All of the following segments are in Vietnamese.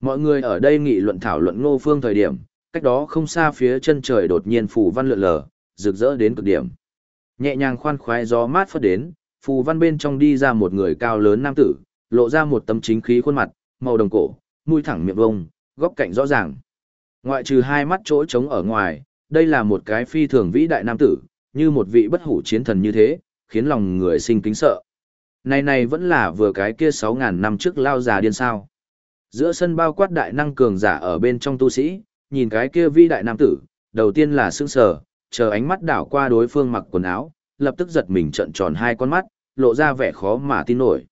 Mọi người ở đây nghị luận thảo luận ngô phương thời điểm, cách đó không xa phía chân trời đột nhiên phù văn lượn lờ, rực rỡ đến cực điểm. Nhẹ nhàng khoan khoái gió mát phất đến, phù văn bên trong đi ra một người cao lớn nam tử, lộ ra một tấm chính khí khuôn mặt, màu đồng cổ, mũi thẳng miệng vông, góc cạnh rõ ràng. Ngoại trừ hai mắt chỗ trống ở ngoài, đây là một cái phi thường vĩ đại nam tử, như một vị bất hủ chiến thần như thế, khiến lòng người sinh kính sợ. Này này vẫn là vừa cái kia 6.000 năm trước lao già điên sao. Giữa sân bao quát đại năng cường giả ở bên trong tu sĩ, nhìn cái kia vĩ đại nam tử, đầu tiên là sững sờ, chờ ánh mắt đảo qua đối phương mặc quần áo, lập tức giật mình trợn tròn hai con mắt, lộ ra vẻ khó mà tin nổi.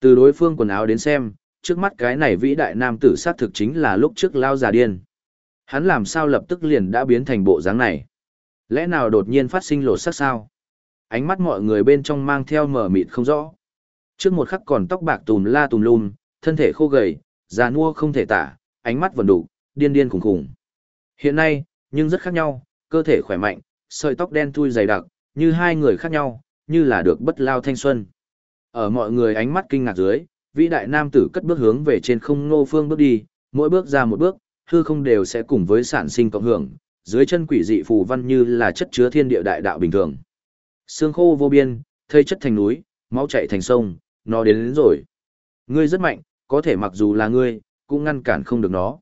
Từ đối phương quần áo đến xem, trước mắt cái này vĩ đại nam tử sát thực chính là lúc trước lao già điên. Hắn làm sao lập tức liền đã biến thành bộ dáng này? Lẽ nào đột nhiên phát sinh lột sắc sao? Ánh mắt mọi người bên trong mang theo mờ mịt không rõ. Trước một khắc còn tóc bạc tùm la tùm lum, thân thể khô gầy, già nua không thể tả, ánh mắt vần đủ, điên điên khủng khủng. Hiện nay, nhưng rất khác nhau, cơ thể khỏe mạnh, sợi tóc đen thui dày đặc, như hai người khác nhau, như là được bất lao thanh xuân. Ở mọi người ánh mắt kinh ngạc dưới, vĩ đại nam tử cất bước hướng về trên không ngô phương bước đi, mỗi bước ra một bước, hư không đều sẽ cùng với sản sinh cộng hưởng, dưới chân quỷ dị phù văn như là chất chứa thiên địa đại đạo bình thường. Xương khô vô biên, thây chất thành núi, máu chảy thành sông, nó đến, đến rồi. Ngươi rất mạnh, có thể mặc dù là ngươi, cũng ngăn cản không được nó.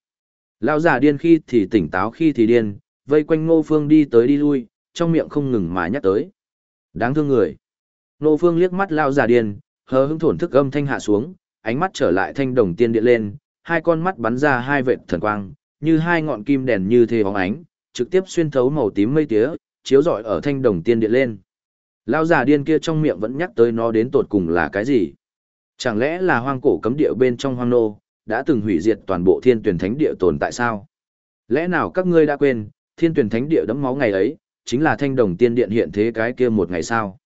Lão già điên khi thì tỉnh táo khi thì điên, vây quanh Ngô Phương đi tới đi lui, trong miệng không ngừng mà nhắc tới. Đáng thương người. Ngô Phương liếc mắt lão già điên, hờ hững thổn thức âm thanh hạ xuống, ánh mắt trở lại thanh đồng tiên điện lên, hai con mắt bắn ra hai vệt thần quang, như hai ngọn kim đèn như thế bóng ánh, trực tiếp xuyên thấu màu tím mây tía, chiếu rọi ở thanh đồng tiên điện lên. Lão già điên kia trong miệng vẫn nhắc tới nó đến tột cùng là cái gì? Chẳng lẽ là hoang cổ cấm địa bên trong hoang nô, đã từng hủy diệt toàn bộ thiên tuyển thánh địa tồn tại sao? Lẽ nào các ngươi đã quên, thiên tuyển thánh địa đẫm máu ngày ấy, chính là thanh đồng tiên điện hiện thế cái kia một ngày sao?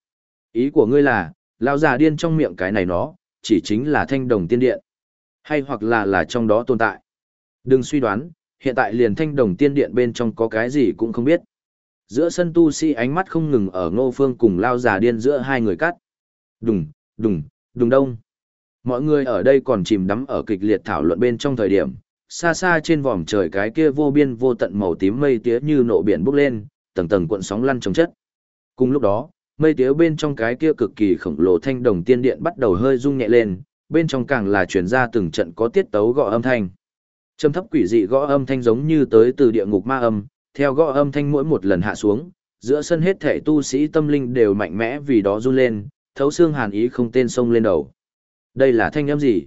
Ý của ngươi là, lão già điên trong miệng cái này nó, chỉ chính là thanh đồng tiên điện. Hay hoặc là là trong đó tồn tại. Đừng suy đoán, hiện tại liền thanh đồng tiên điện bên trong có cái gì cũng không biết. Giữa sân tu sĩ ánh mắt không ngừng ở ngô phương cùng lao già điên giữa hai người cắt. Đùng, đùng, đùng đông. Mọi người ở đây còn chìm đắm ở kịch liệt thảo luận bên trong thời điểm, xa xa trên vòm trời cái kia vô biên vô tận màu tím mây tía như nộ biển bốc lên, tầng tầng cuộn sóng lăn trong chất. Cùng lúc đó, mây tía bên trong cái kia cực kỳ khổng lồ thanh đồng tiên điện bắt đầu hơi rung nhẹ lên, bên trong càng là truyền ra từng trận có tiết tấu gõ âm thanh. Trầm thấp quỷ dị gõ âm thanh giống như tới từ địa ngục ma âm, theo gõ âm thanh mỗi một lần hạ xuống, giữa sân hết thể tu sĩ tâm linh đều mạnh mẽ vì đó run lên, thấu xương hàn ý không tên sông lên đầu. Đây là thanh âm gì?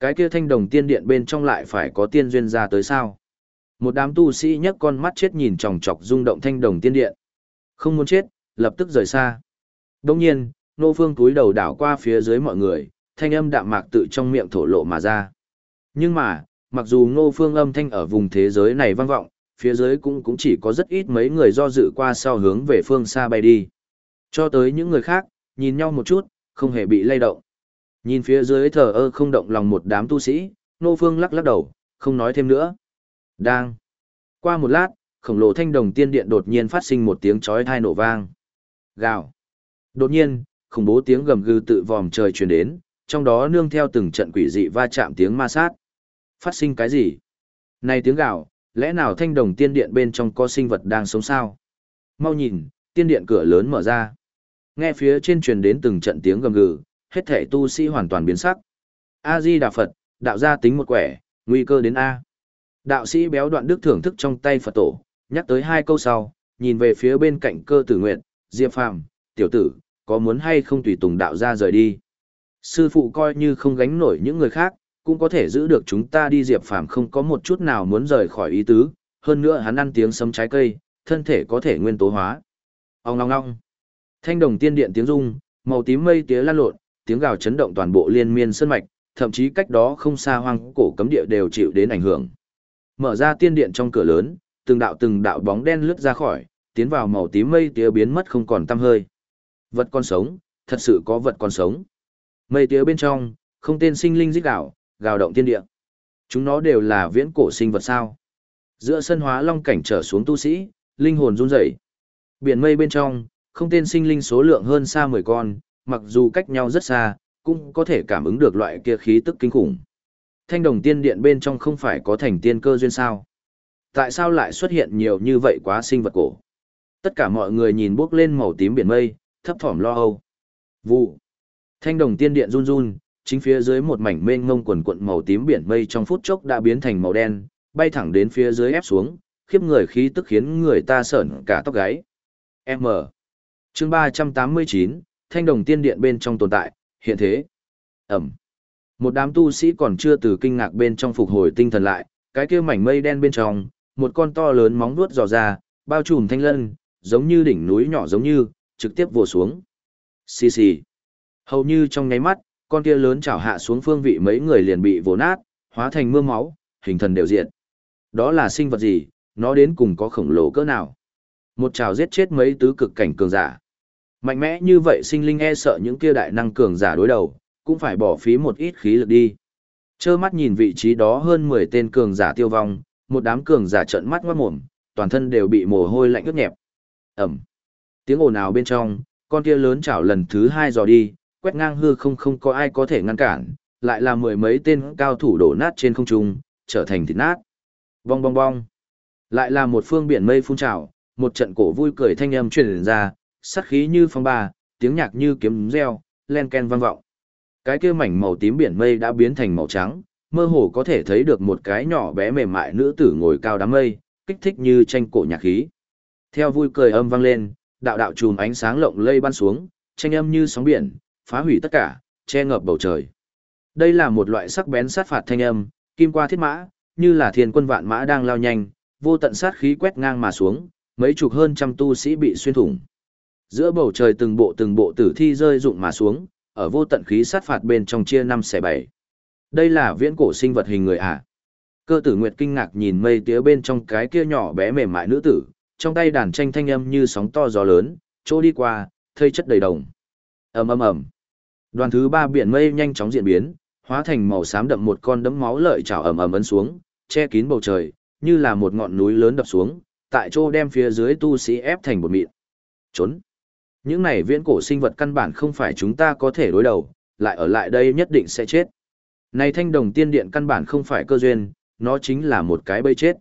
Cái kia thanh đồng tiên điện bên trong lại phải có tiên duyên ra tới sao? Một đám tu sĩ nhấc con mắt chết nhìn chòng chọc rung động thanh đồng tiên điện. Không muốn chết, lập tức rời xa. Đồng nhiên, nô phương túi đầu đảo qua phía dưới mọi người, thanh âm đạm mạc tự trong miệng thổ lộ mà ra. Nhưng mà, mặc dù ngô phương âm thanh ở vùng thế giới này vang vọng, phía dưới cũng cũng chỉ có rất ít mấy người do dự qua sau hướng về phương xa bay đi. Cho tới những người khác, nhìn nhau một chút, không hề bị lay động. Nhìn phía dưới thờ ơ không động lòng một đám tu sĩ, Nô Phương lắc lắc đầu, không nói thêm nữa. Đang. Qua một lát, khổng lồ thanh đồng tiên điện đột nhiên phát sinh một tiếng chói tai nổ vang. Gào. Đột nhiên, khủng bố tiếng gầm gừ tự vòm trời truyền đến, trong đó nương theo từng trận quỷ dị va chạm tiếng ma sát. Phát sinh cái gì? Này tiếng gào, lẽ nào thanh đồng tiên điện bên trong có sinh vật đang sống sao? Mau nhìn, tiên điện cửa lớn mở ra. Nghe phía trên truyền đến từng trận tiếng gầm gừ, hết thể tu sĩ hoàn toàn biến sắc. A-di Đà Phật, đạo gia tính một quẻ, nguy cơ đến A. Đạo sĩ béo đoạn đức thưởng thức trong tay Phật tổ, nhắc tới hai câu sau, nhìn về phía bên cạnh cơ tử nguyện, Diệp Phàm, tiểu tử, có muốn hay không tùy tùng đạo gia rời đi. Sư phụ coi như không gánh nổi những người khác, cũng có thể giữ được chúng ta đi Diệp Phàm không có một chút nào muốn rời khỏi ý tứ, hơn nữa hắn ăn tiếng sấm trái cây, thân thể có thể nguyên tố hóa. Ông ngong ngong. Thanh đồng tiên điện tiếng rung, màu tím mây tía lan lộn, tiếng gào chấn động toàn bộ liên miên sơn mạch, thậm chí cách đó không xa hoang cổ cấm địa đều chịu đến ảnh hưởng. Mở ra tiên điện trong cửa lớn, từng đạo từng đạo bóng đen lướt ra khỏi, tiến vào màu tím mây tía biến mất không còn tăm hơi. Vật con sống, thật sự có vật con sống. Mây tía bên trong, không tên sinh linh rít gào, gào động tiên địa. Chúng nó đều là viễn cổ sinh vật sao? Giữa sân hóa long cảnh trở xuống tu sĩ, linh hồn run rẩy. Biển mây bên trong, không tên sinh linh số lượng hơn xa 10 con, mặc dù cách nhau rất xa, cũng có thể cảm ứng được loại kia khí tức kinh khủng. Thanh đồng tiên điện bên trong không phải có thành tiên cơ duyên sao? Tại sao lại xuất hiện nhiều như vậy quá sinh vật cổ? Tất cả mọi người nhìn bước lên màu tím biển mây, thấp thỏm lo âu. Vụ. Thanh đồng tiên điện run run, chính phía dưới một mảnh mênh ngông quần quận màu tím biển mây trong phút chốc đã biến thành màu đen, bay thẳng đến phía dưới ép xuống, khiếp người khí tức khiến người ta sởn cả tóc gáy. M. Chương 389, Thanh đồng tiên điện bên trong tồn tại, hiện thế. Ẩm. Một đám tu sĩ còn chưa từ kinh ngạc bên trong phục hồi tinh thần lại, cái kia mảnh mây đen bên trong, một con to lớn móng vuốt dò ra, bao trùm thanh lân, giống như đỉnh núi nhỏ giống như, trực tiếp vồ xuống. Xì xì. Hầu như trong nháy mắt, con kia lớn chảo hạ xuống phương vị mấy người liền bị vồ nát, hóa thành mưa máu, hình thần đều diện. Đó là sinh vật gì, nó đến cùng có khổng lồ cỡ nào? Một chảo giết chết mấy tứ cực cảnh cường giả. Mạnh mẽ như vậy sinh linh e sợ những kia đại năng cường giả đối đầu, cũng phải bỏ phí một ít khí lực đi. Chơ mắt nhìn vị trí đó hơn 10 tên cường giả tiêu vong, một đám cường giả trợn mắt ngoát mồm, toàn thân đều bị mồ hôi lạnh ướt nhẹp. Ẩm. Tiếng ồn ào bên trong, con kia lớn chảo lần thứ hai dò đi, quét ngang hư không không có ai có thể ngăn cản, lại là mười mấy tên cao thủ đổ nát trên không trung, trở thành thịt nát. Bong bong bong. Lại là một phương biển mây phun trào, một trận cổ vui cười thanh âm truyền ra, sát khí như phong ba, tiếng nhạc như kiếm reo, len ken vang vọng. Cái kia mảnh màu tím biển mây đã biến thành màu trắng, mơ hồ có thể thấy được một cái nhỏ bé mềm mại nữ tử ngồi cao đám mây, kích thích như tranh cổ nhạc khí. Theo vui cười âm vang lên, đạo đạo chùm ánh sáng lộng lây ban xuống, tranh âm như sóng biển, phá hủy tất cả, che ngập bầu trời. Đây là một loại sắc bén sát phạt thanh âm, kim qua thiết mã, như là thiên quân vạn mã đang lao nhanh, vô tận sát khí quét ngang mà xuống, mấy chục hơn trăm tu sĩ bị xuyên thủng. Giữa bầu trời từng bộ từng bộ tử thi rơi rụng mà xuống, ở vô tận khí sát phạt bên trong chia năm xẻ bảy. Đây là viễn cổ sinh vật hình người à? Cơ tử Nguyệt kinh ngạc nhìn mây tía bên trong cái kia nhỏ bé mềm mại nữ tử, trong tay đàn tranh thanh âm như sóng to gió lớn, chỗ đi qua, thây chất đầy đồng. ầm ầm ầm. Đoàn thứ ba biển mây nhanh chóng diễn biến, hóa thành màu xám đậm một con đấm máu lợi trào ầm ầm ấn xuống, che kín bầu trời, như là một ngọn núi lớn đập xuống, tại chỗ đem phía dưới tu sĩ ép thành một mịn. Trốn. Những này viễn cổ sinh vật căn bản không phải chúng ta có thể đối đầu, lại ở lại đây nhất định sẽ chết. Này thanh đồng tiên điện căn bản không phải cơ duyên, nó chính là một cái bây chết.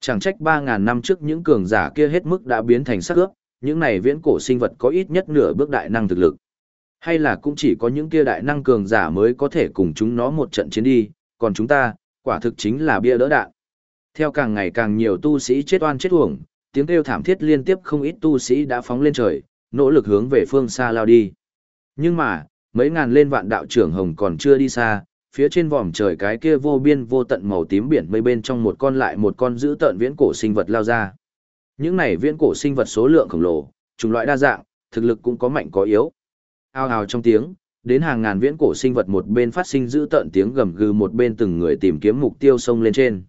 Chẳng trách 3.000 năm trước những cường giả kia hết mức đã biến thành sắc ướp, những này viễn cổ sinh vật có ít nhất nửa bước đại năng thực lực. Hay là cũng chỉ có những kia đại năng cường giả mới có thể cùng chúng nó một trận chiến đi, còn chúng ta, quả thực chính là bia đỡ đạn. Theo càng ngày càng nhiều tu sĩ chết oan chết uổng, tiếng kêu thảm thiết liên tiếp không ít tu sĩ đã phóng lên trời, nỗ lực hướng về phương xa lao đi. Nhưng mà, mấy ngàn lên vạn đạo trưởng hồng còn chưa đi xa, phía trên vòm trời cái kia vô biên vô tận màu tím biển mây bên trong một con lại một con giữ tận viễn cổ sinh vật lao ra. Những này viễn cổ sinh vật số lượng khổng lồ, chủng loại đa dạng, thực lực cũng có mạnh có yếu. Ao ào trong tiếng, đến hàng ngàn viễn cổ sinh vật một bên phát sinh giữ tận tiếng gầm gừ một bên từng người tìm kiếm mục tiêu sông lên trên.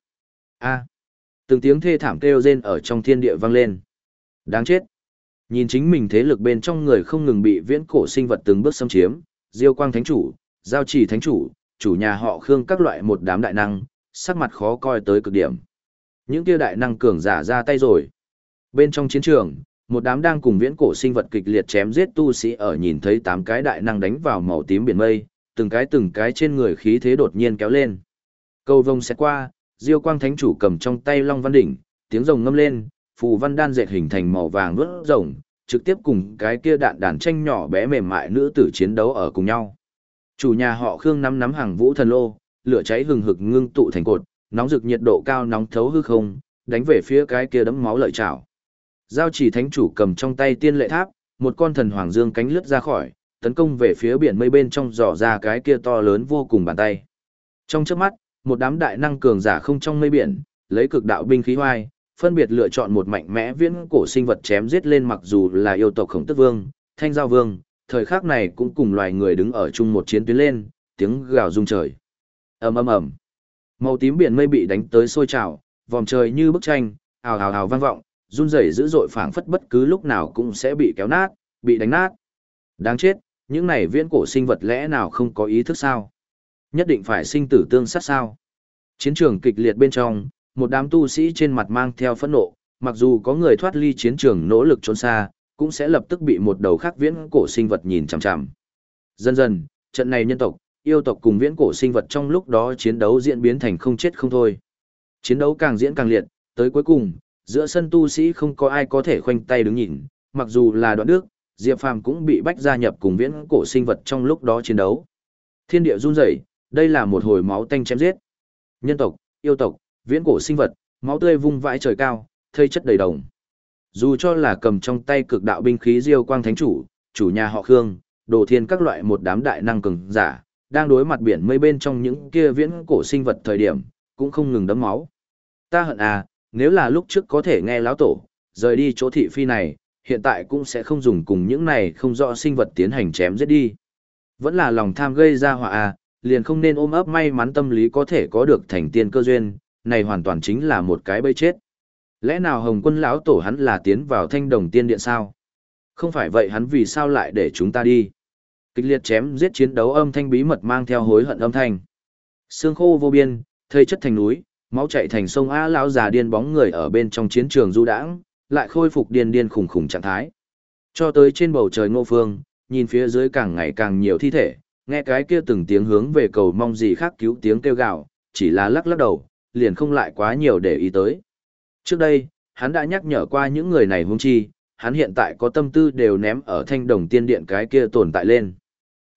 A. từng tiếng thê thảm kêu rên ở trong thiên địa vang lên. Đáng chết. Nhìn chính mình thế lực bên trong người không ngừng bị viễn cổ sinh vật từng bước xâm chiếm, Diêu Quang Thánh Chủ, Giao Chỉ Thánh Chủ, chủ nhà họ Khương các loại một đám đại năng, sắc mặt khó coi tới cực điểm. Những kia đại năng cường giả ra tay rồi. Bên trong chiến trường, một đám đang cùng viễn cổ sinh vật kịch liệt chém giết tu sĩ ở nhìn thấy tám cái đại năng đánh vào màu tím biển mây, từng cái từng cái trên người khí thế đột nhiên kéo lên. Câu vông sẽ qua, Diêu Quang Thánh Chủ cầm trong tay Long Văn Đỉnh, tiếng rồng ngâm lên, phù văn đan dệt hình thành màu vàng nuốt rồng, trực tiếp cùng cái kia đạn đàn tranh nhỏ bé mềm mại nữ tử chiến đấu ở cùng nhau. Chủ nhà họ Khương nắm nắm hàng vũ thần lô, lửa cháy hừng hực ngưng tụ thành cột, nóng rực nhiệt độ cao nóng thấu hư không, đánh về phía cái kia đấm máu lợi chảo. Giao chỉ thánh chủ cầm trong tay tiên lệ tháp, một con thần hoàng dương cánh lướt ra khỏi, tấn công về phía biển mây bên trong dò ra cái kia to lớn vô cùng bàn tay. Trong chớp mắt, một đám đại năng cường giả không trong mây biển, lấy cực đạo binh khí hoai, phân biệt lựa chọn một mạnh mẽ viễn cổ sinh vật chém giết lên mặc dù là yêu tộc khổng tức vương, thanh giao vương, thời khắc này cũng cùng loài người đứng ở chung một chiến tuyến lên, tiếng gào rung trời. ầm ầm ầm, màu tím biển mây bị đánh tới sôi trào, vòm trời như bức tranh, ào ào ào vang vọng, run rẩy dữ dội phảng phất bất cứ lúc nào cũng sẽ bị kéo nát, bị đánh nát. Đáng chết, những này viễn cổ sinh vật lẽ nào không có ý thức sao? Nhất định phải sinh tử tương sát sao? Chiến trường kịch liệt bên trong, một đám tu sĩ trên mặt mang theo phẫn nộ, mặc dù có người thoát ly chiến trường nỗ lực trốn xa, cũng sẽ lập tức bị một đầu khác viễn cổ sinh vật nhìn chằm chằm. Dần dần, trận này nhân tộc, yêu tộc cùng viễn cổ sinh vật trong lúc đó chiến đấu diễn biến thành không chết không thôi. Chiến đấu càng diễn càng liệt, tới cuối cùng, giữa sân tu sĩ không có ai có thể khoanh tay đứng nhìn, mặc dù là đoạn đức, Diệp Phàm cũng bị bách gia nhập cùng viễn cổ sinh vật trong lúc đó chiến đấu. Thiên địa run rẩy, đây là một hồi máu tanh chém giết. Nhân tộc, yêu tộc, viễn cổ sinh vật, máu tươi vung vãi trời cao, thây chất đầy đồng. Dù cho là cầm trong tay cực đạo binh khí Diêu Quang Thánh chủ, chủ nhà họ Khương, đồ thiên các loại một đám đại năng cường giả, đang đối mặt biển mây bên trong những kia viễn cổ sinh vật thời điểm, cũng không ngừng đấm máu. Ta hận à, nếu là lúc trước có thể nghe lão tổ, rời đi chỗ thị phi này, hiện tại cũng sẽ không dùng cùng những này không rõ sinh vật tiến hành chém giết đi. Vẫn là lòng tham gây ra họa à, liền không nên ôm ấp may mắn tâm lý có thể có được thành tiên cơ duyên, này hoàn toàn chính là một cái bẫy chết. Lẽ nào Hồng Quân lão tổ hắn là tiến vào Thanh Đồng Tiên Điện sao? Không phải vậy hắn vì sao lại để chúng ta đi? Kịch liệt chém giết chiến đấu âm thanh bí mật mang theo hối hận âm thanh. Xương khô vô biên, thây chất thành núi, máu chảy thành sông a lão già điên bóng người ở bên trong chiến trường du đãng, lại khôi phục điên điên khủng khủng trạng thái. Cho tới trên bầu trời Ngô Phương, nhìn phía dưới càng ngày càng nhiều thi thể, nghe cái kia từng tiếng hướng về cầu mong gì khác cứu tiếng kêu gào, chỉ là lắc lắc đầu, liền không lại quá nhiều để ý tới. Trước đây, hắn đã nhắc nhở qua những người này hung chi, hắn hiện tại có tâm tư đều ném ở thanh đồng tiên điện cái kia tồn tại lên.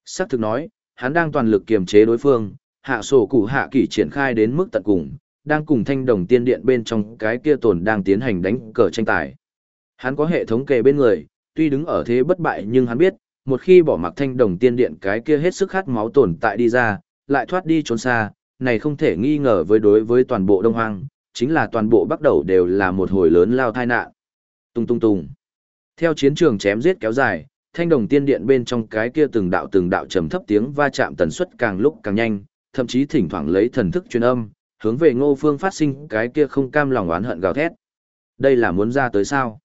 Sắc thực nói, hắn đang toàn lực kiềm chế đối phương, hạ sổ củ hạ kỷ triển khai đến mức tận cùng, đang cùng thanh đồng tiên điện bên trong cái kia tồn đang tiến hành đánh cờ tranh tài. Hắn có hệ thống kề bên người, tuy đứng ở thế bất bại nhưng hắn biết, một khi bỏ mặc thanh đồng tiên điện cái kia hết sức khát máu tồn tại đi ra, lại thoát đi trốn xa, này không thể nghi ngờ với đối với toàn bộ Đông Hoang, chính là toàn bộ bắt đầu đều là một hồi lớn lao tai nạn. Tung tung tung. Theo chiến trường chém giết kéo dài, thanh đồng tiên điện bên trong cái kia từng đạo từng đạo trầm thấp tiếng va chạm tần suất càng lúc càng nhanh, thậm chí thỉnh thoảng lấy thần thức truyền âm, hướng về Ngô Phương phát sinh cái kia không cam lòng oán hận gào thét. Đây là muốn ra tới sao?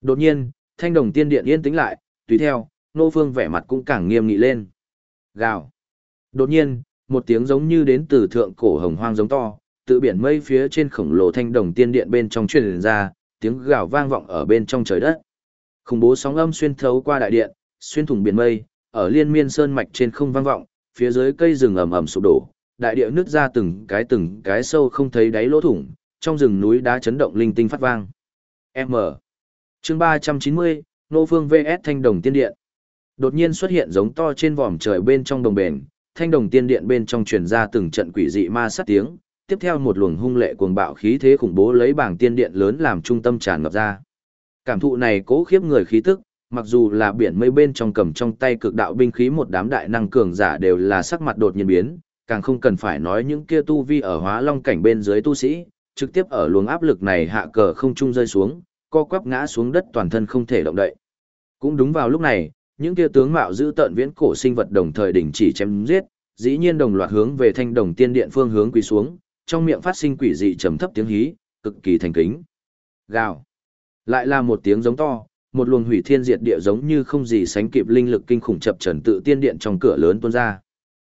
Đột nhiên, thanh đồng tiên điện yên tĩnh lại, tùy theo, Ngô Phương vẻ mặt cũng càng nghiêm nghị lên. Gào. Đột nhiên, một tiếng giống như đến từ thượng cổ hồng hoang giống to, tự biển mây phía trên khổng lồ thanh đồng tiên điện bên trong truyền ra, tiếng gào vang vọng ở bên trong trời đất. Khủng bố sóng âm xuyên thấu qua đại điện, xuyên thủng biển mây, ở liên miên sơn mạch trên không vang vọng, phía dưới cây rừng ầm ầm sụp đổ, đại địa nứt ra từng cái từng cái sâu không thấy đáy lỗ thủng, trong rừng núi đá chấn động linh tinh phát vang. M. Chương 390, Nô Phương VS Thanh Đồng Tiên Điện. Đột nhiên xuất hiện giống to trên vòm trời bên trong đồng bền, Thanh Đồng Tiên Điện bên trong truyền ra từng trận quỷ dị ma sát tiếng, tiếp theo một luồng hung lệ cuồng bạo khí thế khủng bố lấy bảng tiên điện lớn làm trung tâm tràn ngập ra. Cảm thụ này cố khiếp người khí tức, mặc dù là biển mây bên trong cầm trong tay cực đạo binh khí một đám đại năng cường giả đều là sắc mặt đột nhiên biến, càng không cần phải nói những kia tu vi ở hóa long cảnh bên dưới tu sĩ, trực tiếp ở luồng áp lực này hạ cờ không trung rơi xuống, co quắp ngã xuống đất toàn thân không thể động đậy. Cũng đúng vào lúc này, những kia tướng mạo giữ tận viễn cổ sinh vật đồng thời đình chỉ chém giết, dĩ nhiên đồng loạt hướng về thanh đồng tiên điện phương hướng quỳ xuống, trong miệng phát sinh quỷ dị trầm thấp tiếng hí, cực kỳ thành kính. Gào. Lại là một tiếng giống to, một luồng hủy thiên diệt địa giống như không gì sánh kịp linh lực kinh khủng chập trần tự tiên điện trong cửa lớn tuôn ra.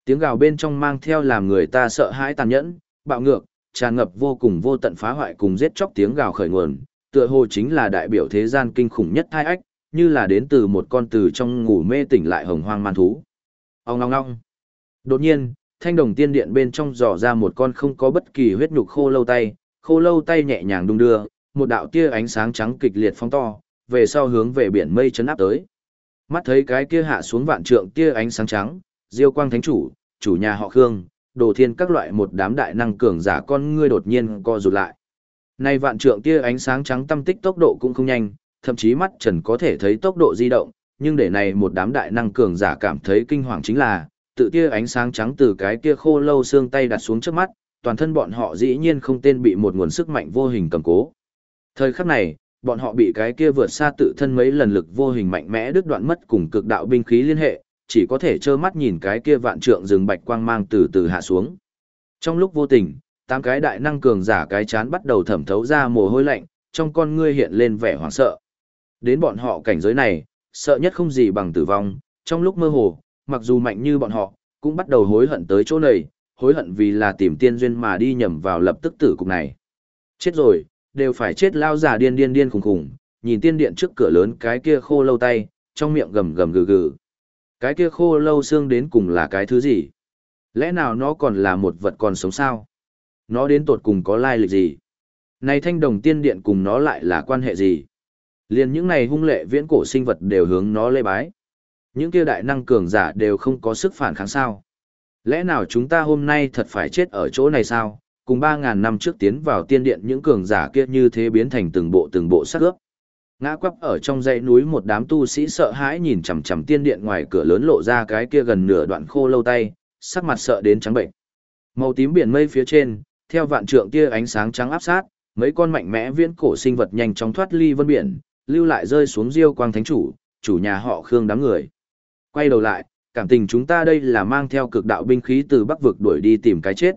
Tiếng gào bên trong mang theo làm người ta sợ hãi tàn nhẫn, bạo ngược, tràn ngập vô cùng vô tận phá hoại cùng giết chóc tiếng gào khởi nguồn, tựa hồ chính là đại biểu thế gian kinh khủng nhất thai ách, như là đến từ một con từ trong ngủ mê tỉnh lại hồng hoang man thú. Ông ngong ngong. Đột nhiên, thanh đồng tiên điện bên trong dò ra một con không có bất kỳ huyết nhục khô lâu tay, khô lâu tay nhẹ nhàng đung đưa, một đạo tia ánh sáng trắng kịch liệt phóng to, về sau hướng về biển mây chấn áp tới. Mắt thấy cái kia hạ xuống vạn trượng tia ánh sáng trắng, Diêu Quang Thánh chủ, chủ nhà họ Khương, Đồ Thiên các loại một đám đại năng cường giả con ngươi đột nhiên co rụt lại. Nay vạn trượng tia ánh sáng trắng tâm tích tốc độ cũng không nhanh, thậm chí mắt Trần có thể thấy tốc độ di động, nhưng để này một đám đại năng cường giả cảm thấy kinh hoàng chính là, tự tia ánh sáng trắng từ cái kia khô lâu xương tay đặt xuống trước mắt, toàn thân bọn họ dĩ nhiên không tên bị một nguồn sức mạnh vô hình cầm cố. Thời khắc này, bọn họ bị cái kia vượt xa tự thân mấy lần lực vô hình mạnh mẽ đứt đoạn mất cùng cực đạo binh khí liên hệ, chỉ có thể trơ mắt nhìn cái kia vạn trượng rừng bạch quang mang từ từ hạ xuống. Trong lúc vô tình, tám cái đại năng cường giả cái chán bắt đầu thẩm thấu ra mồ hôi lạnh, trong con ngươi hiện lên vẻ hoảng sợ. Đến bọn họ cảnh giới này, sợ nhất không gì bằng tử vong, trong lúc mơ hồ, mặc dù mạnh như bọn họ, cũng bắt đầu hối hận tới chỗ này, hối hận vì là tìm tiên duyên mà đi nhầm vào lập tức tử cục này. Chết rồi, đều phải chết lao già điên điên điên khủng khủng, nhìn tiên điện trước cửa lớn cái kia khô lâu tay, trong miệng gầm gầm gừ gừ. Cái kia khô lâu xương đến cùng là cái thứ gì? Lẽ nào nó còn là một vật còn sống sao? Nó đến tột cùng có lai lịch gì? Này thanh đồng tiên điện cùng nó lại là quan hệ gì? Liền những này hung lệ viễn cổ sinh vật đều hướng nó lê bái. Những kia đại năng cường giả đều không có sức phản kháng sao? Lẽ nào chúng ta hôm nay thật phải chết ở chỗ này sao? Cùng 3.000 năm trước tiến vào tiên điện những cường giả kia như thế biến thành từng bộ từng bộ sắc ướp. Ngã quắp ở trong dãy núi một đám tu sĩ sợ hãi nhìn chằm chằm tiên điện ngoài cửa lớn lộ ra cái kia gần nửa đoạn khô lâu tay, sắc mặt sợ đến trắng bệnh. Màu tím biển mây phía trên, theo vạn trượng kia ánh sáng trắng áp sát, mấy con mạnh mẽ viễn cổ sinh vật nhanh chóng thoát ly vân biển, lưu lại rơi xuống Diêu Quang Thánh chủ, chủ nhà họ Khương đám người. Quay đầu lại, cảm tình chúng ta đây là mang theo cực đạo binh khí từ Bắc vực đuổi đi tìm cái chết.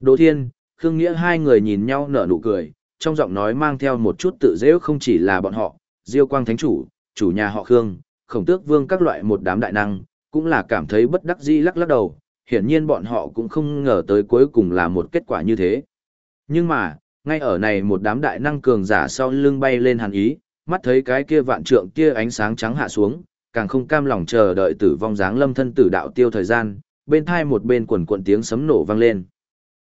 Đỗ Thiên, Khương Nghĩa hai người nhìn nhau nở nụ cười, trong giọng nói mang theo một chút tự dễ không chỉ là bọn họ, Diêu Quang Thánh Chủ, chủ nhà họ Khương, khổng tước vương các loại một đám đại năng, cũng là cảm thấy bất đắc dĩ lắc lắc đầu, hiển nhiên bọn họ cũng không ngờ tới cuối cùng là một kết quả như thế. Nhưng mà, ngay ở này một đám đại năng cường giả sau lưng bay lên hàn ý, mắt thấy cái kia vạn trượng kia ánh sáng trắng hạ xuống, càng không cam lòng chờ đợi tử vong dáng lâm thân tử đạo tiêu thời gian, bên thai một bên quần quần tiếng sấm nổ vang lên.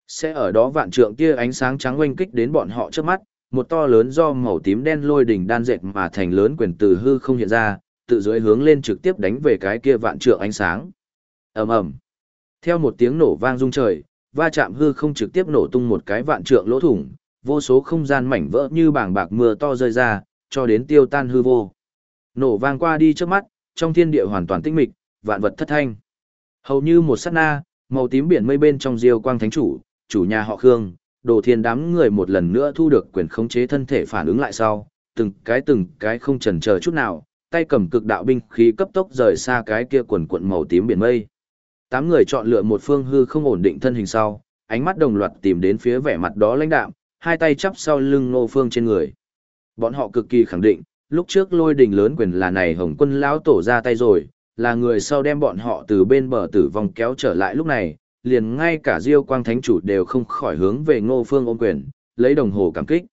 Sẽ ở đó vạn trượng kia ánh sáng trắng oanh kích đến bọn họ trước mắt, một to lớn do màu tím đen lôi đỉnh đan dệt mà thành lớn quyền từ hư không hiện ra, tự dưới hướng lên trực tiếp đánh về cái kia vạn trượng ánh sáng. Ầm ầm. Theo một tiếng nổ vang rung trời, va chạm hư không trực tiếp nổ tung một cái vạn trượng lỗ thủng, vô số không gian mảnh vỡ như bảng bạc mưa to rơi ra, cho đến tiêu tan hư vô. Nổ vang qua đi trước mắt, trong thiên địa hoàn toàn tĩnh mịch, vạn vật thất thanh. Hầu như một sát na, màu tím biển mây bên trong diêu quang thánh chủ, chủ nhà họ Khương, đồ thiên đám người một lần nữa thu được quyền khống chế thân thể phản ứng lại sau, từng cái từng cái không chần chờ chút nào, tay cầm cực đạo binh khí cấp tốc rời xa cái kia quần cuộn màu tím biển mây. Tám người chọn lựa một phương hư không ổn định thân hình sau, ánh mắt đồng loạt tìm đến phía vẻ mặt đó lãnh đạm, hai tay chắp sau lưng Ngô Phương trên người. Bọn họ cực kỳ khẳng định, lúc trước lôi đình lớn quyền là này Hồng Quân lão tổ ra tay rồi, là người sau đem bọn họ từ bên bờ tử vong kéo trở lại lúc này, liền ngay cả Diêu Quang Thánh chủ đều không khỏi hướng về Ngô Phương ôm quyền, lấy đồng hồ cảm kích.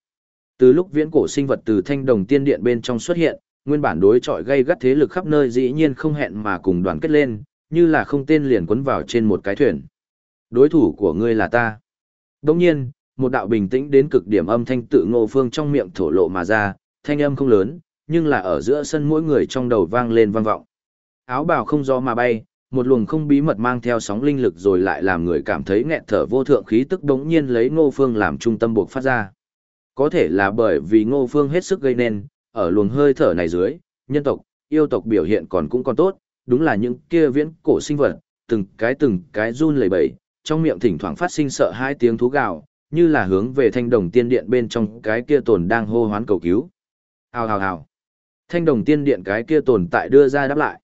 Từ lúc viễn cổ sinh vật từ thanh đồng tiên điện bên trong xuất hiện, nguyên bản đối chọi gây gắt thế lực khắp nơi dĩ nhiên không hẹn mà cùng đoàn kết lên, như là không tên liền quấn vào trên một cái thuyền. Đối thủ của ngươi là ta. Đồng nhiên, một đạo bình tĩnh đến cực điểm âm thanh tự ngô phương trong miệng thổ lộ mà ra, thanh âm không lớn, nhưng là ở giữa sân mỗi người trong đầu vang lên vang vọng. Áo bào không gió mà bay, một luồng không bí mật mang theo sóng linh lực rồi lại làm người cảm thấy nghẹt thở vô thượng khí tức đống nhiên lấy ngô phương làm trung tâm buộc phát ra. Có thể là bởi vì ngô phương hết sức gây nên, ở luồng hơi thở này dưới, nhân tộc, yêu tộc biểu hiện còn cũng còn tốt, đúng là những kia viễn cổ sinh vật, từng cái từng cái run lẩy bẩy, trong miệng thỉnh thoảng phát sinh sợ hai tiếng thú gào, như là hướng về thanh đồng tiên điện bên trong cái kia tồn đang hô hoán cầu cứu. Hào hào hào. Thanh đồng tiên điện cái kia tồn tại đưa ra đáp lại.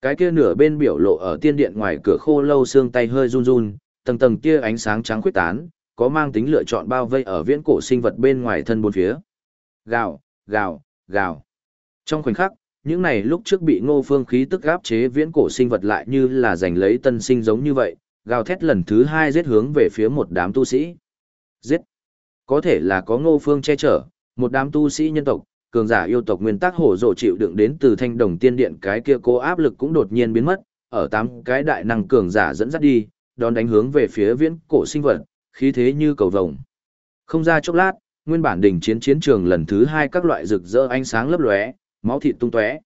Cái kia nửa bên biểu lộ ở tiên điện ngoài cửa khô lâu xương tay hơi run run, tầng tầng kia ánh sáng trắng khuyết tán, có mang tính lựa chọn bao vây ở viễn cổ sinh vật bên ngoài thân bốn phía. Gào, gào, gào. Trong khoảnh khắc, những này lúc trước bị ngô phương khí tức gáp chế viễn cổ sinh vật lại như là giành lấy tân sinh giống như vậy, gào thét lần thứ hai giết hướng về phía một đám tu sĩ. Giết! Có thể là có ngô phương che chở, một đám tu sĩ nhân tộc, cường giả yêu tộc nguyên tắc hổ rộ chịu đựng đến từ thanh đồng tiên điện cái kia cố áp lực cũng đột nhiên biến mất, ở tám cái đại năng cường giả dẫn dắt đi, đón đánh hướng về phía viễn cổ sinh vật, khí thế như cầu vồng. Không ra chốc lát, nguyên bản đỉnh chiến chiến trường lần thứ hai các loại rực rỡ ánh sáng lấp lóe, máu thịt tung tóe.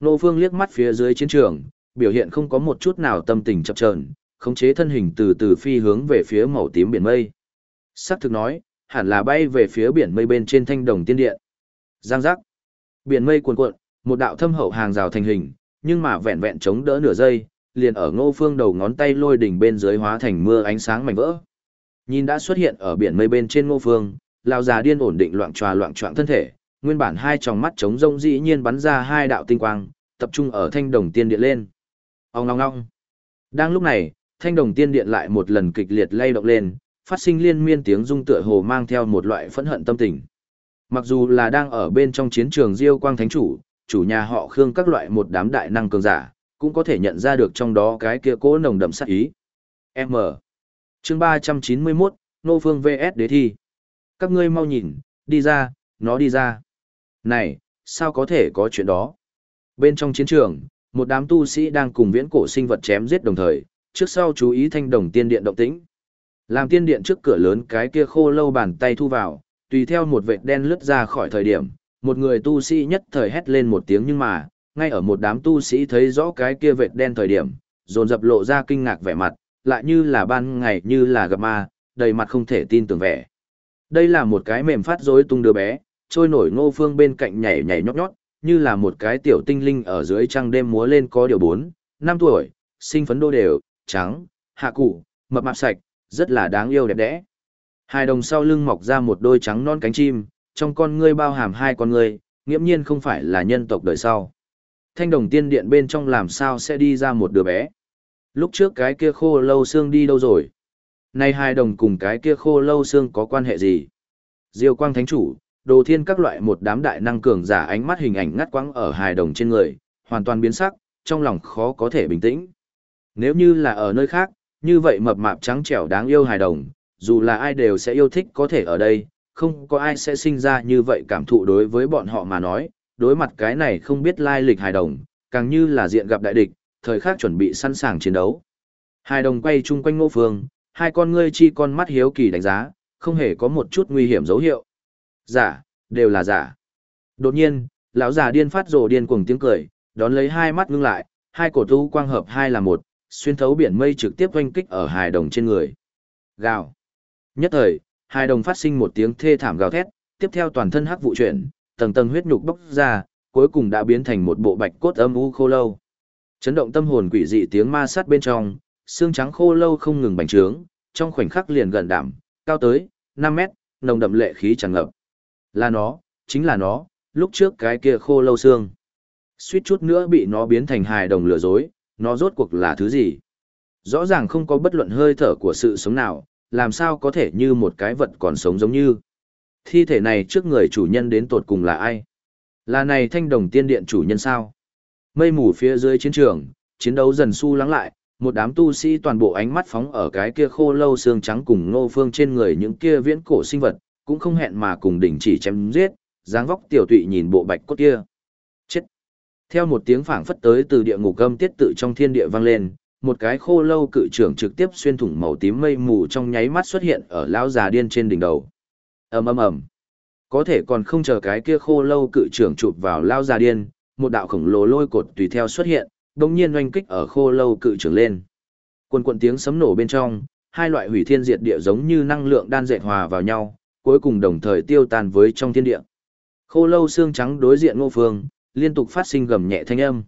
Nô Phương liếc mắt phía dưới chiến trường, biểu hiện không có một chút nào tâm tình chập chờn, khống chế thân hình từ từ phi hướng về phía màu tím biển mây. Sắc thực nói, hẳn là bay về phía biển mây bên trên thanh đồng tiên điện. Giang giác. Biển mây cuồn cuộn, một đạo thâm hậu hàng rào thành hình, nhưng mà vẹn vẹn chống đỡ nửa giây, liền ở Ngô Phương đầu ngón tay lôi đỉnh bên dưới hóa thành mưa ánh sáng mảnh vỡ. Nhìn đã xuất hiện ở biển mây bên trên Ngô Phương, lão già điên ổn định loạn tròa loạn trọng thân thể, nguyên bản hai tròng mắt trống rông dĩ nhiên bắn ra hai đạo tinh quang, tập trung ở thanh đồng tiên điện lên. Ông ngong ngong. Đang lúc này, thanh đồng tiên điện lại một lần kịch liệt lay động lên, phát sinh liên miên tiếng rung tựa hồ mang theo một loại phẫn hận tâm tình. Mặc dù là đang ở bên trong chiến trường Diêu Quang Thánh Chủ, chủ nhà họ Khương các loại một đám đại năng cường giả, cũng có thể nhận ra được trong đó cái kia cố nồng đậm sát ý. M. Chương 391, Nô Phương VS Đế Thi. Các ngươi mau nhìn, đi ra, nó đi ra. Này, sao có thể có chuyện đó? Bên trong chiến trường, một đám tu sĩ đang cùng viễn cổ sinh vật chém giết đồng thời, trước sau chú ý thanh đồng tiên điện động tĩnh. Làm tiên điện trước cửa lớn cái kia khô lâu bàn tay thu vào, tùy theo một vệt đen lướt ra khỏi thời điểm, một người tu sĩ nhất thời hét lên một tiếng nhưng mà, ngay ở một đám tu sĩ thấy rõ cái kia vệt đen thời điểm, dồn dập lộ ra kinh ngạc vẻ mặt, lại như là ban ngày như là gặp ma, đầy mặt không thể tin tưởng vẻ. Đây là một cái mềm phát rối tung đứa bé, trôi nổi ngô phương bên cạnh nhảy nhảy nhót nhót, như là một cái tiểu tinh linh ở dưới trăng đêm múa lên có điều 4, 5 tuổi, sinh phấn đô đều, trắng, hạ cụ, mập mạp sạch, rất là đáng yêu đẹp đẽ. Hai đồng sau lưng mọc ra một đôi trắng non cánh chim, trong con ngươi bao hàm hai con ngươi, nghiễm nhiên không phải là nhân tộc đời sau. Thanh đồng tiên điện bên trong làm sao sẽ đi ra một đứa bé. Lúc trước cái kia khô lâu xương đi đâu rồi? Nay hai đồng cùng cái kia khô lâu xương có quan hệ gì? Diêu quang thánh chủ, đồ thiên các loại một đám đại năng cường giả ánh mắt hình ảnh ngắt quãng ở hài đồng trên người, hoàn toàn biến sắc, trong lòng khó có thể bình tĩnh. Nếu như là ở nơi khác, như vậy mập mạp trắng trẻo đáng yêu hài đồng, dù là ai đều sẽ yêu thích có thể ở đây, không có ai sẽ sinh ra như vậy cảm thụ đối với bọn họ mà nói, đối mặt cái này không biết lai lịch hài đồng, càng như là diện gặp đại địch, thời khắc chuẩn bị sẵn sàng chiến đấu. Hài đồng quay chung quanh ngô phương, hai con ngươi chi con mắt hiếu kỳ đánh giá, không hề có một chút nguy hiểm dấu hiệu. Giả, đều là giả. Đột nhiên, lão già điên phát rồ điên cuồng tiếng cười, đón lấy hai mắt ngưng lại, hai cổ tu quang hợp hai là một, xuyên thấu biển mây trực tiếp oanh kích ở hài đồng trên người. Gào. Nhất thời, hài đồng phát sinh một tiếng thê thảm gào thét, tiếp theo toàn thân hắc vụ chuyển, tầng tầng huyết nhục bốc ra, cuối cùng đã biến thành một bộ bạch cốt âm u khô lâu. Chấn động tâm hồn quỷ dị tiếng ma sát bên trong, xương trắng khô lâu không ngừng bành trướng, trong khoảnh khắc liền gần đảm, cao tới 5 mét, nồng đậm lệ khí tràn ngập. Là nó, chính là nó, lúc trước cái kia khô lâu xương. Suýt chút nữa bị nó biến thành hài đồng lừa dối, nó rốt cuộc là thứ gì? Rõ ràng không có bất luận hơi thở của sự sống nào, làm sao có thể như một cái vật còn sống giống như. Thi thể này trước người chủ nhân đến tột cùng là ai? Là này thanh đồng tiên điện chủ nhân sao? Mây mù phía dưới chiến trường, chiến đấu dần su lắng lại, một đám tu sĩ toàn bộ ánh mắt phóng ở cái kia khô lâu xương trắng cùng ngô phương trên người những kia viễn cổ sinh vật, cũng không hẹn mà cùng đỉnh chỉ chém giết, dáng vóc tiểu tụy nhìn bộ bạch cốt kia. Theo một tiếng phảng phất tới từ địa ngục gầm tiết tự trong thiên địa vang lên, một cái khô lâu cự trưởng trực tiếp xuyên thủng màu tím mây mù trong nháy mắt xuất hiện ở lão già điên trên đỉnh đầu. ầm ầm ầm, có thể còn không chờ cái kia khô lâu cự trưởng chụp vào lão già điên, một đạo khổng lồ lôi cột tùy theo xuất hiện, đồng nhiên oanh kích ở khô lâu cự trưởng lên. Quần quần tiếng sấm nổ bên trong, hai loại hủy thiên diệt địa giống như năng lượng đan dệt hòa vào nhau, cuối cùng đồng thời tiêu tan với trong thiên địa. Khô lâu xương trắng đối diện ngô phương, liên tục phát sinh gầm nhẹ thanh âm.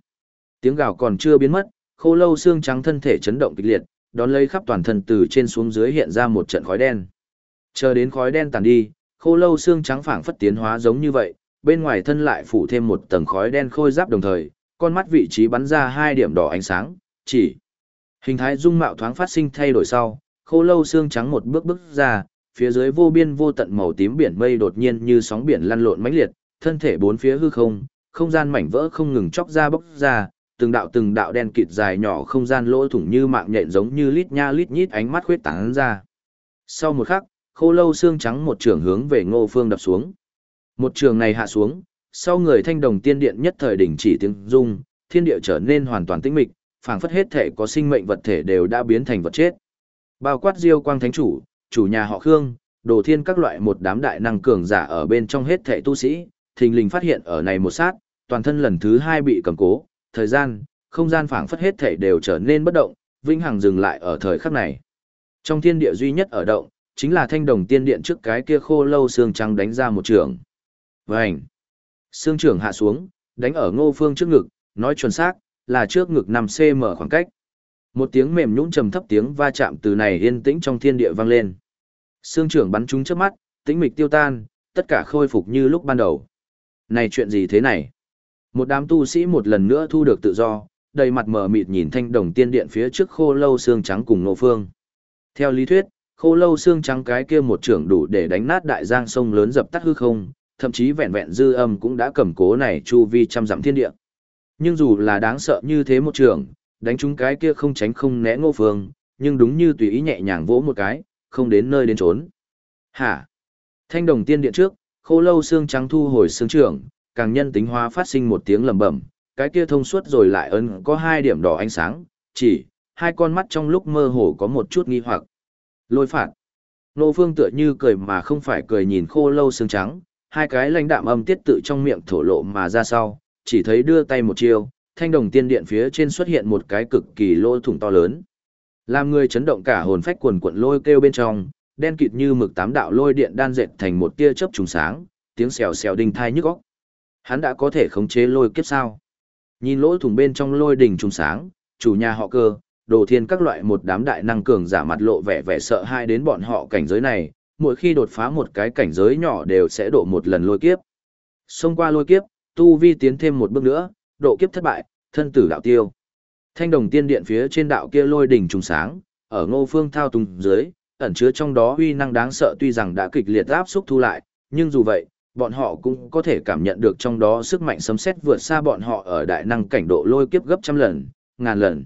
Tiếng gào còn chưa biến mất, khô lâu xương trắng thân thể chấn động kịch liệt, đón lấy khắp toàn thân từ trên xuống dưới hiện ra một trận khói đen. Chờ đến khói đen tàn đi, khô lâu xương trắng phảng phất tiến hóa giống như vậy, bên ngoài thân lại phủ thêm một tầng khói đen khôi giáp đồng thời, con mắt vị trí bắn ra hai điểm đỏ ánh sáng, chỉ hình thái dung mạo thoáng phát sinh thay đổi sau, khô lâu xương trắng một bước bước ra, phía dưới vô biên vô tận màu tím biển mây đột nhiên như sóng biển lăn lộn mãnh liệt, thân thể bốn phía hư không, không gian mảnh vỡ không ngừng chóc ra bốc ra, từng đạo từng đạo đen kịt dài nhỏ không gian lỗ thủng như mạng nhện giống như lít nha lít nhít ánh mắt khuyết tán ra. Sau một khắc, khô lâu xương trắng một trường hướng về ngô phương đập xuống. Một trường này hạ xuống, sau người thanh đồng tiên điện nhất thời đỉnh chỉ tiếng rung, thiên địa trở nên hoàn toàn tĩnh mịch, phảng phất hết thể có sinh mệnh vật thể đều đã biến thành vật chết. Bao quát Diêu Quang Thánh chủ, chủ nhà họ Khương, Đồ Thiên các loại một đám đại năng cường giả ở bên trong hết thể tu sĩ, thình lình phát hiện ở này một sát, toàn thân lần thứ hai bị cầm cố, thời gian, không gian phảng phất hết thể đều trở nên bất động, vĩnh hằng dừng lại ở thời khắc này. Trong thiên địa duy nhất ở động, chính là thanh đồng tiên điện trước cái kia khô lâu xương trắng đánh ra một trường. Vành! Xương trưởng hạ xuống, đánh ở ngô phương trước ngực, nói chuẩn xác, là trước ngực 5cm khoảng cách. Một tiếng mềm nhũn trầm thấp tiếng va chạm từ này yên tĩnh trong thiên địa vang lên. Xương trưởng bắn trúng trước mắt, tĩnh mịch tiêu tan, tất cả khôi phục như lúc ban đầu. Này chuyện gì thế này? Một đám tu sĩ một lần nữa thu được tự do, đầy mặt mờ mịt nhìn thanh đồng tiên điện phía trước khô lâu xương trắng cùng nộ phương. Theo lý thuyết, khô lâu xương trắng cái kia một trưởng đủ để đánh nát đại giang sông lớn dập tắt hư không, thậm chí vẹn vẹn dư âm cũng đã cầm cố này chu vi trăm dặm thiên địa. Nhưng dù là đáng sợ như thế một trưởng, đánh chúng cái kia không tránh không né ngô phương, nhưng đúng như tùy ý nhẹ nhàng vỗ một cái, không đến nơi đến trốn. Hả? Thanh đồng tiên điện trước, khô lâu xương trắng thu hồi xương trưởng, càng nhân tính hóa phát sinh một tiếng lầm bẩm, cái kia thông suốt rồi lại ấn có hai điểm đỏ ánh sáng, chỉ, hai con mắt trong lúc mơ hồ có một chút nghi hoặc. Lôi phạt. Nô Phương tựa như cười mà không phải cười nhìn khô lâu xương trắng, hai cái lãnh đạm âm tiết tự trong miệng thổ lộ mà ra sau, chỉ thấy đưa tay một chiêu, thanh đồng tiên điện phía trên xuất hiện một cái cực kỳ lỗ thủng to lớn. Làm người chấn động cả hồn phách quần quận lôi kêu bên trong, đen kịt như mực tám đạo lôi điện đan dệt thành một tia chớp trùng sáng, tiếng xèo xèo đinh thai nhức óc. Hắn đã có thể khống chế lôi kiếp sao? Nhìn lỗ thủng bên trong lôi đỉnh trùng sáng, chủ nhà họ cơ, đồ thiên các loại một đám đại năng cường giả mặt lộ vẻ vẻ sợ hãi đến bọn họ cảnh giới này, mỗi khi đột phá một cái cảnh giới nhỏ đều sẽ độ một lần lôi kiếp. Xông qua lôi kiếp, tu vi tiến thêm một bước nữa, độ kiếp thất bại, thân tử đạo tiêu. Thanh đồng tiên điện phía trên đạo kia lôi đỉnh trùng sáng, ở ngô phương thao túng dưới, ẩn chứa trong đó uy năng đáng sợ tuy rằng đã kịch liệt áp xúc thu lại, nhưng dù vậy, bọn họ cũng có thể cảm nhận được trong đó sức mạnh sấm sét vượt xa bọn họ ở đại năng cảnh độ lôi kiếp gấp trăm lần, ngàn lần.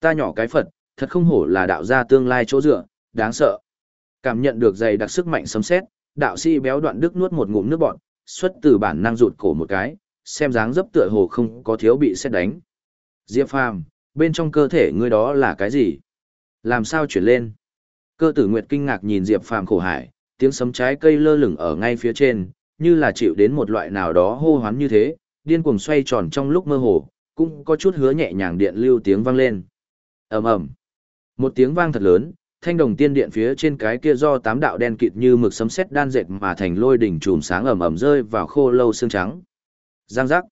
Ta nhỏ cái Phật, thật không hổ là đạo gia tương lai chỗ dựa, đáng sợ. Cảm nhận được dày đặc sức mạnh sấm sét, đạo sĩ béo đoạn đức nuốt một ngụm nước bọt, xuất từ bản năng rụt cổ một cái, xem dáng dấp tựa hồ không có thiếu bị sét đánh. Diệp Phàm, bên trong cơ thể ngươi đó là cái gì? Làm sao chuyển lên? Cơ tử Nguyệt kinh ngạc nhìn Diệp Phàm khổ hải, tiếng sấm trái cây lơ lửng ở ngay phía trên, như là chịu đến một loại nào đó hô hoán như thế, điên cuồng xoay tròn trong lúc mơ hồ, cũng có chút hứa nhẹ nhàng điện lưu tiếng vang lên. ầm ầm, một tiếng vang thật lớn, thanh đồng tiên điện phía trên cái kia do tám đạo đen kịt như mực sấm sét đan dệt mà thành lôi đỉnh chùm sáng ầm ầm rơi vào khô lâu xương trắng. Giang giác.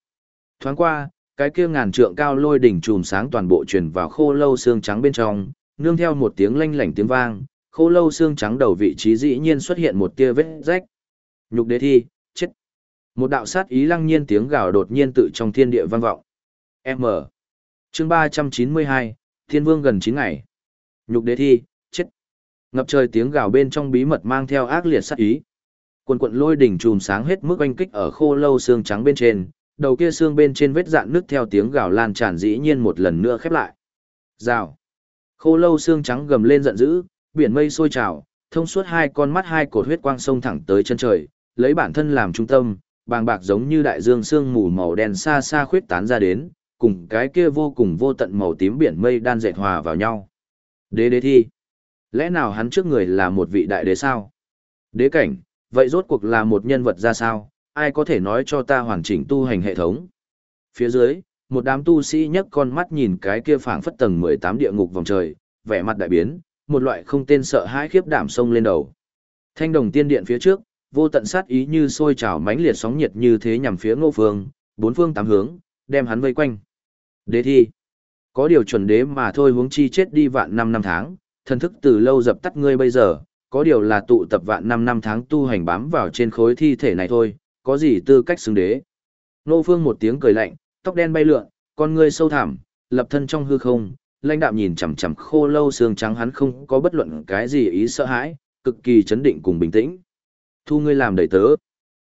Thoáng qua, cái kia ngàn trượng cao lôi đỉnh chùm sáng toàn bộ truyền vào khô lâu xương trắng bên trong, nương theo một tiếng lanh lảnh tiếng vang, khô lâu xương trắng đầu vị trí dĩ nhiên xuất hiện một tia vết rách. Nhục đế thi, chết. Một đạo sát ý lăng nhiên tiếng gào đột nhiên tự trong thiên địa vang vọng. M. Chương 392, Thiên Vương gần 9 ngày. Nhục đế thi, chết. Ngập trời tiếng gào bên trong bí mật mang theo ác liệt sát ý. Quần quận lôi đỉnh chùm sáng hết mức oanh kích ở khô lâu xương trắng bên trên, đầu kia xương bên trên vết dạn nước theo tiếng gào lan tràn dĩ nhiên một lần nữa khép lại. Rào. Khô lâu xương trắng gầm lên giận dữ, biển mây sôi trào, thông suốt hai con mắt hai cột huyết quang sông thẳng tới chân trời, lấy bản thân làm trung tâm, bàng bạc giống như đại dương sương mù màu đen xa xa khuyết tán ra đến, cùng cái kia vô cùng vô tận màu tím biển mây đan dệt hòa vào nhau. Đế đế thi. Lẽ nào hắn trước người là một vị đại đế sao? Đế cảnh, vậy rốt cuộc là một nhân vật ra sao? Ai có thể nói cho ta hoàn chỉnh tu hành hệ thống? Phía dưới, một đám tu sĩ nhấc con mắt nhìn cái kia phảng phất tầng 18 địa ngục vòng trời, vẻ mặt đại biến, một loại không tên sợ hãi khiếp đảm sông lên đầu. Thanh đồng tiên điện phía trước, vô tận sát ý như sôi trào mãnh liệt sóng nhiệt như thế nhằm phía ngô phương, bốn phương tám hướng, đem hắn vây quanh. Đế thi. Có điều chuẩn đế mà thôi huống chi chết đi vạn năm năm tháng, thần thức từ lâu dập tắt ngươi bây giờ, có điều là tụ tập vạn năm năm tháng tu hành bám vào trên khối thi thể này thôi, có gì tư cách xứng đế. Ngô phương một tiếng cười lạnh, tóc đen bay lượn, con ngươi sâu thẳm, lập thân trong hư không, lãnh đạm nhìn chằm chằm khô lâu xương trắng hắn không có bất luận cái gì ý sợ hãi, cực kỳ chấn định cùng bình tĩnh. Thu ngươi làm đầy tớ.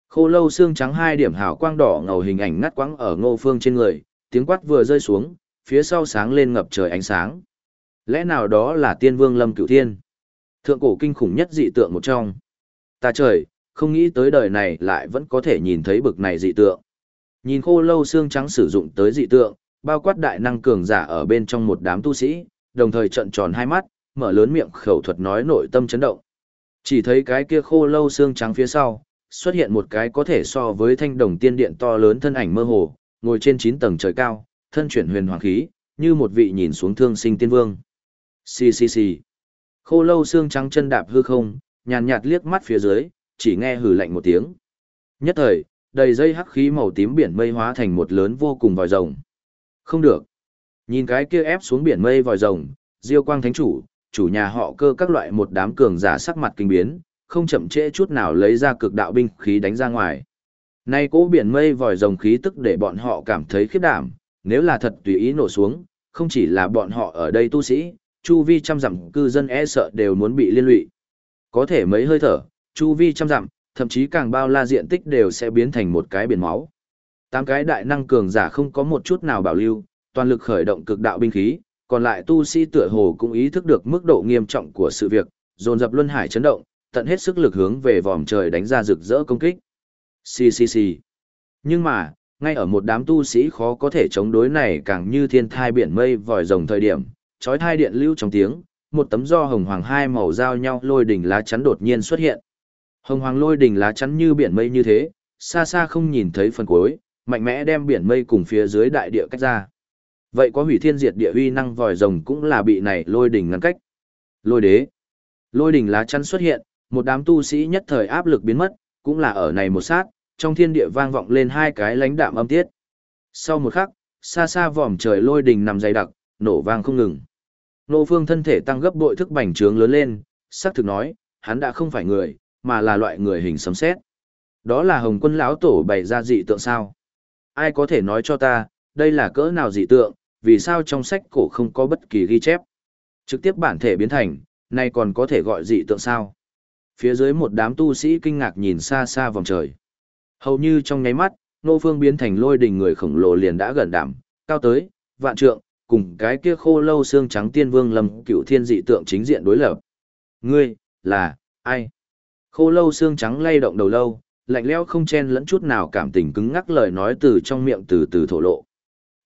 Khô lâu xương trắng hai điểm hào quang đỏ ngầu hình ảnh ngắt quãng ở ngô phương trên người, tiếng quát vừa rơi xuống, phía sau sáng lên ngập trời ánh sáng. Lẽ nào đó là tiên vương lâm cửu thiên? Thượng cổ kinh khủng nhất dị tượng một trong. Ta trời, không nghĩ tới đời này lại vẫn có thể nhìn thấy bực này dị tượng. Nhìn khô lâu xương trắng sử dụng tới dị tượng, bao quát đại năng cường giả ở bên trong một đám tu sĩ, đồng thời trận tròn hai mắt, mở lớn miệng khẩu thuật nói nội tâm chấn động. Chỉ thấy cái kia khô lâu xương trắng phía sau, xuất hiện một cái có thể so với thanh đồng tiên điện to lớn thân ảnh mơ hồ, ngồi trên 9 tầng trời cao, thân chuyển huyền hoàng khí, như một vị nhìn xuống thương sinh tiên vương. Xì xì xì. Khô lâu xương trắng chân đạp hư không, nhàn nhạt liếc mắt phía dưới, chỉ nghe hừ lạnh một tiếng. Nhất thời, đầy dây hắc khí màu tím biển mây hóa thành một lớn vô cùng vòi rồng. Không được. Nhìn cái kia ép xuống biển mây vòi rồng, Diêu Quang Thánh chủ, chủ nhà họ cơ các loại một đám cường giả sắc mặt kinh biến, không chậm trễ chút nào lấy ra cực đạo binh khí đánh ra ngoài. Nay cỗ biển mây vòi rồng khí tức để bọn họ cảm thấy khiếp đảm, nếu là thật tùy ý nổ xuống, không chỉ là bọn họ ở đây tu sĩ, chu vi trăm dặm cư dân e sợ đều muốn bị liên lụy. Có thể mấy hơi thở, chu vi trăm dặm, thậm chí càng bao la diện tích đều sẽ biến thành một cái biển máu. Tám cái đại năng cường giả không có một chút nào bảo lưu, toàn lực khởi động cực đạo binh khí, còn lại tu sĩ tựa hồ cũng ý thức được mức độ nghiêm trọng của sự việc, dồn dập luân hải chấn động, tận hết sức lực hướng về vòm trời đánh ra rực rỡ công kích. Xì xì xì. Nhưng mà, ngay ở một đám tu sĩ khó có thể chống đối này càng như thiên thai biển mây vòi rồng thời điểm, chói thai điện lưu trong tiếng, một tấm do hồng hoàng hai màu giao nhau lôi đỉnh lá chắn đột nhiên xuất hiện. Hồng hoàng lôi đỉnh lá chắn như biển mây như thế, xa xa không nhìn thấy phần cuối, mạnh mẽ đem biển mây cùng phía dưới đại địa cách ra. Vậy có hủy thiên diệt địa uy năng vòi rồng cũng là bị này lôi đỉnh ngăn cách. Lôi đế. Lôi đỉnh lá chắn xuất hiện, một đám tu sĩ nhất thời áp lực biến mất, cũng là ở này một sát, trong thiên địa vang vọng lên hai cái lãnh đạm âm tiết. Sau một khắc, xa xa vòm trời lôi đỉnh nằm dày đặc, nổ vang không ngừng. Nô Phương thân thể tăng gấp bội thức bành trướng lớn lên, sắc thực nói, hắn đã không phải người, mà là loại người hình sấm sét. Đó là Hồng Quân lão tổ bày ra dị tượng sao? Ai có thể nói cho ta, đây là cỡ nào dị tượng, vì sao trong sách cổ không có bất kỳ ghi chép? Trực tiếp bản thể biến thành, nay còn có thể gọi dị tượng sao? Phía dưới một đám tu sĩ kinh ngạc nhìn xa xa vòng trời. Hầu như trong nháy mắt, Nô Phương biến thành lôi đình người khổng lồ liền đã gần đảm, cao tới, vạn trượng, cùng cái kia khô lâu xương trắng tiên vương lâm cựu thiên dị tượng chính diện đối lập. Ngươi, là, ai? Khô lâu xương trắng lay động đầu lâu, lạnh lẽo không chen lẫn chút nào cảm tình cứng ngắc lời nói từ trong miệng từ từ thổ lộ.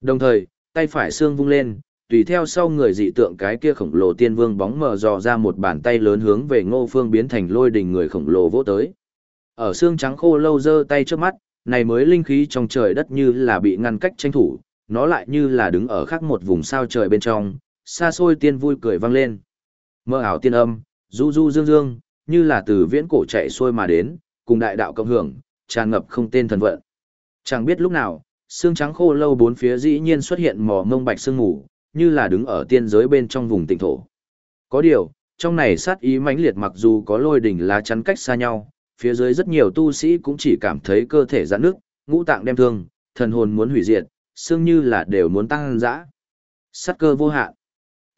Đồng thời, tay phải xương vung lên, tùy theo sau người dị tượng cái kia khổng lồ tiên vương bóng mờ dò ra một bàn tay lớn hướng về ngô phương biến thành lôi đình người khổng lồ vỗ tới. Ở xương trắng khô lâu dơ tay trước mắt, này mới linh khí trong trời đất như là bị ngăn cách tranh thủ, nó lại như là đứng ở khác một vùng sao trời bên trong, xa xôi tiên vui cười vang lên. Mơ ảo tiên âm, du du dương dương, như là từ viễn cổ chạy xuôi mà đến, cùng đại đạo cộng hưởng, tràn ngập không tên thần vận. Chẳng biết lúc nào, xương trắng khô lâu bốn phía dĩ nhiên xuất hiện mò mông bạch sương ngủ, như là đứng ở tiên giới bên trong vùng tịnh thổ. Có điều, trong này sát ý mãnh liệt mặc dù có lôi đỉnh lá chắn cách xa nhau, phía dưới rất nhiều tu sĩ cũng chỉ cảm thấy cơ thể giãn nước, ngũ tạng đem thương, thần hồn muốn hủy diệt, xương như là đều muốn tăng dã. Sát cơ vô hạn.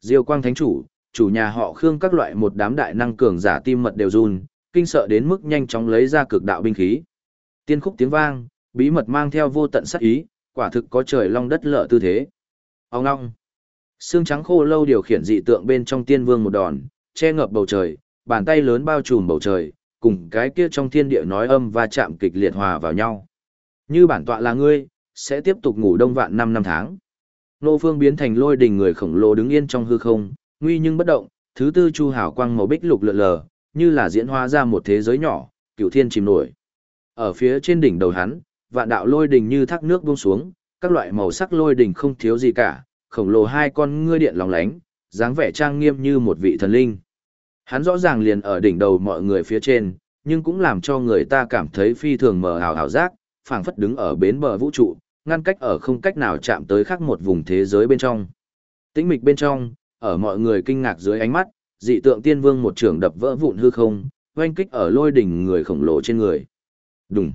Diêu Quang Thánh chủ, chủ nhà họ Khương các loại một đám đại năng cường giả tim mật đều run, kinh sợ đến mức nhanh chóng lấy ra cực đạo binh khí. Tiên khúc tiếng vang, bí mật mang theo vô tận sát ý, quả thực có trời long đất lở tư thế. Ông ngong. Xương trắng khô lâu điều khiển dị tượng bên trong tiên vương một đòn, che ngập bầu trời, bàn tay lớn bao trùm bầu trời, cùng cái kia trong thiên địa nói âm và chạm kịch liệt hòa vào nhau. Như bản tọa là ngươi, sẽ tiếp tục ngủ đông vạn năm năm tháng. Nô phương biến thành lôi đình người khổng lồ đứng yên trong hư không, nguy nhưng bất động, thứ tư chu hảo quang màu bích lục lượn lờ, như là diễn hóa ra một thế giới nhỏ, cửu thiên chìm nổi. Ở phía trên đỉnh đầu hắn, vạn đạo lôi đình như thác nước buông xuống, các loại màu sắc lôi đình không thiếu gì cả, khổng lồ hai con ngươi điện lóng lánh, dáng vẻ trang nghiêm như một vị thần linh. Hắn rõ ràng liền ở đỉnh đầu mọi người phía trên, nhưng cũng làm cho người ta cảm thấy phi thường mờ ảo ảo giác, phảng phất đứng ở bến bờ vũ trụ, ngăn cách ở không cách nào chạm tới khác một vùng thế giới bên trong. Tĩnh mịch bên trong, ở mọi người kinh ngạc dưới ánh mắt, dị tượng tiên vương một trường đập vỡ vụn hư không, oanh kích ở lôi đỉnh người khổng lồ trên người. Đùng.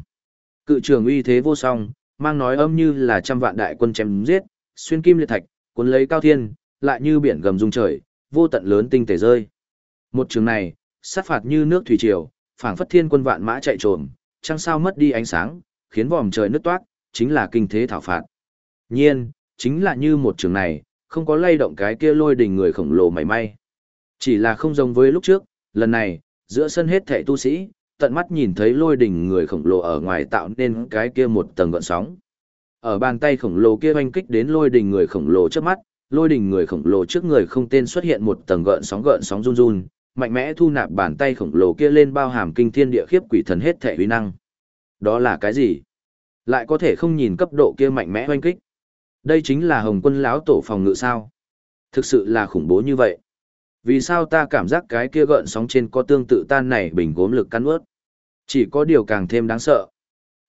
Cự trường uy thế vô song, mang nói âm như là trăm vạn đại quân chém giết, xuyên kim liệt thạch, cuốn lấy cao thiên, lại như biển gầm rung trời, vô tận lớn tinh thể rơi. Một trường này, sát phạt như nước thủy triều, phảng phất thiên quân vạn mã chạy trồm, trăng sao mất đi ánh sáng, khiến vòm trời nứt toát, chính là kinh thế thảo phạt. Nhiên, chính là như một trường này, không có lay động cái kia lôi đỉnh người khổng lồ mảy may. Chỉ là không giống với lúc trước, lần này, giữa sân hết thảy tu sĩ, tận mắt nhìn thấy lôi đỉnh người khổng lồ ở ngoài tạo nên cái kia một tầng gợn sóng. Ở bàn tay khổng lồ kia oanh kích đến lôi đỉnh người khổng lồ trước mắt, lôi đỉnh người khổng lồ trước người không tên xuất hiện một tầng gợn sóng gợn sóng run run, mạnh mẽ thu nạp bàn tay khổng lồ kia lên bao hàm kinh thiên địa khiếp quỷ thần hết thể uy năng. Đó là cái gì? Lại có thể không nhìn cấp độ kia mạnh mẽ oanh kích. Đây chính là Hồng Quân lão tổ phòng ngự sao? Thực sự là khủng bố như vậy. Vì sao ta cảm giác cái kia gợn sóng trên có tương tự tan này bình gốm lực cắn ướt? Chỉ có điều càng thêm đáng sợ.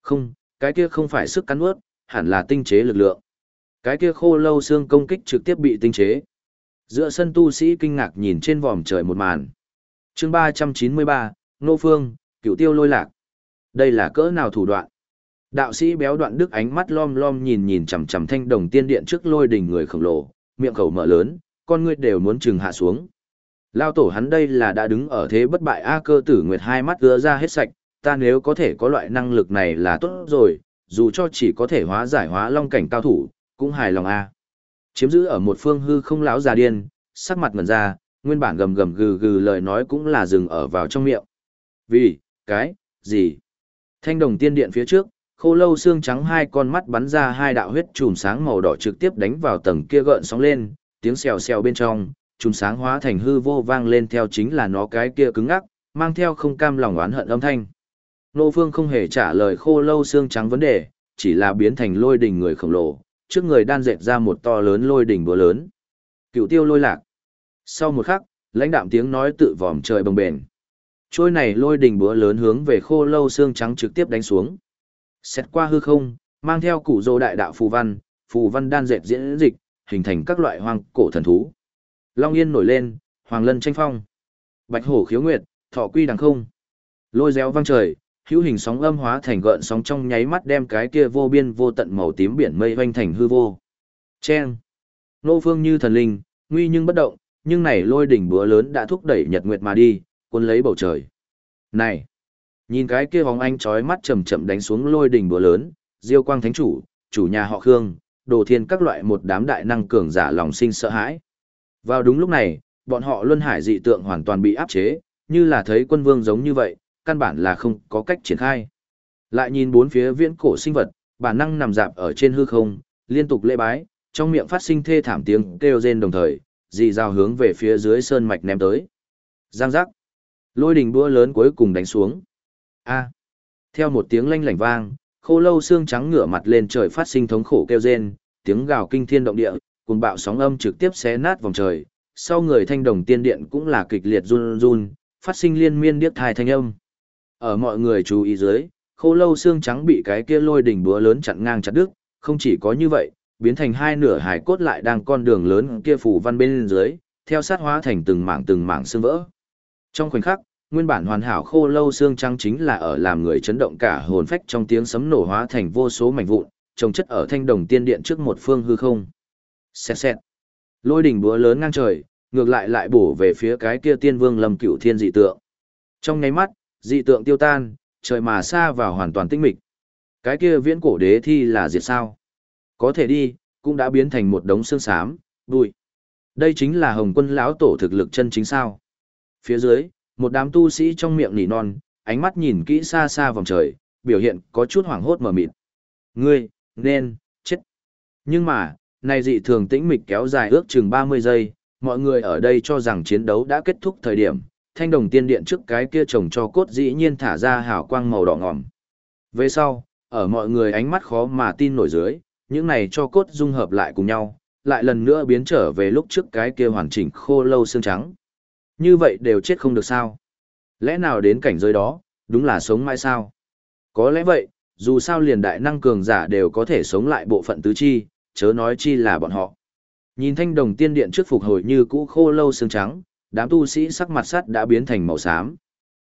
Không, cái kia không phải sức cắn ướt, hẳn là tinh chế lực lượng. Cái kia khô lâu xương công kích trực tiếp bị tinh chế. Giữa sân tu sĩ kinh ngạc nhìn trên vòm trời một màn. chương 393, Nô Phương, cựu tiêu lôi lạc. Đây là cỡ nào thủ đoạn? Đạo sĩ béo đoạn đức ánh mắt lom lom nhìn nhìn chằm chằm thanh đồng tiên điện trước lôi đỉnh người khổng lồ, miệng khẩu mở lớn, con ngươi đều muốn chừng hạ xuống. Lao tổ hắn đây là đã đứng ở thế bất bại A cơ tử nguyệt hai mắt gỡ ra hết sạch, ta nếu có thể có loại năng lực này là tốt rồi, dù cho chỉ có thể hóa giải hóa long cảnh cao thủ, cũng hài lòng a. Chiếm giữ ở một phương hư không lão già điên, sắc mặt ngần ra, nguyên bản gầm gầm gừ gừ lời nói cũng là dừng ở vào trong miệng. Vì, cái, gì? Thanh đồng tiên điện phía trước, khô lâu xương trắng hai con mắt bắn ra hai đạo huyết chùm sáng màu đỏ trực tiếp đánh vào tầng kia gợn sóng lên, tiếng xèo xèo bên trong, trùng sáng hóa thành hư vô vang lên theo chính là nó cái kia cứng ngắc, mang theo không cam lòng oán hận âm thanh. Nô Phương không hề trả lời khô lâu xương trắng vấn đề, chỉ là biến thành lôi đỉnh người khổng lồ, trước người đan dệt ra một to lớn lôi đỉnh búa lớn. Cựu tiêu lôi lạc. Sau một khắc, lãnh đạm tiếng nói tự vòm trời bồng bềnh. Trôi này lôi đỉnh búa lớn hướng về khô lâu xương trắng trực tiếp đánh xuống. Xét qua hư không, mang theo củ dô đại đạo phù văn, phù văn đan dệt diễn dịch, hình thành các loại hoang cổ thần thú. Long yên nổi lên, hoàng lân tranh phong. Bạch hổ khiếu nguyệt, thọ quy đằng không. Lôi réo vang trời, hữu hình sóng âm hóa thành gợn sóng trong nháy mắt đem cái kia vô biên vô tận màu tím biển mây hoanh thành hư vô. Chen. Nô phương như thần linh, nguy nhưng bất động, nhưng này lôi đỉnh búa lớn đã thúc đẩy nhật nguyệt mà đi, cuốn lấy bầu trời. Này! Nhìn cái kia bóng anh chói mắt chậm chậm đánh xuống lôi đỉnh búa lớn, Diêu Quang Thánh Chủ, chủ nhà họ Khương, đồ thiên các loại một đám đại năng cường giả lòng sinh sợ hãi. Vào đúng lúc này, bọn họ luân hải dị tượng hoàn toàn bị áp chế, như là thấy quân vương giống như vậy, căn bản là không có cách triển khai. Lại nhìn bốn phía viễn cổ sinh vật, bản năng nằm dạp ở trên hư không, liên tục lễ bái, trong miệng phát sinh thê thảm tiếng kêu rên đồng thời, dị giao hướng về phía dưới sơn mạch ném tới. Giang giác. Lôi đình búa lớn cuối cùng đánh xuống. A. Theo một tiếng lanh lảnh vang, khô lâu xương trắng ngửa mặt lên trời phát sinh thống khổ kêu rên, tiếng gào kinh thiên động địa, cùng bạo sóng âm trực tiếp xé nát vòng trời. Sau người thanh đồng tiên điện cũng là kịch liệt run run, phát sinh liên miên điếc thai thanh âm. Ở mọi người chú ý dưới, khô lâu xương trắng bị cái kia lôi đỉnh búa lớn chặn ngang chặt đứt, không chỉ có như vậy, biến thành hai nửa hải cốt lại đang con đường lớn kia phủ văn bên dưới, theo sát hóa thành từng mảng từng mảng xương vỡ. Trong khoảnh khắc, nguyên bản hoàn hảo khô lâu xương trắng chính là ở làm người chấn động cả hồn phách trong tiếng sấm nổ hóa thành vô số mảnh vụn, trồng chất ở thanh đồng tiên điện trước một phương hư không. Xẹt xẹt. Lôi đỉnh búa lớn ngang trời, ngược lại lại bổ về phía cái kia tiên vương lâm cửu thiên dị tượng. Trong nháy mắt, dị tượng tiêu tan, trời mà xa vào hoàn toàn tinh mịch. Cái kia viễn cổ đế thi là diệt sao? Có thể đi, cũng đã biến thành một đống xương xám, bụi. Đây chính là Hồng Quân lão tổ thực lực chân chính sao? Phía dưới, một đám tu sĩ trong miệng nỉ non, ánh mắt nhìn kỹ xa xa vòng trời, biểu hiện có chút hoảng hốt mờ mịt. Ngươi, nên, chết. Nhưng mà, này dị thường tĩnh mịch kéo dài ước chừng 30 giây, mọi người ở đây cho rằng chiến đấu đã kết thúc thời điểm, thanh đồng tiên điện trước cái kia trồng cho cốt dĩ nhiên thả ra hào quang màu đỏ ngòm. Về sau, ở mọi người ánh mắt khó mà tin nổi dưới, những này cho cốt dung hợp lại cùng nhau, lại lần nữa biến trở về lúc trước cái kia hoàn chỉnh khô lâu xương trắng. Như vậy đều chết không được sao? Lẽ nào đến cảnh giới đó, đúng là sống mãi sao? Có lẽ vậy, dù sao liền đại năng cường giả đều có thể sống lại bộ phận tứ chi, chớ nói chi là bọn họ. Nhìn thanh đồng tiên điện trước phục hồi như cũ khô lâu xương trắng, đám tu sĩ sắc mặt sắt đã biến thành màu xám.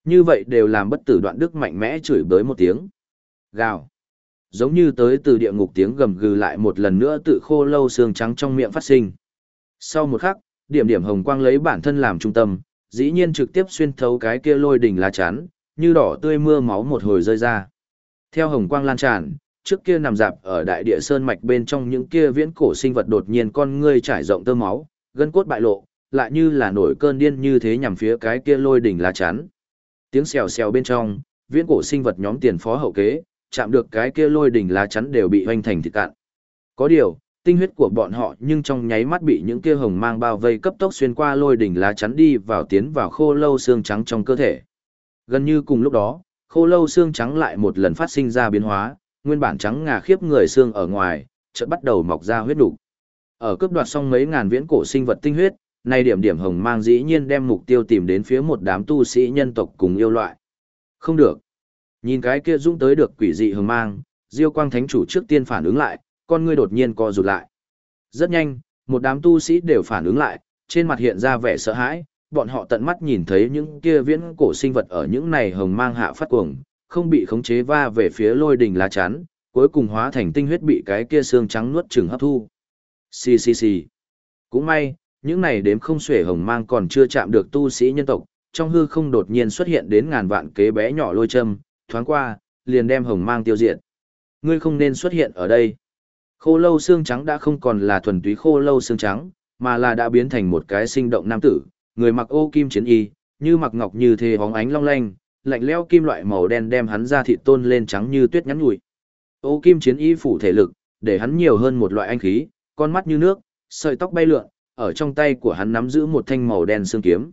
Như vậy đều làm bất tử đoạn đức mạnh mẽ chửi bới một tiếng. Gào. Giống như tới từ địa ngục tiếng gầm gừ lại một lần nữa tự khô lâu xương trắng trong miệng phát sinh. Sau một khắc, điểm điểm hồng quang lấy bản thân làm trung tâm, dĩ nhiên trực tiếp xuyên thấu cái kia lôi đỉnh lá chắn, như đỏ tươi mưa máu một hồi rơi ra. Theo hồng quang lan tràn, trước kia nằm dạp ở đại địa sơn mạch bên trong những kia viễn cổ sinh vật đột nhiên con ngươi trải rộng tơ máu, gân cốt bại lộ, lại như là nổi cơn điên như thế nhằm phía cái kia lôi đỉnh lá chắn. Tiếng xèo xèo bên trong, viễn cổ sinh vật nhóm tiền phó hậu kế, chạm được cái kia lôi đỉnh lá chắn đều bị hoành thành thịt cạn. Có điều, tinh huyết của bọn họ nhưng trong nháy mắt bị những kia hồng mang bao vây cấp tốc xuyên qua lôi đỉnh lá chắn đi vào tiến vào khô lâu xương trắng trong cơ thể. Gần như cùng lúc đó, khô lâu xương trắng lại một lần phát sinh ra biến hóa, nguyên bản trắng ngà khiếp người xương ở ngoài, chợt bắt đầu mọc ra huyết đủ. Ở cướp đoạt xong mấy ngàn viễn cổ sinh vật tinh huyết, nay điểm điểm hồng mang dĩ nhiên đem mục tiêu tìm đến phía một đám tu sĩ nhân tộc cùng yêu loại. Không được. Nhìn cái kia dũng tới được quỷ dị hồng mang, Diêu Quang Thánh chủ trước tiên phản ứng lại, con ngươi đột nhiên co rụt lại. Rất nhanh, một đám tu sĩ đều phản ứng lại, trên mặt hiện ra vẻ sợ hãi, bọn họ tận mắt nhìn thấy những kia viễn cổ sinh vật ở những này hồng mang hạ phát cuồng, không bị khống chế va về phía lôi đỉnh lá chắn, cuối cùng hóa thành tinh huyết bị cái kia xương trắng nuốt chửng hấp thu. Xì xì xì. Cũng may, những này đếm không xuể hồng mang còn chưa chạm được tu sĩ nhân tộc, trong hư không đột nhiên xuất hiện đến ngàn vạn kế bé nhỏ lôi châm, thoáng qua, liền đem hồng mang tiêu diệt. Ngươi không nên xuất hiện ở đây. Khô lâu xương trắng đã không còn là thuần túy khô lâu xương trắng, mà là đã biến thành một cái sinh động nam tử, người mặc ô kim chiến y, như mặc ngọc như thế hóng ánh long lanh, lạnh lẽo kim loại màu đen đem hắn ra thịt tôn lên trắng như tuyết nhắn nhủi. Ô kim chiến y phủ thể lực, để hắn nhiều hơn một loại anh khí, con mắt như nước, sợi tóc bay lượn, ở trong tay của hắn nắm giữ một thanh màu đen xương kiếm.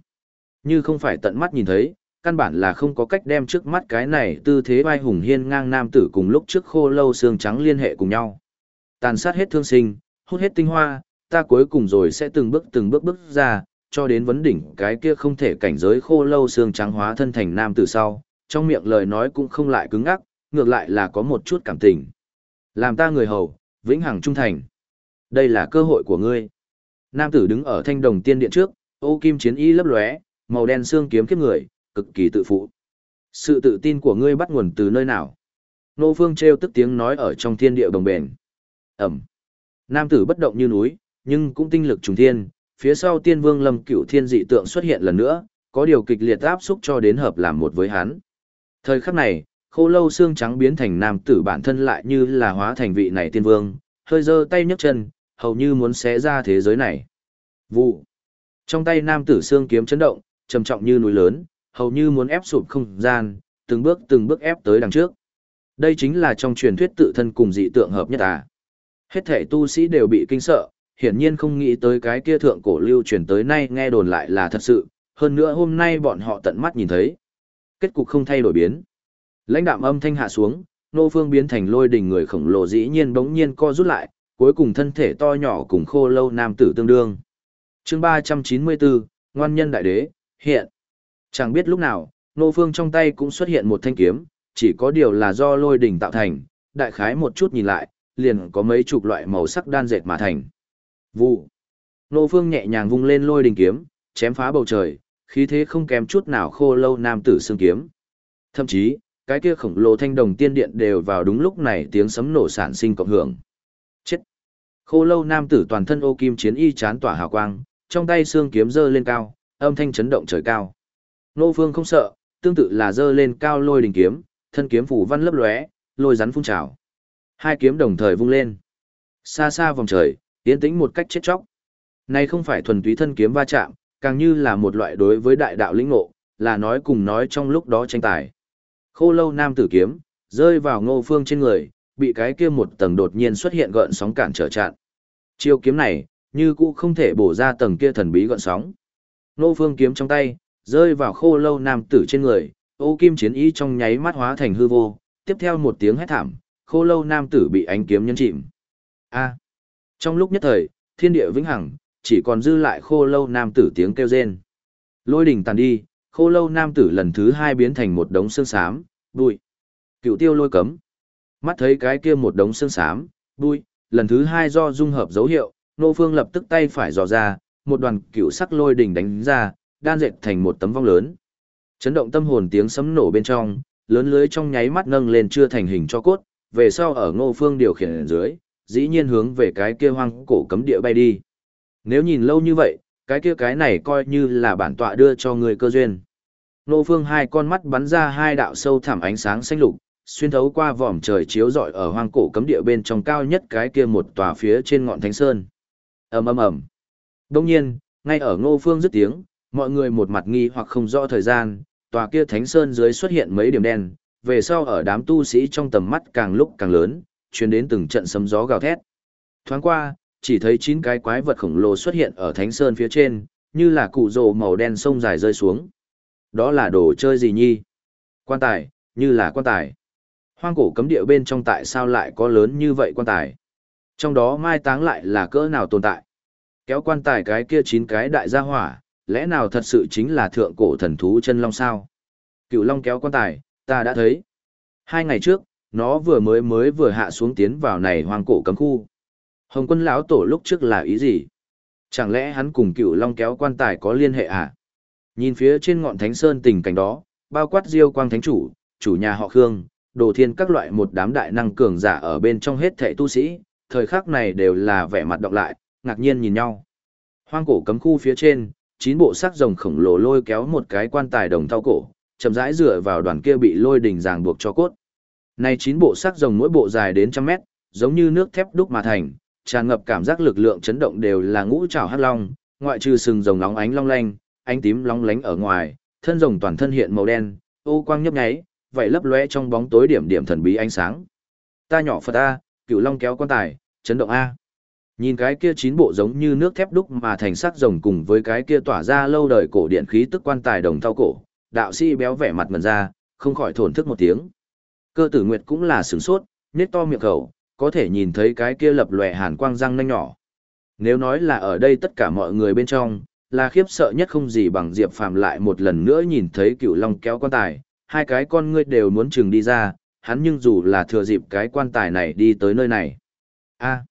Như không phải tận mắt nhìn thấy, căn bản là không có cách đem trước mắt cái này tư thế vai hùng hiên ngang nam tử cùng lúc trước khô lâu xương trắng liên hệ cùng nhau. Tàn sát hết thương sinh, hút hết tinh hoa, ta cuối cùng rồi sẽ từng bước từng bước bước ra, cho đến vấn đỉnh cái kia không thể cảnh giới khô lâu xương trắng hóa thân thành nam tử sau, trong miệng lời nói cũng không lại cứng ngắc, ngược lại là có một chút cảm tình. Làm ta người hầu, vĩnh hằng trung thành. Đây là cơ hội của ngươi. Nam tử đứng ở thanh đồng tiên điện trước, ô kim chiến y lấp lóe, màu đen xương kiếm kiếp người, cực kỳ tự phụ. Sự tự tin của ngươi bắt nguồn từ nơi nào? Nô Phương treo tức tiếng nói ở trong thiên địa đồng bền. Ẩm. Nam tử bất động như núi, nhưng cũng tinh lực trùng thiên, phía sau tiên vương lâm cựu thiên dị tượng xuất hiện lần nữa, có điều kịch liệt áp xúc cho đến hợp làm một với hắn. Thời khắc này, khô lâu xương trắng biến thành nam tử bản thân lại như là hóa thành vị này tiên vương, hơi giơ tay nhấc chân, hầu như muốn xé ra thế giới này. Vụ. Trong tay nam tử xương kiếm chấn động, trầm trọng như núi lớn, hầu như muốn ép sụp không gian, từng bước từng bước ép tới đằng trước. Đây chính là trong truyền thuyết tự thân cùng dị tượng hợp nhất à. Hết thể tu sĩ đều bị kinh sợ, hiển nhiên không nghĩ tới cái kia thượng cổ lưu truyền tới nay nghe đồn lại là thật sự, hơn nữa hôm nay bọn họ tận mắt nhìn thấy. Kết cục không thay đổi biến. Lãnh đạm âm thanh hạ xuống, nô phương biến thành lôi đỉnh người khổng lồ dĩ nhiên bỗng nhiên co rút lại, cuối cùng thân thể to nhỏ cùng khô lâu nam tử tương đương. chương 394, Ngoan nhân đại đế, hiện. Chẳng biết lúc nào, nô phương trong tay cũng xuất hiện một thanh kiếm, chỉ có điều là do lôi đỉnh tạo thành, đại khái một chút nhìn lại, liền có mấy chục loại màu sắc đan dệt mà thành. Vụ. Nô phương nhẹ nhàng vung lên lôi đình kiếm, chém phá bầu trời, khí thế không kém chút nào khô lâu nam tử xương kiếm. Thậm chí, cái kia khổng lồ thanh đồng tiên điện đều vào đúng lúc này tiếng sấm nổ sản sinh cộng hưởng. Chết! Khô lâu nam tử toàn thân ô kim chiến y chán tỏa hào quang, trong tay xương kiếm dơ lên cao, âm thanh chấn động trời cao. Nô phương không sợ, tương tự là dơ lên cao lôi đình kiếm, thân kiếm phủ văn lấp lóe, lôi rắn phun trào. Hai kiếm đồng thời vung lên. Xa xa vòng trời, tiến tĩnh một cách chết chóc. Này không phải thuần túy thân kiếm va chạm, càng như là một loại đối với đại đạo lĩnh ngộ, là nói cùng nói trong lúc đó tranh tài. Khô lâu nam tử kiếm, rơi vào ngô phương trên người, bị cái kia một tầng đột nhiên xuất hiện gợn sóng cản trở chặn. Chiêu kiếm này, như cũ không thể bổ ra tầng kia thần bí gợn sóng. Ngô phương kiếm trong tay, rơi vào khô lâu nam tử trên người, ô kim chiến ý trong nháy mắt hóa thành hư vô, tiếp theo một tiếng hét thảm, khô lâu nam tử bị ánh kiếm nhân chìm. A. Trong lúc nhất thời, thiên địa vĩnh hằng, chỉ còn dư lại khô lâu nam tử tiếng kêu rên. Lôi đỉnh tàn đi, khô lâu nam tử lần thứ hai biến thành một đống xương xám, bụi. Cựu tiêu lôi cấm. Mắt thấy cái kia một đống xương xám, bụi, lần thứ hai do dung hợp dấu hiệu, nô phương lập tức tay phải dò ra, một đoàn cựu sắc lôi đỉnh đánh ra, đan dệt thành một tấm vong lớn. Chấn động tâm hồn tiếng sấm nổ bên trong, lớn lưới trong nháy mắt nâng lên chưa thành hình cho cốt, về sau ở ngô phương điều khiển dưới, dĩ nhiên hướng về cái kia hoang cổ cấm địa bay đi. Nếu nhìn lâu như vậy, cái kia cái này coi như là bản tọa đưa cho người cơ duyên. Nô phương hai con mắt bắn ra hai đạo sâu thẳm ánh sáng xanh lục, xuyên thấu qua vòm trời chiếu rọi ở hoang cổ cấm địa bên trong cao nhất cái kia một tòa phía trên ngọn thánh sơn. ầm ầm ầm. Đông nhiên, ngay ở ngô phương dứt tiếng, mọi người một mặt nghi hoặc không rõ thời gian, tòa kia thánh sơn dưới xuất hiện mấy điểm đen, về sau ở đám tu sĩ trong tầm mắt càng lúc càng lớn, truyền đến từng trận sấm gió gào thét. Thoáng qua, chỉ thấy chín cái quái vật khổng lồ xuất hiện ở thánh sơn phía trên, như là cụ rồ màu đen sông dài rơi xuống. Đó là đồ chơi gì nhi? Quan tài, như là quan tài. Hoang cổ cấm địa bên trong tại sao lại có lớn như vậy quan tài? Trong đó mai táng lại là cỡ nào tồn tại? Kéo quan tài cái kia chín cái đại gia hỏa, lẽ nào thật sự chính là thượng cổ thần thú chân long sao? Cựu long kéo quan tài, ta đã thấy. Hai ngày trước, nó vừa mới mới vừa hạ xuống tiến vào này hoang cổ cấm khu. Hồng quân lão tổ lúc trước là ý gì? Chẳng lẽ hắn cùng cựu long kéo quan tài có liên hệ à? Nhìn phía trên ngọn thánh sơn tình cảnh đó, bao quát diêu quang thánh chủ, chủ nhà họ Khương, đồ thiên các loại một đám đại năng cường giả ở bên trong hết thệ tu sĩ, thời khắc này đều là vẻ mặt đọc lại, ngạc nhiên nhìn nhau. Hoang cổ cấm khu phía trên, chín bộ sắc rồng khổng lồ lôi kéo một cái quan tài đồng thau cổ, chậm rãi dựa vào đoàn kia bị lôi đình ràng buộc cho cốt. Này chín bộ sắc rồng mỗi bộ dài đến trăm mét, giống như nước thép đúc mà thành, tràn ngập cảm giác lực lượng chấn động đều là ngũ trảo hắc long, ngoại trừ sừng rồng nóng ánh long lanh, ánh tím long lánh ở ngoài, thân rồng toàn thân hiện màu đen, ô quang nhấp nháy, vậy lấp lóe trong bóng tối điểm điểm thần bí ánh sáng. Ta nhỏ Phật a, cựu long kéo quan tài, chấn động a. Nhìn cái kia chín bộ giống như nước thép đúc mà thành sắc rồng cùng với cái kia tỏa ra lâu đời cổ điện khí tức quan tài đồng thau cổ, đạo sĩ béo vẻ mặt mần ra, không khỏi thổn thức một tiếng. Cơ tử nguyệt cũng là sửng sốt, nết to miệng khẩu, có thể nhìn thấy cái kia lập lòe hàn quang răng nanh nhỏ. Nếu nói là ở đây tất cả mọi người bên trong, là khiếp sợ nhất không gì bằng Diệp Phàm lại một lần nữa nhìn thấy cựu long kéo quan tài, hai cái con ngươi đều muốn chừng đi ra, hắn nhưng dù là thừa dịp cái quan tài này đi tới nơi này. a à.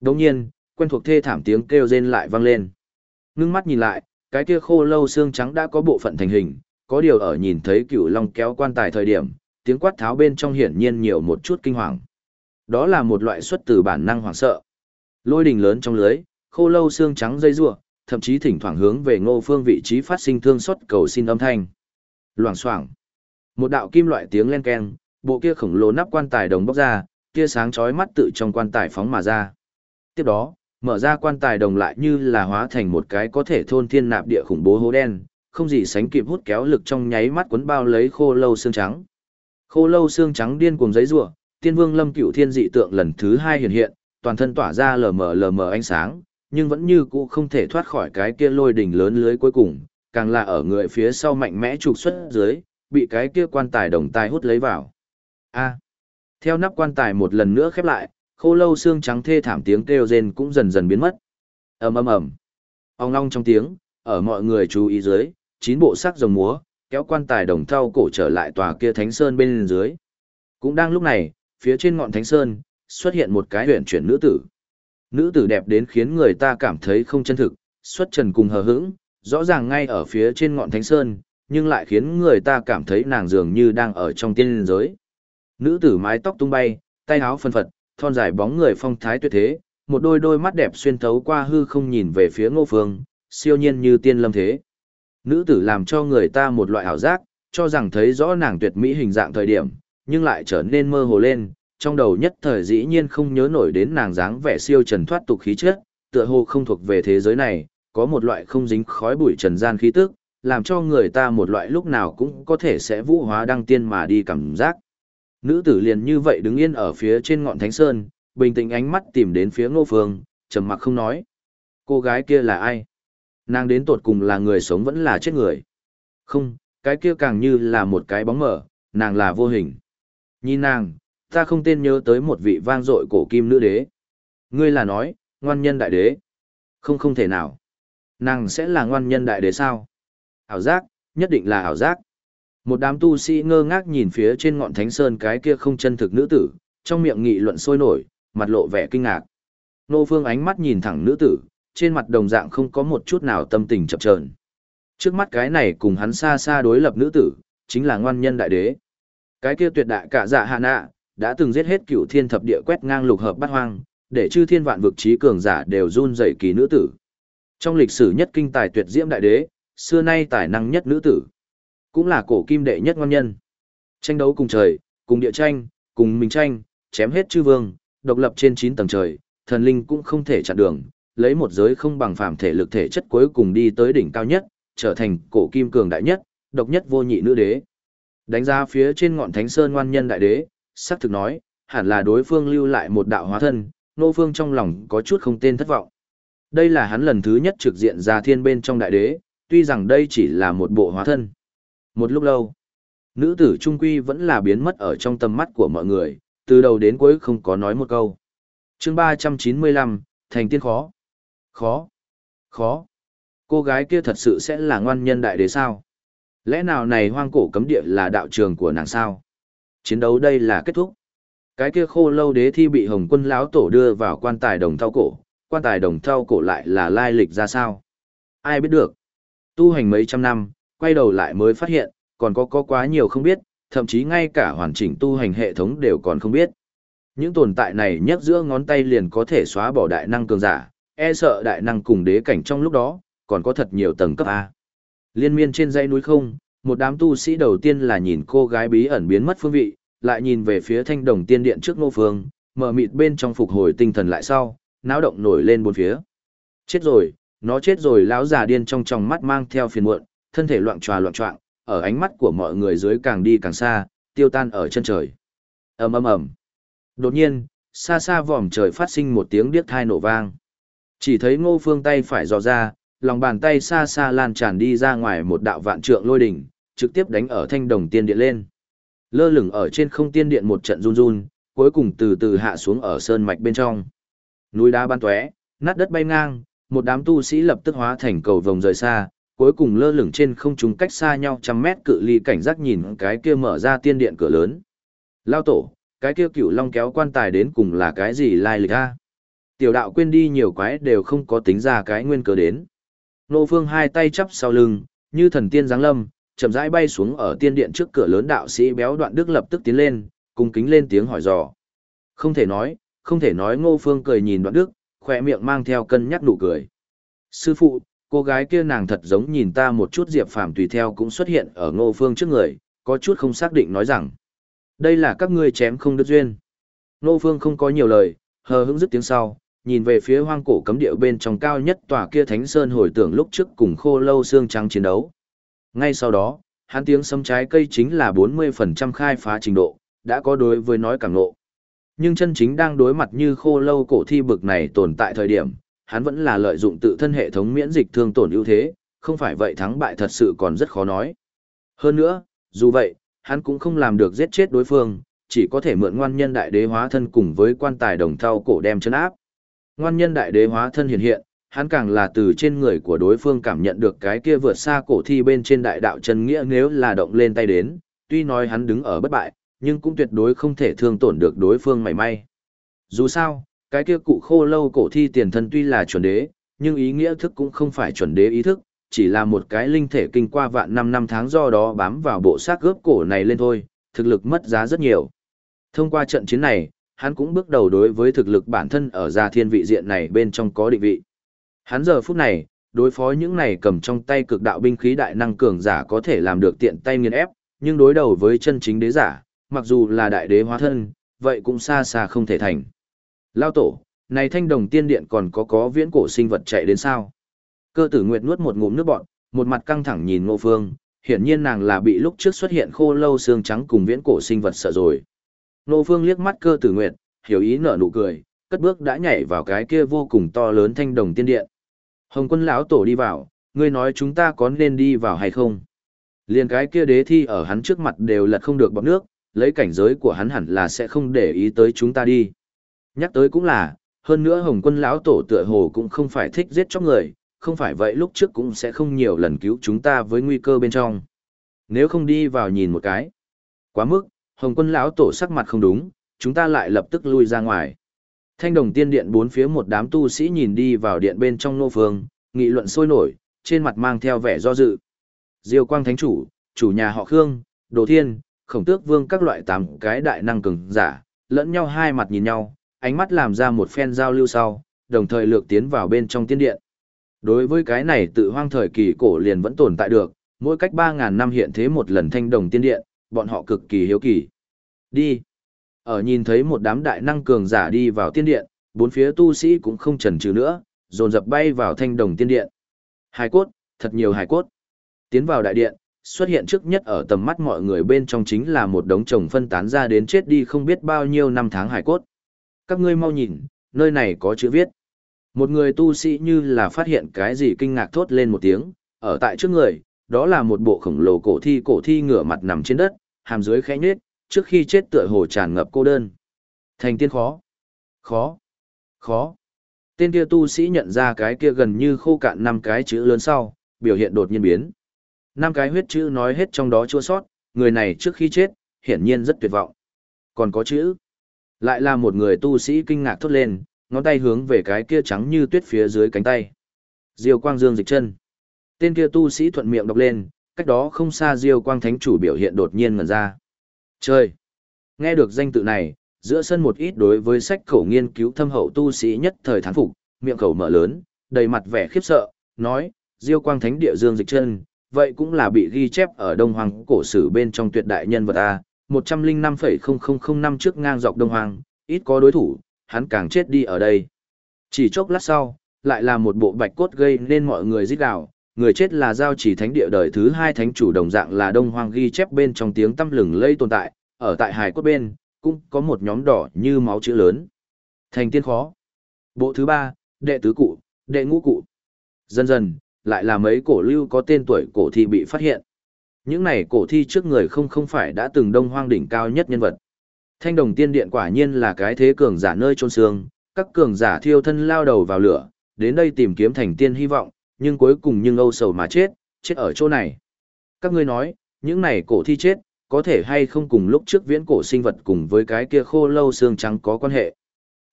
đồng nhiên, quen thuộc thê thảm tiếng kêu rên lại vang lên. Ngưng mắt nhìn lại, cái kia khô lâu xương trắng đã có bộ phận thành hình, có điều ở nhìn thấy cựu long kéo quan tài thời điểm, tiếng quát tháo bên trong hiển nhiên nhiều một chút kinh hoàng. Đó là một loại xuất từ bản năng hoảng sợ. Lôi đình lớn trong lưới, khô lâu xương trắng dây rủa, thậm chí thỉnh thoảng hướng về ngô phương vị trí phát sinh thương xót cầu xin âm thanh. Loảng xoảng một đạo kim loại tiếng len keng, bộ kia khổng lồ nắp quan tài đồng bóc ra, kia sáng chói mắt tự trong quan tài phóng mà ra. Tiếp đó, mở ra quan tài đồng lại như là hóa thành một cái có thể thôn thiên nạp địa khủng bố hố đen, không gì sánh kịp hút kéo lực trong nháy mắt cuốn bao lấy khô lâu xương trắng. Khô lâu xương trắng điên cuồng giấy rủa, Tiên Vương Lâm Cửu Thiên dị tượng lần thứ hai hiện hiện, toàn thân tỏa ra lờ mờ lờ mờ ánh sáng, nhưng vẫn như cũ không thể thoát khỏi cái kia lôi đỉnh lớn lưới cuối cùng, càng là ở người phía sau mạnh mẽ trục xuất dưới, bị cái kia quan tài đồng tài hút lấy vào. A. Theo nắp quan tài một lần nữa khép lại, khô lâu xương trắng thê thảm tiếng kêu rên cũng dần dần biến mất. ầm ầm ầm. Ong long trong tiếng, ở mọi người chú ý dưới, chín bộ sắc rồng múa, kéo quan tài đồng thau cổ trở lại tòa kia thánh sơn bên dưới. Cũng đang lúc này, phía trên ngọn thánh sơn, xuất hiện một cái huyền chuyển nữ tử. Nữ tử đẹp đến khiến người ta cảm thấy không chân thực, xuất trần cùng hờ hững, rõ ràng ngay ở phía trên ngọn thánh sơn, nhưng lại khiến người ta cảm thấy nàng dường như đang ở trong tiên giới. Nữ tử mái tóc tung bay, tay áo phân phật, thon dài bóng người phong thái tuyệt thế, một đôi đôi mắt đẹp xuyên thấu qua hư không nhìn về phía ngô phương, siêu nhiên như tiên lâm thế. Nữ tử làm cho người ta một loại ảo giác, cho rằng thấy rõ nàng tuyệt mỹ hình dạng thời điểm, nhưng lại trở nên mơ hồ lên, trong đầu nhất thời dĩ nhiên không nhớ nổi đến nàng dáng vẻ siêu trần thoát tục khí chất, tựa hồ không thuộc về thế giới này, có một loại không dính khói bụi trần gian khí tức, làm cho người ta một loại lúc nào cũng có thể sẽ vũ hóa đăng tiên mà đi cảm giác. Nữ tử liền như vậy đứng yên ở phía trên ngọn thánh sơn, bình tĩnh ánh mắt tìm đến phía ngô phương, trầm mặc không nói. Cô gái kia là ai? Nàng đến tột cùng là người sống vẫn là chết người? Không, cái kia càng như là một cái bóng mở, nàng là vô hình. Nhìn nàng, ta không tên nhớ tới một vị vang dội cổ kim nữ đế. Ngươi là nói, ngoan nhân đại đế. Không không thể nào. Nàng sẽ là ngoan nhân đại đế sao? Ảo giác, nhất định là ảo giác. Một đám tu sĩ ngơ ngác nhìn phía trên ngọn thánh sơn cái kia không chân thực nữ tử, trong miệng nghị luận sôi nổi, mặt lộ vẻ kinh ngạc. Nô Phương ánh mắt nhìn thẳng nữ tử, trên mặt đồng dạng không có một chút nào tâm tình chập trờn. Trước mắt cái này cùng hắn xa xa đối lập nữ tử, chính là ngoan nhân đại đế. Cái kia tuyệt đại cả dạ hạ nạ, đã từng giết hết cửu thiên thập địa quét ngang lục hợp bát hoang, để chư thiên vạn vực trí cường giả đều run rẩy kỳ nữ tử. Trong lịch sử nhất kinh tài tuyệt diễm đại đế, xưa nay tài năng nhất nữ tử. Cũng là cổ kim đệ nhất ngoan nhân. Tranh đấu cùng trời, cùng địa tranh, cùng mình tranh, chém hết chư vương, độc lập trên 9 tầng trời, thần linh cũng không thể chặn đường, lấy một giới không bằng phàm thể lực thể chất cuối cùng đi tới đỉnh cao nhất, trở thành cổ kim cường đại nhất, độc nhất vô nhị nữ đế. Đánh ra phía trên ngọn thánh sơn ngoan nhân đại đế, sắc thực nói, hẳn là đối phương lưu lại một đạo hóa thân, nô phương trong lòng có chút không tên thất vọng. Đây là hắn lần thứ nhất trực diện ra thiên bên trong đại đế, tuy rằng đây chỉ là một bộ hóa thân. Một lúc lâu, nữ tử trung quy vẫn là biến mất ở trong tầm mắt của mọi người, từ đầu đến cuối không có nói một câu. chương 395, thành tiên khó. Khó. Khó. Cô gái kia thật sự sẽ là ngoan nhân đại đế sao? Lẽ nào này hoang cổ cấm địa là đạo trường của nàng sao? Chiến đấu đây là kết thúc. Cái kia khô lâu đế thi bị hồng quân lão tổ đưa vào quan tài đồng thau cổ, quan tài đồng thau cổ lại là lai lịch ra sao? Ai biết được? Tu hành mấy trăm năm, quay đầu lại mới phát hiện, còn có có quá nhiều không biết, thậm chí ngay cả hoàn chỉnh tu hành hệ thống đều còn không biết. Những tồn tại này nhấc giữa ngón tay liền có thể xóa bỏ đại năng cường giả, e sợ đại năng cùng đế cảnh trong lúc đó, còn có thật nhiều tầng cấp A. Liên miên trên dãy núi không, một đám tu sĩ đầu tiên là nhìn cô gái bí ẩn biến mất phương vị, lại nhìn về phía thanh đồng tiên điện trước ngô phương, mở mịt bên trong phục hồi tinh thần lại sau, náo động nổi lên bốn phía. Chết rồi, nó chết rồi lão già điên trong tròng mắt mang theo phiền muộn, thân thể loạn tròa loạn trọng, ở ánh mắt của mọi người dưới càng đi càng xa, tiêu tan ở chân trời. ầm ầm ầm. Đột nhiên, xa xa vòm trời phát sinh một tiếng điếc thai nổ vang. Chỉ thấy ngô phương tay phải dò ra, lòng bàn tay xa xa lan tràn đi ra ngoài một đạo vạn trượng lôi đỉnh, trực tiếp đánh ở thanh đồng tiên điện lên. Lơ lửng ở trên không tiên điện một trận run run, cuối cùng từ từ hạ xuống ở sơn mạch bên trong. Núi đá ban tóe, nát đất bay ngang, một đám tu sĩ lập tức hóa thành cầu vồng rời xa, cuối cùng lơ lửng trên không trung cách xa nhau trăm mét cự ly cảnh giác nhìn cái kia mở ra tiên điện cửa lớn. Lao tổ, cái kia cựu long kéo quan tài đến cùng là cái gì lai lịch a? Tiểu đạo quên đi nhiều quái đều không có tính ra cái nguyên cớ đến. Nô Phương hai tay chắp sau lưng, như thần tiên giáng lâm, chậm rãi bay xuống ở tiên điện trước cửa lớn đạo sĩ béo đoạn đức lập tức tiến lên, cung kính lên tiếng hỏi dò. Không thể nói, không thể nói Ngô Phương cười nhìn đoạn đức, khỏe miệng mang theo cân nhắc nụ cười. Sư phụ, cô gái kia nàng thật giống nhìn ta một chút diệp phàm tùy theo cũng xuất hiện ở Ngô Phương trước người, có chút không xác định nói rằng. Đây là các ngươi chém không đứt duyên. Ngô Phương không có nhiều lời, hờ hững dứt tiếng sau, nhìn về phía hoang cổ cấm địa bên trong cao nhất tòa kia thánh sơn hồi tưởng lúc trước cùng khô lâu xương trắng chiến đấu. Ngay sau đó, hắn tiếng sấm trái cây chính là 40% khai phá trình độ, đã có đối với nói càng ngộ. Nhưng chân chính đang đối mặt như khô lâu cổ thi bực này tồn tại thời điểm, hắn vẫn là lợi dụng tự thân hệ thống miễn dịch thương tổn ưu thế, không phải vậy thắng bại thật sự còn rất khó nói. Hơn nữa, dù vậy, hắn cũng không làm được giết chết đối phương, chỉ có thể mượn ngoan nhân đại đế hóa thân cùng với quan tài đồng thau cổ đem chân áp. Ngoan nhân đại đế hóa thân hiện hiện, hắn càng là từ trên người của đối phương cảm nhận được cái kia vượt xa cổ thi bên trên đại đạo chân nghĩa nếu là động lên tay đến, tuy nói hắn đứng ở bất bại, nhưng cũng tuyệt đối không thể thương tổn được đối phương mảy may. Dù sao, cái kia cụ khô lâu cổ thi tiền thân tuy là chuẩn đế, nhưng ý nghĩa thức cũng không phải chuẩn đế ý thức, chỉ là một cái linh thể kinh qua vạn năm năm tháng do đó bám vào bộ xác gớp cổ này lên thôi, thực lực mất giá rất nhiều. Thông qua trận chiến này, hắn cũng bước đầu đối với thực lực bản thân ở gia thiên vị diện này bên trong có định vị. Hắn giờ phút này, đối phó những này cầm trong tay cực đạo binh khí đại năng cường giả có thể làm được tiện tay nghiền ép, nhưng đối đầu với chân chính đế giả, mặc dù là đại đế hóa thân, vậy cũng xa xa không thể thành. Lao tổ, này thanh đồng tiên điện còn có có viễn cổ sinh vật chạy đến sao? Cơ tử Nguyệt nuốt một ngụm nước bọt một mặt căng thẳng nhìn Ngô Phương, hiển nhiên nàng là bị lúc trước xuất hiện khô lâu xương trắng cùng viễn cổ sinh vật sợ rồi. Nô Phương liếc mắt cơ tử Nguyệt, hiểu ý nở nụ cười, cất bước đã nhảy vào cái kia vô cùng to lớn thanh đồng tiên điện. Hồng quân lão tổ đi vào, ngươi nói chúng ta có nên đi vào hay không? Liên cái kia đế thi ở hắn trước mặt đều lật không được bọc nước, lấy cảnh giới của hắn hẳn là sẽ không để ý tới chúng ta đi. Nhắc tới cũng là, hơn nữa Hồng quân lão tổ tựa hồ cũng không phải thích giết chóc người, không phải vậy lúc trước cũng sẽ không nhiều lần cứu chúng ta với nguy cơ bên trong. Nếu không đi vào nhìn một cái. Quá mức, Hồng quân lão tổ sắc mặt không đúng, chúng ta lại lập tức lui ra ngoài. Thanh đồng tiên điện bốn phía một đám tu sĩ nhìn đi vào điện bên trong nô phương, nghị luận sôi nổi, trên mặt mang theo vẻ do dự. Diêu quang thánh chủ, chủ nhà họ Khương, Đồ Thiên, Khổng Tước Vương các loại tám cái đại năng cường giả, lẫn nhau hai mặt nhìn nhau, ánh mắt làm ra một phen giao lưu sau, đồng thời lược tiến vào bên trong tiên điện. Đối với cái này tự hoang thời kỳ cổ liền vẫn tồn tại được, mỗi cách 3.000 năm hiện thế một lần thanh đồng tiên điện, bọn họ cực kỳ hiếu kỳ. Đi. Ở nhìn thấy một đám đại năng cường giả đi vào tiên điện, bốn phía tu sĩ cũng không chần chừ nữa, dồn dập bay vào thanh đồng tiên điện. Hải cốt, thật nhiều hải cốt. Tiến vào đại điện, xuất hiện trước nhất ở tầm mắt mọi người bên trong chính là một đống chồng phân tán ra đến chết đi không biết bao nhiêu năm tháng hải cốt. Các ngươi mau nhìn, nơi này có chữ viết. Một người tu sĩ như là phát hiện cái gì kinh ngạc thốt lên một tiếng, ở tại trước người, đó là một bộ khổng lồ cổ thi cổ thi ngửa mặt nằm trên đất, hàm dưới khẽ nhếch, trước khi chết tựa hồ tràn ngập cô đơn. Thành tiên khó. Khó. Khó. Tên kia tu sĩ nhận ra cái kia gần như khô cạn năm cái chữ lớn sau, biểu hiện đột nhiên biến. Năm cái huyết chữ nói hết trong đó chua sót, người này trước khi chết, hiển nhiên rất tuyệt vọng. Còn có chữ. Lại là một người tu sĩ kinh ngạc thốt lên, ngón tay hướng về cái kia trắng như tuyết phía dưới cánh tay. Diêu Quang Dương dịch chân. Tên kia tu sĩ thuận miệng đọc lên, cách đó không xa Diêu Quang Thánh chủ biểu hiện đột nhiên ngẩn ra. Chơi. Nghe được danh tự này, giữa sân một ít đối với sách khẩu nghiên cứu thâm hậu tu sĩ nhất thời thán phục, miệng khẩu mở lớn, đầy mặt vẻ khiếp sợ, nói, Diêu Quang Thánh địa Dương dịch chân, vậy cũng là bị ghi chép ở Đông Hoàng cổ sử bên trong tuyệt đại nhân vật A, 105,0005 năm trước ngang dọc Đông Hoàng, ít có đối thủ, hắn càng chết đi ở đây. Chỉ chốc lát sau, lại là một bộ bạch cốt gây nên mọi người giết gào, người chết là giao chỉ thánh địa đời thứ hai thánh chủ đồng dạng là Đông hoang ghi chép bên trong tiếng tâm lừng lây tồn tại, ở tại hải cốt bên, cũng có một nhóm đỏ như máu chữ lớn. Thành tiên khó. Bộ thứ ba, đệ tứ cụ, Đệ ngũ cụ. Dần dần, lại là mấy cổ lưu có tên tuổi cổ thi bị phát hiện. Những này cổ thi trước người không không phải đã từng đông hoang đỉnh cao nhất nhân vật. Thanh đồng tiên điện quả nhiên là cái thế cường giả nơi trôn xương, các cường giả thiêu thân lao đầu vào lửa, đến đây tìm kiếm thành tiên hy vọng, nhưng cuối cùng nhưng âu sầu mà chết, chết ở chỗ này. Các ngươi nói, những này cổ thi chết, có thể hay không cùng lúc trước viễn cổ sinh vật cùng với cái kia khô lâu xương trắng có quan hệ.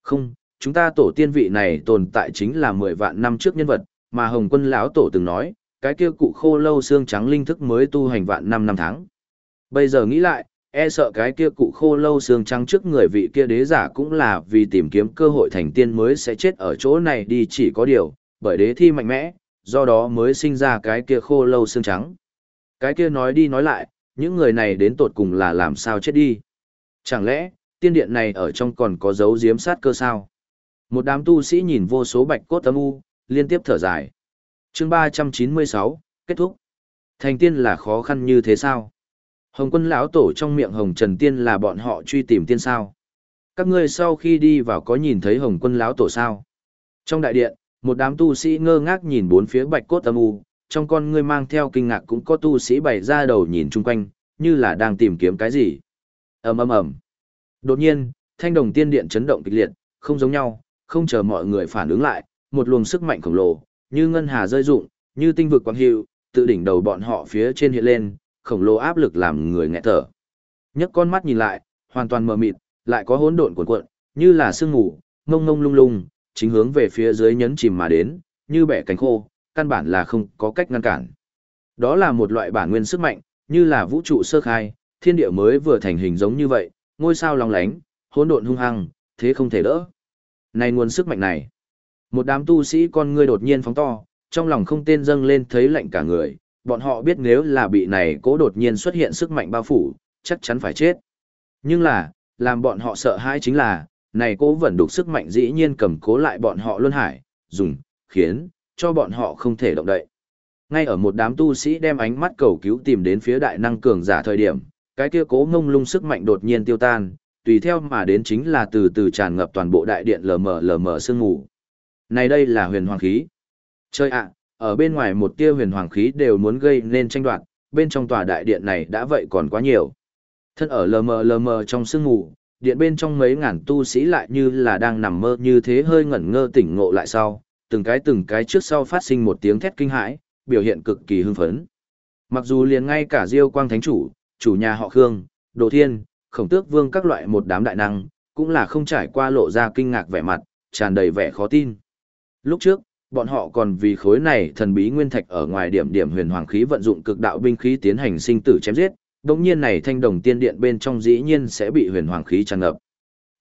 Không, chúng ta tổ tiên vị này tồn tại chính là 10 vạn năm trước nhân vật, mà Hồng Quân lão tổ từng nói, cái kia cụ khô lâu xương trắng linh thức mới tu hành vạn năm năm tháng. Bây giờ nghĩ lại, e sợ cái kia cụ khô lâu xương trắng trước người vị kia đế giả cũng là vì tìm kiếm cơ hội thành tiên mới sẽ chết ở chỗ này đi chỉ có điều, bởi đế thi mạnh mẽ, do đó mới sinh ra cái kia khô lâu xương trắng. Cái kia nói đi nói lại, những người này đến tột cùng là làm sao chết đi. Chẳng lẽ, tiên điện này ở trong còn có dấu diếm sát cơ sao? Một đám tu sĩ nhìn vô số bạch cốt âm u, liên tiếp thở dài. chương 396, kết thúc. Thành tiên là khó khăn như thế sao? Hồng quân lão tổ trong miệng Hồng Trần Tiên là bọn họ truy tìm tiên sao? Các ngươi sau khi đi vào có nhìn thấy Hồng quân lão tổ sao? Trong đại điện, một đám tu sĩ ngơ ngác nhìn bốn phía bạch cốt âm u, trong con ngươi mang theo kinh ngạc cũng có tu sĩ bày ra đầu nhìn chung quanh, như là đang tìm kiếm cái gì. ầm ầm ầm. Đột nhiên, thanh đồng tiên điện chấn động kịch liệt, không giống nhau, không chờ mọi người phản ứng lại, một luồng sức mạnh khổng lồ, như ngân hà rơi rụng, như tinh vực quang hiệu, tự đỉnh đầu bọn họ phía trên hiện lên, khổng lồ áp lực làm người nghẹt thở. Nhấc con mắt nhìn lại, hoàn toàn mờ mịt, lại có hỗn độn cuộn cuộn, như là sương mù, ngông ngông lung lung, chính hướng về phía dưới nhấn chìm mà đến, như bẻ cánh khô, căn bản là không có cách ngăn cản. Đó là một loại bản nguyên sức mạnh, như là vũ trụ sơ khai, thiên địa mới vừa thành hình giống như vậy, ngôi sao long lánh, hỗn độn hung hăng, thế không thể đỡ. Này nguồn sức mạnh này, một đám tu sĩ con ngươi đột nhiên phóng to, trong lòng không tên dâng lên thấy lạnh cả người, bọn họ biết nếu là bị này cố đột nhiên xuất hiện sức mạnh bao phủ, chắc chắn phải chết. Nhưng là, làm bọn họ sợ hãi chính là, này cố vẫn đục sức mạnh dĩ nhiên cầm cố lại bọn họ luân hải, dùng, khiến, cho bọn họ không thể động đậy. Ngay ở một đám tu sĩ đem ánh mắt cầu cứu tìm đến phía đại năng cường giả thời điểm, cái kia cố ngông lung sức mạnh đột nhiên tiêu tan, tùy theo mà đến chính là từ từ tràn ngập toàn bộ đại điện lờ mờ lờ mờ sương mù. Này đây là huyền hoàng khí. Chơi ạ, ở bên ngoài một tia huyền hoàng khí đều muốn gây nên tranh đoạt, bên trong tòa đại điện này đã vậy còn quá nhiều. Thân ở lờ mờ lờ mờ trong sương mù, điện bên trong mấy ngàn tu sĩ lại như là đang nằm mơ như thế hơi ngẩn ngơ tỉnh ngộ lại sau, từng cái từng cái trước sau phát sinh một tiếng thét kinh hãi, biểu hiện cực kỳ hưng phấn. Mặc dù liền ngay cả Diêu Quang Thánh chủ, chủ nhà họ Khương, Đồ Thiên, Khổng Tước Vương các loại một đám đại năng, cũng là không trải qua lộ ra kinh ngạc vẻ mặt, tràn đầy vẻ khó tin. Lúc trước, bọn họ còn vì khối này thần bí nguyên thạch ở ngoài điểm điểm huyền hoàng khí vận dụng cực đạo binh khí tiến hành sinh tử chém giết, đồng nhiên này thanh đồng tiên điện bên trong dĩ nhiên sẽ bị huyền hoàng khí tràn ngập.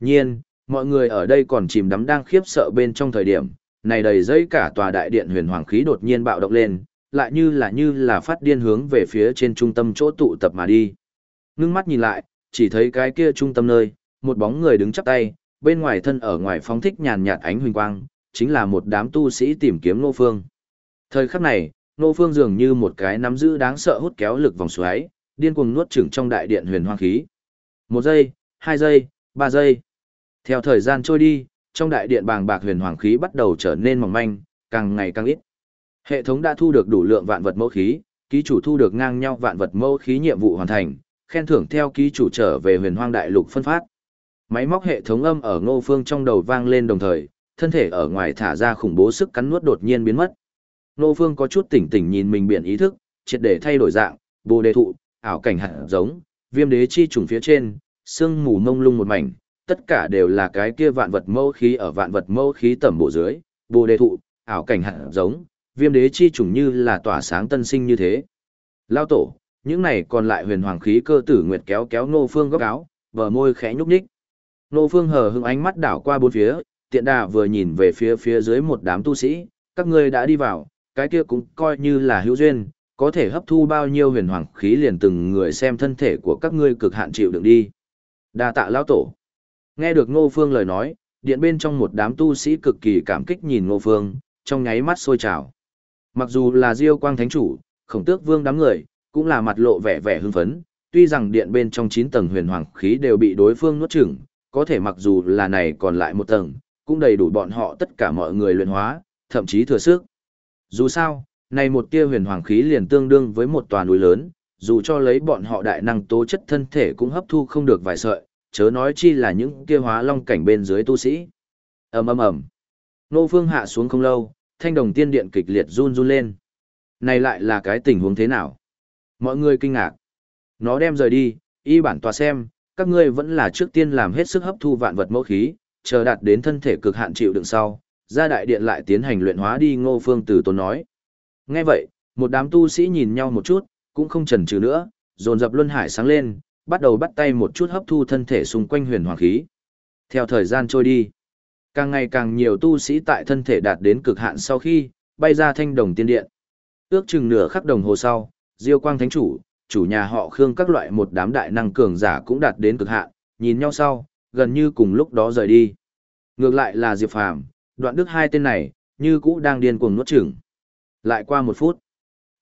Nhiên, mọi người ở đây còn chìm đắm đang khiếp sợ bên trong thời điểm, này đầy dây cả tòa đại điện huyền hoàng khí đột nhiên bạo động lên, lại như là như là phát điên hướng về phía trên trung tâm chỗ tụ tập mà đi. Ngưng mắt nhìn lại, chỉ thấy cái kia trung tâm nơi, một bóng người đứng chắp tay, bên ngoài thân ở ngoài phóng thích nhàn nhạt ánh huỳnh quang, chính là một đám tu sĩ tìm kiếm Nô Phương. Thời khắc này, Nô Phương dường như một cái nắm giữ đáng sợ hút kéo lực vòng xoáy, điên cuồng nuốt chửng trong đại điện huyền hoang khí. Một giây, hai giây, ba giây. Theo thời gian trôi đi, trong đại điện bàng bạc huyền hoàng khí bắt đầu trở nên mỏng manh, càng ngày càng ít. Hệ thống đã thu được đủ lượng vạn vật mẫu khí, ký chủ thu được ngang nhau vạn vật mẫu khí nhiệm vụ hoàn thành, khen thưởng theo ký chủ trở về huyền hoang đại lục phân phát. Máy móc hệ thống âm ở Ngô Phương trong đầu vang lên đồng thời, thân thể ở ngoài thả ra khủng bố sức cắn nuốt đột nhiên biến mất. Ngô Phương có chút tỉnh tỉnh nhìn mình biển ý thức, triệt để thay đổi dạng, bồ đề thụ, ảo cảnh hạt giống, viêm đế chi trùng phía trên, sương mù mông lung một mảnh, tất cả đều là cái kia vạn vật mâu khí ở vạn vật mâu khí tầm bộ dưới, bồ đề thụ, ảo cảnh hạt giống, viêm đế chi trùng như là tỏa sáng tân sinh như thế. Lao tổ, những này còn lại huyền hoàng khí cơ tử nguyệt kéo kéo nô phương góc áo, bờ môi khẽ nhúc nhích. Nô phương hờ hững ánh mắt đảo qua bốn phía, tiện đà vừa nhìn về phía phía dưới một đám tu sĩ, các ngươi đã đi vào, cái kia cũng coi như là hữu duyên, có thể hấp thu bao nhiêu huyền hoàng khí liền từng người xem thân thể của các ngươi cực hạn chịu đựng đi. Đa tạ lão tổ. Nghe được Ngô Phương lời nói, điện bên trong một đám tu sĩ cực kỳ cảm kích nhìn Ngô Phương, trong nháy mắt sôi trào. Mặc dù là Diêu Quang Thánh Chủ, khổng tước vương đám người, cũng là mặt lộ vẻ vẻ hưng phấn, tuy rằng điện bên trong 9 tầng huyền hoàng khí đều bị đối phương nuốt chửng, có thể mặc dù là này còn lại một tầng, cũng đầy đủ bọn họ tất cả mọi người luyện hóa, thậm chí thừa sức. Dù sao, này một tia huyền hoàng khí liền tương đương với một tòa núi lớn, dù cho lấy bọn họ đại năng tố chất thân thể cũng hấp thu không được vài sợi, chớ nói chi là những kia hóa long cảnh bên dưới tu sĩ. ầm ầm ầm. Nô Phương hạ xuống không lâu, thanh đồng tiên điện kịch liệt run run lên. Này lại là cái tình huống thế nào? Mọi người kinh ngạc. Nó đem rời đi, y bản tòa xem, các ngươi vẫn là trước tiên làm hết sức hấp thu vạn vật mẫu khí, chờ đạt đến thân thể cực hạn chịu đựng sau, ra đại điện lại tiến hành luyện hóa đi Ngô Phương Tử Tôn nói. Nghe vậy, một đám tu sĩ nhìn nhau một chút, cũng không chần chừ nữa, dồn dập luân hải sáng lên, bắt đầu bắt tay một chút hấp thu thân thể xung quanh huyền hoàng khí. Theo thời gian trôi đi, càng ngày càng nhiều tu sĩ tại thân thể đạt đến cực hạn sau khi bay ra thanh đồng tiên điện. Ước chừng nửa khắc đồng hồ sau, Diêu Quang Thánh chủ, chủ nhà họ Khương các loại một đám đại năng cường giả cũng đạt đến cực hạn, nhìn nhau sau, gần như cùng lúc đó rời đi. Ngược lại là Diệp Phàm, đoạn đức hai tên này, như cũ đang điên cuồng nuốt chửng. Lại qua một phút,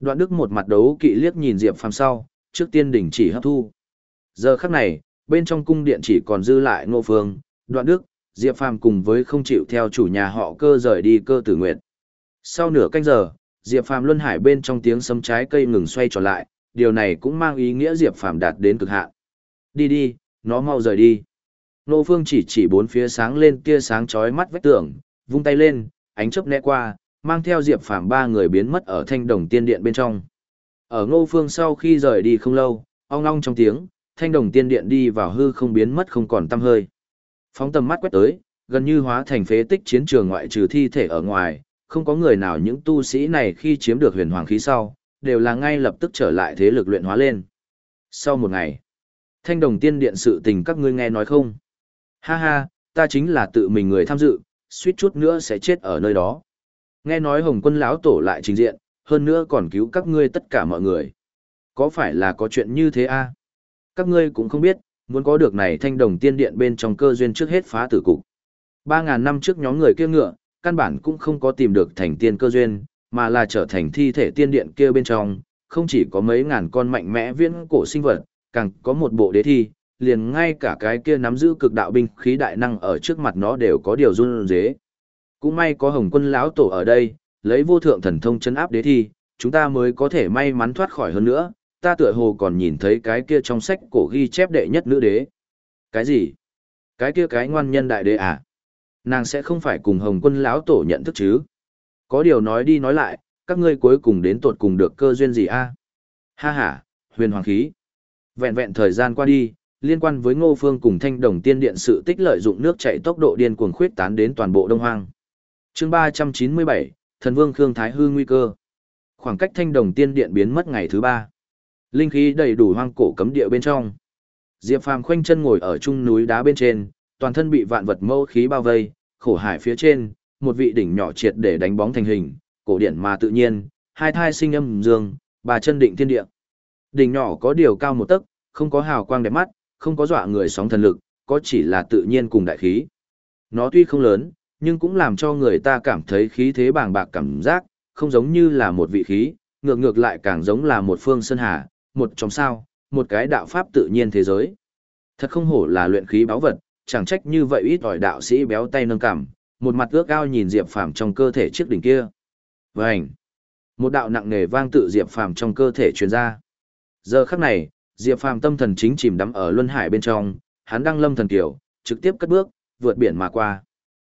đoạn đức một mặt đấu kỵ liếc nhìn Diệp Phàm sau, trước tiên đình chỉ hấp thu. Giờ khắc này, bên trong cung điện chỉ còn dư lại Ngô Phương, đoạn đức, Diệp Phàm cùng với không chịu theo chủ nhà họ cơ rời đi cơ tử nguyệt. Sau nửa canh giờ, Diệp Phàm luân hải bên trong tiếng sấm trái cây ngừng xoay trở lại, điều này cũng mang ý nghĩa Diệp Phàm đạt đến cực hạn. Đi đi, nó mau rời đi. Nô Phương chỉ chỉ bốn phía sáng lên tia sáng chói mắt vách tường, vung tay lên, ánh chớp né qua, mang theo Diệp Phàm ba người biến mất ở thanh đồng tiên điện bên trong. Ở Ngô Phương sau khi rời đi không lâu, ong ong trong tiếng, thanh đồng tiên điện đi vào hư không biến mất không còn tăm hơi. Phóng tầm mắt quét tới, gần như hóa thành phế tích chiến trường ngoại trừ thi thể ở ngoài, không có người nào những tu sĩ này khi chiếm được huyền hoàng khí sau, đều là ngay lập tức trở lại thế lực luyện hóa lên. Sau một ngày, thanh đồng tiên điện sự tình các ngươi nghe nói không? Ha ha, ta chính là tự mình người tham dự, suýt chút nữa sẽ chết ở nơi đó. Nghe nói Hồng Quân lão tổ lại trình diện, hơn nữa còn cứu các ngươi tất cả mọi người. Có phải là có chuyện như thế a? Các ngươi cũng không biết, muốn có được này thanh đồng tiên điện bên trong cơ duyên trước hết phá tử cục. Ba ngàn năm trước nhóm người kia ngựa, căn bản cũng không có tìm được thành tiên cơ duyên, mà là trở thành thi thể tiên điện kia bên trong, không chỉ có mấy ngàn con mạnh mẽ viễn cổ sinh vật, càng có một bộ đế thi, liền ngay cả cái kia nắm giữ cực đạo binh khí đại năng ở trước mặt nó đều có điều run rế. Cũng may có Hồng Quân lão tổ ở đây, lấy vô thượng thần thông chấn áp đế thi, chúng ta mới có thể may mắn thoát khỏi hơn nữa, ta tựa hồ còn nhìn thấy cái kia trong sách cổ ghi chép đệ nhất nữ đế. Cái gì? Cái kia cái ngoan nhân đại đế à? Nàng sẽ không phải cùng Hồng Quân lão tổ nhận thức chứ? Có điều nói đi nói lại, các ngươi cuối cùng đến tột cùng được cơ duyên gì a? Ha ha, huyền hoàng khí. Vẹn vẹn thời gian qua đi, liên quan với Ngô Phương cùng Thanh Đồng Tiên Điện sự tích lợi dụng nước chảy tốc độ điên cuồng khuyết tán đến toàn bộ Đông Hoang. Chương 397, Thần Vương Khương Thái hư nguy cơ. Khoảng cách Thanh Đồng Tiên Điện biến mất ngày thứ ba. Linh khí đầy đủ hoang cổ cấm địa bên trong. Diệp Phàm khoanh chân ngồi ở trung núi đá bên trên, toàn thân bị vạn vật mâu khí bao vây, khổ hải phía trên, một vị đỉnh nhỏ triệt để đánh bóng thành hình, cổ điển mà tự nhiên, hai thai sinh âm dương, bà chân định thiên địa. Đỉnh nhỏ có điều cao một tấc, không có hào quang đẹp mắt, không có dọa người sóng thần lực, có chỉ là tự nhiên cùng đại khí. Nó tuy không lớn, nhưng cũng làm cho người ta cảm thấy khí thế bàng bạc cảm giác, không giống như là một vị khí, ngược ngược lại càng giống là một phương sơn hà, một trong sao, một cái đạo pháp tự nhiên thế giới. Thật không hổ là luyện khí báo vật, chẳng trách như vậy ít ỏi đạo sĩ béo tay nâng cảm, một mặt ước ao nhìn Diệp Phàm trong cơ thể chiếc đỉnh kia. Vành! Một đạo nặng nề vang tự Diệp Phàm trong cơ thể truyền ra. Giờ khắc này, Diệp Phàm tâm thần chính chìm đắm ở luân hải bên trong, hắn đang lâm thần tiểu trực tiếp cất bước, vượt biển mà qua.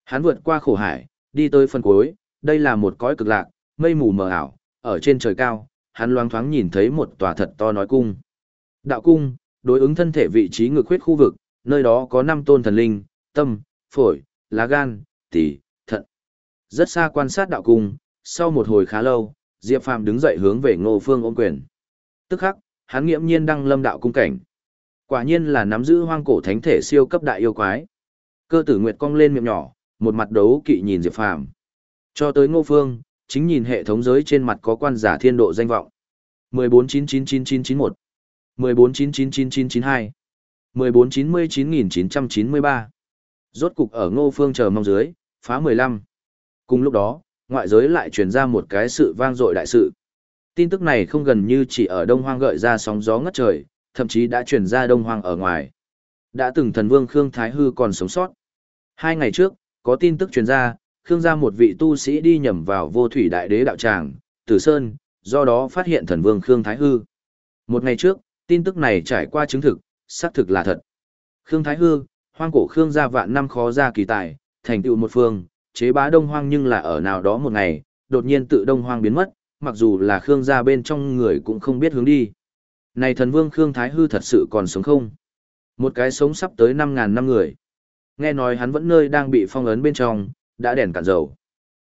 Hắn vượt qua khổ hải, đi tới phần cuối, đây là một cõi cực lạc, mây mù mờ ảo, ở trên trời cao, hắn loáng thoáng nhìn thấy một tòa thật to nói cung. Đạo cung, đối ứng thân thể vị trí ngược huyết khu vực, nơi đó có năm tôn thần linh, tâm, phổi, lá gan, tỷ, thận. Rất xa quan sát đạo cung, sau một hồi khá lâu, Diệp Phàm đứng dậy hướng về Ngô Phương ôm quyền. Tức khắc, hắn nghiễm nhiên đăng lâm đạo cung cảnh. Quả nhiên là nắm giữ hoang cổ thánh thể siêu cấp đại yêu quái. Cơ tử Nguyệt cong lên miệng nhỏ, một mặt đấu kỵ nhìn Diệp Phàm. Cho tới Ngô Phương, chính nhìn hệ thống giới trên mặt có quan giả thiên độ danh vọng. 14999991 14999992 1499993 Rốt cục ở Ngô Phương chờ mong dưới, phá 15. Cùng lúc đó, ngoại giới lại truyền ra một cái sự vang dội đại sự. Tin tức này không gần như chỉ ở Đông Hoang gợi ra sóng gió ngất trời, thậm chí đã truyền ra Đông Hoang ở ngoài. Đã từng thần vương Khương Thái Hư còn sống sót. Hai ngày trước, có tin tức truyền ra, Khương gia một vị tu sĩ đi nhầm vào vô thủy đại đế đạo tràng, Tử Sơn, do đó phát hiện thần vương Khương Thái Hư. Một ngày trước, tin tức này trải qua chứng thực, xác thực là thật. Khương Thái Hư, hoang cổ Khương gia vạn năm khó ra kỳ tài, thành tựu một phương, chế bá đông hoang nhưng là ở nào đó một ngày, đột nhiên tự đông hoang biến mất, mặc dù là Khương gia bên trong người cũng không biết hướng đi. Này thần vương Khương Thái Hư thật sự còn sống không? Một cái sống sắp tới 5.000 năm người. Nghe nói hắn vẫn nơi đang bị phong ấn bên trong, đã đèn cạn dầu.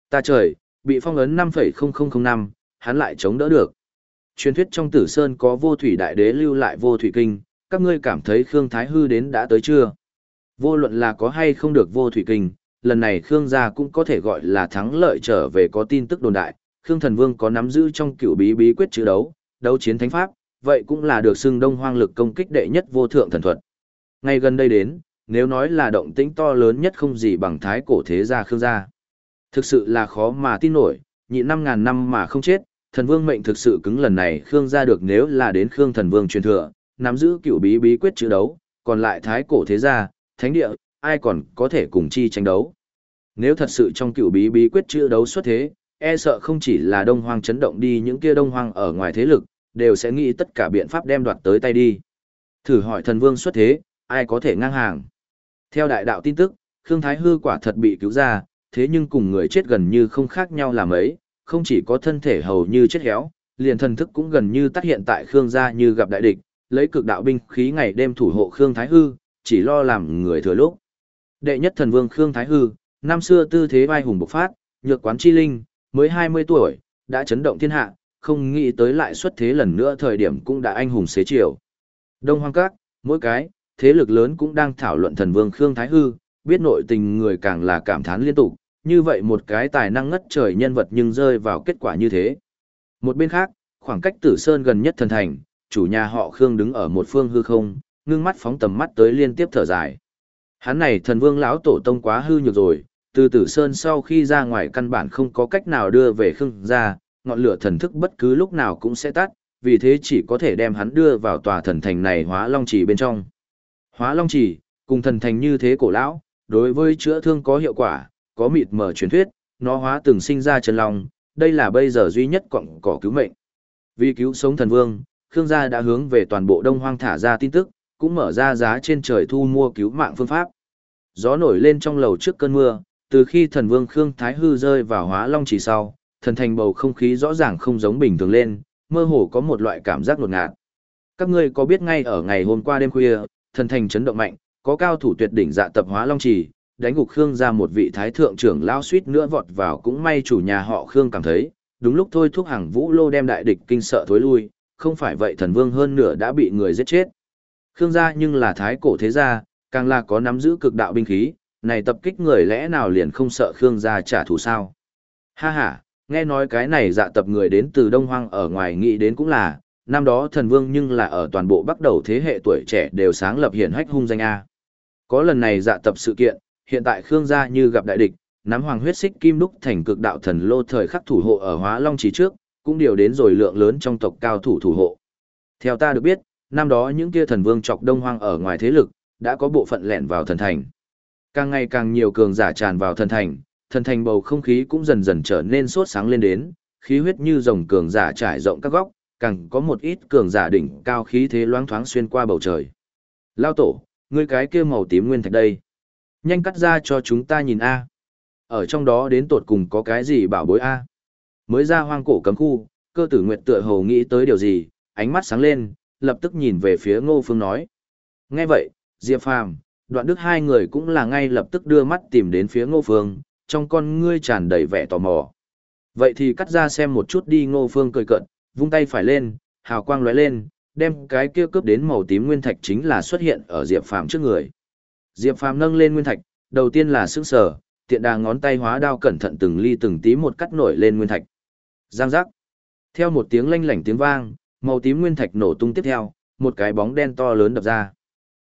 Ta trời, bị phong ấn 5,0005, hắn lại chống đỡ được. Truyền thuyết trong tử sơn có vô thủy đại đế lưu lại vô thủy kinh, các ngươi cảm thấy Khương Thái Hư đến đã tới chưa? Vô luận là có hay không được vô thủy kinh, lần này Khương gia cũng có thể gọi là thắng lợi trở về có tin tức đồn đại, Khương Thần Vương có nắm giữ trong cựu bí bí quyết chữ đấu, đấu chiến thánh pháp, vậy cũng là được xưng đông hoang lực công kích đệ nhất vô thượng thần thuật. Ngay gần đây đến, nếu nói là động tĩnh to lớn nhất không gì bằng thái cổ thế gia Khương gia. Thực sự là khó mà tin nổi, nhị năm ngàn năm mà không chết, thần vương mệnh thực sự cứng lần này Khương gia được nếu là đến Khương thần vương truyền thừa, nắm giữ cựu bí bí quyết chữ đấu, còn lại thái cổ thế gia, thánh địa, ai còn có thể cùng chi tranh đấu. Nếu thật sự trong cựu bí bí quyết chữ đấu xuất thế, e sợ không chỉ là đông hoang chấn động đi những kia đông hoang ở ngoài thế lực, đều sẽ nghĩ tất cả biện pháp đem đoạt tới tay đi. Thử hỏi thần vương xuất thế, ai có thể ngang hàng. Theo đại đạo tin tức, Khương Thái Hư quả thật bị cứu ra, thế nhưng cùng người chết gần như không khác nhau là mấy, không chỉ có thân thể hầu như chết héo, liền thần thức cũng gần như tắt hiện tại Khương gia như gặp đại địch, lấy cực đạo binh khí ngày đêm thủ hộ Khương Thái Hư, chỉ lo làm người thừa lúc. Đệ nhất thần vương Khương Thái Hư, năm xưa tư thế vai hùng bộc phát, nhược quán chi linh, mới 20 tuổi, đã chấn động thiên hạ, không nghĩ tới lại xuất thế lần nữa thời điểm cũng đã anh hùng xế chiều. Đông Hoang Các, mỗi cái, thế lực lớn cũng đang thảo luận thần vương Khương Thái Hư, biết nội tình người càng là cảm thán liên tục, như vậy một cái tài năng ngất trời nhân vật nhưng rơi vào kết quả như thế. Một bên khác, khoảng cách Tử Sơn gần nhất thần thành, chủ nhà họ Khương đứng ở một phương hư không, ngưng mắt phóng tầm mắt tới liên tiếp thở dài. Hắn này thần vương lão tổ tông quá hư nhược rồi, từ Tử Sơn sau khi ra ngoài căn bản không có cách nào đưa về Khương ra, ngọn lửa thần thức bất cứ lúc nào cũng sẽ tắt, vì thế chỉ có thể đem hắn đưa vào tòa thần thành này hóa long trì bên trong. Hóa long chỉ, cùng thần thành như thế cổ lão, đối với chữa thương có hiệu quả, có mịt mở truyền thuyết, nó hóa từng sinh ra chân long, đây là bây giờ duy nhất quặng cỏ cứu mệnh. Vì cứu sống thần vương, Khương gia đã hướng về toàn bộ Đông Hoang thả ra tin tức, cũng mở ra giá trên trời thu mua cứu mạng phương pháp. Gió nổi lên trong lầu trước cơn mưa, từ khi thần vương Khương Thái Hư rơi vào hóa long chỉ sau, thần thành bầu không khí rõ ràng không giống bình thường lên, mơ hồ có một loại cảm giác ngột ngạt. Các ngươi có biết ngay ở ngày hôm qua đêm khuya, thần thành chấn động mạnh, có cao thủ tuyệt đỉnh dạ tập hóa long trì đánh gục Khương ra một vị thái thượng trưởng lao suýt nữa vọt vào cũng may chủ nhà họ Khương cảm thấy, đúng lúc thôi thúc hàng vũ lô đem đại địch kinh sợ thối lui, không phải vậy thần vương hơn nửa đã bị người giết chết. Khương gia nhưng là thái cổ thế gia, càng là có nắm giữ cực đạo binh khí, này tập kích người lẽ nào liền không sợ Khương gia trả thù sao? Ha ha, nghe nói cái này dạ tập người đến từ Đông Hoang ở ngoài nghĩ đến cũng là, năm đó thần vương nhưng là ở toàn bộ bắt đầu thế hệ tuổi trẻ đều sáng lập hiển hách hung danh A. Có lần này dạ tập sự kiện, hiện tại Khương gia như gặp đại địch, nắm hoàng huyết xích kim đúc thành cực đạo thần lô thời khắc thủ hộ ở Hóa Long trí trước, cũng điều đến rồi lượng lớn trong tộc cao thủ thủ hộ. Theo ta được biết, năm đó những kia thần vương chọc đông hoang ở ngoài thế lực, đã có bộ phận lẻn vào thần thành. Càng ngày càng nhiều cường giả tràn vào thần thành, thần thành bầu không khí cũng dần dần trở nên sốt sáng lên đến, khí huyết như dòng cường giả trải rộng các góc, càng có một ít cường giả đỉnh cao khí thế loáng thoáng xuyên qua bầu trời. Lao tổ, ngươi cái kia màu tím nguyên thạch đây. Nhanh cắt ra cho chúng ta nhìn A. Ở trong đó đến tột cùng có cái gì bảo bối A. Mới ra hoang cổ cấm khu, cơ tử nguyệt tựa hồ nghĩ tới điều gì, ánh mắt sáng lên, lập tức nhìn về phía ngô phương nói. Nghe vậy, Diệp Phàm, đoạn đức hai người cũng là ngay lập tức đưa mắt tìm đến phía ngô phương, trong con ngươi tràn đầy vẻ tò mò. Vậy thì cắt ra xem một chút đi ngô phương cười cận, vung tay phải lên, hào quang lóe lên, đem cái kia cướp đến màu tím nguyên thạch chính là xuất hiện ở Diệp Phàm trước người. Diệp Phàm nâng lên nguyên thạch, đầu tiên là sững sờ, tiện đà ngón tay hóa đao cẩn thận từng ly từng tí một cắt nổi lên nguyên thạch. Giang giác. Theo một tiếng lanh lảnh tiếng vang, màu tím nguyên thạch nổ tung tiếp theo, một cái bóng đen to lớn đập ra.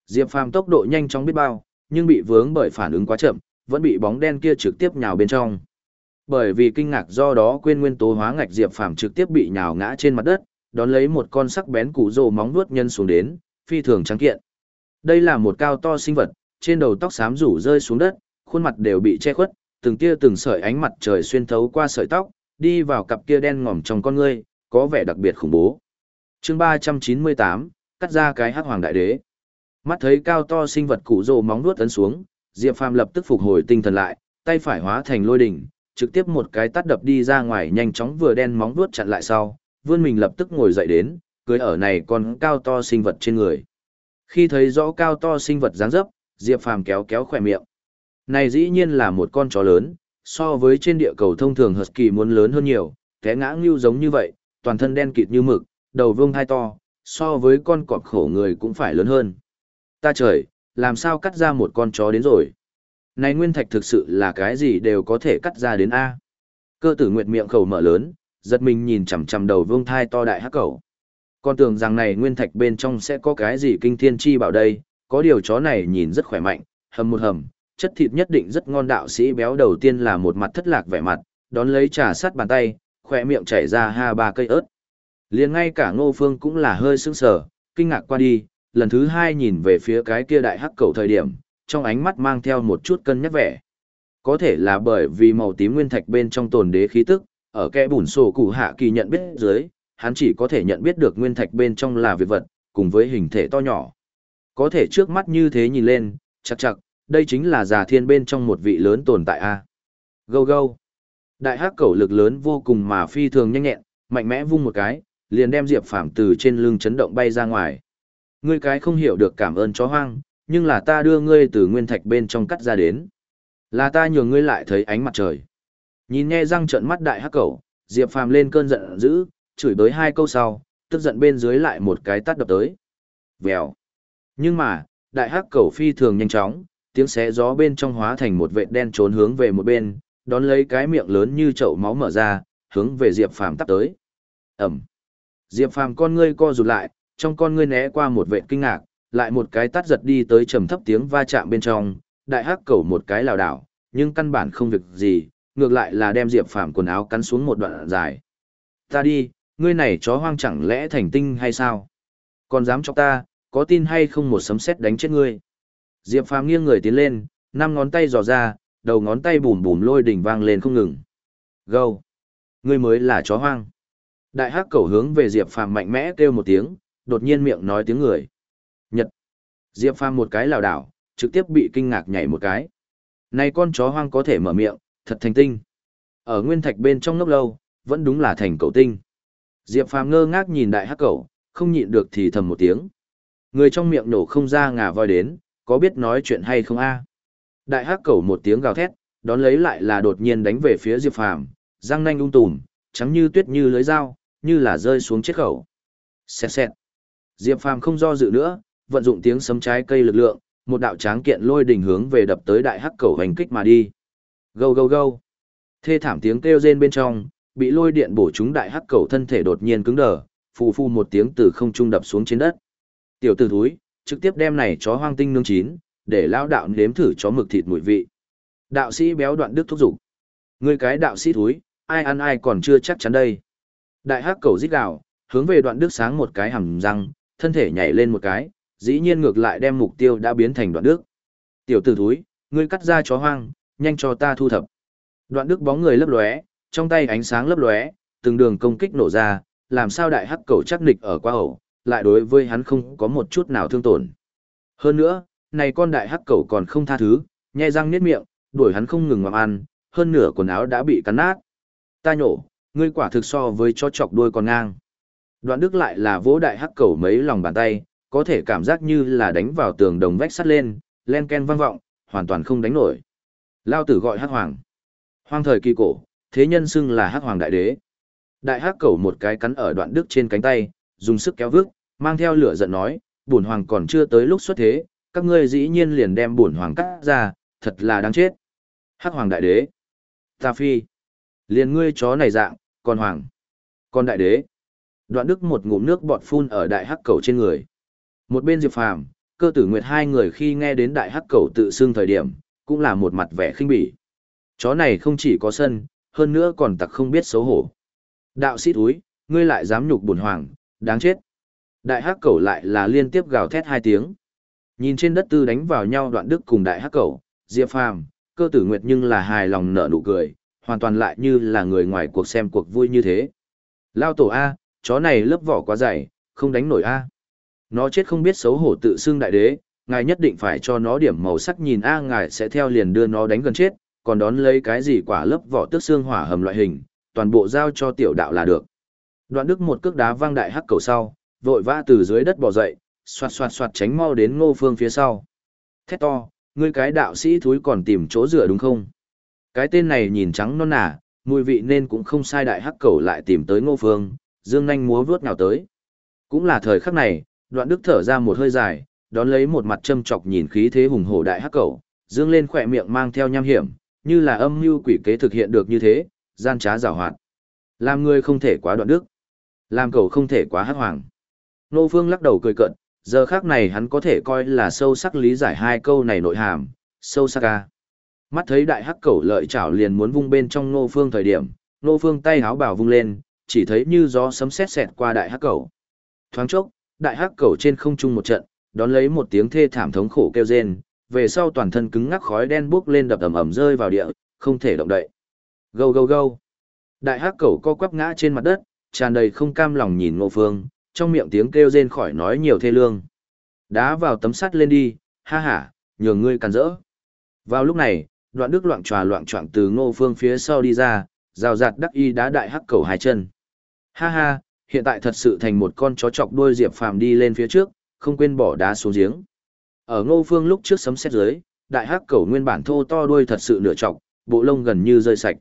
Diệp Phàm tốc độ nhanh chóng biết bao, nhưng bị vướng bởi phản ứng quá chậm, vẫn bị bóng đen kia trực tiếp nhào bên trong. Bởi vì kinh ngạc do đó quên nguyên tố hóa ngạch Diệp Phàm trực tiếp bị nhào ngã trên mặt đất, đón lấy một con sắc bén củ rồ móng nuốt nhân xuống đến, phi thường trắng kiện. Đây là một cao to sinh vật, trên đầu tóc xám rủ rơi xuống đất, khuôn mặt đều bị che khuất, từng tia từng sợi ánh mặt trời xuyên thấu qua sợi tóc, đi vào cặp kia đen ngòm trong con ngươi, có vẻ đặc biệt khủng bố. chương 398, cắt ra cái hắc hoàng đại đế. Mắt thấy cao to sinh vật cụ rồ móng nuốt ấn xuống, Diệp Phàm lập tức phục hồi tinh thần lại, tay phải hóa thành lôi đỉnh, trực tiếp một cái tát đập đi ra ngoài nhanh chóng vừa đen móng vuốt chặn lại sau, vươn mình lập tức ngồi dậy đến, cưới ở này con cao to sinh vật trên người. Khi thấy rõ cao to sinh vật dáng dấp, Diệp Phàm kéo kéo khỏe miệng. Này dĩ nhiên là một con chó lớn, so với trên địa cầu thông thường Husky muốn lớn hơn nhiều, té ngã ngưu giống như vậy, toàn thân đen kịt như mực, đầu vương hai to, so với con cọp khổ người cũng phải lớn hơn. Ta trời, làm sao cắt ra một con chó đến rồi? Này nguyên thạch thực sự là cái gì đều có thể cắt ra đến A. Cơ tử nguyệt miệng khẩu mở lớn, giật mình nhìn chằm chằm đầu vương thai to đại hắc cầu. Con tưởng rằng này nguyên thạch bên trong sẽ có cái gì kinh thiên chi bảo đây, có điều chó này nhìn rất khỏe mạnh, hầm một hầm, chất thịt nhất định rất ngon đạo sĩ béo đầu tiên là một mặt thất lạc vẻ mặt, đón lấy trà sắt bàn tay, khỏe miệng chảy ra ha ba cây ớt. liền ngay cả ngô phương cũng là hơi sững sờ, kinh ngạc qua đi, lần thứ hai nhìn về phía cái kia đại hắc cầu thời điểm, trong ánh mắt mang theo một chút cân nhắc vẻ. Có thể là bởi vì màu tím nguyên thạch bên trong tồn đế khí tức, ở kẽ bùn sổ cụ hạ kỳ nhận biết dưới, hắn chỉ có thể nhận biết được nguyên thạch bên trong là việc vật, cùng với hình thể to nhỏ. Có thể trước mắt như thế nhìn lên, chắc chắc, đây chính là già thiên bên trong một vị lớn tồn tại a. Gâu gâu. Đại hắc cẩu lực lớn vô cùng mà phi thường nhanh nhẹn, mạnh mẽ vung một cái, liền đem Diệp Phàm từ trên lưng chấn động bay ra ngoài. Ngươi cái không hiểu được cảm ơn chó hoang, nhưng là ta đưa ngươi từ nguyên thạch bên trong cắt ra đến. Là ta nhường ngươi lại thấy ánh mặt trời. Nhìn nghe răng trợn mắt đại hắc cẩu, Diệp Phàm lên cơn giận dữ, chửi tới hai câu sau, tức giận bên dưới lại một cái tát đập tới. Vèo. Nhưng mà, đại hắc cẩu phi thường nhanh chóng, tiếng xé gió bên trong hóa thành một vệt đen trốn hướng về một bên, đón lấy cái miệng lớn như chậu máu mở ra, hướng về Diệp Phàm tát tới. ầm. Diệp Phàm con ngươi co rụt lại, trong con ngươi né qua một vệt kinh ngạc, lại một cái tắt giật đi tới trầm thấp tiếng va chạm bên trong, đại hắc cẩu một cái lảo đảo, nhưng căn bản không việc gì, ngược lại là đem Diệp Phàm quần áo cắn xuống một đoạn dài. Ta đi, ngươi này chó hoang chẳng lẽ thành tinh hay sao? Còn dám cho ta, có tin hay không một sấm sét đánh chết ngươi? Diệp Phàm nghiêng người tiến lên, năm ngón tay dò ra, đầu ngón tay bùm bùm lôi đỉnh vang lên không ngừng. Gâu! Ngươi mới là chó hoang. Đại hắc cẩu hướng về Diệp Phàm mạnh mẽ kêu một tiếng, đột nhiên miệng nói tiếng người. Nhật! Diệp Phàm một cái lảo đảo, trực tiếp bị kinh ngạc nhảy một cái. Này con chó hoang có thể mở miệng, thật thành tinh. Ở nguyên thạch bên trong ngốc lâu, vẫn đúng là thành cậu tinh. Diệp Phàm ngơ ngác nhìn đại hắc cẩu, không nhịn được thì thầm một tiếng. Người trong miệng nổ không ra ngà voi đến, có biết nói chuyện hay không a? Đại hắc cẩu một tiếng gào thét, đón lấy lại là đột nhiên đánh về phía Diệp Phàm, răng nanh ung tùm, trắng như tuyết như lưới dao, như là rơi xuống chết khẩu. Xẹt xẹt. Diệp Phàm không do dự nữa, vận dụng tiếng sấm trái cây lực lượng, một đạo tráng kiện lôi đỉnh hướng về đập tới đại hắc cầu hành kích mà đi. Gâu gâu gâu. Thê thảm tiếng kêu rên bên trong, bị lôi điện bổ trúng đại hắc cầu thân thể đột nhiên cứng đờ, phù phù một tiếng từ không trung đập xuống trên đất. Tiểu tử thúi, trực tiếp đem này chó hoang tinh nướng chín, để lão đạo nếm thử chó mực thịt mùi vị. Đạo sĩ béo đoạn đức thúc giục. Ngươi cái đạo sĩ thúi, ai ăn ai còn chưa chắc chắn đây. Đại hắc cầu rít gào, hướng về đoạn đức sáng một cái hầm răng, thân thể nhảy lên một cái, dĩ nhiên ngược lại đem mục tiêu đã biến thành đoạn đức. Tiểu tử thúi, ngươi cắt ra chó hoang, nhanh cho ta thu thập. Đoạn đức bóng người lấp lóe, trong tay ánh sáng lấp lóe, từng đường công kích nổ ra, làm sao đại hắc cầu chắc nịch ở qua ẩu, lại đối với hắn không có một chút nào thương tổn. Hơn nữa, này con đại hắc cầu còn không tha thứ, nhai răng niết miệng, đuổi hắn không ngừng ngậm ăn, hơn nửa quần áo đã bị cắn nát. Ta nhổ, ngươi quả thực so với chó chọc đuôi còn ngang. Đoạn đức lại là vỗ đại hắc cầu mấy lòng bàn tay, có thể cảm giác như là đánh vào tường đồng vách sắt lên, len ken vang vọng, hoàn toàn không đánh nổi. Lao tử gọi hắc hoàng. Hoang thời kỳ cổ, thế nhân xưng là hắc hoàng đại đế. Đại hắc cẩu một cái cắn ở đoạn đức trên cánh tay, dùng sức kéo vước, mang theo lửa giận nói, bổn hoàng còn chưa tới lúc xuất thế, các ngươi dĩ nhiên liền đem bổn hoàng cắt ra, thật là đáng chết. Hắc hoàng đại đế. Ta phi. Liền ngươi chó này dạng, còn hoàng. Còn đại đế. Đoạn đức một ngụm nước bọt phun ở đại hắc Cẩu trên người. Một bên Diệp Phàm, cơ tử nguyệt hai người khi nghe đến đại hắc cầu tự xưng thời điểm, cũng là một mặt vẻ khinh bỉ. Chó này không chỉ có sân, hơn nữa còn tặc không biết xấu hổ. Đạo sĩ túi, ngươi lại dám nhục bổn hoàng, đáng chết. Đại hắc cầu lại là liên tiếp gào thét hai tiếng. Nhìn trên đất tư đánh vào nhau đoạn đức cùng đại hắc cầu, Diệp Phàm, cơ tử nguyệt nhưng là hài lòng nở nụ cười, hoàn toàn lại như là người ngoài cuộc xem cuộc vui như thế. Lao tổ A, chó này lớp vỏ quá dày, không đánh nổi A. Nó chết không biết xấu hổ tự xưng đại đế, ngài nhất định phải cho nó điểm màu sắc nhìn A ngài sẽ theo liền đưa nó đánh gần chết, còn đón lấy cái gì quả lớp vỏ tước xương hỏa hầm loại hình, toàn bộ giao cho tiểu đạo là được. Đoạn đức một cước đá vang đại hắc cầu sau, vội vã từ dưới đất bò dậy, xoạt xoạt xoạt tránh mau đến ngô phương phía sau. Thét to, ngươi cái đạo sĩ thúi còn tìm chỗ dựa đúng không? Cái tên này nhìn trắng non nà, mùi vị nên cũng không sai đại hắc cầu lại tìm tới ngô phương, dương nhanh múa vướt nhào tới. Cũng là thời khắc này, đoạn đức thở ra một hơi dài, đón lấy một mặt châm chọc nhìn khí thế hùng hổ đại hắc cầu, dương lên khỏe miệng mang theo nham hiểm, như là âm mưu quỷ kế thực hiện được như thế, gian trá giảo hoạt. Làm người không thể quá đoạn đức, làm cầu không thể quá hắc hoàng. Nô Phương lắc đầu cười cận, giờ khác này hắn có thể coi là sâu sắc lý giải hai câu này nội hàm, sâu sắc ca. Mắt thấy đại hắc cẩu lợi chảo liền muốn vung bên trong Nô Phương thời điểm, Nô Phương tay háo bảo vung lên, chỉ thấy như gió sấm sét xẹt qua đại hắc cẩu. Thoáng chốc, đại hắc cẩu trên không trung một trận, đón lấy một tiếng thê thảm thống khổ kêu rên, về sau toàn thân cứng ngắc khói đen bốc lên đập ầm ầm rơi vào địa, không thể động đậy. Gâu gâu gâu. Đại hắc cẩu co quắp ngã trên mặt đất, tràn đầy không cam lòng nhìn Ngô Phương, trong miệng tiếng kêu rên khỏi nói nhiều thê lương. Đá vào tấm sắt lên đi, ha ha, nhường ngươi càn rỡ. Vào lúc này, đoạn đức loạn tròa loạn trọng từ Ngô Phương phía sau đi ra, rào rạt đắc y đá đại hắc cẩu hai chân. Ha ha, hiện tại thật sự thành một con chó chọc đuôi Diệp Phàm đi lên phía trước, không quên bỏ đá xuống giếng. Ở Ngô Phương lúc trước sấm sét dưới, đại hắc cẩu nguyên bản thô to đuôi thật sự nửa chọc, bộ lông gần như rơi sạch.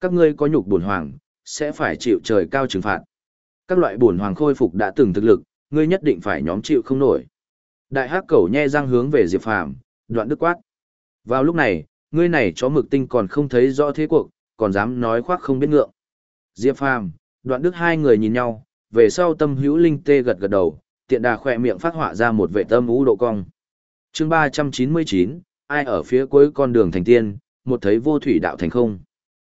Các ngươi có nhục buồn hoàng, sẽ phải chịu trời cao trừng phạt. Các loại buồn hoàng khôi phục đã từng thực lực, ngươi nhất định phải nhóm chịu không nổi. Đại hắc cẩu nhe răng hướng về Diệp Phàm, đoạn đức quát. Vào lúc này, ngươi này chó mực tinh còn không thấy rõ thế cuộc, còn dám nói khoác không biết ngượng. Diệp Phàm, đoạn đức hai người nhìn nhau, về sau tâm hữu linh tê gật gật đầu, tiện đà khỏe miệng phát họa ra một vệ tâm ú độ cong. chương 399, ai ở phía cuối con đường thành tiên, một thấy vô thủy đạo thành không.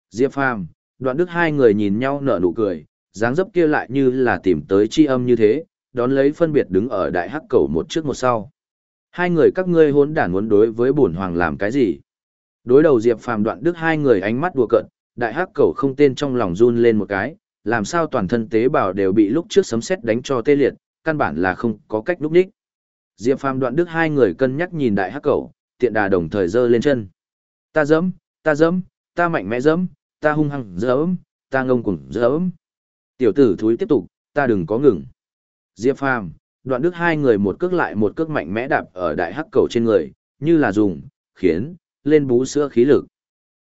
Diệp Phàm, đoạn đức hai người nhìn nhau nở nụ cười, dáng dấp kia lại như là tìm tới chi âm như thế, đón lấy phân biệt đứng ở đại hắc cầu một trước một sau. Hai người các ngươi hốn đản muốn đối với bổn hoàng làm cái gì? Đối đầu Diệp Phàm đoạn đức hai người ánh mắt đùa cợt, đại hắc cầu không tên trong lòng run lên một cái, làm sao toàn thân tế bào đều bị lúc trước sấm sét đánh cho tê liệt, căn bản là không có cách núp đích. Diệp Phàm đoạn đức hai người cân nhắc nhìn đại hắc cầu, tiện đà đồng thời giơ lên chân. Ta dẫm, ta dẫm, ta mạnh mẽ dẫm, ta hung hăng dẫm, ta ngông cuồng dẫm. Tiểu tử thúi tiếp tục, ta đừng có ngừng. Diệp Phàm, đoạn đức hai người một cước lại một cước mạnh mẽ đạp ở đại hắc cầu trên người, như là dùng, khiến, lên bú sữa khí lực.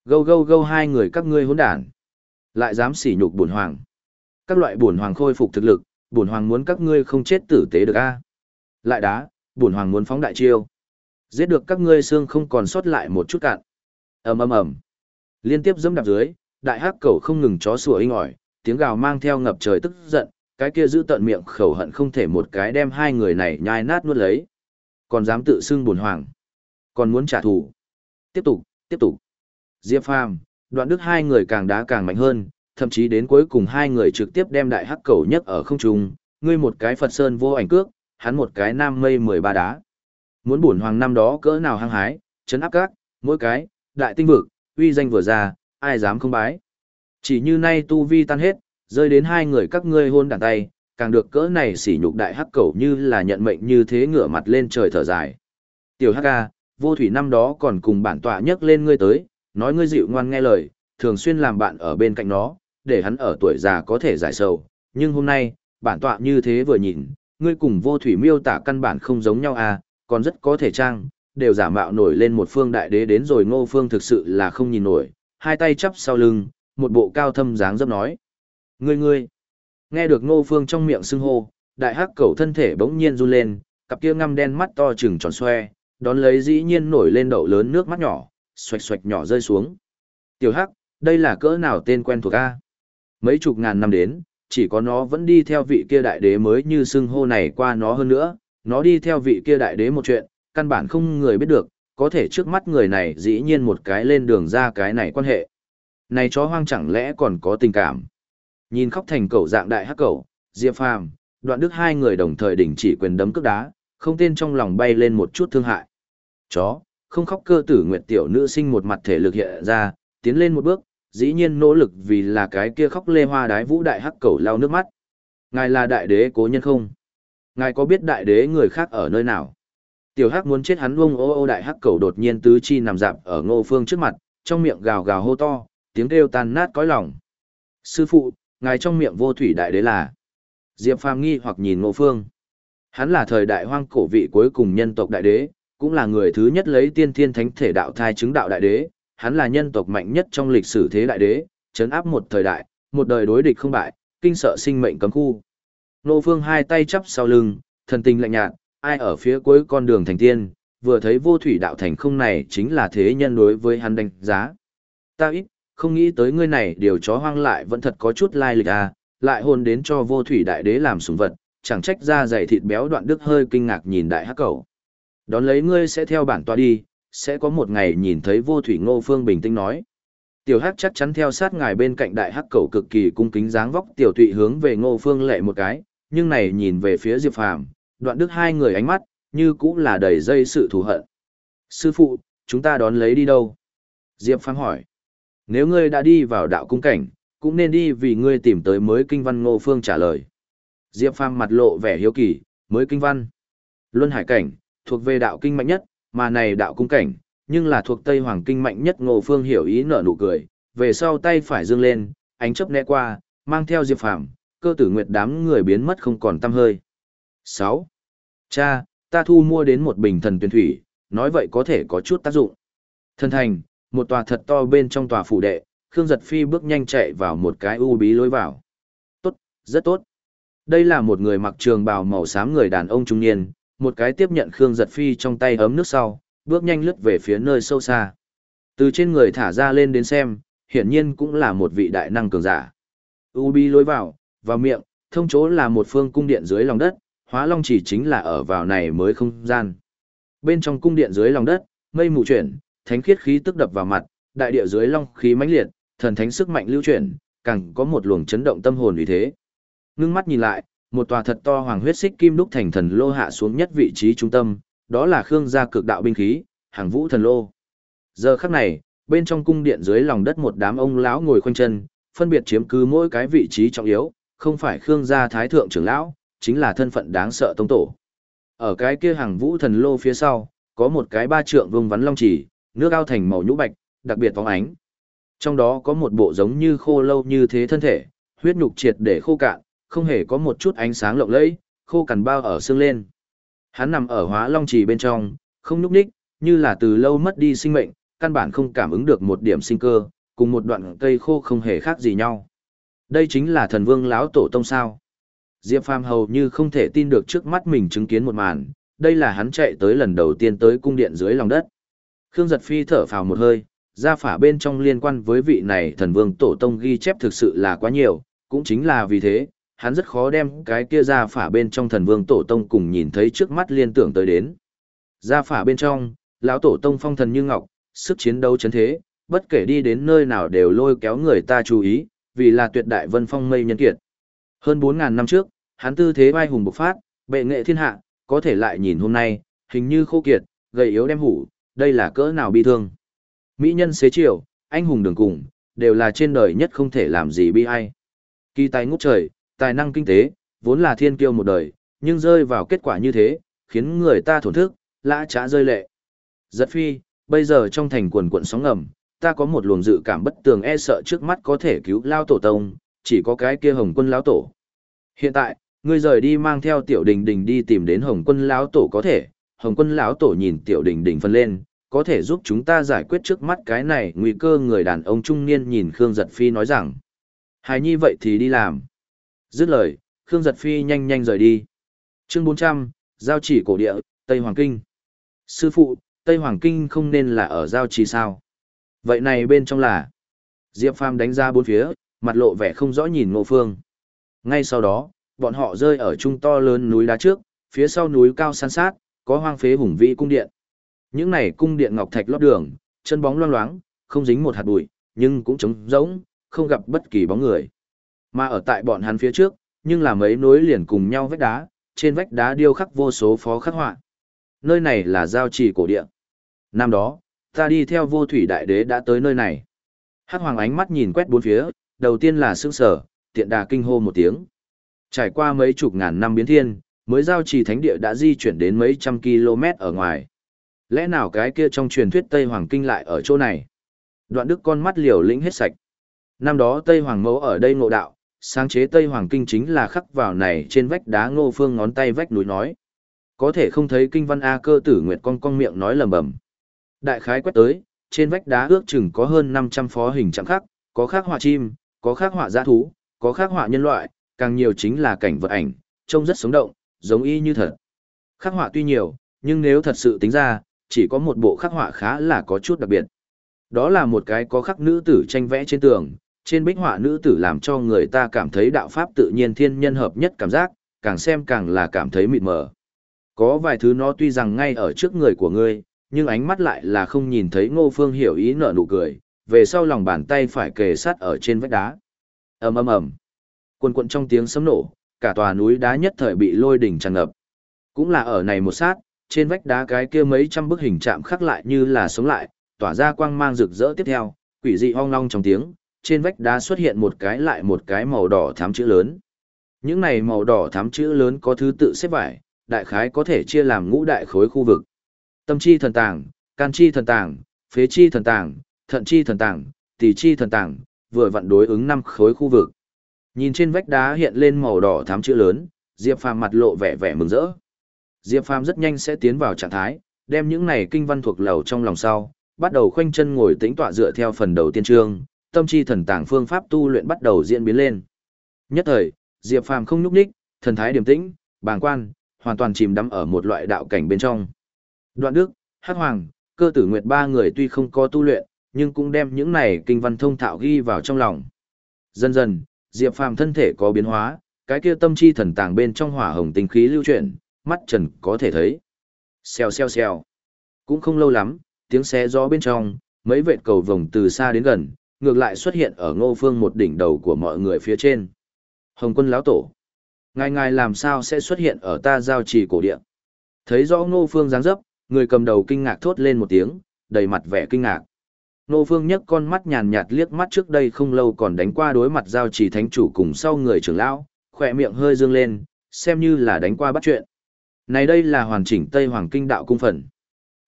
Gâu gâu gâu hai người các ngươi hỗn đản. Lại dám sỉ nhục bổn hoàng. Các loại bổn hoàng khôi phục thực lực, bổn hoàng muốn các ngươi không chết tử tế được a. Lại đá, bổn hoàng muốn phóng đại chiêu. Giết được các ngươi xương không còn sót lại một chút cạn. Ầm ầm ầm. Liên tiếp dẫm đạp dưới, đại hắc cầu không ngừng chó sủa inh ỏi, tiếng gào mang theo ngập trời tức giận, cái kia giữ tận miệng khẩu hận không thể một cái đem hai người này nhai nát nuốt lấy. Còn dám tự xưng bổn hoàng. Còn muốn trả thù. Tiếp tục, tiếp tục. Diệp Phàm, đoạn đức hai người càng đá càng mạnh hơn, thậm chí đến cuối cùng hai người trực tiếp đem đại hắc cầu nhất ở không trung, ngươi một cái Phật Sơn vô ảnh cước, hắn một cái nam mây mười ba đá. Muốn bổn hoàng năm đó cỡ nào hăng hái, chấn áp các, mỗi cái, đại tinh vực, uy danh vừa ra, ai dám không bái. Chỉ như nay tu vi tan hết, rơi đến hai người các ngươi hôn đàn tay, càng được cỡ này sỉ nhục đại hắc cầu như là nhận mệnh như thế ngửa mặt lên trời thở dài. Tiểu hắc ca, vô thủy năm đó còn cùng bản tọa nhắc lên ngươi tới, nói ngươi dịu ngoan nghe lời, thường xuyên làm bạn ở bên cạnh nó, để hắn ở tuổi già có thể giải sầu. Nhưng hôm nay, bản tọa như thế vừa nhìn, ngươi cùng vô thủy miêu tả căn bản không giống nhau à, còn rất có thể trang, đều giả mạo nổi lên một phương đại đế đến rồi ngô phương thực sự là không nhìn nổi, hai tay chắp sau lưng, một bộ cao thâm dáng dấp nói. Ngươi ngươi, nghe được ngô phương trong miệng xưng hô, đại hắc cẩu thân thể bỗng nhiên run lên, cặp kia ngăm đen mắt to trừng tròn xoe, đón lấy dĩ nhiên nổi lên đậu lớn nước mắt nhỏ, xoạch xoạch nhỏ rơi xuống. Tiểu hắc, đây là cỡ nào tên quen thuộc a? Mấy chục ngàn năm đến, chỉ có nó vẫn đi theo vị kia đại đế mới như xưng hô này qua nó hơn nữa, nó đi theo vị kia đại đế một chuyện, căn bản không người biết được, có thể trước mắt người này dĩ nhiên một cái lên đường ra cái này quan hệ. Này chó hoang chẳng lẽ còn có tình cảm. Nhìn khóc thành cẩu dạng đại hắc cẩu, Diệp Phàm, đoạn đức hai người đồng thời đình chỉ quyền đấm cước đá, không tên trong lòng bay lên một chút thương hại. Chó, không khóc cơ tử nguyệt tiểu nữ sinh một mặt thể lực hiện ra, tiến lên một bước, dĩ nhiên nỗ lực vì là cái kia khóc lê hoa đái vũ đại hắc cầu lau nước mắt. Ngài là đại đế cố nhân không? Ngài có biết đại đế người khác ở nơi nào? Tiểu hắc muốn chết hắn vông ô ô đại hắc cầu đột nhiên tứ chi nằm dạp ở ngô phương trước mặt, trong miệng gào gào hô to, tiếng kêu tan nát cõi lòng. Sư phụ, ngài trong miệng vô thủy đại đế là. Diệp Phàm nghi hoặc nhìn ngô phương. Hắn là thời đại hoang cổ vị cuối cùng nhân tộc đại đế, cũng là người thứ nhất lấy tiên thiên thánh thể đạo thai chứng đạo đại đế, hắn là nhân tộc mạnh nhất trong lịch sử thế đại đế, chấn áp một thời đại, một đời đối địch không bại, kinh sợ sinh mệnh cấm khu. Nô Phương hai tay chắp sau lưng, thần tình lạnh nhạt, ai ở phía cuối con đường thành tiên, vừa thấy vô thủy đạo thành không này chính là thế nhân đối với hắn đánh giá. Ta ít, không nghĩ tới ngươi này điều chó hoang lại vẫn thật có chút lai lịch à, lại hôn đến cho vô thủy đại đế làm sủng vật, chẳng trách ra dày thịt béo đoạn đức hơi kinh ngạc nhìn đại hắc cầu. Đón lấy ngươi sẽ theo bản tọa đi, sẽ có một ngày nhìn thấy vô thủy ngô phương bình tĩnh nói. Tiểu hắc chắc chắn theo sát ngài bên cạnh đại hắc cầu cực kỳ cung kính dáng vóc tiểu tụy hướng về ngô phương lệ một cái, nhưng này nhìn về phía Diệp Phàm, đoạn đức hai người ánh mắt, như cũng là đầy dây sự thù hận. Sư phụ, chúng ta đón lấy đi đâu? Diệp Phàm hỏi. Nếu ngươi đã đi vào đạo cung cảnh, cũng nên đi vì ngươi tìm tới mới kinh văn ngô phương trả lời. Diệp Phàm mặt lộ vẻ hiếu kỳ, mới kinh văn. Luân hải cảnh, thuộc về đạo kinh mạnh nhất, mà này đạo cung cảnh, nhưng là thuộc Tây Hoàng kinh mạnh nhất Ngô Phương hiểu ý nở nụ cười, về sau tay phải dương lên, ánh chớp né qua, mang theo Diệp Phàm, cơ tử nguyệt đám người biến mất không còn tăm hơi. 6. Cha, ta thu mua đến một bình thần tuyển thủy, nói vậy có thể có chút tác dụng. Thần thành, một tòa thật to bên trong tòa phủ đệ, Khương Giật Phi bước nhanh chạy vào một cái u bí lối vào. Tốt, rất tốt. Đây là một người mặc trường bào màu xám người đàn ông trung niên, một cái tiếp nhận Khương Giật Phi trong tay ấm nước sau, bước nhanh lướt về phía nơi sâu xa. Từ trên người thả ra lên đến xem, hiển nhiên cũng là một vị đại năng cường giả. Ubi lối vào, vào miệng, thông chỗ là một phương cung điện dưới lòng đất, hóa long chỉ chính là ở vào này mới không gian. Bên trong cung điện dưới lòng đất, mây mù chuyển, thánh khiết khí tức đập vào mặt, đại địa dưới long khí mãnh liệt, thần thánh sức mạnh lưu chuyển, càng có một luồng chấn động tâm hồn vì thế. Ngưng mắt nhìn lại, một tòa thật to hoàng huyết xích kim đúc thành thần lô hạ xuống nhất vị trí trung tâm, đó là Khương gia cực đạo binh khí, hàng vũ thần lô. Giờ khắc này, bên trong cung điện dưới lòng đất một đám ông lão ngồi khoanh chân, phân biệt chiếm cứ mỗi cái vị trí trọng yếu, không phải Khương gia thái thượng trưởng lão, chính là thân phận đáng sợ tông tổ. Ở cái kia hàng vũ thần lô phía sau, có một cái ba trượng vương vắn long chỉ, nước ao thành màu nhũ bạch, đặc biệt phóng ánh. Trong đó có một bộ giống như khô lâu như thế thân thể, huyết nhục triệt để khô cạn, không hề có một chút ánh sáng lộng lẫy, khô cằn bao ở xương lên. Hắn nằm ở hóa long trì bên trong, không nhúc nhích, như là từ lâu mất đi sinh mệnh, căn bản không cảm ứng được một điểm sinh cơ, cùng một đoạn cây khô không hề khác gì nhau. Đây chính là thần vương lão tổ tông sao. Diệp Phàm hầu như không thể tin được trước mắt mình chứng kiến một màn, đây là hắn chạy tới lần đầu tiên tới cung điện dưới lòng đất. Khương Giật Phi thở phào một hơi, gia phả bên trong liên quan với vị này thần vương tổ tông ghi chép thực sự là quá nhiều, cũng chính là vì thế, hắn rất khó đem cái kia ra phả bên trong thần vương tổ tông cùng nhìn thấy trước mắt liên tưởng tới đến. Ra phả bên trong, lão tổ tông phong thần như ngọc, sức chiến đấu chấn thế, bất kể đi đến nơi nào đều lôi kéo người ta chú ý, vì là tuyệt đại vân phong mây nhân kiệt. Hơn 4.000 năm trước, hắn tư thế vai hùng bộc phát, bệ nghệ thiên hạ, có thể lại nhìn hôm nay, hình như khô kiệt, gầy yếu đem hủ, đây là cỡ nào bi thương. Mỹ nhân xế chiều, anh hùng đường cùng, đều là trên đời nhất không thể làm gì bi ai. Kỳ tài ngút trời, tài năng kinh tế, vốn là thiên kiêu một đời, nhưng rơi vào kết quả như thế, khiến người ta thổn thức, lã trá rơi lệ. Giật phi, bây giờ trong thành quần quận sóng ngầm, ta có một luồng dự cảm bất tường e sợ trước mắt có thể cứu lao tổ tông, chỉ có cái kia hồng quân lão tổ. Hiện tại, ngươi rời đi mang theo tiểu đình đình đi tìm đến hồng quân lão tổ có thể, hồng quân lão tổ nhìn tiểu đình đình phân lên, có thể giúp chúng ta giải quyết trước mắt cái này nguy cơ người đàn ông trung niên nhìn Khương Giật Phi nói rằng. Hài nhi vậy thì đi làm. Dứt lời, Khương Giật Phi nhanh nhanh rời đi. Chương 400, Giao chỉ cổ địa, Tây Hoàng Kinh. Sư phụ, Tây Hoàng Kinh không nên là ở Giao chỉ sao? Vậy này bên trong là... Diệp Phàm đánh ra bốn phía, mặt lộ vẻ không rõ nhìn Ngô Phương. Ngay sau đó, bọn họ rơi ở trung to lớn núi đá trước, phía sau núi cao san sát, có hoang phế hùng vĩ cung điện. Những này cung điện ngọc thạch lót đường, chân bóng loang loáng, không dính một hạt bụi, nhưng cũng trống rỗng, không gặp bất kỳ bóng người. Mà ở tại bọn hắn phía trước, nhưng là mấy nối liền cùng nhau vách đá, trên vách đá điêu khắc vô số phó khắc họa. Nơi này là giao trì cổ địa. Năm đó, ta đi theo vô thủy đại đế đã tới nơi này. Hắc hoàng ánh mắt nhìn quét bốn phía, đầu tiên là sững sở, tiện đà kinh hô một tiếng. Trải qua mấy chục ngàn năm biến thiên, mới giao trì thánh địa đã di chuyển đến mấy trăm km ở ngoài. Lẽ nào cái kia trong truyền thuyết Tây Hoàng Kinh lại ở chỗ này? Đoạn đức con mắt liều lĩnh hết sạch. Năm đó Tây Hoàng mẫu ở đây ngộ đạo, sáng chế Tây Hoàng Kinh chính là khắc vào này trên vách đá ngô phương ngón tay vách núi nói. Có thể không thấy kinh văn A cơ tử nguyệt con con miệng nói lầm bầm. Đại khái quét tới, trên vách đá ước chừng có hơn 500 phó hình chạm khắc, có khắc họa chim, có khắc họa giã thú, có khắc họa nhân loại, càng nhiều chính là cảnh vật ảnh, trông rất sống động, giống y như thật. Khắc họa tuy nhiều, nhưng nếu thật sự tính ra, chỉ có một bộ khắc họa khá là có chút đặc biệt. Đó là một cái có khắc nữ tử tranh vẽ trên tường, trên bích họa nữ tử làm cho người ta cảm thấy đạo pháp tự nhiên thiên nhân hợp nhất cảm giác, càng xem càng là cảm thấy mịt mờ. Có vài thứ nó tuy rằng ngay ở trước người của ngươi, nhưng ánh mắt lại là không nhìn thấy ngô phương hiểu ý nở nụ cười, về sau lòng bàn tay phải kề sát ở trên vách đá. ầm ầm ầm, quần quận trong tiếng sấm nổ, cả tòa núi đá nhất thời bị lôi đỉnh tràn ngập. Cũng là ở này một sát, trên vách đá cái kia mấy trăm bức hình chạm khắc lại như là sống lại, tỏa ra quang mang rực rỡ tiếp theo, quỷ dị ong long trong tiếng, trên vách đá xuất hiện một cái lại một cái màu đỏ thắm chữ lớn. Những này màu đỏ thắm chữ lớn có thứ tự xếp vải, đại khái có thể chia làm ngũ đại khối khu vực. Tâm chi thần tàng, can chi thần tàng, phế chi thần tàng, thận chi thần tàng, tỷ chi thần tàng, vừa vặn đối ứng năm khối khu vực. Nhìn trên vách đá hiện lên màu đỏ thắm chữ lớn, Diệp Phàm mặt lộ vẻ vẻ mừng rỡ. Diệp Phàm rất nhanh sẽ tiến vào trạng thái, đem những này kinh văn thuộc lầu trong lòng sau, bắt đầu khoanh chân ngồi tĩnh tọa dựa theo phần đầu tiên chương, tâm chi thần tàng phương pháp tu luyện bắt đầu diễn biến lên. Nhất thời, Diệp Phàm không nhúc nhích, thần thái điềm tĩnh, bàng quan, hoàn toàn chìm đắm ở một loại đạo cảnh bên trong. Đoạn Đức, Hắc Hoàng, Cơ Tử Nguyệt ba người tuy không có tu luyện, nhưng cũng đem những này kinh văn thông thạo ghi vào trong lòng. Dần dần, Diệp Phàm thân thể có biến hóa, cái kia tâm chi thần tàng bên trong hỏa hồng tinh khí lưu chuyển, mắt trần có thể thấy. Xèo xèo xèo. Cũng không lâu lắm, tiếng xé gió bên trong, mấy vệt cầu vồng từ xa đến gần, ngược lại xuất hiện ở ngô phương một đỉnh đầu của mọi người phía trên. Hồng quân lão tổ. Ngài ngài làm sao sẽ xuất hiện ở ta giao trì cổ địa. Thấy rõ ngô phương dáng dấp, người cầm đầu kinh ngạc thốt lên một tiếng, đầy mặt vẻ kinh ngạc. Ngô phương nhấc con mắt nhàn nhạt liếc mắt trước đây không lâu còn đánh qua đối mặt giao trì thánh chủ cùng sau người trưởng lão, khỏe miệng hơi dương lên, xem như là đánh qua bắt chuyện. Này đây là hoàn chỉnh Tây Hoàng Kinh đạo cung phần.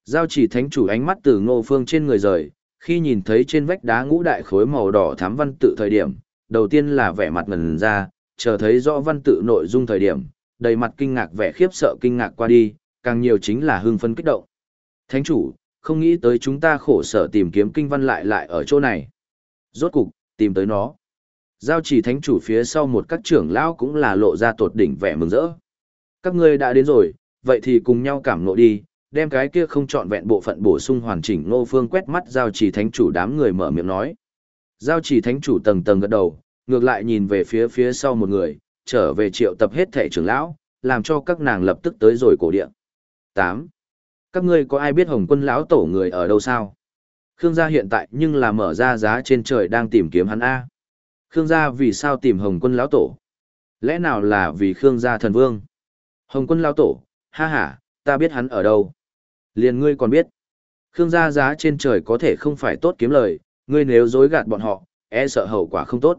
Giao chỉ thánh chủ ánh mắt từ ngô phương trên người rời, khi nhìn thấy trên vách đá ngũ đại khối màu đỏ thám văn tự thời điểm, đầu tiên là vẻ mặt ngần ra, chờ thấy rõ văn tự nội dung thời điểm, đầy mặt kinh ngạc vẻ khiếp sợ kinh ngạc qua đi, càng nhiều chính là hưng phấn kích động. Thánh chủ, không nghĩ tới chúng ta khổ sở tìm kiếm kinh văn lại lại ở chỗ này. Rốt cục, tìm tới nó. Giao chỉ thánh chủ phía sau một các trưởng lão cũng là lộ ra tột đỉnh vẻ mừng rỡ. Các ngươi đã đến rồi, vậy thì cùng nhau cảm ngộ đi, đem cái kia không chọn vẹn bộ phận bổ sung hoàn chỉnh ngô phương quét mắt giao chỉ thánh chủ đám người mở miệng nói. Giao chỉ thánh chủ tầng tầng gật đầu, ngược lại nhìn về phía phía sau một người, trở về triệu tập hết thể trưởng lão, làm cho các nàng lập tức tới rồi cổ địa. 8. Các ngươi có ai biết hồng quân lão tổ người ở đâu sao? Khương gia hiện tại nhưng là mở ra giá trên trời đang tìm kiếm hắn A. Khương gia vì sao tìm hồng quân lão tổ? Lẽ nào là vì Khương gia thần vương? Hồng quân lão tổ, ha ha, ta biết hắn ở đâu. Liền ngươi còn biết. Khương gia giá trên trời có thể không phải tốt kiếm lời, ngươi nếu dối gạt bọn họ, e sợ hậu quả không tốt.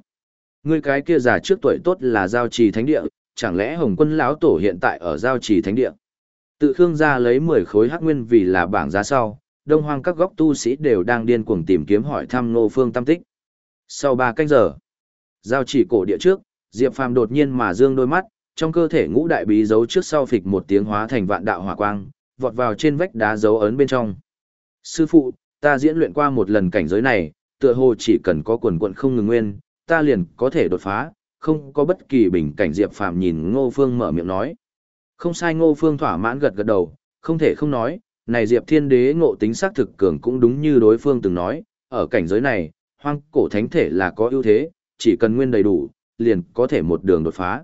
Ngươi cái kia già trước tuổi tốt là giao trì thánh địa, chẳng lẽ Hồng Quân lão tổ hiện tại ở giao trì thánh địa? Tự Khương gia lấy 10 khối hắc nguyên vì là bảng giá sau, đông hoang các góc tu sĩ đều đang điên cuồng tìm kiếm hỏi thăm Ngô Phương tâm tích. Sau 3 canh giờ, giao chỉ cổ địa trước, Diệp Phàm đột nhiên mà dương đôi mắt, trong cơ thể ngũ đại bí dấu trước sau phịch một tiếng hóa thành vạn đạo hỏa quang, vọt vào trên vách đá dấu ấn bên trong. Sư phụ, ta diễn luyện qua một lần cảnh giới này, tựa hồ chỉ cần có quần quận không ngừng nguyên, ta liền có thể đột phá, không có bất kỳ bình cảnh Diệp Phàm nhìn Ngô Phương mở miệng nói. Không sai Ngô Phương thỏa mãn gật gật đầu, không thể không nói, này Diệp Thiên Đế ngộ tính xác thực cường cũng đúng như đối phương từng nói, ở cảnh giới này, hoang cổ thánh thể là có ưu thế, chỉ cần nguyên đầy đủ, liền có thể một đường đột phá.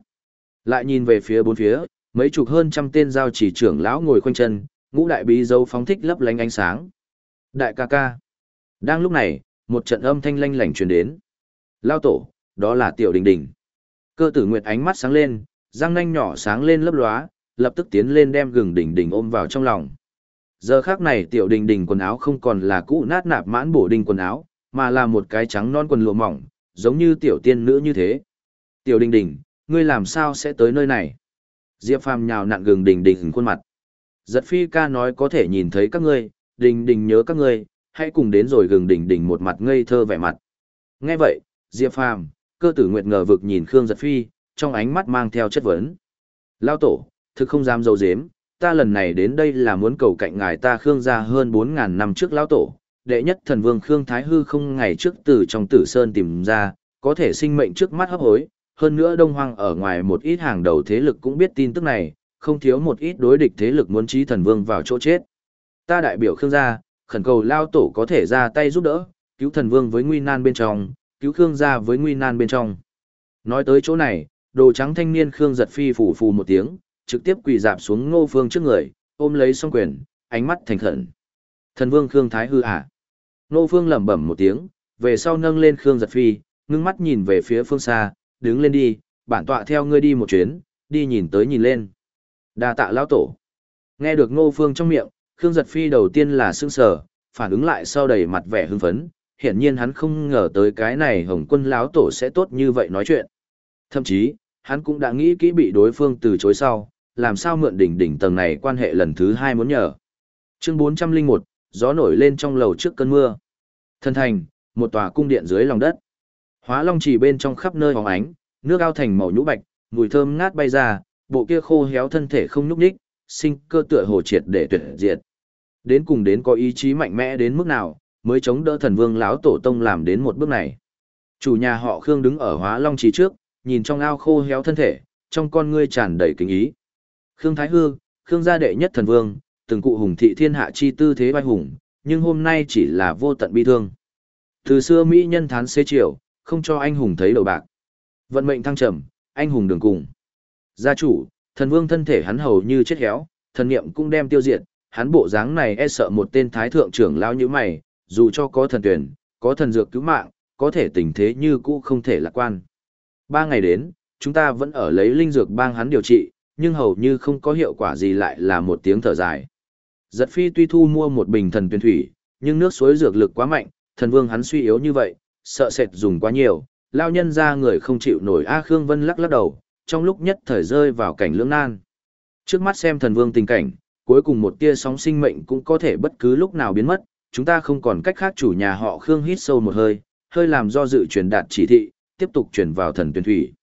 Lại nhìn về phía bốn phía, mấy chục hơn trăm tên giao chỉ trưởng lão ngồi khoanh chân, ngũ đại bí dấu phóng thích lấp lánh ánh sáng. Đại ca ca. Đang lúc này, một trận âm thanh lanh lảnh truyền đến. Lao tổ, đó là tiểu đình đình. Cơ tử nguyệt ánh mắt sáng lên, răng nanh nhỏ sáng lên lấp lóa, lập tức tiến lên đem gừng đỉnh đỉnh ôm vào trong lòng. Giờ khác này tiểu đình đình quần áo không còn là cũ nát nạp mãn bổ đinh quần áo, mà là một cái trắng non quần lụa mỏng, giống như tiểu tiên nữ như thế. Tiểu đình đình, ngươi làm sao sẽ tới nơi này? Diệp Phàm nhào nặn gừng đình đình khuôn mặt. Giật phi ca nói có thể nhìn thấy các ngươi, đình đình nhớ các ngươi, hãy cùng đến rồi gừng đình đình một mặt ngây thơ vẻ mặt. Nghe vậy, Diệp Phàm, cơ tử nguyệt ngờ vực nhìn Khương Giật Phi, trong ánh mắt mang theo chất vấn. Lao tổ, thực không dám dâu dếm, ta lần này đến đây là muốn cầu cạnh ngài ta Khương gia hơn 4.000 năm trước Lao tổ. Đệ nhất thần vương Khương Thái Hư không ngày trước từ trong tử sơn tìm ra, có thể sinh mệnh trước mắt hấp hối, hơn nữa Đông Hoang ở ngoài một ít hàng đầu thế lực cũng biết tin tức này, không thiếu một ít đối địch thế lực muốn trí thần vương vào chỗ chết. Ta đại biểu Khương gia, khẩn cầu lao tổ có thể ra tay giúp đỡ, cứu thần vương với nguy nan bên trong, cứu Khương gia với nguy nan bên trong. Nói tới chỗ này, đồ trắng thanh niên Khương giật phi phủ phù một tiếng, trực tiếp quỳ dạp xuống ngô phương trước người, ôm lấy song quyền, ánh mắt thành khẩn. Thần vương Khương Thái hư à. Ngô phương lẩm bẩm một tiếng, về sau nâng lên Khương giật phi, ngưng mắt nhìn về phía phương xa, đứng lên đi, bản tọa theo ngươi đi một chuyến, đi nhìn tới nhìn lên. đa tạ lão tổ. Nghe được ngô phương trong miệng, Khương giật phi đầu tiên là sững sờ, phản ứng lại sau đầy mặt vẻ hưng phấn, hiển nhiên hắn không ngờ tới cái này hồng quân lão tổ sẽ tốt như vậy nói chuyện. Thậm chí, hắn cũng đã nghĩ kỹ bị đối phương từ chối sau, làm sao mượn đỉnh đỉnh tầng này quan hệ lần thứ hai muốn nhờ. Chương 401, gió nổi lên trong lầu trước cơn mưa. Thân thành, một tòa cung điện dưới lòng đất. Hóa long chỉ bên trong khắp nơi hóng ánh, nước ao thành màu nhũ bạch, mùi thơm ngát bay ra, bộ kia khô héo thân thể không nhúc nhích, sinh cơ tựa hồ triệt để tuyệt diệt. Đến cùng đến có ý chí mạnh mẽ đến mức nào, mới chống đỡ thần vương lão tổ tông làm đến một bước này. Chủ nhà họ Khương đứng ở hóa long trì trước, nhìn trong ao khô héo thân thể, trong con ngươi tràn đầy kính ý. Khương Thái Hư, Khương gia đệ nhất thần vương, từng cụ hùng thị thiên hạ chi tư thế vai hùng, nhưng hôm nay chỉ là vô tận bi thương. Từ xưa Mỹ nhân thán xế chiều, không cho anh hùng thấy đầu bạc. Vận mệnh thăng trầm, anh hùng đường cùng. Gia chủ, thần vương thân thể hắn hầu như chết héo, thần niệm cũng đem tiêu diệt, hắn bộ dáng này e sợ một tên thái thượng trưởng lão như mày, dù cho có thần tuyển, có thần dược cứu mạng, có thể tình thế như cũ không thể lạc quan. Ba ngày đến, chúng ta vẫn ở lấy linh dược bang hắn điều trị, nhưng hầu như không có hiệu quả gì lại là một tiếng thở dài. Giật phi tuy thu mua một bình thần tuyển thủy, nhưng nước suối dược lực quá mạnh, thần vương hắn suy yếu như vậy, sợ sệt dùng quá nhiều, lao nhân ra người không chịu nổi A Khương Vân lắc lắc đầu, trong lúc nhất thời rơi vào cảnh lưỡng nan. Trước mắt xem thần vương tình cảnh, cuối cùng một tia sóng sinh mệnh cũng có thể bất cứ lúc nào biến mất, chúng ta không còn cách khác chủ nhà họ Khương hít sâu một hơi, hơi làm do dự truyền đạt chỉ thị, tiếp tục truyền vào thần tuyển thủy.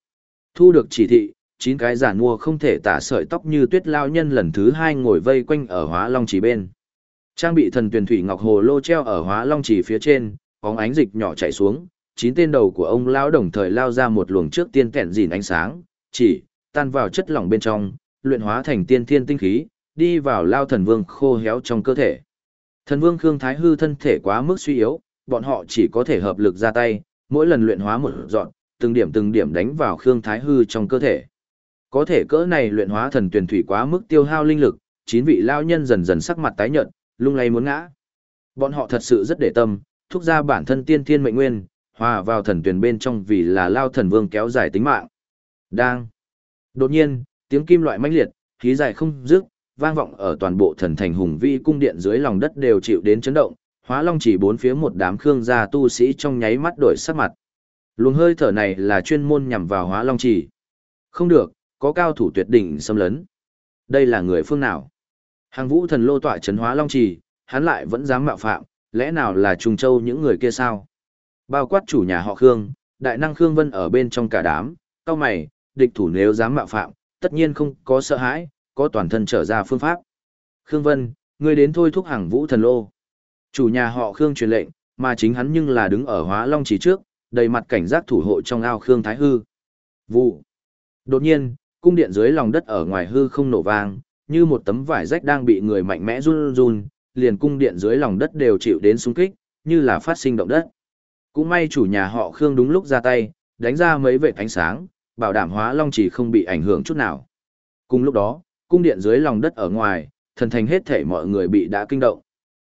Thu được chỉ thị, chín cái giả mua không thể tả sợi tóc như tuyết lao nhân lần thứ hai ngồi vây quanh ở hóa long chỉ bên. Trang bị thần tuyển thủy ngọc hồ lô treo ở hóa long chỉ phía trên, bóng ánh dịch nhỏ chảy xuống, chín tên đầu của ông lão đồng thời lao ra một luồng trước tiên kẹn dìn ánh sáng, chỉ tan vào chất lỏng bên trong, luyện hóa thành tiên thiên tinh khí, đi vào lao thần vương khô héo trong cơ thể. Thần vương Khương Thái Hư thân thể quá mức suy yếu, bọn họ chỉ có thể hợp lực ra tay, mỗi lần luyện hóa một dọn, từng điểm từng điểm đánh vào Khương Thái Hư trong cơ thể. Có thể cỡ này luyện hóa thần tuyển thủy quá mức tiêu hao linh lực, chín vị lao nhân dần dần sắc mặt tái nhợt, lung lay muốn ngã. Bọn họ thật sự rất để tâm, thúc ra bản thân tiên thiên mệnh nguyên, hòa vào thần tuyển bên trong vì là lao thần vương kéo dài tính mạng. Đang. Đột nhiên, tiếng kim loại mãnh liệt, khí dài không dứt, vang vọng ở toàn bộ thần thành hùng vi cung điện dưới lòng đất đều chịu đến chấn động, hóa long chỉ bốn phía một đám khương gia tu sĩ trong nháy mắt đổi sắc mặt. Luồng hơi thở này là chuyên môn nhằm vào hóa long chỉ. Không được, có cao thủ tuyệt đỉnh xâm lấn. Đây là người phương nào? Hàng vũ thần lô tọa chấn hóa long chỉ, hắn lại vẫn dám mạo phạm, lẽ nào là trùng châu những người kia sao? Bao quát chủ nhà họ Khương, đại năng Khương Vân ở bên trong cả đám, cao mày, địch thủ nếu dám mạo phạm, tất nhiên không có sợ hãi, có toàn thân trở ra phương pháp. Khương Vân, ngươi đến thôi thúc hàng vũ thần lô. Chủ nhà họ Khương truyền lệnh, mà chính hắn nhưng là đứng ở hóa long chỉ trước, đầy mặt cảnh giác thủ hộ trong ao Khương Thái Hư. Vụ. Đột nhiên, cung điện dưới lòng đất ở ngoài hư không nổ vang, như một tấm vải rách đang bị người mạnh mẽ run run, liền cung điện dưới lòng đất đều chịu đến xung kích, như là phát sinh động đất. Cũng may chủ nhà họ Khương đúng lúc ra tay, đánh ra mấy vệt ánh sáng, bảo đảm hóa long chỉ không bị ảnh hưởng chút nào. Cùng lúc đó, cung điện dưới lòng đất ở ngoài, thần thành hết thể mọi người bị đã kinh động.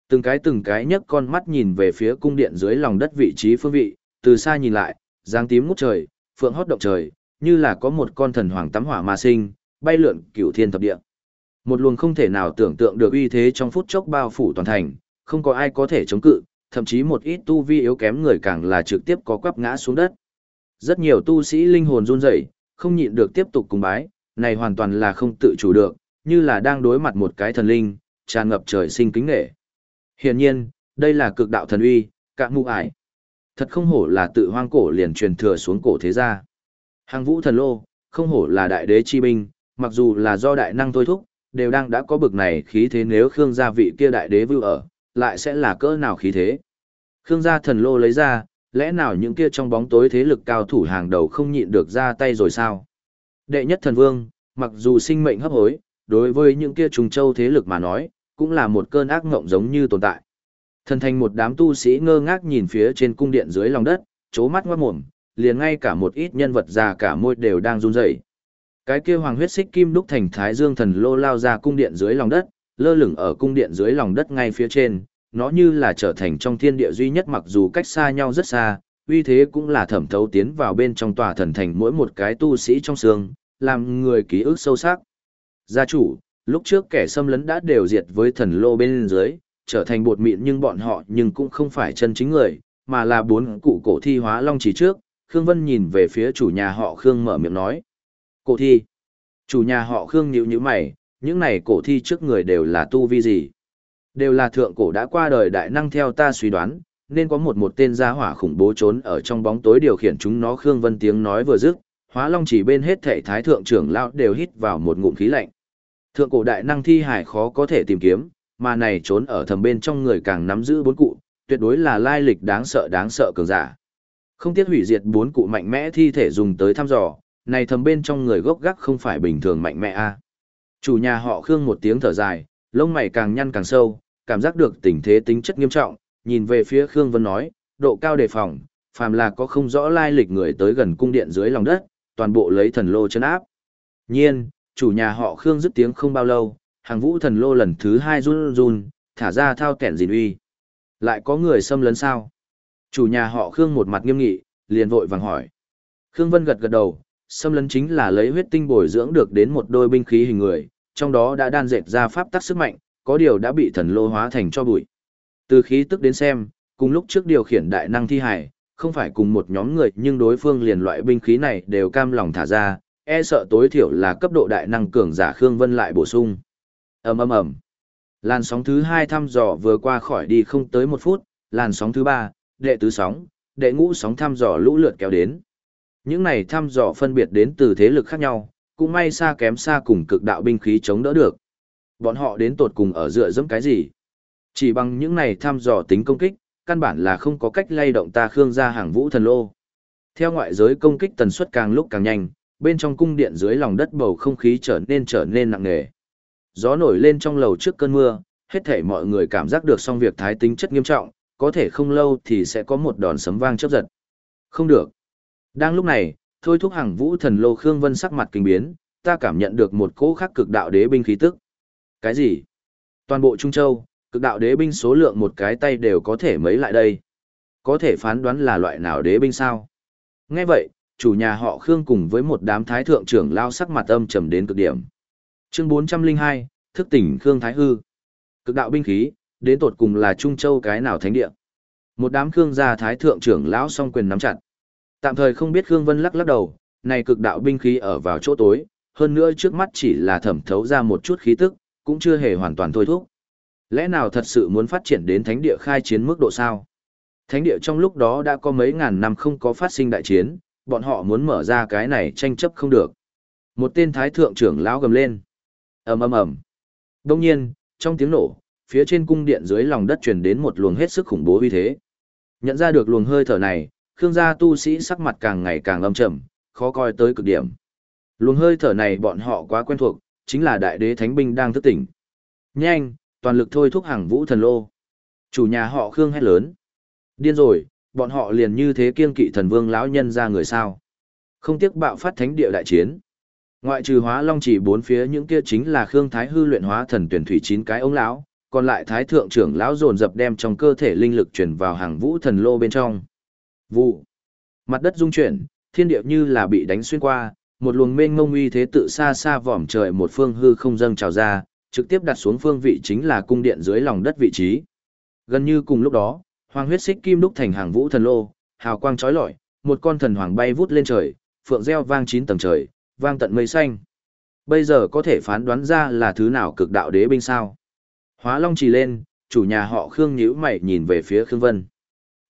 Từng cái từng cái nhấc con mắt nhìn về phía cung điện dưới lòng đất vị trí phương vị, từ xa nhìn lại, dáng tím ngút trời, phượng hót động trời, như là có một con thần hoàng tắm hỏa ma sinh, bay lượn cửu thiên thập địa. Một luồng không thể nào tưởng tượng được uy thế trong phút chốc bao phủ toàn thành, không có ai có thể chống cự, thậm chí một ít tu vi yếu kém người càng là trực tiếp có quắp ngã xuống đất. Rất nhiều tu sĩ linh hồn run rẩy, không nhịn được tiếp tục cùng bái, này hoàn toàn là không tự chủ được, như là đang đối mặt một cái thần linh, tràn ngập trời sinh kính nghệ. Hiển nhiên, đây là cực đạo thần uy, cạn mụ ải. Thật không hổ là tự hoang cổ liền truyền thừa xuống cổ thế gia. Hàng vũ thần lô, không hổ là đại đế chi binh, mặc dù là do đại năng thôi thúc, đều đang đã có bực này khí thế nếu Khương gia vị kia đại đế vưu ở, lại sẽ là cỡ nào khí thế. Khương gia thần lô lấy ra, lẽ nào những kia trong bóng tối thế lực cao thủ hàng đầu không nhịn được ra tay rồi sao? Đệ nhất thần vương, mặc dù sinh mệnh hấp hối, đối với những kia trùng châu thế lực mà nói, cũng là một cơn ác ngộng giống như tồn tại. Thần thành một đám tu sĩ ngơ ngác nhìn phía trên cung điện dưới lòng đất, chố mắt ngoát mồm, liền ngay cả một ít nhân vật già cả môi đều đang run rẩy. Cái kia hoàng huyết xích kim đúc thành thái dương thần lô lao ra cung điện dưới lòng đất, lơ lửng ở cung điện dưới lòng đất ngay phía trên, nó như là trở thành trong thiên địa duy nhất mặc dù cách xa nhau rất xa, uy thế cũng là thẩm thấu tiến vào bên trong tòa thần thành mỗi một cái tu sĩ trong xương, làm người ký ức sâu sắc. Gia chủ, lúc trước kẻ xâm lấn đã đều diệt với thần lô bên dưới, trở thành bột mịn nhưng bọn họ nhưng cũng không phải chân chính người, mà là bốn cụ cổ thi hóa long chỉ trước. Khương Vân nhìn về phía chủ nhà họ Khương mở miệng nói. Cổ thi. Chủ nhà họ Khương nhíu nhíu mày, những này cổ thi trước người đều là tu vi gì? Đều là thượng cổ đã qua đời đại năng theo ta suy đoán, nên có một một tên gia hỏa khủng bố trốn ở trong bóng tối điều khiển chúng nó Khương Vân tiếng nói vừa dứt, hóa long chỉ bên hết thể thái thượng trưởng lão đều hít vào một ngụm khí lạnh. Thượng cổ đại năng thi hải khó có thể tìm kiếm, mà này trốn ở thầm bên trong người càng nắm giữ bốn cụ, tuyệt đối là lai lịch đáng sợ đáng sợ cường giả. Không tiếc hủy diệt bốn cụ mạnh mẽ thi thể dùng tới thăm dò, này thầm bên trong người gốc gác không phải bình thường mạnh mẽ a. Chủ nhà họ Khương một tiếng thở dài, lông mày càng nhăn càng sâu, cảm giác được tình thế tính chất nghiêm trọng, nhìn về phía Khương Vân nói, độ cao đề phòng, phàm là có không rõ lai lịch người tới gần cung điện dưới lòng đất, toàn bộ lấy thần lô chân áp. Nhiên, chủ nhà họ Khương dứt tiếng không bao lâu, hàng vũ thần lô lần thứ hai run run, thả ra thao kẹn gìn uy. Lại có người xâm lấn sao? Chủ nhà họ Khương một mặt nghiêm nghị, liền vội vàng hỏi. Khương Vân gật gật đầu, xâm lấn chính là lấy huyết tinh bồi dưỡng được đến một đôi binh khí hình người, trong đó đã đan dệt ra pháp tắc sức mạnh, có điều đã bị thần lô hóa thành cho bụi. Từ khí tức đến xem, cùng lúc trước điều khiển đại năng thi hải, không phải cùng một nhóm người nhưng đối phương liền loại binh khí này đều cam lòng thả ra, e sợ tối thiểu là cấp độ đại năng cường giả Khương Vân lại bổ sung. ầm ầm ầm Làn sóng thứ hai thăm dò vừa qua khỏi đi không tới một phút, làn sóng thứ ba, đệ tứ sóng, đệ ngũ sóng thăm dò lũ lượt kéo đến. Những này thăm dò phân biệt đến từ thế lực khác nhau, cũng may xa kém xa cùng cực đạo binh khí chống đỡ được. Bọn họ đến tột cùng ở dựa dẫm cái gì? Chỉ bằng những này thăm dò tính công kích, căn bản là không có cách lay động ta khương gia hàng vũ thần lô. Theo ngoại giới công kích tần suất càng lúc càng nhanh, bên trong cung điện dưới lòng đất bầu không khí trở nên trở nên nặng nề. Gió nổi lên trong lầu trước cơn mưa, hết thể mọi người cảm giác được xong việc thái tính chất nghiêm trọng, có thể không lâu thì sẽ có một đòn sấm vang chớp giật. Không được. Đang lúc này, thôi thúc hàng vũ thần lô Khương Vân sắc mặt kinh biến, ta cảm nhận được một cỗ khắc cực đạo đế binh khí tức. Cái gì? Toàn bộ Trung Châu, cực đạo đế binh số lượng một cái tay đều có thể mấy lại đây. Có thể phán đoán là loại nào đế binh sao? Nghe vậy, chủ nhà họ Khương cùng với một đám thái thượng trưởng lao sắc mặt âm trầm đến cực điểm. Chương 402, thức tỉnh Khương Thái Hư. Cực đạo binh khí, đến tột cùng là Trung Châu cái nào thánh địa. Một đám Khương gia thái thượng trưởng lão song quyền nắm chặt. Tạm thời không biết Khương Vân lắc lắc đầu, này cực đạo binh khí ở vào chỗ tối, hơn nữa trước mắt chỉ là thẩm thấu ra một chút khí tức, cũng chưa hề hoàn toàn thôi thúc. Lẽ nào thật sự muốn phát triển đến thánh địa khai chiến mức độ sao? Thánh địa trong lúc đó đã có mấy ngàn năm không có phát sinh đại chiến, bọn họ muốn mở ra cái này tranh chấp không được. Một tên thái thượng trưởng lão gầm lên. ầm ầm ầm. Đông nhiên, trong tiếng nổ, phía trên cung điện dưới lòng đất truyền đến một luồng hết sức khủng bố uy thế. Nhận ra được luồng hơi thở này, Khương gia tu sĩ sắc mặt càng ngày càng âm trầm, khó coi tới cực điểm. Luồng hơi thở này bọn họ quá quen thuộc, chính là đại đế thánh binh đang thức tỉnh. Nhanh, toàn lực thôi thúc hàng vũ thần lô. Chủ nhà họ Khương hét lớn. Điên rồi, bọn họ liền như thế kiên kỵ thần vương lão nhân ra người sao. Không tiếc bạo phát thánh địa đại chiến. Ngoại trừ hóa long chỉ bốn phía những kia chính là Khương Thái hư luyện hóa thần tuyển thủy chín cái ông lão, còn lại Thái thượng trưởng lão dồn dập đem trong cơ thể linh lực chuyển vào hàng vũ thần lô bên trong. Vụ. Mặt đất rung chuyển, thiên địa như là bị đánh xuyên qua, một luồng mênh mông uy thế tự xa xa vòm trời một phương hư không dâng trào ra, trực tiếp đặt xuống phương vị chính là cung điện dưới lòng đất vị trí. Gần như cùng lúc đó, hoàng huyết xích kim đúc thành hàng vũ thần lô, hào quang chói lọi, một con thần hoàng bay vút lên trời, phượng reo vang chín tầng trời, vang tận mây xanh. Bây giờ có thể phán đoán ra là thứ nào cực đạo đế binh sao? Hóa Long trì lên, chủ nhà họ Khương nhíu mày nhìn về phía Khương Vân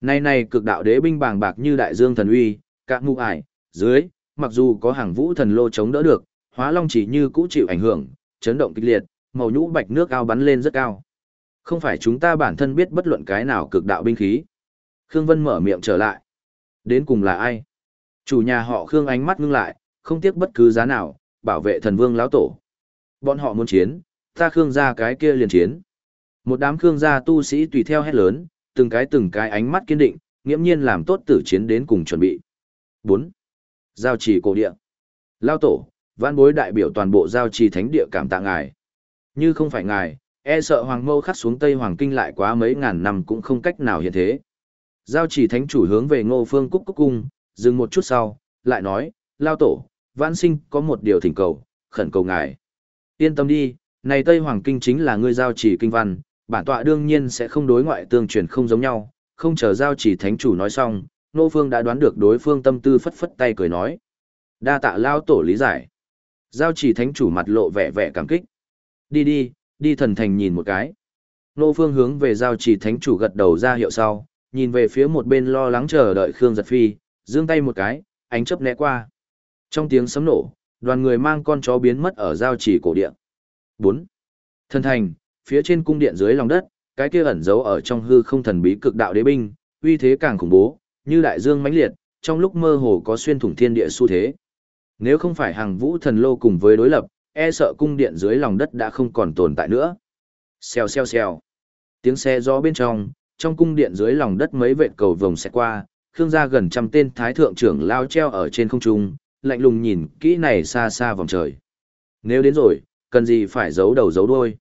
nay này cực đạo đế binh bàng bạc như đại dương thần uy, các mụ ải, dưới, mặc dù có hàng vũ thần lô chống đỡ được, Hóa Long chỉ như cũ chịu ảnh hưởng, chấn động kịch liệt, màu nhũ bạch nước ao bắn lên rất cao. Không phải chúng ta bản thân biết bất luận cái nào cực đạo binh khí. Khương Vân mở miệng trở lại. Đến cùng là ai? Chủ nhà họ Khương ánh mắt ngưng lại, không tiếc bất cứ giá nào, bảo vệ thần vương lão tổ. Bọn họ muốn chiến, ta Khương gia cái kia liền chiến. Một đám Khương gia tu sĩ tùy theo hét lớn, từng cái từng cái ánh mắt kiên định, nghiễm nhiên làm tốt tử chiến đến cùng chuẩn bị. 4. Giao trì cổ địa. Lao tổ, văn bối đại biểu toàn bộ giao trì thánh địa cảm tạ ngài. Như không phải ngài, e sợ hoàng mâu khắc xuống Tây Hoàng Kinh lại quá mấy ngàn năm cũng không cách nào hiện thế. Giao trì thánh chủ hướng về ngô phương cúc cúc cung, dừng một chút sau, lại nói, Lao tổ, vãn sinh có một điều thỉnh cầu, khẩn cầu ngài. Yên tâm đi, này Tây Hoàng Kinh chính là ngươi giao trì kinh văn, bản tọa đương nhiên sẽ không đối ngoại tương truyền không giống nhau, không chờ giao chỉ thánh chủ nói xong, Nô Phương đã đoán được đối phương tâm tư phất phất tay cười nói. Đa tạ lao tổ lý giải. Giao chỉ thánh chủ mặt lộ vẻ vẻ cảm kích. Đi đi, đi thần thành nhìn một cái. Nô Phương hướng về giao chỉ thánh chủ gật đầu ra hiệu sau, nhìn về phía một bên lo lắng chờ đợi Khương Giật Phi, giương tay một cái, ánh chớp né qua. Trong tiếng sấm nổ, đoàn người mang con chó biến mất ở giao chỉ cổ địa 4. Thần thành, phía trên cung điện dưới lòng đất, cái kia ẩn giấu ở trong hư không thần bí cực đạo đế binh, uy thế càng khủng bố, như đại dương mãnh liệt, trong lúc mơ hồ có xuyên thủng thiên địa xu thế. Nếu không phải hàng vũ thần lô cùng với đối lập, e sợ cung điện dưới lòng đất đã không còn tồn tại nữa. Xèo xèo xèo. Tiếng xe gió bên trong, trong cung điện dưới lòng đất mấy vệt cầu vồng sẽ qua, khương gia gần trăm tên thái thượng trưởng lao treo ở trên không trung, lạnh lùng nhìn kỹ này xa xa vòng trời. Nếu đến rồi, cần gì phải giấu đầu giấu đuôi.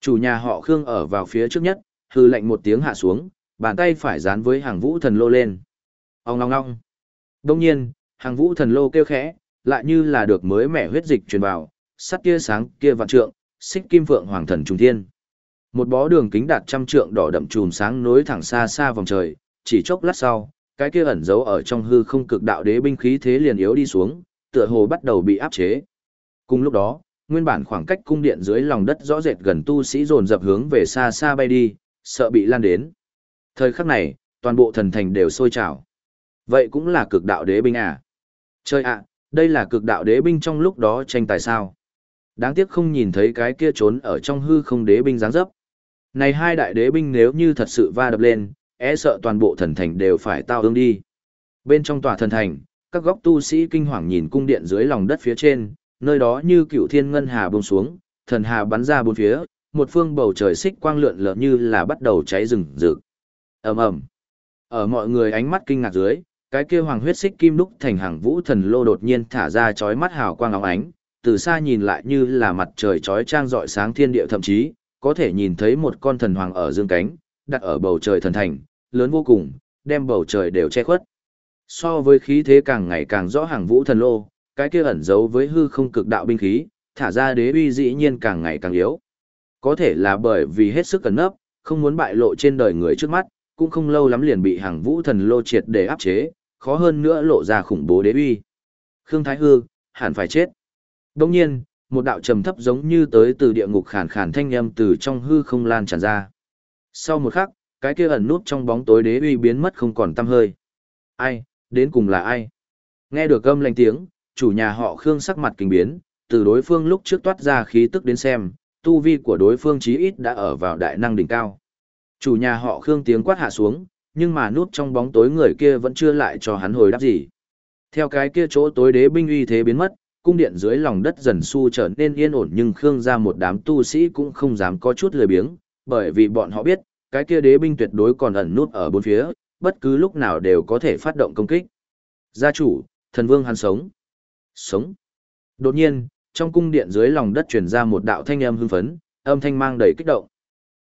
Chủ nhà họ Khương ở vào phía trước nhất, hư lệnh một tiếng hạ xuống, bàn tay phải dán với hàng vũ thần lô lên. Ông ngong ngong. Đông nhiên, hàng vũ thần lô kêu khẽ, lại như là được mới mẻ huyết dịch truyền vào, sắt kia sáng kia vạn trượng, xích kim phượng hoàng thần trung thiên. Một bó đường kính đạt trăm trượng đỏ đậm chùm sáng nối thẳng xa xa vòng trời, chỉ chốc lát sau, cái kia ẩn giấu ở trong hư không cực đạo đế binh khí thế liền yếu đi xuống, tựa hồ bắt đầu bị áp chế. Cùng lúc đó, nguyên bản khoảng cách cung điện dưới lòng đất rõ rệt gần tu sĩ dồn dập hướng về xa xa bay đi, sợ bị lan đến. Thời khắc này, toàn bộ thần thành đều sôi trào. Vậy cũng là cực đạo đế binh à? Chơi ạ, đây là cực đạo đế binh trong lúc đó tranh tài sao? Đáng tiếc không nhìn thấy cái kia trốn ở trong hư không đế binh dáng dấp. Này hai đại đế binh nếu như thật sự va đập lên, e sợ toàn bộ thần thành đều phải tao ương đi. Bên trong tòa thần thành, các góc tu sĩ kinh hoàng nhìn cung điện dưới lòng đất phía trên, nơi đó như cựu thiên ngân hà bông xuống, thần hà bắn ra bốn phía, một phương bầu trời xích quang lượn lờ như là bắt đầu cháy rừng rực. ầm ầm Ở mọi người ánh mắt kinh ngạc dưới, cái kia hoàng huyết xích kim đúc thành hàng vũ thần lô đột nhiên thả ra chói mắt hào quang óng ánh, từ xa nhìn lại như là mặt trời chói trang rọi sáng thiên địa thậm chí, có thể nhìn thấy một con thần hoàng ở dương cánh, đặt ở bầu trời thần thành, lớn vô cùng, đem bầu trời đều che khuất. So với khí thế càng ngày càng rõ hàng vũ thần lô, cái kia ẩn giấu với hư không cực đạo binh khí, thả ra đế uy dĩ nhiên càng ngày càng yếu. Có thể là bởi vì hết sức cẩn nấp, không muốn bại lộ trên đời người trước mắt, cũng không lâu lắm liền bị hàng vũ thần lô triệt để áp chế, khó hơn nữa lộ ra khủng bố đế uy. Khương Thái Hư, hẳn phải chết. Đồng nhiên, một đạo trầm thấp giống như tới từ địa ngục khàn khàn thanh âm từ trong hư không lan tràn ra. Sau một khắc, cái kia ẩn nút trong bóng tối đế uy biến mất không còn tăm hơi. Ai, đến cùng là ai? Nghe được âm lành tiếng, chủ nhà họ Khương sắc mặt kinh biến, từ đối phương lúc trước toát ra khí tức đến xem, tu vi của đối phương chí ít đã ở vào đại năng đỉnh cao. Chủ nhà họ Khương tiếng quát hạ xuống, nhưng mà nút trong bóng tối người kia vẫn chưa lại cho hắn hồi đáp gì. Theo cái kia chỗ tối đế binh uy thế biến mất, cung điện dưới lòng đất dần su trở nên yên ổn nhưng Khương ra một đám tu sĩ cũng không dám có chút lười biếng, bởi vì bọn họ biết, cái kia đế binh tuyệt đối còn ẩn nút ở bốn phía, bất cứ lúc nào đều có thể phát động công kích. Gia chủ, thần vương hắn sống. Sống. Đột nhiên, trong cung điện dưới lòng đất truyền ra một đạo thanh âm hưng phấn, âm thanh mang đầy kích động.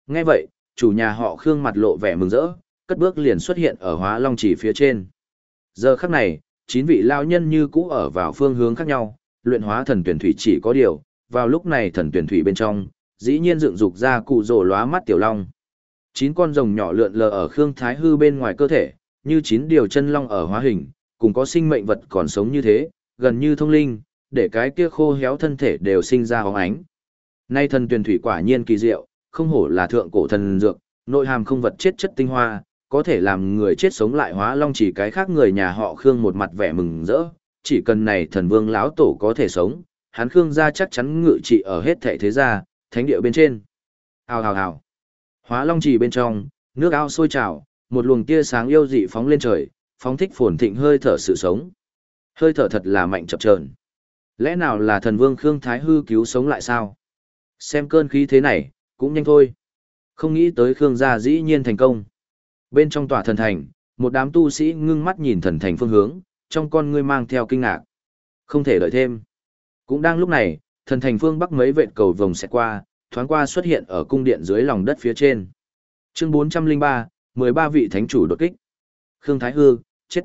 Nghe vậy, chủ nhà họ Khương mặt lộ vẻ mừng rỡ, cất bước liền xuất hiện ở hóa long chỉ phía trên. Giờ khắc này, chín vị lao nhân như cũ ở vào phương hướng khác nhau, luyện hóa thần tuyển thủy chỉ có điều, vào lúc này thần tuyển thủy bên trong, dĩ nhiên dựng dục ra cụ rồ lóa mắt tiểu long. Chín con rồng nhỏ lượn lờ ở Khương Thái Hư bên ngoài cơ thể, như chín điều chân long ở hóa hình, cùng có sinh mệnh vật còn sống như thế, gần như thông linh, để cái kia khô héo thân thể đều sinh ra hóng ánh. Nay thần tuyển thủy quả nhiên kỳ diệu, không hổ là thượng cổ thần dược, nội hàm không vật chết chất tinh hoa, có thể làm người chết sống lại hóa long chỉ cái khác người nhà họ Khương một mặt vẻ mừng rỡ, chỉ cần này thần vương lão tổ có thể sống, hắn Khương gia chắc chắn ngự trị ở hết thể thế gia, thánh địa bên trên. Hào hào hào. Hóa long chỉ bên trong, nước ao sôi trào, một luồng tia sáng yêu dị phóng lên trời, phóng thích phồn thịnh hơi thở sự sống. Hơi thở thật là mạnh chập chờn. Lẽ nào là thần vương Khương Thái Hư cứu sống lại sao? Xem cơn khí thế này, cũng nhanh thôi. Không nghĩ tới Khương gia dĩ nhiên thành công. Bên trong tòa thần thành, một đám tu sĩ ngưng mắt nhìn thần thành phương hướng, trong con ngươi mang theo kinh ngạc. Không thể đợi thêm. Cũng đang lúc này, thần thành phương bắc mấy vệt cầu vồng sẽ qua, thoáng qua xuất hiện ở cung điện dưới lòng đất phía trên. Chương 403, 13 vị thánh chủ đột kích. Khương Thái Hư, chết.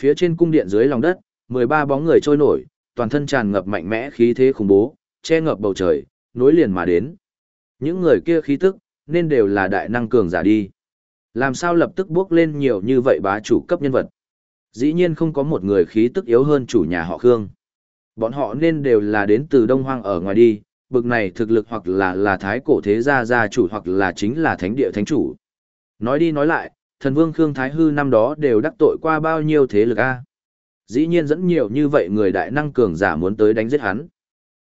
Phía trên cung điện dưới lòng đất, 13 bóng người trôi nổi, toàn thân tràn ngập mạnh mẽ khí thế khủng bố, che ngập bầu trời, nối liền mà đến. Những người kia khí tức, nên đều là đại năng cường giả đi. Làm sao lập tức bước lên nhiều như vậy bá chủ cấp nhân vật? Dĩ nhiên không có một người khí tức yếu hơn chủ nhà họ Khương. Bọn họ nên đều là đến từ Đông Hoang ở ngoài đi, bực này thực lực hoặc là là thái cổ thế gia gia chủ hoặc là chính là thánh địa thánh chủ. Nói đi nói lại, thần vương Khương Thái Hư năm đó đều đắc tội qua bao nhiêu thế lực a Dĩ nhiên dẫn nhiều như vậy người đại năng cường giả muốn tới đánh giết hắn.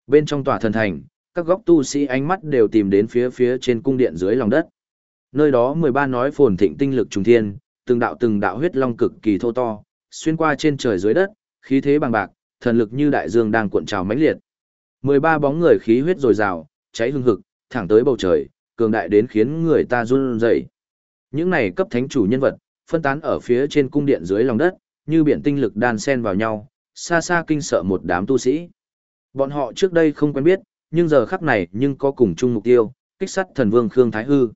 Bên trong tòa thần thành, các góc tu sĩ ánh mắt đều tìm đến phía phía trên cung điện dưới lòng đất. Nơi đó 13 nói phồn thịnh tinh lực trùng thiên, từng đạo từng đạo huyết long cực kỳ thô to, xuyên qua trên trời dưới đất, khí thế bằng bạc, thần lực như đại dương đang cuộn trào mãnh liệt. 13 bóng người khí huyết dồi dào, cháy hương hực, thẳng tới bầu trời, cường đại đến khiến người ta run rẩy. Những này cấp thánh chủ nhân vật, phân tán ở phía trên cung điện dưới lòng đất, như biển tinh lực đan sen vào nhau, xa xa kinh sợ một đám tu sĩ. Bọn họ trước đây không quen biết, nhưng giờ khắc này nhưng có cùng chung mục tiêu, kích sát thần vương Khương Thái Hư.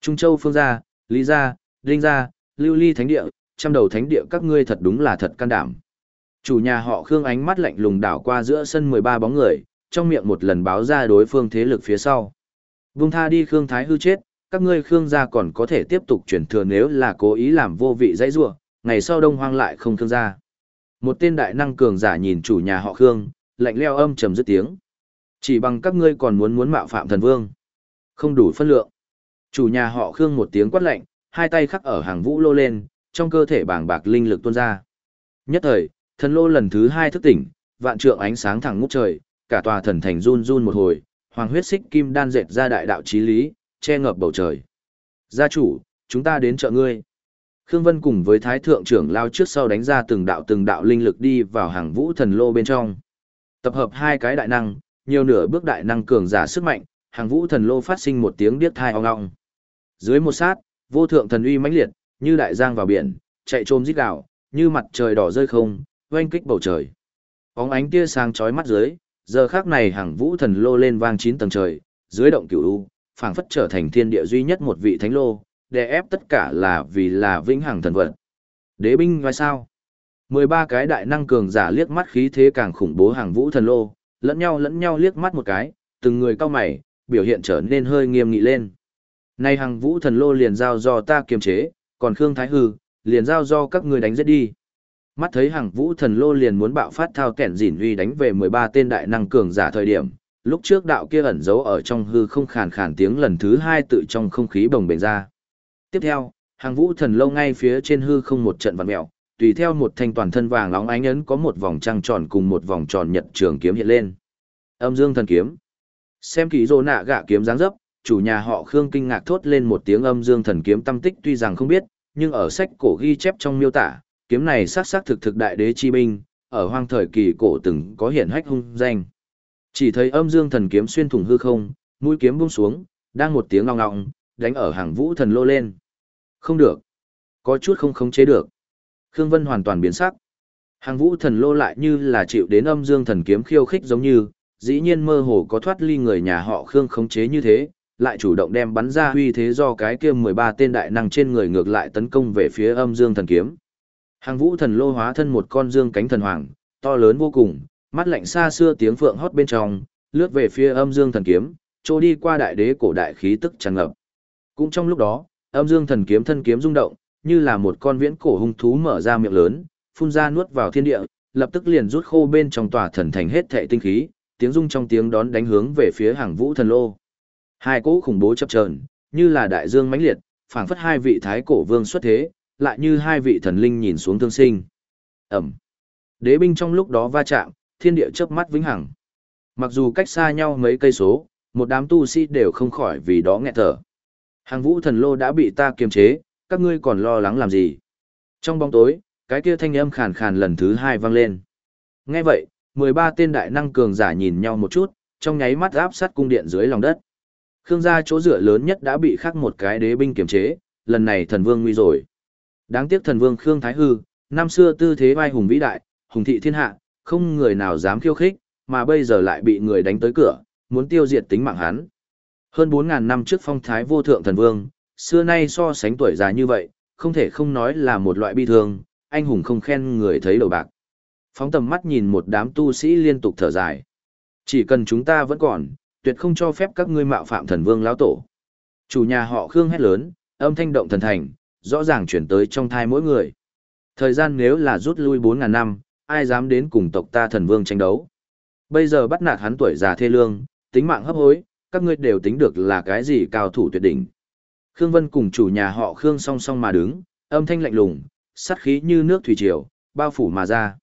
Trung Châu Phương gia, Lý gia, Linh gia, Lưu Ly Thánh địa, trăm đầu thánh địa các ngươi thật đúng là thật can đảm. Chủ nhà họ Khương ánh mắt lạnh lùng đảo qua giữa sân 13 bóng người, trong miệng một lần báo ra đối phương thế lực phía sau. Vung tha đi Khương Thái hư chết, các ngươi Khương gia còn có thể tiếp tục chuyển thừa nếu là cố ý làm vô vị dãy rua, ngày sau đông hoang lại không thương gia. Một tên đại năng cường giả nhìn chủ nhà họ Khương, lạnh leo âm trầm dứt tiếng. Chỉ bằng các ngươi còn muốn muốn mạo phạm thần vương. Không đủ phân lượng. Chủ nhà họ Khương một tiếng quát lạnh, hai tay khắc ở hàng vũ lô lên, trong cơ thể bảng bạc linh lực tuôn ra. Nhất thời, thần lô lần thứ hai thức tỉnh, vạn trượng ánh sáng thẳng ngút trời, cả tòa thần thành run run một hồi, hoàng huyết xích kim đan dệt ra đại đạo chí lý, che ngập bầu trời. Gia chủ, chúng ta đến chợ ngươi. Khương Vân cùng với Thái Thượng trưởng lao trước sau đánh ra từng đạo từng đạo linh lực đi vào hàng vũ thần lô bên trong. Tập hợp hai cái đại năng, nhiều nửa bước đại năng cường giả sức mạnh, hàng vũ thần lô phát sinh một tiếng điếc thai ong ong. Dưới một sát, vô thượng thần uy mãnh liệt, như đại giang vào biển, chạy trôm rít gạo, như mặt trời đỏ rơi không, oanh kích bầu trời. óng ánh tia sáng chói mắt dưới, giờ khác này hàng vũ thần lô lên vang chín tầng trời, dưới động cửu u, phảng phất trở thành thiên địa duy nhất một vị thánh lô, đè ép tất cả là vì là vĩnh hằng thần vật. Đế binh ngoài sao? 13 cái đại năng cường giả liếc mắt khí thế càng khủng bố hàng vũ thần lô, lẫn nhau lẫn nhau liếc mắt một cái, từng người cao mày, biểu hiện trở nên hơi nghiêm nghị lên. Nay hàng vũ thần lô liền giao do ta kiềm chế, còn Khương Thái Hư, liền giao do các ngươi đánh giết đi. Mắt thấy hàng vũ thần lô liền muốn bạo phát thao kẻn dỉn uy đánh về 13 tên đại năng cường giả thời điểm, lúc trước đạo kia ẩn giấu ở trong hư không khàn khàn tiếng lần thứ hai tự trong không khí bồng bềnh ra. Tiếp theo, hàng vũ thần lâu ngay phía trên hư không một trận vặn mẹo, tùy theo một thanh toàn thân vàng nóng ánh ấn có một vòng trăng tròn cùng một vòng tròn nhật trường kiếm hiện lên. Âm dương thần kiếm. Xem kỹ rô nạ gạ kiếm dáng dấp, chủ nhà họ Khương kinh ngạc thốt lên một tiếng âm dương thần kiếm tâm tích tuy rằng không biết, nhưng ở sách cổ ghi chép trong miêu tả, kiếm này xác xác thực thực đại đế chi binh, ở hoang thời kỳ cổ từng có hiển hách hung danh. Chỉ thấy âm dương thần kiếm xuyên thủng hư không, mũi kiếm buông xuống, đang một tiếng ngọng ngọng, đánh ở hàng vũ thần lô lên. Không được. Có chút không khống chế được. Khương Vân hoàn toàn biến sắc. Hàng vũ thần lô lại như là chịu đến âm dương thần kiếm khiêu khích giống như, dĩ nhiên mơ hồ có thoát ly người nhà họ Khương khống chế như thế, lại chủ động đem bắn ra huy thế do cái kia 13 tên đại năng trên người ngược lại tấn công về phía âm dương thần kiếm. Hàng vũ thần lô hóa thân một con dương cánh thần hoàng, to lớn vô cùng, mắt lạnh xa xưa tiếng phượng hót bên trong, lướt về phía âm dương thần kiếm, trô đi qua đại đế cổ đại khí tức tràn ngập. Cũng trong lúc đó, âm dương thần kiếm thân kiếm rung động, như là một con viễn cổ hung thú mở ra miệng lớn, phun ra nuốt vào thiên địa, lập tức liền rút khô bên trong tòa thần thành hết thệ tinh khí, tiếng rung trong tiếng đón đánh hướng về phía hàng vũ thần lô. Hai cỗ khủng bố chập chờn, như là đại dương mãnh liệt, phảng phất hai vị thái cổ vương xuất thế, lại như hai vị thần linh nhìn xuống thương sinh. Ẩm. Đế binh trong lúc đó va chạm, thiên địa chớp mắt vĩnh hằng. Mặc dù cách xa nhau mấy cây số, một đám tu sĩ đều không khỏi vì đó nghẹt thở. Hàng vũ thần lô đã bị ta kiềm chế, các ngươi còn lo lắng làm gì? Trong bóng tối, cái kia thanh âm khàn khàn lần thứ hai vang lên. Nghe vậy, 13 tên đại năng cường giả nhìn nhau một chút, trong nháy mắt áp sát cung điện dưới lòng đất. Khương gia chỗ dựa lớn nhất đã bị khắc một cái đế binh kiềm chế, lần này thần vương nguy rồi. Đáng tiếc thần vương Khương Thái Hư, năm xưa tư thế vai hùng vĩ đại, hùng thị thiên hạ, không người nào dám khiêu khích, mà bây giờ lại bị người đánh tới cửa, muốn tiêu diệt tính mạng hắn. Hơn 4.000 năm trước phong thái vô thượng thần vương, xưa nay so sánh tuổi già như vậy, không thể không nói là một loại bi thương, anh hùng không khen người thấy đầu bạc. Phóng tầm mắt nhìn một đám tu sĩ liên tục thở dài. Chỉ cần chúng ta vẫn còn, tuyệt không cho phép các ngươi mạo phạm thần vương lão tổ. Chủ nhà họ Khương hét lớn, âm thanh động thần thành, rõ ràng chuyển tới trong thai mỗi người. Thời gian nếu là rút lui 4.000 năm, ai dám đến cùng tộc ta thần vương tranh đấu. Bây giờ bắt nạt hắn tuổi già thê lương, tính mạng hấp hối, các ngươi đều tính được là cái gì cao thủ tuyệt đỉnh. Khương Vân cùng chủ nhà họ Khương song song mà đứng, âm thanh lạnh lùng, sát khí như nước thủy triều, bao phủ mà ra.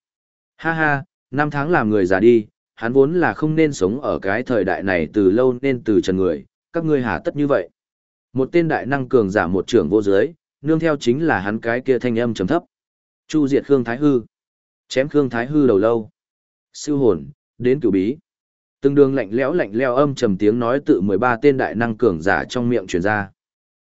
Ha ha, năm tháng làm người già đi, hắn vốn là không nên sống ở cái thời đại này từ lâu nên từ trần người, các ngươi hà tất như vậy. Một tên đại năng cường giả một trưởng vô giới, nương theo chính là hắn cái kia thanh âm trầm thấp. Chu diệt Khương Thái Hư. Chém Khương Thái Hư đầu lâu. Siêu hồn, đến cửu bí. Từng đường lạnh lẽo lạnh lẽo âm trầm tiếng nói tự 13 tên đại năng cường giả trong miệng truyền ra.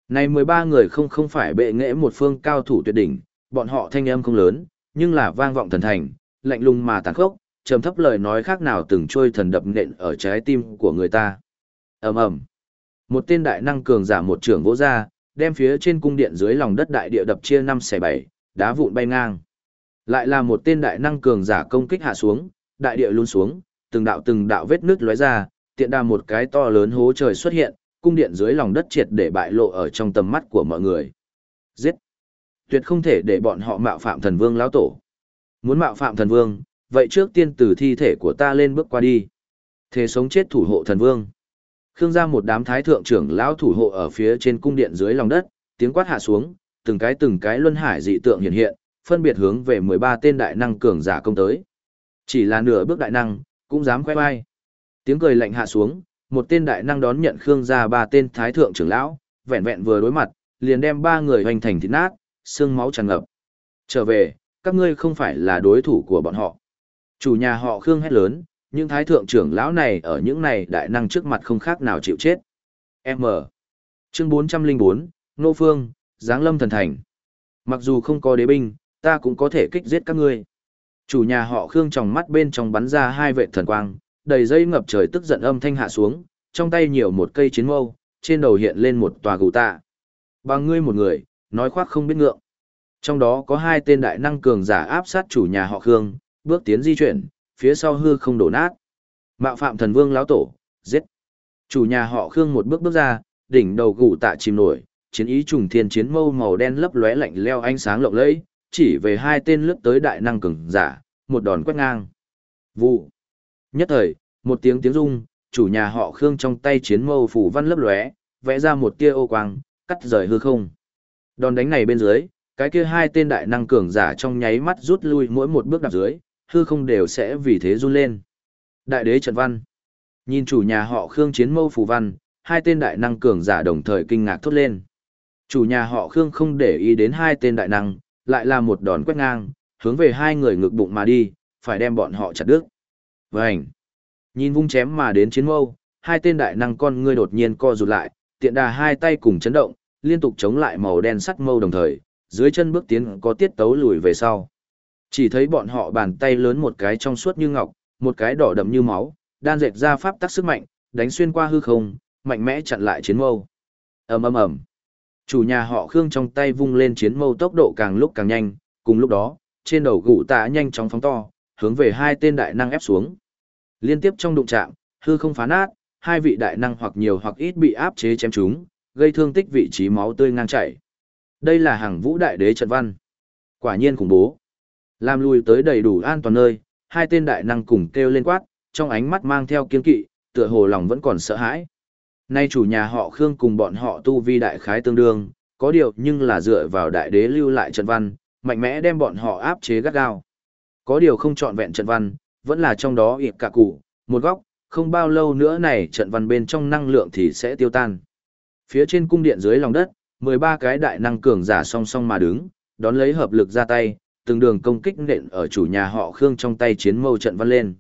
Này 13 người không không phải bệ nghệ một phương cao thủ tuyệt đỉnh, bọn họ thanh âm không lớn, nhưng là vang vọng thần thành, lạnh lùng mà tàn khốc, trầm thấp lời nói khác nào từng trôi thần đập nện ở trái tim của người ta. Ầm ầm. Một tên đại năng cường giả một trưởng vỗ ra, đem phía trên cung điện dưới lòng đất đại địa đập chia năm xẻ bảy, đá vụn bay ngang. Lại là một tên đại năng cường giả công kích hạ xuống, đại địa luôn xuống, từng đạo từng đạo vết nứt lóe ra, tiện đà một cái to lớn hố trời xuất hiện, cung điện dưới lòng đất triệt để bại lộ ở trong tầm mắt của mọi người. Giết! Tuyệt không thể để bọn họ mạo phạm thần vương lão tổ. Muốn mạo phạm thần vương, vậy trước tiên từ thi thể của ta lên bước qua đi. Thế sống chết thủ hộ thần vương. Khương gia một đám thái thượng trưởng lão thủ hộ ở phía trên cung điện dưới lòng đất, tiếng quát hạ xuống, từng cái từng cái luân hải dị tượng hiện hiện, phân biệt hướng về 13 tên đại năng cường giả công tới. Chỉ là nửa bước đại năng, cũng dám khoe vai. Tiếng cười lạnh hạ xuống, một tên đại năng đón nhận Khương gia ba tên thái thượng trưởng lão, vẹn vẹn vừa đối mặt, liền đem ba người hoành thành thịt nát, xương máu tràn ngập. Trở về, các ngươi không phải là đối thủ của bọn họ. Chủ nhà họ Khương hét lớn, những thái thượng trưởng lão này ở những này đại năng trước mặt không khác nào chịu chết. M. Chương 404, Nô Phương, Giáng Lâm Thần Thành. Mặc dù không có đế binh, ta cũng có thể kích giết các ngươi. Chủ nhà họ Khương trong mắt bên trong bắn ra hai vệ thần quang, đầy dây ngập trời tức giận âm thanh hạ xuống, trong tay nhiều một cây chiến mâu, trên đầu hiện lên một tòa gù tạ. Bằng ngươi một người, nói khoác không biết ngượng. Trong đó có hai tên đại năng cường giả áp sát chủ nhà họ Khương, bước tiến di chuyển, phía sau hư không đổ nát. Mạo phạm thần vương lão tổ, giết. Chủ nhà họ Khương một bước bước ra, đỉnh đầu gù tạ chìm nổi, chiến ý trùng thiên chiến mâu màu đen lấp lóe lạnh leo ánh sáng lộng lẫy, chỉ về hai tên lướt tới đại năng cường giả, một đòn quét ngang. Vụ. Nhất thời, một tiếng tiếng rung, chủ nhà họ Khương trong tay chiến mâu phủ văn lấp lóe, vẽ ra một tia ô quang, cắt rời hư không. Đòn đánh này bên dưới, cái kia hai tên đại năng cường giả trong nháy mắt rút lui mỗi một bước đạp dưới, hư không đều sẽ vì thế run lên. Đại đế trần văn. Nhìn chủ nhà họ Khương chiến mâu phủ văn, hai tên đại năng cường giả đồng thời kinh ngạc thốt lên. Chủ nhà họ Khương không để ý đến hai tên đại năng, lại là một đòn quét ngang, hướng về hai người ngực bụng mà đi, phải đem bọn họ chặt đứt. Vành. Nhìn vung chém mà đến chiến mâu, hai tên đại năng con ngươi đột nhiên co rụt lại, tiện đà hai tay cùng chấn động, liên tục chống lại màu đen sắt mâu đồng thời, dưới chân bước tiến có tiết tấu lùi về sau. Chỉ thấy bọn họ bàn tay lớn một cái trong suốt như ngọc, một cái đỏ đậm như máu, đan dệt ra pháp tắc sức mạnh, đánh xuyên qua hư không, mạnh mẽ chặn lại chiến mâu. ầm ầm ầm. Chủ nhà họ Khương trong tay vung lên chiến mâu tốc độ càng lúc càng nhanh, cùng lúc đó, trên đầu gụ tạ nhanh chóng phóng to, hướng về hai tên đại năng ép xuống. Liên tiếp trong đụng chạm, hư không phá nát, hai vị đại năng hoặc nhiều hoặc ít bị áp chế chém chúng, gây thương tích vị trí máu tươi ngang chảy. Đây là hàng vũ đại đế trận văn. Quả nhiên khủng bố. Làm lùi tới đầy đủ an toàn nơi, hai tên đại năng cùng kêu lên quát, trong ánh mắt mang theo kiên kỵ, tựa hồ lòng vẫn còn sợ hãi. Nay chủ nhà họ Khương cùng bọn họ tu vi đại khái tương đương, có điều nhưng là dựa vào đại đế lưu lại trận văn, mạnh mẽ đem bọn họ áp chế gắt gao. Có điều không chọn vẹn trận văn, vẫn là trong đó ịp cả cụ, một góc, không bao lâu nữa này trận văn bên trong năng lượng thì sẽ tiêu tan. Phía trên cung điện dưới lòng đất, 13 cái đại năng cường giả song song mà đứng, đón lấy hợp lực ra tay, từng đường công kích nện ở chủ nhà họ Khương trong tay chiến mâu trận văn lên.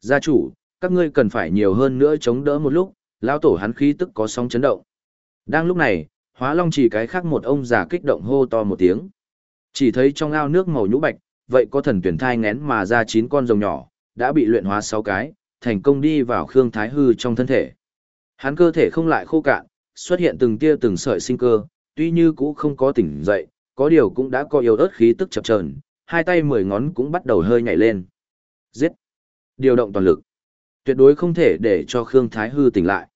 Gia chủ, các ngươi cần phải nhiều hơn nữa chống đỡ một lúc, lão tổ hắn khí tức có sóng chấn động. Đang lúc này, hóa long chỉ cái khác một ông già kích động hô to một tiếng. Chỉ thấy trong ao nước màu nhũ bạch, vậy có thần tuyển thai ngén mà ra chín con rồng nhỏ, đã bị luyện hóa sáu cái, thành công đi vào Khương Thái Hư trong thân thể. Hắn cơ thể không lại khô cạn, xuất hiện từng tia từng sợi sinh cơ, tuy như cũ không có tỉnh dậy, có điều cũng đã có yếu ớt khí tức chập chờn, hai tay mười ngón cũng bắt đầu hơi nhảy lên. Giết! Điều động toàn lực. Tuyệt đối không thể để cho Khương Thái Hư tỉnh lại.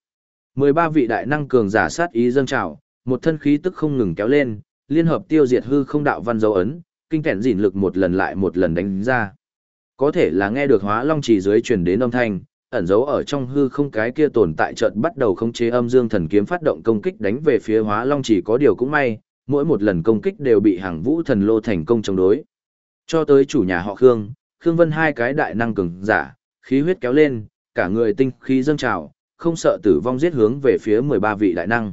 13 vị đại năng cường giả sát ý dâng trào, một thân khí tức không ngừng kéo lên, liên hợp tiêu diệt hư không đạo văn dấu ấn, kinh kẹn dịn lực một lần lại một lần đánh ra. Có thể là nghe được hóa long chỉ dưới truyền đến âm thanh, ẩn giấu ở trong hư không cái kia tồn tại trận bắt đầu khống chế âm dương thần kiếm phát động công kích đánh về phía hóa long chỉ có điều cũng may, mỗi một lần công kích đều bị hàng vũ thần lô thành công chống đối. Cho tới chủ nhà họ Khương, Khương Vân hai cái đại năng cường giả, khí huyết kéo lên, cả người tinh khí dâng trào, không sợ tử vong giết hướng về phía 13 vị đại năng.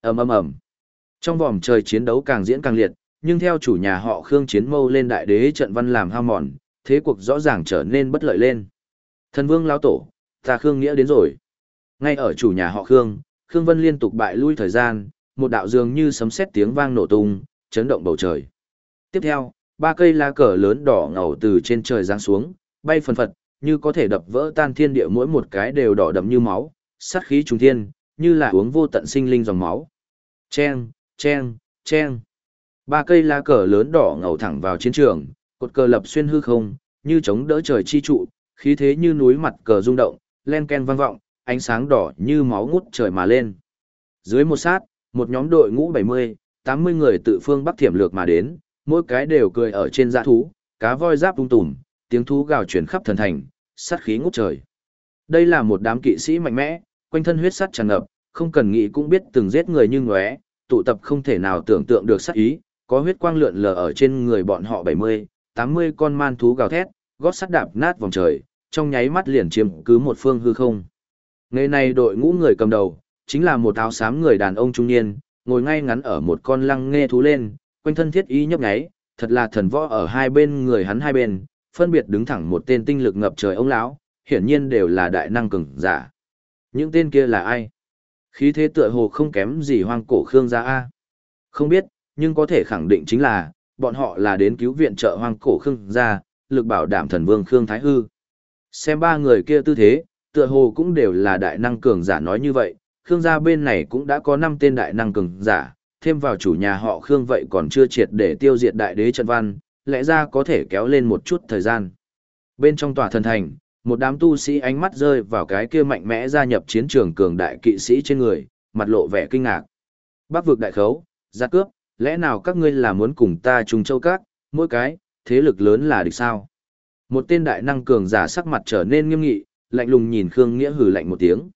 ầm ầm ầm. Trong vòng trời chiến đấu càng diễn càng liệt, nhưng theo chủ nhà họ Khương chiến mâu lên đại đế trận văn làm hao mòn, thế cuộc rõ ràng trở nên bất lợi lên. Thần vương lão tổ, ta Khương Nghĩa đến rồi. Ngay ở chủ nhà họ Khương, Khương Vân liên tục bại lui thời gian, một đạo dường như sấm sét tiếng vang nổ tung, chấn động bầu trời. Tiếp theo, ba cây lá cờ lớn đỏ ngầu từ trên trời giáng xuống, bay phần phật, như có thể đập vỡ tan thiên địa mỗi một cái đều đỏ đậm như máu, sát khí trùng thiên, như là uống vô tận sinh linh dòng máu. Chen, chen, chen. Ba cây lá cờ lớn đỏ ngầu thẳng vào chiến trường, cột cờ lập xuyên hư không, như chống đỡ trời chi trụ, khí thế như núi mặt cờ rung động, len ken vang vọng, ánh sáng đỏ như máu ngút trời mà lên. Dưới một sát, một nhóm đội ngũ 70, 80 người tự phương bắc thiểm lược mà đến, mỗi cái đều cười ở trên dã thú, cá voi giáp tung tùm, tiếng thú gào chuyển khắp thần thành, sát khí ngút trời. Đây là một đám kỵ sĩ mạnh mẽ, quanh thân huyết sắt tràn ngập, không cần nghĩ cũng biết từng giết người như ngóe, tụ tập không thể nào tưởng tượng được sát ý, có huyết quang lượn lờ ở trên người bọn họ 70, 80 con man thú gào thét, gót sắt đạp nát vòng trời, trong nháy mắt liền chiếm cứ một phương hư không. Ngày này đội ngũ người cầm đầu, chính là một áo xám người đàn ông trung niên, ngồi ngay ngắn ở một con lăng nghe thú lên, quanh thân thiết ý nhấp nháy, thật là thần võ ở hai bên người hắn hai bên, phân biệt đứng thẳng một tên tinh lực ngập trời ông lão, hiển nhiên đều là đại năng cường giả. Những tên kia là ai? Khí thế tựa hồ không kém gì hoang cổ Khương gia A. Không biết, nhưng có thể khẳng định chính là, bọn họ là đến cứu viện trợ hoang cổ Khương gia, lực bảo đảm thần vương Khương Thái Hư. Xem ba người kia tư thế, tựa hồ cũng đều là đại năng cường giả nói như vậy, Khương gia bên này cũng đã có 5 tên đại năng cường giả, thêm vào chủ nhà họ Khương vậy còn chưa triệt để tiêu diệt đại đế trận văn, lẽ ra có thể kéo lên một chút thời gian. Bên trong tòa thần thành, một đám tu sĩ ánh mắt rơi vào cái kia mạnh mẽ gia nhập chiến trường cường đại kỵ sĩ trên người, mặt lộ vẻ kinh ngạc. Bắc vực đại khấu, giặc cướp, lẽ nào các ngươi là muốn cùng ta trùng châu các, mỗi cái, thế lực lớn là địch sao? Một tên đại năng cường giả sắc mặt trở nên nghiêm nghị, lạnh lùng nhìn Khương Nghĩa hừ lạnh một tiếng.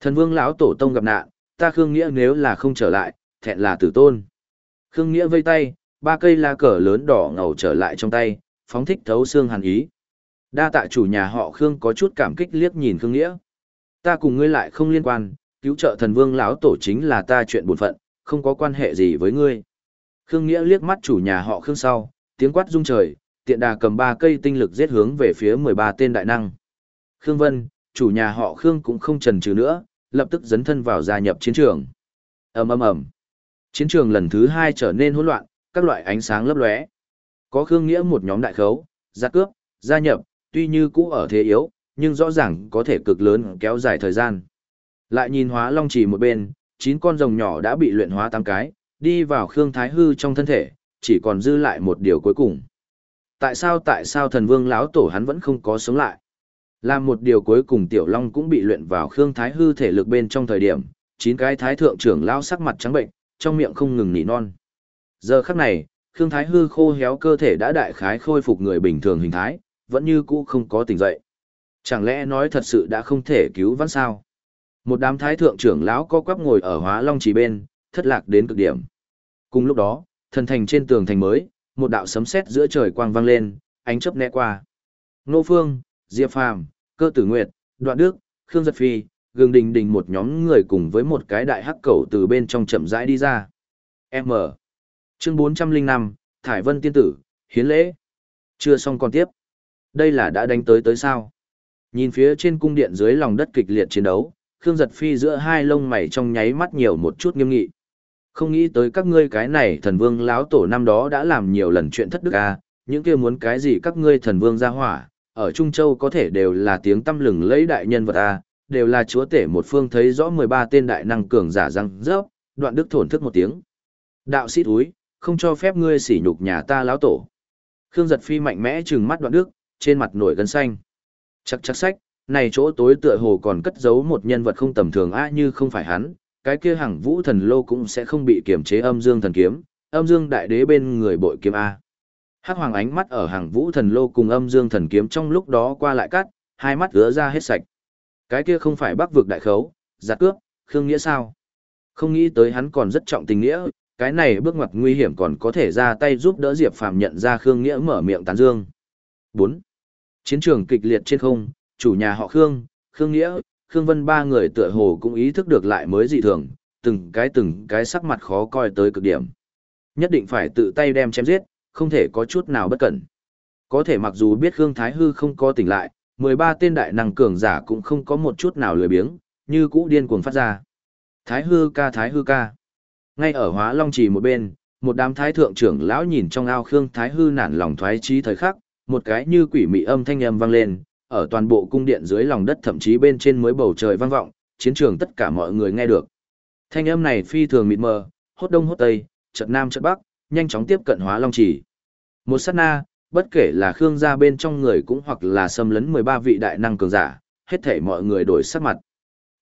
Thần vương lão tổ tông gặp nạn, ta Khương Nghĩa nếu là không trở lại, thẹn là tử tôn. Khương Nghĩa vây tay, ba cây la cờ lớn đỏ ngầu trở lại trong tay, phóng thích thấu xương hàn ý. Đa tạ chủ nhà họ Khương có chút cảm kích liếc nhìn Khương Nghĩa. Ta cùng ngươi lại không liên quan, cứu trợ thần vương lão tổ chính là ta chuyện buồn phận, không có quan hệ gì với ngươi. Khương Nghĩa liếc mắt chủ nhà họ Khương sau, tiếng quát rung trời, tiện đà cầm ba cây tinh lực giết hướng về phía 13 tên đại năng. Khương Vân, chủ nhà họ Khương cũng không chần chừ nữa, lập tức dấn thân vào gia nhập chiến trường. ầm ầm ầm, chiến trường lần thứ hai trở nên hỗn loạn, các loại ánh sáng lấp lóe. Có Khương Nghĩa một nhóm đại khấu, gia cướp, gia nhập, tuy như cũ ở thế yếu, nhưng rõ ràng có thể cực lớn kéo dài thời gian. Lại nhìn hóa long chỉ một bên, chín con rồng nhỏ đã bị luyện hóa tám cái, đi vào Khương Thái Hư trong thân thể, chỉ còn dư lại một điều cuối cùng. Tại sao tại sao thần vương lão tổ hắn vẫn không có sống lại? Làm một điều cuối cùng Tiểu Long cũng bị luyện vào Khương Thái Hư thể lực bên trong thời điểm, chín cái thái thượng trưởng lao sắc mặt trắng bệnh, trong miệng không ngừng nỉ non. Giờ khắc này, Khương Thái Hư khô héo cơ thể đã đại khái khôi phục người bình thường hình thái, vẫn như cũ không có tỉnh dậy. Chẳng lẽ nói thật sự đã không thể cứu vãn sao? Một đám thái thượng trưởng lão co quắp ngồi ở hóa long chỉ bên, thất lạc đến cực điểm. Cùng lúc đó, thần thành trên tường thành mới, một đạo sấm sét giữa trời quang vang lên, ánh chớp né qua. Nô Phương, Diệp Phàm, Cơ Tử Nguyệt, Đoạn Đức, Khương Giật Phi, Gương Đình Đình một nhóm người cùng với một cái đại hắc cầu từ bên trong chậm rãi đi ra. M. Chương 405, Thải Vân Tiên Tử, Hiến Lễ. Chưa xong còn tiếp. Đây là đã đánh tới tới sao? Nhìn phía trên cung điện dưới lòng đất kịch liệt chiến đấu, Khương Giật Phi giữa hai lông mày trong nháy mắt nhiều một chút nghiêm nghị. Không nghĩ tới các ngươi cái này thần vương lão tổ năm đó đã làm nhiều lần chuyện thất đức à, những kia muốn cái gì các ngươi thần vương ra hỏa, ở Trung Châu có thể đều là tiếng tâm lừng lấy đại nhân vật à, đều là chúa tể một phương thấy rõ 13 tên đại năng cường giả răng rớp, đoạn đức thổn thức một tiếng. Đạo sĩ túi, không cho phép ngươi sỉ nhục nhà ta lão tổ. Khương giật phi mạnh mẽ trừng mắt đoạn đức, trên mặt nổi gân xanh. Chắc chắc sách, này chỗ tối tựa hồ còn cất giấu một nhân vật không tầm thường a như không phải hắn, cái kia hàng vũ thần lô cũng sẽ không bị kiềm chế âm dương thần kiếm, âm dương đại đế bên người bội kiếm A. Hắc hoàng ánh mắt ở hàng vũ thần lô cùng âm dương thần kiếm trong lúc đó qua lại cắt, hai mắt ứa ra hết sạch. Cái kia không phải bắc vực đại khấu, giặc cướp, khương nghĩa sao? Không nghĩ tới hắn còn rất trọng tình nghĩa, cái này bước ngoặt nguy hiểm còn có thể ra tay giúp đỡ Diệp Phàm nhận ra Khương Nghĩa mở miệng tán dương. 4. Chiến trường kịch liệt trên không, chủ nhà họ Khương, Khương Nghĩa, Khương Vân ba người tựa hồ cũng ý thức được lại mới dị thường, từng cái từng cái sắc mặt khó coi tới cực điểm. Nhất định phải tự tay đem chém giết, không thể có chút nào bất cẩn. Có thể mặc dù biết Khương Thái Hư không có tỉnh lại, 13 tên đại năng cường giả cũng không có một chút nào lười biếng, như cũ điên cuồng phát ra. Thái Hư ca Thái Hư ca. Ngay ở Hóa Long Trì một bên, một đám thái thượng trưởng lão nhìn trong ao Khương Thái Hư nản lòng thoái chí thời khắc, một cái như quỷ mị âm thanh âm vang lên, ở toàn bộ cung điện dưới lòng đất thậm chí bên trên mới bầu trời vang vọng, chiến trường tất cả mọi người nghe được. Thanh âm này phi thường mịt mờ, hốt đông hốt tây, chợt nam chợt bắc, nhanh chóng tiếp cận hóa long chỉ. Một sát na, bất kể là Khương gia bên trong người cũng hoặc là xâm lấn 13 vị đại năng cường giả, hết thảy mọi người đổi sắc mặt.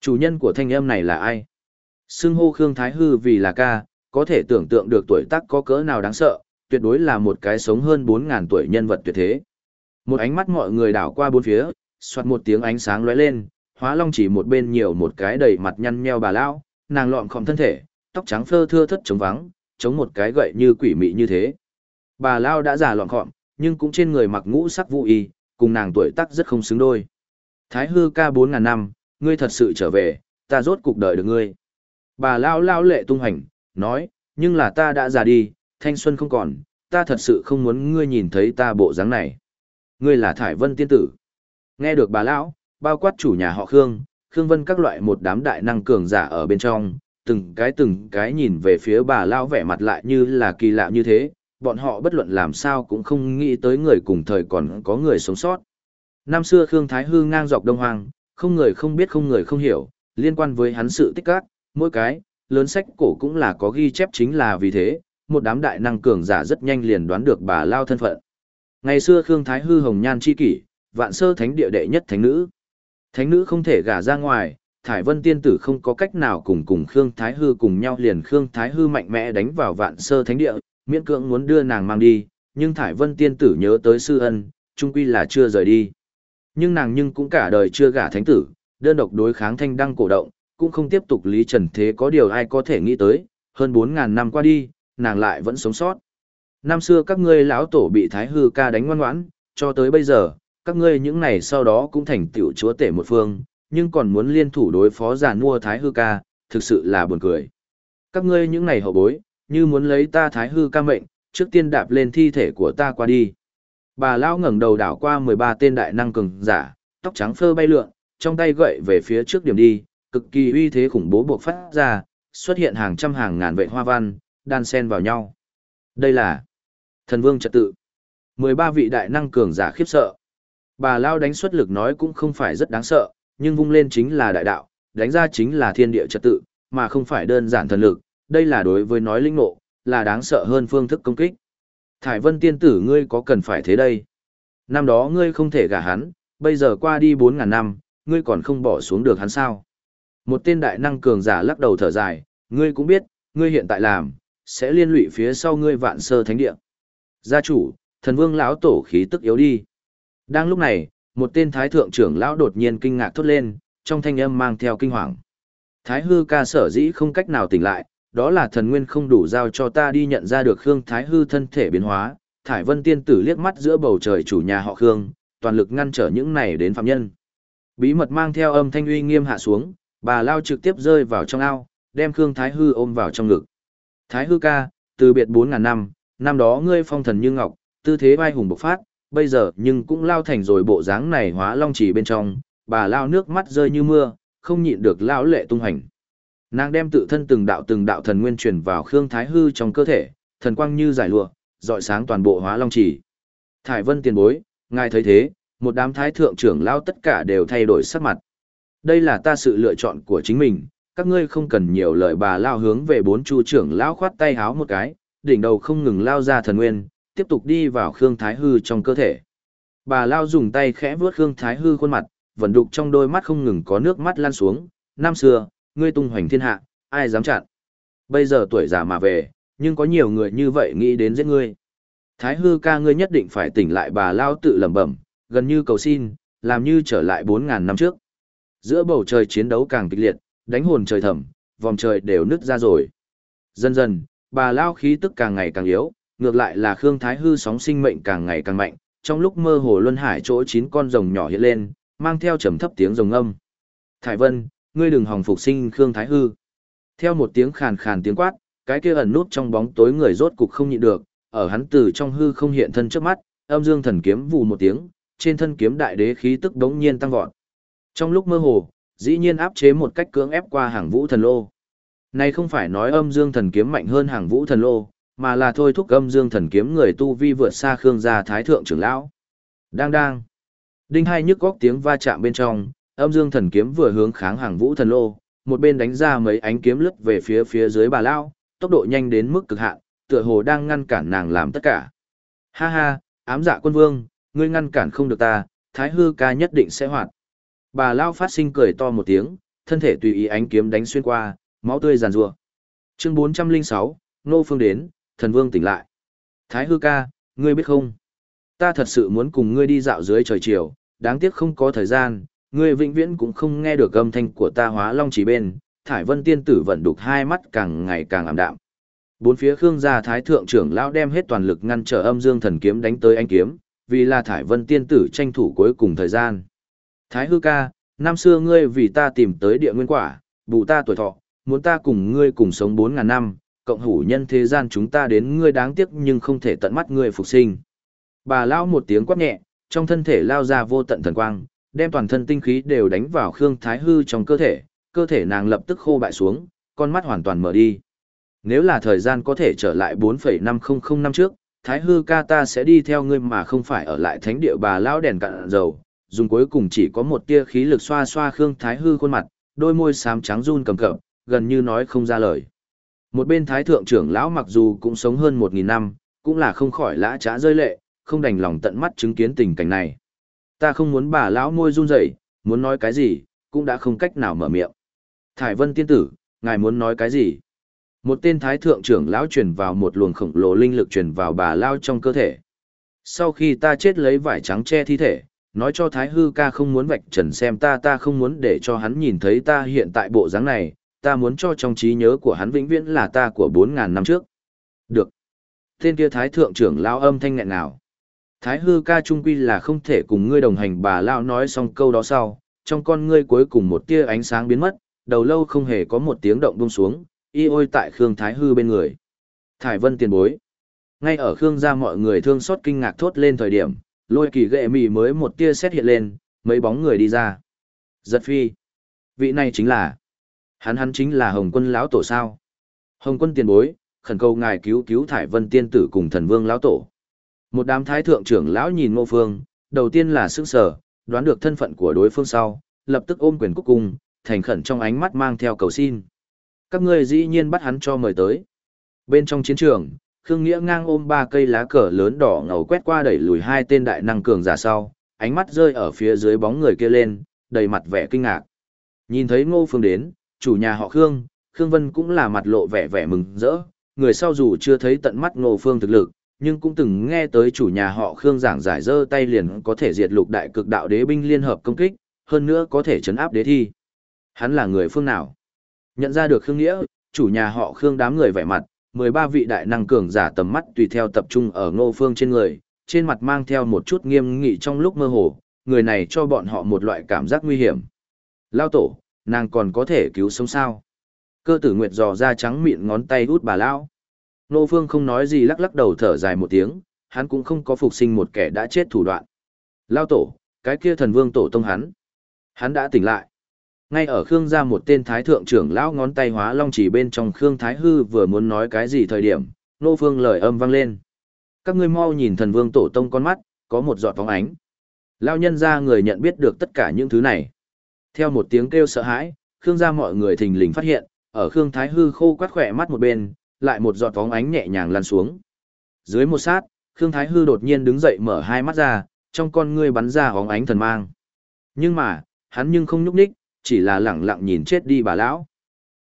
Chủ nhân của thanh âm này là ai? Xưng hô Khương Thái Hư vì là ca, có thể tưởng tượng được tuổi tác có cỡ nào đáng sợ, tuyệt đối là một cái sống hơn 4.000 tuổi nhân vật tuyệt thế. Một ánh mắt mọi người đảo qua bốn phía, soạt một tiếng ánh sáng lóe lên, hóa long chỉ một bên nhiều một cái đầy mặt nhăn nheo bà lão, nàng lọn khom thân thể, tóc trắng phơ thưa thất trống vắng, chống một cái gậy như quỷ mị như thế. Bà lão đã già lọn khom, nhưng cũng trên người mặc ngũ sắc vũ y, cùng nàng tuổi tác rất không xứng đôi. Thái hư ca bốn ngàn năm, ngươi thật sự trở về, ta rốt cuộc đời được ngươi. Bà lão lão lệ tung hành, nói, nhưng là ta đã già đi, thanh xuân không còn, ta thật sự không muốn ngươi nhìn thấy ta bộ dáng này. Ngươi là Thải Vân tiên tử. Nghe được bà lão, bao quát chủ nhà họ Khương, Khương Vân các loại một đám đại năng cường giả ở bên trong, từng cái từng cái nhìn về phía bà lão vẻ mặt lại như là kỳ lạ như thế, bọn họ bất luận làm sao cũng không nghĩ tới người cùng thời còn có người sống sót. Năm xưa Khương Thái Hư ngang dọc Đông Hoang, không người không biết không người không hiểu, liên quan với hắn sự tích các, mỗi cái, lớn sách cổ cũng là có ghi chép chính là vì thế, một đám đại năng cường giả rất nhanh liền đoán được bà lao thân phận. Ngày xưa Khương Thái Hư hồng nhan chi kỷ, vạn sơ thánh địa đệ nhất thánh nữ. Thánh nữ không thể gả ra ngoài, Thải Vân tiên tử không có cách nào cùng cùng Khương Thái Hư cùng nhau liền Khương Thái Hư mạnh mẽ đánh vào vạn sơ thánh địa, miễn cưỡng muốn đưa nàng mang đi, nhưng Thải Vân tiên tử nhớ tới sư ân, trung quy là chưa rời đi. Nhưng nàng nhưng cũng cả đời chưa gả thánh tử, đơn độc đối kháng thanh đăng cổ động, cũng không tiếp tục lý trần thế có điều ai có thể nghĩ tới, hơn 4.000 năm qua đi, nàng lại vẫn sống sót. Năm xưa các ngươi lão tổ bị Thái Hư ca đánh ngoan ngoãn, cho tới bây giờ, các ngươi những này sau đó cũng thành tiểu chúa tể một phương, nhưng còn muốn liên thủ đối phó giả mua Thái Hư ca, thực sự là buồn cười. Các ngươi những này hậu bối, như muốn lấy ta Thái Hư ca mệnh, trước tiên đạp lên thi thể của ta qua đi. Bà lão ngẩng đầu đảo qua 13 tên đại năng cường giả, tóc trắng phơ bay lượn, trong tay gậy về phía trước điểm đi, cực kỳ uy thế khủng bố buộc phát ra, xuất hiện hàng trăm hàng ngàn vệ hoa văn, đan xen vào nhau. Đây là Thần vương trật tự. 13 vị đại năng cường giả khiếp sợ. Bà Lao đánh xuất lực nói cũng không phải rất đáng sợ, nhưng vung lên chính là đại đạo, đánh ra chính là thiên địa trật tự, mà không phải đơn giản thần lực, đây là đối với nói linh ngộ, là đáng sợ hơn phương thức công kích. Thải vân tiên tử ngươi có cần phải thế đây? Năm đó ngươi không thể gả hắn, bây giờ qua đi 4.000 năm, ngươi còn không bỏ xuống được hắn sao. Một tên đại năng cường giả lắc đầu thở dài, ngươi cũng biết, ngươi hiện tại làm, sẽ liên lụy phía sau ngươi vạn sơ thánh địa. Gia chủ, thần vương lão tổ khí tức yếu đi. Đang lúc này, một tên thái thượng trưởng lão đột nhiên kinh ngạc thốt lên, trong thanh âm mang theo kinh hoàng. Thái hư ca sở dĩ không cách nào tỉnh lại, đó là thần nguyên không đủ giao cho ta đi nhận ra được Khương Thái hư thân thể biến hóa. Thải Vân tiên tử liếc mắt giữa bầu trời chủ nhà họ Khương, toàn lực ngăn trở những này đến phạm nhân. Bí mật mang theo âm thanh uy nghiêm hạ xuống, bà lao trực tiếp rơi vào trong ao, đem Khương Thái hư ôm vào trong ngực. Thái hư ca, từ biệt 4.000 năm, năm đó ngươi phong thần như ngọc, tư thế vai hùng bộc phát, bây giờ nhưng cũng lao thành rồi bộ dáng này hóa long chỉ bên trong, bà lao nước mắt rơi như mưa, không nhịn được lao lệ tung hành. Nàng đem tự thân từng đạo từng đạo thần nguyên truyền vào Khương Thái Hư trong cơ thể, thần quang như giải lụa, dọi sáng toàn bộ hóa long chỉ. Thải Vân tiền bối, ngài thấy thế, một đám thái thượng trưởng lao tất cả đều thay đổi sắc mặt. Đây là ta sự lựa chọn của chính mình, các ngươi không cần nhiều lời bà lao hướng về bốn chu trưởng lão khoát tay háo một cái, đỉnh đầu không ngừng lao ra thần nguyên, tiếp tục đi vào Khương Thái Hư trong cơ thể. Bà lao dùng tay khẽ vuốt Khương Thái Hư khuôn mặt, vận đục trong đôi mắt không ngừng có nước mắt lan xuống, năm xưa, ngươi tung hoành thiên hạ, ai dám chặn. Bây giờ tuổi già mà về, nhưng có nhiều người như vậy nghĩ đến giết ngươi. Thái hư ca ngươi nhất định phải tỉnh lại bà lao tự lẩm bẩm, gần như cầu xin, làm như trở lại bốn ngàn năm trước. Giữa bầu trời chiến đấu càng kịch liệt, đánh hồn trời thầm, vòng trời đều nứt ra rồi. Dần dần, bà lao khí tức càng ngày càng yếu, ngược lại là Khương Thái hư sóng sinh mệnh càng ngày càng mạnh, trong lúc mơ hồ luân hải chỗ chín con rồng nhỏ hiện lên, mang theo trầm thấp tiếng rồng âm. Thải Vân, ngươi đừng hòng phục sinh Khương Thái hư. Theo một tiếng khàn khàn tiếng quát, cái kia ẩn nút trong bóng tối người rốt cục không nhịn được, ở hắn từ trong hư không hiện thân trước mắt, âm dương thần kiếm vù một tiếng, trên thân kiếm đại đế khí tức đống nhiên tăng vọt. Trong lúc mơ hồ, dĩ nhiên áp chế một cách cưỡng ép qua hàng vũ thần lô. Này không phải nói âm dương thần kiếm mạnh hơn hàng vũ thần lô, mà là thôi thúc âm dương thần kiếm người tu vi vượt xa Khương gia thái thượng trưởng lão. Đang đang. Đinh hai nhức góc tiếng va chạm bên trong, âm dương thần kiếm vừa hướng kháng hàng vũ thần lô, một bên đánh ra mấy ánh kiếm lướt về phía phía dưới bà lão, tốc độ nhanh đến mức cực hạn, tựa hồ đang ngăn cản nàng làm tất cả. Ha ha, ám dạ quân vương, ngươi ngăn cản không được ta, thái hư ca nhất định sẽ hoạt. Bà lão phát sinh cười to một tiếng, thân thể tùy ý ánh kiếm đánh xuyên qua, máu tươi giàn rủa. Chương 406, Nô Phương đến, thần vương tỉnh lại. Thái hư ca, ngươi biết không? Ta thật sự muốn cùng ngươi đi dạo dưới trời chiều, đáng tiếc không có thời gian, ngươi vĩnh viễn cũng không nghe được âm thanh của ta hóa long chỉ bên, thải vân tiên tử vận đục hai mắt càng ngày càng ảm đạm. Bốn phía Khương gia thái thượng trưởng lão đem hết toàn lực ngăn trở âm dương thần kiếm đánh tới anh kiếm, vì là thải vân tiên tử tranh thủ cuối cùng thời gian. Thái hư ca, năm xưa ngươi vì ta tìm tới địa nguyên quả, bù ta tuổi thọ, muốn ta cùng ngươi cùng sống bốn ngàn năm, cộng hủ nhân thế gian chúng ta đến ngươi đáng tiếc nhưng không thể tận mắt ngươi phục sinh. Bà lão một tiếng quát nhẹ, trong thân thể lao ra vô tận thần quang, đem toàn thân tinh khí đều đánh vào Khương Thái Hư trong cơ thể, cơ thể nàng lập tức khô bại xuống, con mắt hoàn toàn mở đi. Nếu là thời gian có thể trở lại 4,500 năm trước, Thái Hư ca ta sẽ đi theo ngươi mà không phải ở lại thánh địa bà lão đèn cạn dầu, dùng cuối cùng chỉ có một tia khí lực xoa xoa Khương Thái Hư khuôn mặt, đôi môi xám trắng run cầm cập, gần như nói không ra lời. Một bên Thái thượng trưởng lão mặc dù cũng sống hơn 1.000 năm, cũng là không khỏi lã trá rơi lệ, không đành lòng tận mắt chứng kiến tình cảnh này. Ta không muốn bà lão môi run rẩy, muốn nói cái gì, cũng đã không cách nào mở miệng. Thải Vân tiên tử, ngài muốn nói cái gì? Một tên thái thượng trưởng lão truyền vào một luồng khổng lồ linh lực truyền vào bà lao trong cơ thể. Sau khi ta chết lấy vải trắng che thi thể, nói cho thái hư ca không muốn vạch trần xem ta ta không muốn để cho hắn nhìn thấy ta hiện tại bộ dáng này, ta muốn cho trong trí nhớ của hắn vĩnh viễn là ta của 4.000 năm trước. Được. Tên kia thái thượng trưởng lão âm thanh nghẹn nào. Thái hư ca trung quy là không thể cùng ngươi đồng hành bà lão nói xong câu đó sau, trong con ngươi cuối cùng một tia ánh sáng biến mất, đầu lâu không hề có một tiếng động buông xuống, y ôi tại Khương Thái hư bên người. Thải vân tiền bối. Ngay ở Khương gia mọi người thương xót kinh ngạc thốt lên thời điểm, lôi kỳ ghệ mì mới một tia xét hiện lên, mấy bóng người đi ra. Giật phi. Vị này chính là. Hắn hắn chính là Hồng quân lão tổ sao. Hồng quân tiền bối, khẩn cầu ngài cứu cứu Thải vân tiên tử cùng thần vương lão tổ. Một đám thái thượng trưởng lão nhìn Ngô Phương, đầu tiên là sững sờ, đoán được thân phận của đối phương sau, lập tức ôm quyền cúc cung, thành khẩn trong ánh mắt mang theo cầu xin. Các ngươi dĩ nhiên bắt hắn cho mời tới. Bên trong chiến trường, Khương Nghĩa ngang ôm ba cây lá cờ lớn đỏ ngầu quét qua đẩy lùi hai tên đại năng cường giả sau, ánh mắt rơi ở phía dưới bóng người kia lên, đầy mặt vẻ kinh ngạc. Nhìn thấy Ngô Phương đến, chủ nhà họ Khương, Khương Vân cũng là mặt lộ vẻ vẻ mừng rỡ, người sau dù chưa thấy tận mắt Ngô Phương thực lực, nhưng cũng từng nghe tới chủ nhà họ Khương giảng giải dơ tay liền có thể diệt lục đại cực đạo đế binh liên hợp công kích, hơn nữa có thể chấn áp đế thi. Hắn là người phương nào? Nhận ra được Khương Nghĩa, chủ nhà họ Khương đám người vẻ mặt, 13 vị đại năng cường giả tầm mắt tùy theo tập trung ở Ngô Phương trên người, trên mặt mang theo một chút nghiêm nghị trong lúc mơ hồ, người này cho bọn họ một loại cảm giác nguy hiểm. Lao tổ, nàng còn có thể cứu sống sao? Cơ tử Nguyệt dò ra trắng miệng ngón tay út bà Lao. Ngô Phương không nói gì lắc lắc đầu thở dài một tiếng, hắn cũng không có phục sinh một kẻ đã chết thủ đoạn. Lao tổ, cái kia thần vương tổ tông hắn. Hắn đã tỉnh lại. Ngay ở Khương gia một tên thái thượng trưởng lão ngón tay hóa long chỉ bên trong Khương Thái Hư vừa muốn nói cái gì thời điểm, Nô Phương lời âm vang lên. Các ngươi mau nhìn thần vương tổ tông con mắt, có một giọt phóng ánh. lão nhân gia người nhận biết được tất cả những thứ này. Theo một tiếng kêu sợ hãi, Khương gia mọi người thình lình phát hiện, ở Khương Thái Hư khô quát khỏe mắt một bên, lại một giọt phóng ánh nhẹ nhàng lăn xuống. Dưới một sát, Khương Thái Hư đột nhiên đứng dậy mở hai mắt ra, trong con ngươi bắn ra hóng ánh thần mang. Nhưng mà, hắn nhưng không nhúc nhích, chỉ là lẳng lặng nhìn chết đi bà lão.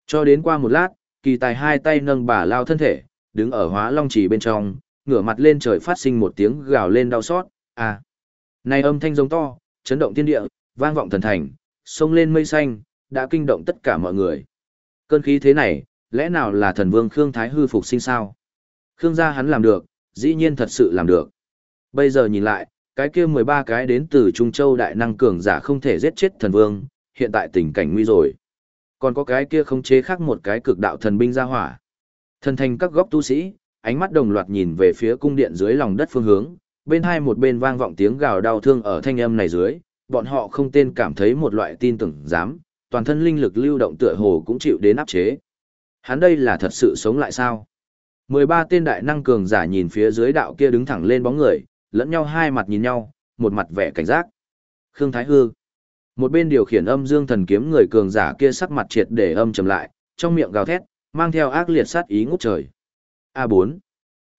Cho đến qua một lát, kỳ tài hai tay nâng bà lao thân thể, đứng ở hóa long trì bên trong, ngửa mặt lên trời phát sinh một tiếng gào lên đau xót, à. Này âm thanh giống to, chấn động thiên địa, vang vọng thần thành, sông lên mây xanh, đã kinh động tất cả mọi người. Cơn khí thế này, lẽ nào là thần vương Khương Thái hư phục sinh sao? Khương gia hắn làm được, dĩ nhiên thật sự làm được. Bây giờ nhìn lại, cái kia 13 cái đến từ Trung Châu đại năng cường giả không thể giết chết thần vương, hiện tại tình cảnh nguy rồi. Còn có cái kia không chế khác một cái cực đạo thần binh ra hỏa. Thần thành các góc tu sĩ, ánh mắt đồng loạt nhìn về phía cung điện dưới lòng đất phương hướng, bên hai một bên vang vọng tiếng gào đau thương ở thanh âm này dưới, bọn họ không tên cảm thấy một loại tin tưởng dám, toàn thân linh lực lưu động tựa hồ cũng chịu đến áp chế. Hắn đây là thật sự sống lại sao? 13 tên đại năng cường giả nhìn phía dưới đạo kia đứng thẳng lên bóng người, lẫn nhau hai mặt nhìn nhau, một mặt vẻ cảnh giác. Khương Thái Hư. Một bên điều khiển âm dương thần kiếm người cường giả kia sắc mặt triệt để âm trầm lại, trong miệng gào thét, mang theo ác liệt sát ý ngút trời. A4.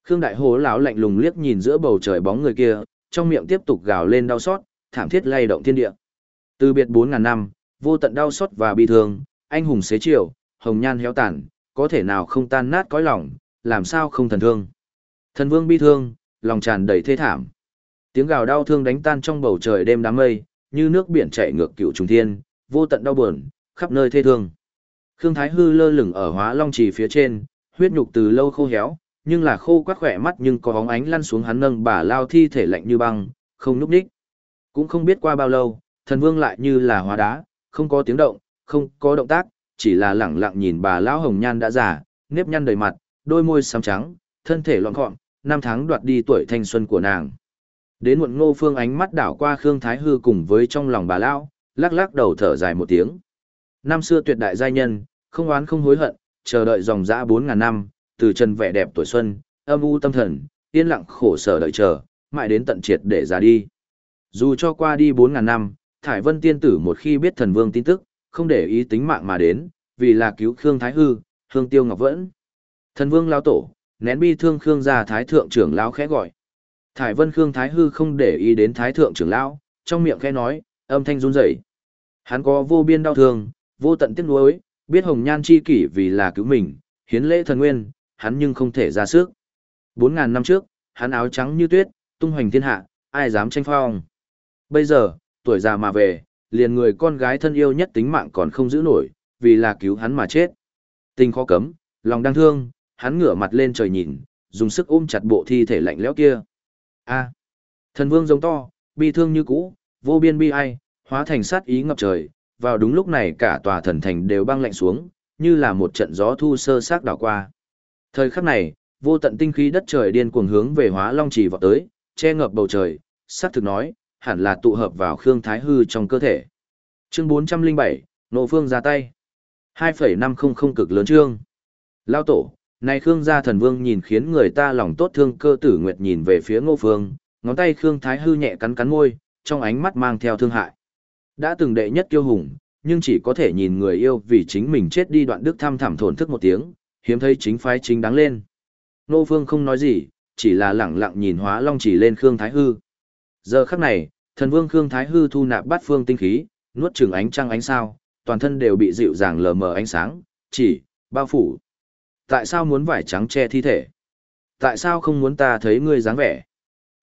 Khương Đại Hồ lão lạnh lùng liếc nhìn giữa bầu trời bóng người kia, trong miệng tiếp tục gào lên đau xót, thảm thiết lay động thiên địa. Từ biệt 4000 năm, vô tận đau xót và bi thương, anh hùng xế chiều, hồng nhan héo tàn, có thể nào không tan nát cõi lòng, làm sao không thần thương. Thần vương bi thương, lòng tràn đầy thê thảm. Tiếng gào đau thương đánh tan trong bầu trời đêm đám mây, như nước biển chảy ngược cựu trùng thiên, vô tận đau buồn, khắp nơi thê thương. Khương Thái Hư lơ lửng ở hóa long trì phía trên, huyết nhục từ lâu khô héo, nhưng là khô quắc khỏe mắt nhưng có bóng ánh lăn xuống hắn nâng bà lao thi thể lạnh như băng, không núp đích. Cũng không biết qua bao lâu, thần vương lại như là hóa đá, không có tiếng động, không có động tác, chỉ là lẳng lặng nhìn bà lão hồng nhan đã già, nếp nhăn đầy mặt, đôi môi xám trắng, thân thể loạn gọn, năm tháng đoạt đi tuổi thanh xuân của nàng. Đến muộn ngô phương ánh mắt đảo qua Khương Thái Hư cùng với trong lòng bà lão, lắc lắc đầu thở dài một tiếng. Năm xưa tuyệt đại giai nhân, không oán không hối hận, chờ đợi dòng dã 4.000 năm, từ chân vẻ đẹp tuổi xuân, âm u tâm thần, yên lặng khổ sở đợi chờ, mãi đến tận triệt để ra đi. Dù cho qua đi 4.000 năm, Thải Vân Tiên Tử một khi biết thần vương tin tức, không để ý tính mạng mà đến, vì là cứu Khương Thái Hư, Hương Tiêu Ngọc Vẫn. Thần vương lao tổ, nén bi thương Khương gia Thái Thượng trưởng lão khẽ gọi. Thải Vân Khương Thái Hư không để ý đến Thái Thượng trưởng lão, trong miệng khẽ nói, âm thanh run rẩy. Hắn có vô biên đau thương, vô tận tiếc nuối, biết Hồng Nhan chi kỷ vì là cứu mình, hiến lễ thần nguyên, hắn nhưng không thể ra sức. Bốn ngàn năm trước, hắn áo trắng như tuyết, tung hoành thiên hạ, ai dám tranh phong. Bây giờ, tuổi già mà về, liền người con gái thân yêu nhất tính mạng còn không giữ nổi, vì là cứu hắn mà chết. Tình khó cấm, lòng đang thương, hắn ngửa mặt lên trời nhìn, dùng sức ôm chặt bộ thi thể lạnh lẽo kia. A. thần vương giống to, bi thương như cũ, vô biên bi ai, hóa thành sát ý ngập trời, vào đúng lúc này cả tòa thần thành đều băng lạnh xuống, như là một trận gió thu sơ xác đảo qua. Thời khắc này, vô tận tinh khí đất trời điên cuồng hướng về Hóa Long Trì vào tới, che ngập bầu trời, Sát thực nói, hẳn là tụ hợp vào Khương Thái Hư trong cơ thể. Chương 407, Nộ Phương ra tay. 2,500 cực lớn trương, Lao tổ, này Khương gia thần vương nhìn khiến người ta lòng tốt thương cơ tử nguyệt nhìn về phía Ngô Phương, ngón tay Khương Thái Hư nhẹ cắn cắn môi, trong ánh mắt mang theo thương hại. Đã từng đệ nhất kiêu hùng, nhưng chỉ có thể nhìn người yêu vì chính mình chết đi đoạn đức thăm thảm thổn thức một tiếng, hiếm thấy chính phái chính đáng lên. Nô Phương không nói gì, chỉ là lẳng lặng nhìn hóa long chỉ lên Khương Thái Hư. Giờ khắc này, Thần vương Khương Thái Hư thu nạp bát phương tinh khí, nuốt chửng ánh trăng ánh sao, toàn thân đều bị dịu dàng lờ mờ ánh sáng, chỉ, bao phủ. Tại sao muốn vải trắng che thi thể? Tại sao không muốn ta thấy ngươi dáng vẻ?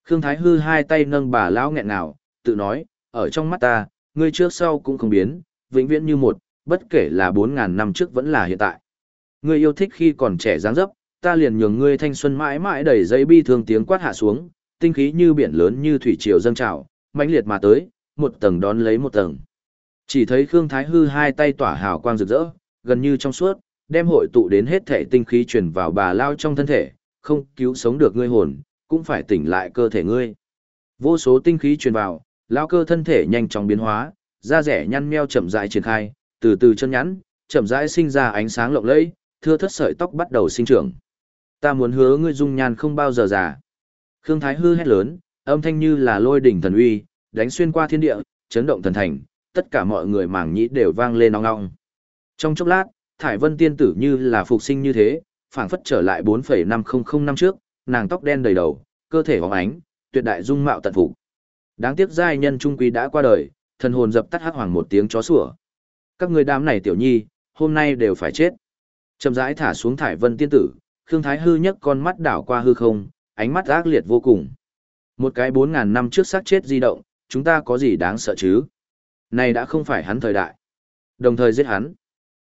Khương Thái Hư hai tay nâng bà lão nghẹn nào, tự nói, ở trong mắt ta, ngươi trước sau cũng không biến, vĩnh viễn như một, bất kể là 4.000 năm trước vẫn là hiện tại. Ngươi yêu thích khi còn trẻ dáng dấp, ta liền nhường ngươi thanh xuân mãi mãi đầy dây bi thương tiếng quát hạ xuống, tinh khí như biển lớn như thủy triều dâng trào, mãnh liệt mà tới, một tầng đón lấy một tầng. Chỉ thấy Khương Thái Hư hai tay tỏa hào quang rực rỡ, gần như trong suốt, đem hội tụ đến hết thể tinh khí truyền vào bà lao trong thân thể, không cứu sống được ngươi hồn, cũng phải tỉnh lại cơ thể ngươi. Vô số tinh khí truyền vào, lao cơ thân thể nhanh chóng biến hóa, da rẻ nhăn meo chậm rãi triển khai, từ từ chân nhắn, chậm rãi sinh ra ánh sáng lộng lẫy, thưa thất sợi tóc bắt đầu sinh trưởng. Ta muốn hứa ngươi dung nhan không bao giờ già. Khương Thái hư hét lớn, âm thanh như là lôi đỉnh thần uy, đánh xuyên qua thiên địa, chấn động thần thành, tất cả mọi người màng nhĩ đều vang lên ong ong. Trong chốc lát, Thải Vân tiên tử như là phục sinh như thế, phảng phất trở lại 4.500 năm trước, nàng tóc đen đầy đầu, cơ thể óng ánh, tuyệt đại dung mạo tận phục. Đáng tiếc giai nhân trung quý đã qua đời, thần hồn dập tắt hắc hoàng một tiếng chó sủa. Các người đám này tiểu nhi, hôm nay đều phải chết. Chậm rãi thả xuống Thải Vân tiên tử, Khương Thái hư nhấc con mắt đảo qua hư không, ánh mắt ác liệt vô cùng. Một cái 4.000 năm trước xác chết di động, chúng ta có gì đáng sợ chứ? Này đã không phải hắn thời đại. Đồng thời giết hắn.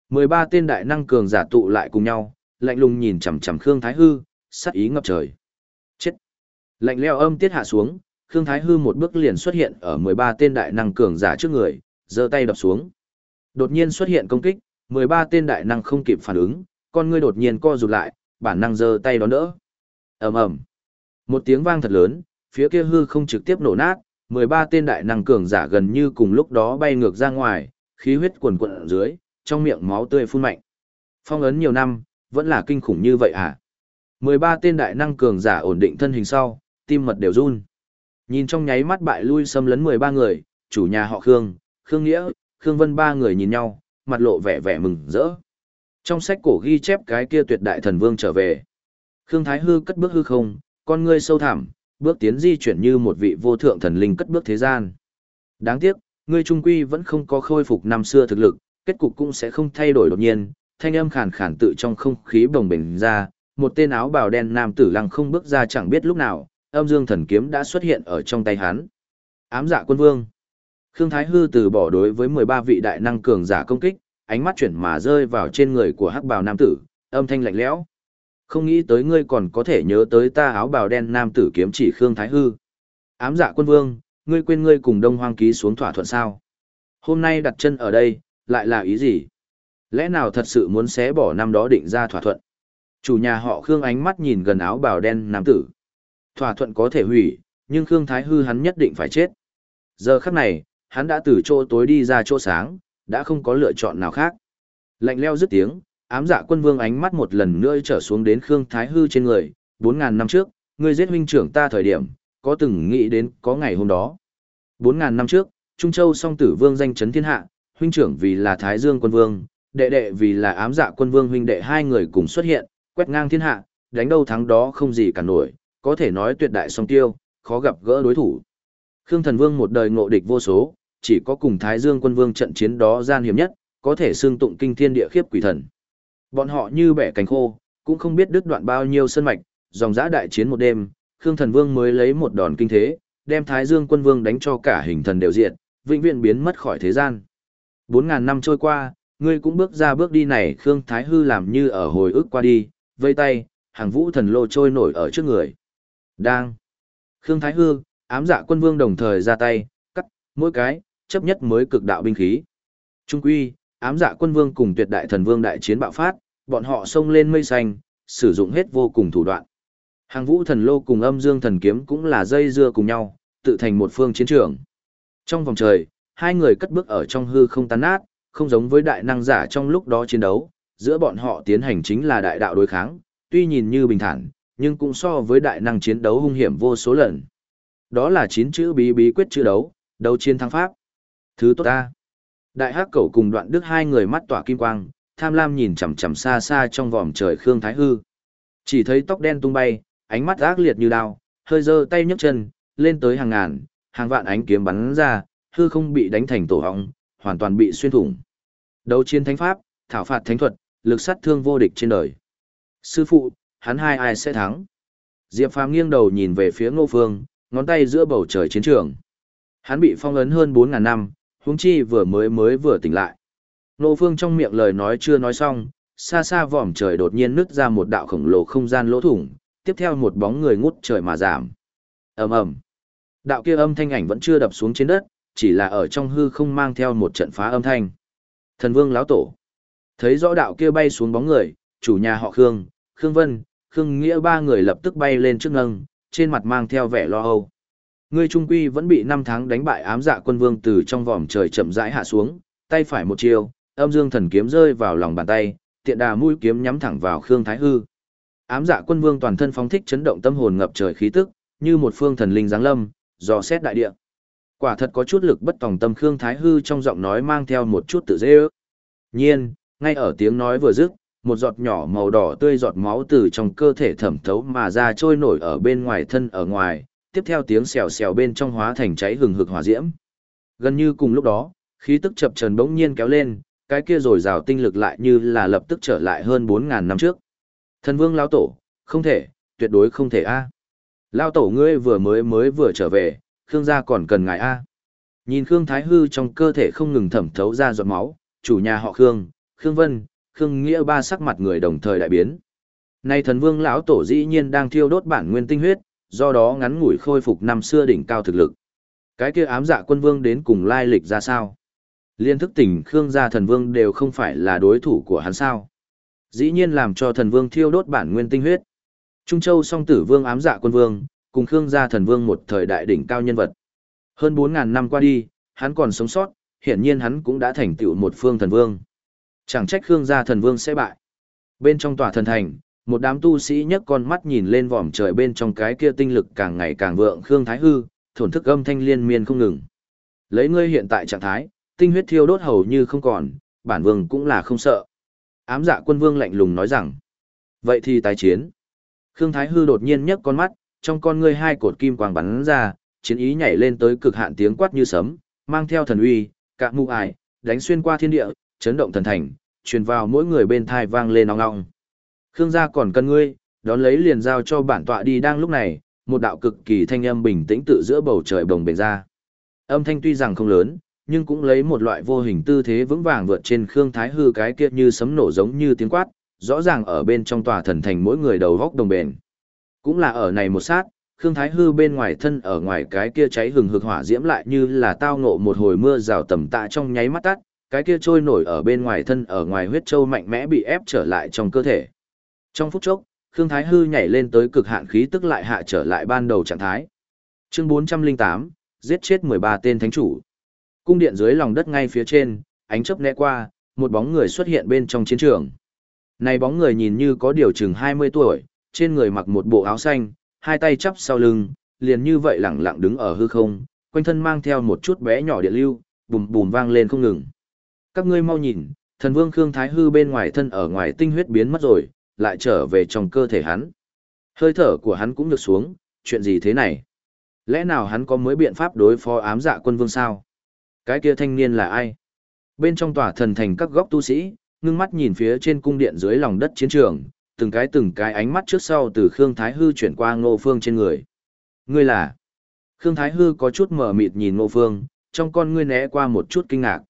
13 tên đại năng cường giả tụ lại cùng nhau, lạnh lùng nhìn chằm chằm Khương Thái Hư, sát ý ngập trời. Chết. Lạnh leo âm tiết hạ xuống, Khương Thái Hư một bước liền xuất hiện ở 13 tên đại năng cường giả trước người, giơ tay đập xuống. Đột nhiên xuất hiện công kích, 13 tên đại năng không kịp phản ứng, con ngươi đột nhiên co rụt lại, bản năng giơ tay đón đỡ. Ầm ầm. Một tiếng vang thật lớn, phía kia hư không trực tiếp nổ nát, 13 tên đại năng cường giả gần như cùng lúc đó bay ngược ra ngoài, khí huyết cuồn cuộn ở dưới, trong miệng máu tươi phun mạnh. Phong ấn nhiều năm, vẫn là kinh khủng như vậy à? 13 tên đại năng cường giả ổn định thân hình sau, tim mật đều run. Nhìn trong nháy mắt bại lui xâm lấn 13 người, chủ nhà họ Khương, Khương Nghĩa, Khương Vân ba người nhìn nhau, mặt lộ vẻ vẻ mừng rỡ. Trong sách cổ ghi chép cái kia tuyệt đại thần vương trở về. Khương Thái Hư cất bước hư không, con ngươi sâu thẳm, bước tiến di chuyển như một vị vô thượng thần linh cất bước thế gian. Đáng tiếc, ngươi trung quy vẫn không có khôi phục năm xưa thực lực, kết cục cũng sẽ không thay đổi đột nhiên, thanh âm khàn khàn tự trong không khí bồng bềnh ra, một tên áo bào đen nam tử lăng không bước ra chẳng biết lúc nào, âm dương thần kiếm đã xuất hiện ở trong tay hắn. Ám dạ quân vương. Khương Thái Hư từ bỏ đối với 13 vị đại năng cường giả công kích, ánh mắt chuyển mà rơi vào trên người của hắc bào nam tử, âm thanh lạnh lẽo. Không nghĩ tới ngươi còn có thể nhớ tới ta áo bào đen nam tử kiếm chỉ Khương Thái Hư. Ám dạ quân vương, ngươi quên ngươi cùng Đông Hoang ký xuống thỏa thuận sao? Hôm nay đặt chân ở đây, lại là ý gì? Lẽ nào thật sự muốn xé bỏ năm đó định ra thỏa thuận? Chủ nhà họ Khương ánh mắt nhìn gần áo bào đen nam tử. Thỏa thuận có thể hủy, nhưng Khương Thái Hư hắn nhất định phải chết. Giờ khắc này, hắn đã từ chỗ tối đi ra chỗ sáng, đã không có lựa chọn nào khác. Lạnh leo dứt tiếng, ám dạ quân vương ánh mắt một lần nữa trở xuống đến Khương Thái Hư trên người, 4.000 năm trước, ngươi giết huynh trưởng ta thời điểm, có từng nghĩ đến có ngày hôm đó. 4.000 năm trước, Trung Châu song tử vương danh chấn thiên hạ, huynh trưởng vì là Thái Dương quân vương, đệ đệ vì là ám dạ quân vương huynh đệ hai người cùng xuất hiện, quét ngang thiên hạ, đánh đâu thắng đó không gì cả nổi, có thể nói tuyệt đại song tiêu, khó gặp gỡ đối thủ. Khương Thần Vương một đời ngộ địch vô số, chỉ có cùng Thái Dương quân vương trận chiến đó gian hiểm nhất, có thể xương tụng kinh thiên địa khiếp quỷ thần. Bọn họ như bẻ cánh khô, cũng không biết đứt đoạn bao nhiêu sân mạch, dòng dã đại chiến một đêm, Khương Thần Vương mới lấy một đòn kinh thế, đem Thái Dương quân vương đánh cho cả hình thần đều diệt, vĩnh viễn biến mất khỏi thế gian. Bốn ngàn năm trôi qua, ngươi cũng bước ra bước đi này Khương Thái Hư làm như ở hồi ức qua đi, vây tay, hàng vũ thần lô trôi nổi ở trước người. Đang. Khương Thái Hư, ám dạ quân vương đồng thời ra tay, cắt, mỗi cái, chấp nhất mới cực đạo binh khí. Trung quy, ám dạ quân vương cùng tuyệt đại thần vương đại chiến bạo phát, bọn họ xông lên mây xanh, sử dụng hết vô cùng thủ đoạn. Hàng vũ thần lô cùng âm dương thần kiếm cũng là dây dưa cùng nhau, tự thành một phương chiến trường. Trong vòng trời, hai người cất bước ở trong hư không tan nát, không giống với đại năng giả trong lúc đó chiến đấu, giữa bọn họ tiến hành chính là đại đạo đối kháng, tuy nhìn như bình thản, nhưng cũng so với đại năng chiến đấu hung hiểm vô số lần. Đó là chín chữ bí bí quyết chữ đấu, đấu chiến thắng pháp. Thứ tốt ta. Đại hắc cẩu cùng đoạn đức hai người mắt tỏa kim quang, tham lam nhìn chằm chằm xa xa trong vòm trời Khương Thái Hư. Chỉ thấy tóc đen tung bay, ánh mắt ác liệt như đao, hơi giơ tay nhấc chân, lên tới hàng ngàn, hàng vạn ánh kiếm bắn ra, hư không bị đánh thành tổ họng hoàn toàn bị xuyên thủng. Đấu chiến thánh pháp, thảo phạt thánh thuật, lực sát thương vô địch trên đời. Sư phụ, hắn hai ai sẽ thắng? Diệp Phàm nghiêng đầu nhìn về phía Ngô Phương, ngón tay giữa bầu trời chiến trường. Hắn bị phong ấn hơn 4000 năm, huống chi vừa mới mới vừa tỉnh lại. Ngô Phương trong miệng lời nói chưa nói xong, xa xa vòm trời đột nhiên nứt ra một đạo khổng lồ không gian lỗ thủng, tiếp theo một bóng người ngút trời mà giảm. Ầm ầm. Đạo kia âm thanh ảnh vẫn chưa đập xuống trên đất, chỉ là ở trong hư không mang theo một trận phá âm thanh. Thần Vương lão tổ. Thấy rõ đạo kia bay xuống bóng người, chủ nhà họ Khương, Khương Vân, Khương Nghĩa ba người lập tức bay lên trước ngâng, trên mặt mang theo vẻ lo âu. Ngươi trung quy vẫn bị năm tháng đánh bại ám dạ quân vương từ trong vòm trời chậm rãi hạ xuống, tay phải một chiều, âm dương thần kiếm rơi vào lòng bàn tay, tiện đà mũi kiếm nhắm thẳng vào Khương Thái Hư. Ám dạ quân vương toàn thân phóng thích chấn động tâm hồn ngập trời khí tức, như một phương thần linh giáng lâm, dò xét đại địa. Quả thật có chút lực bất tòng tâm Khương Thái Hư trong giọng nói mang theo một chút tự dễ ước. Nhiên, ngay ở tiếng nói vừa dứt, một giọt nhỏ màu đỏ tươi giọt máu từ trong cơ thể thẩm thấu mà ra trôi nổi ở bên ngoài thân ở ngoài, tiếp theo tiếng xèo xèo bên trong hóa thành cháy hừng hực hỏa diễm. Gần như cùng lúc đó, khí tức chập trần bỗng nhiên kéo lên, cái kia rồi rào tinh lực lại như là lập tức trở lại hơn 4.000 năm trước. Thần vương lão tổ, không thể, tuyệt đối không thể a. À. Lão tổ ngươi vừa mới mới vừa trở về, Khương gia còn cần ngài a. Nhìn Khương Thái Hư trong cơ thể không ngừng thẩm thấu ra giọt máu, chủ nhà họ Khương, Khương Vân, Khương Nghĩa ba sắc mặt người đồng thời đại biến. Nay thần vương lão tổ dĩ nhiên đang thiêu đốt bản nguyên tinh huyết, do đó ngắn ngủi khôi phục năm xưa đỉnh cao thực lực. Cái kia ám dạ quân vương đến cùng lai lịch ra sao? Liên thức tỉnh Khương gia thần vương đều không phải là đối thủ của hắn sao? Dĩ nhiên làm cho thần vương thiêu đốt bản nguyên tinh huyết. Trung Châu song tử vương ám dạ quân vương, cùng Khương gia thần vương một thời đại đỉnh cao nhân vật. Hơn 4.000 năm qua đi, hắn còn sống sót, hiển nhiên hắn cũng đã thành tựu một phương thần vương. Chẳng trách Khương gia thần vương sẽ bại. Bên trong tòa thần thành, một đám tu sĩ nhấc con mắt nhìn lên vòm trời bên trong cái kia tinh lực càng ngày càng vượng Khương Thái Hư, thổn thức âm thanh liên miên không ngừng. Lấy ngươi hiện tại trạng thái, tinh huyết thiêu đốt hầu như không còn, bản vương cũng là không sợ. Ám dạ quân vương lạnh lùng nói rằng, vậy thì tái chiến. Khương Thái Hư đột nhiên nhấc con mắt, trong con ngươi hai cột kim quang bắn ra, chiến ý nhảy lên tới cực hạn tiếng quát như sấm, mang theo thần uy, cạn mụ ải, đánh xuyên qua thiên địa, chấn động thần thành, truyền vào mỗi người bên thai vang lên ong ong. Khương gia còn cần ngươi, đón lấy liền giao cho bản tọa đi đang lúc này, một đạo cực kỳ thanh âm bình tĩnh tự giữa bầu trời bồng bềnh ra. Âm thanh tuy rằng không lớn, nhưng cũng lấy một loại vô hình tư thế vững vàng vượt trên Khương Thái Hư cái kia như sấm nổ giống như tiếng quát, rõ ràng ở bên trong tòa thần thành mỗi người đầu góc đồng bền. Cũng là ở này một sát, Khương Thái Hư bên ngoài thân ở ngoài cái kia cháy hừng hực hỏa diễm lại như là tao ngộ một hồi mưa rào tầm tạ trong nháy mắt tắt, cái kia trôi nổi ở bên ngoài thân ở ngoài huyết châu mạnh mẽ bị ép trở lại trong cơ thể. Trong phút chốc, Khương Thái Hư nhảy lên tới cực hạn khí tức lại hạ trở lại ban đầu trạng thái. Chương 408, giết chết 13 tên thánh chủ. Cung điện dưới lòng đất ngay phía trên, ánh chớp né qua, một bóng người xuất hiện bên trong chiến trường. Này bóng người nhìn như có điều chừng 20 tuổi, trên người mặc một bộ áo xanh, hai tay chắp sau lưng, liền như vậy lẳng lặng đứng ở hư không, quanh thân mang theo một chút bé nhỏ điện lưu, bùm bùm vang lên không ngừng. Các ngươi mau nhìn, thần vương Khương Thái Hư bên ngoài thân ở ngoài tinh huyết biến mất rồi, lại trở về trong cơ thể hắn. Hơi thở của hắn cũng được xuống, chuyện gì thế này? Lẽ nào hắn có mới biện pháp đối phó ám dạ quân vương sao? Cái kia thanh niên là ai? Bên trong tòa thần thành các góc tu sĩ, ngưng mắt nhìn phía trên cung điện dưới lòng đất chiến trường, từng cái từng cái ánh mắt trước sau từ Khương Thái Hư chuyển qua Ngô Phương trên người. Ngươi là? Khương Thái Hư có chút mở mịt nhìn Ngô Phương, trong con ngươi né qua một chút kinh ngạc.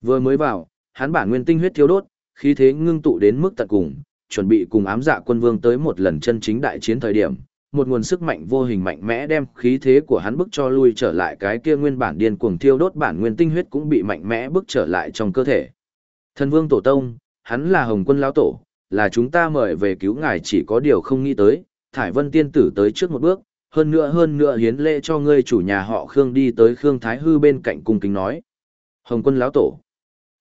Vừa mới vào, hắn bản nguyên tinh huyết thiếu đốt, khí thế ngưng tụ đến mức tận cùng, chuẩn bị cùng ám dạ quân vương tới một lần chân chính đại chiến thời điểm, một nguồn sức mạnh vô hình mạnh mẽ đem khí thế của hắn bức cho lui trở lại cái kia nguyên bản điên cuồng thiêu đốt bản nguyên tinh huyết cũng bị mạnh mẽ bức trở lại trong cơ thể. Thần vương tổ tông, hắn là Hồng Quân lão tổ, là chúng ta mời về cứu ngài chỉ có điều không nghĩ tới, Thải Vân tiên tử tới trước một bước, hơn nữa hơn nữa hiến lễ cho ngươi chủ nhà họ Khương đi tới Khương Thái Hư bên cạnh cung kính nói. Hồng Quân lão tổ,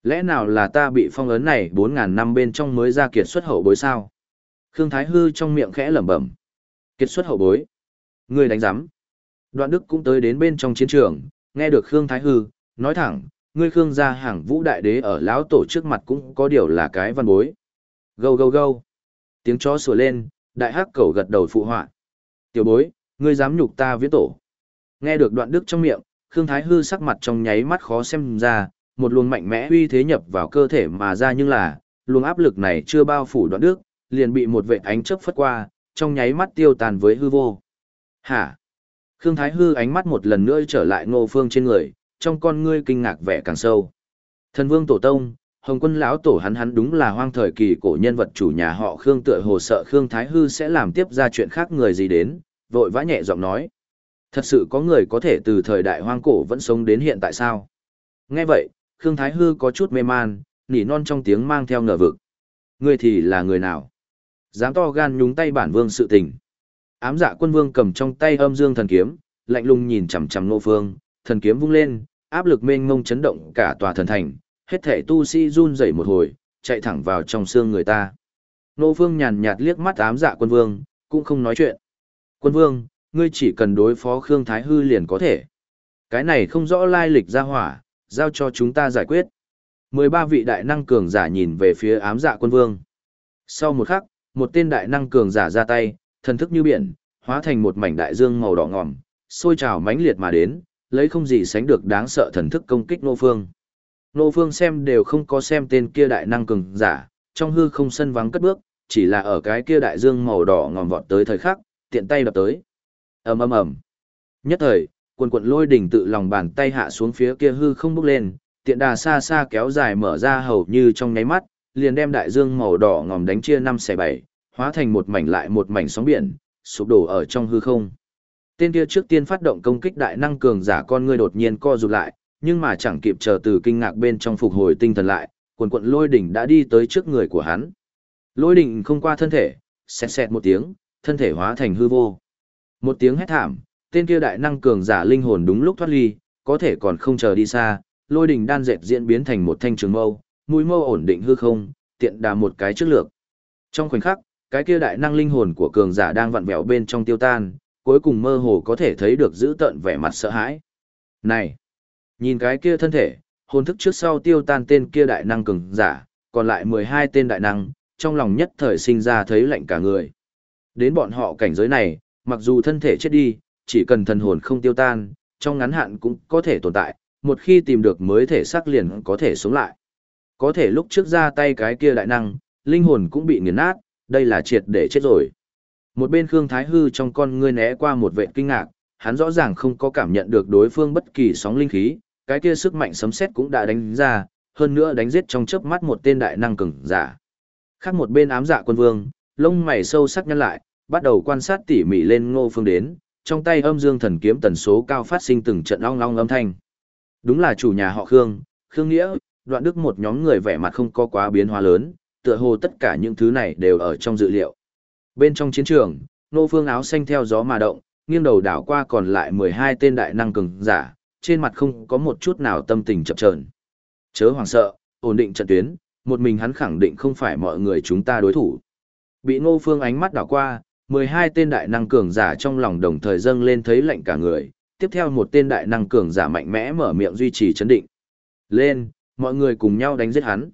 lẽ nào là ta bị phong ấn này 4000 năm bên trong mới ra kiệt xuất hậu bối sao? Khương Thái Hư trong miệng khẽ lẩm bẩm. Kiệt xuất hậu bối. Ngươi đánh giám. Đoạn Đức cũng tới đến bên trong chiến trường, nghe được Khương Thái Hư, nói thẳng, ngươi Khương gia hàng vũ đại đế ở lão tổ trước mặt cũng có điều là cái văn bối. Gâu gâu gâu. Tiếng chó sủa lên, đại hắc cẩu gật đầu phụ họa. Tiểu bối, ngươi dám nhục ta viễn tổ. Nghe được đoạn đức trong miệng, Khương Thái Hư sắc mặt trong nháy mắt khó xem ra, một luồng mạnh mẽ uy thế nhập vào cơ thể mà ra nhưng là, luồng áp lực này chưa bao phủ đoạn đức, liền bị một vệ ánh chớp phất qua, trong nháy mắt tiêu tàn với hư vô. Hả? Khương Thái Hư ánh mắt một lần nữa trở lại Ngô Phương trên người, trong con ngươi kinh ngạc vẻ càng sâu. Thần Vương Tổ Tông, Hồng Quân lão tổ hắn hắn đúng là hoang thời kỳ cổ nhân vật chủ nhà họ Khương tựa hồ sợ Khương Thái Hư sẽ làm tiếp ra chuyện khác người gì đến, vội vã nhẹ giọng nói. Thật sự có người có thể từ thời đại hoang cổ vẫn sống đến hiện tại sao? Nghe vậy, Khương Thái Hư có chút mê man, nỉ non trong tiếng mang theo ngờ vực. Ngươi thì là người nào? Dám to gan nhúng tay bản vương sự tình. Ám dạ quân vương cầm trong tay âm dương thần kiếm, lạnh lùng nhìn chằm chằm nô phương, thần kiếm vung lên, áp lực mênh mông chấn động cả tòa thần thành, hết thể tu sĩ run rẩy một hồi, chạy thẳng vào trong xương người ta. Nô vương nhàn nhạt liếc mắt ám dạ quân vương, cũng không nói chuyện. Quân vương, ngươi chỉ cần đối phó Khương Thái Hư liền có thể. Cái này không rõ lai lịch ra hỏa, giao cho chúng ta giải quyết. 13 vị đại năng cường giả nhìn về phía ám dạ quân vương. Sau một khắc, một tên đại năng cường giả ra tay, thần thức như biển, hóa thành một mảnh đại dương màu đỏ ngòm, sôi trào mãnh liệt mà đến, lấy không gì sánh được đáng sợ thần thức công kích nô phương. Nô phương xem đều không có xem tên kia đại năng cường giả, trong hư không sân vắng cất bước, chỉ là ở cái kia đại dương màu đỏ ngòm vọt tới thời khắc, tiện tay đập tới. ầm ầm ầm. Nhất thời, quần quận lôi đỉnh tự lòng bàn tay hạ xuống phía kia hư không bốc lên, tiện đà xa xa kéo dài mở ra hầu như trong nháy mắt, liền đem đại dương màu đỏ ngòm đánh chia năm xẻ bảy, hóa thành một mảnh lại một mảnh sóng biển, sụp đổ ở trong hư không. Tên kia trước tiên phát động công kích đại năng cường giả con ngươi đột nhiên co rụt lại, nhưng mà chẳng kịp chờ từ kinh ngạc bên trong phục hồi tinh thần lại, quần quận lôi đỉnh đã đi tới trước người của hắn. Lôi đỉnh không qua thân thể, xẹt xẹt một tiếng, thân thể hóa thành hư vô. Một tiếng hét thảm, tên kia đại năng cường giả linh hồn đúng lúc thoát ly, có thể còn không chờ đi xa, lôi đỉnh đan dệt diễn biến thành một thanh trường mâu, mũi mâu ổn định hư không, tiện đà một cái trước lược. Trong khoảnh khắc, cái kia đại năng linh hồn của cường giả đang vặn vẹo bên trong tiêu tan, cuối cùng mơ hồ có thể thấy được giữ tận vẻ mặt sợ hãi. Này, nhìn cái kia thân thể, hồn thức trước sau tiêu tan tên kia đại năng cường giả, còn lại 12 tên đại năng, trong lòng nhất thời sinh ra thấy lạnh cả người. Đến bọn họ cảnh giới này, mặc dù thân thể chết đi, chỉ cần thần hồn không tiêu tan, trong ngắn hạn cũng có thể tồn tại, một khi tìm được mới thể xác liền có thể sống lại. Có thể lúc trước ra tay cái kia đại năng, linh hồn cũng bị nghiền nát, đây là triệt để chết rồi. Một bên Khương Thái Hư trong con ngươi né qua một vệ kinh ngạc, hắn rõ ràng không có cảm nhận được đối phương bất kỳ sóng linh khí, cái kia sức mạnh sấm sét cũng đã đánh ra, hơn nữa đánh giết trong chớp mắt một tên đại năng cường giả. Khác một bên ám dạ quân vương, lông mày sâu sắc nhăn lại, bắt đầu quan sát tỉ mỉ lên Ngô Phương đến, trong tay âm dương thần kiếm tần số cao phát sinh từng trận ong ong âm thanh. Đúng là chủ nhà họ Khương, Khương Nghĩa, đoạn đức một nhóm người vẻ mặt không có quá biến hóa lớn, tựa hồ tất cả những thứ này đều ở trong dự liệu. Bên trong chiến trường, Ngô phương áo xanh theo gió mà động, nghiêng đầu đảo qua còn lại 12 tên đại năng cường giả, trên mặt không có một chút nào tâm tình chập chờn. Chớ hoàng sợ, ổn định trận tuyến, một mình hắn khẳng định không phải mọi người chúng ta đối thủ. Bị ngô phương ánh mắt đảo qua, 12 tên đại năng cường giả trong lòng đồng thời dâng lên thấy lạnh cả người, tiếp theo một tên đại năng cường giả mạnh mẽ mở miệng duy trì chấn định. Lên, mọi người cùng nhau đánh giết hắn.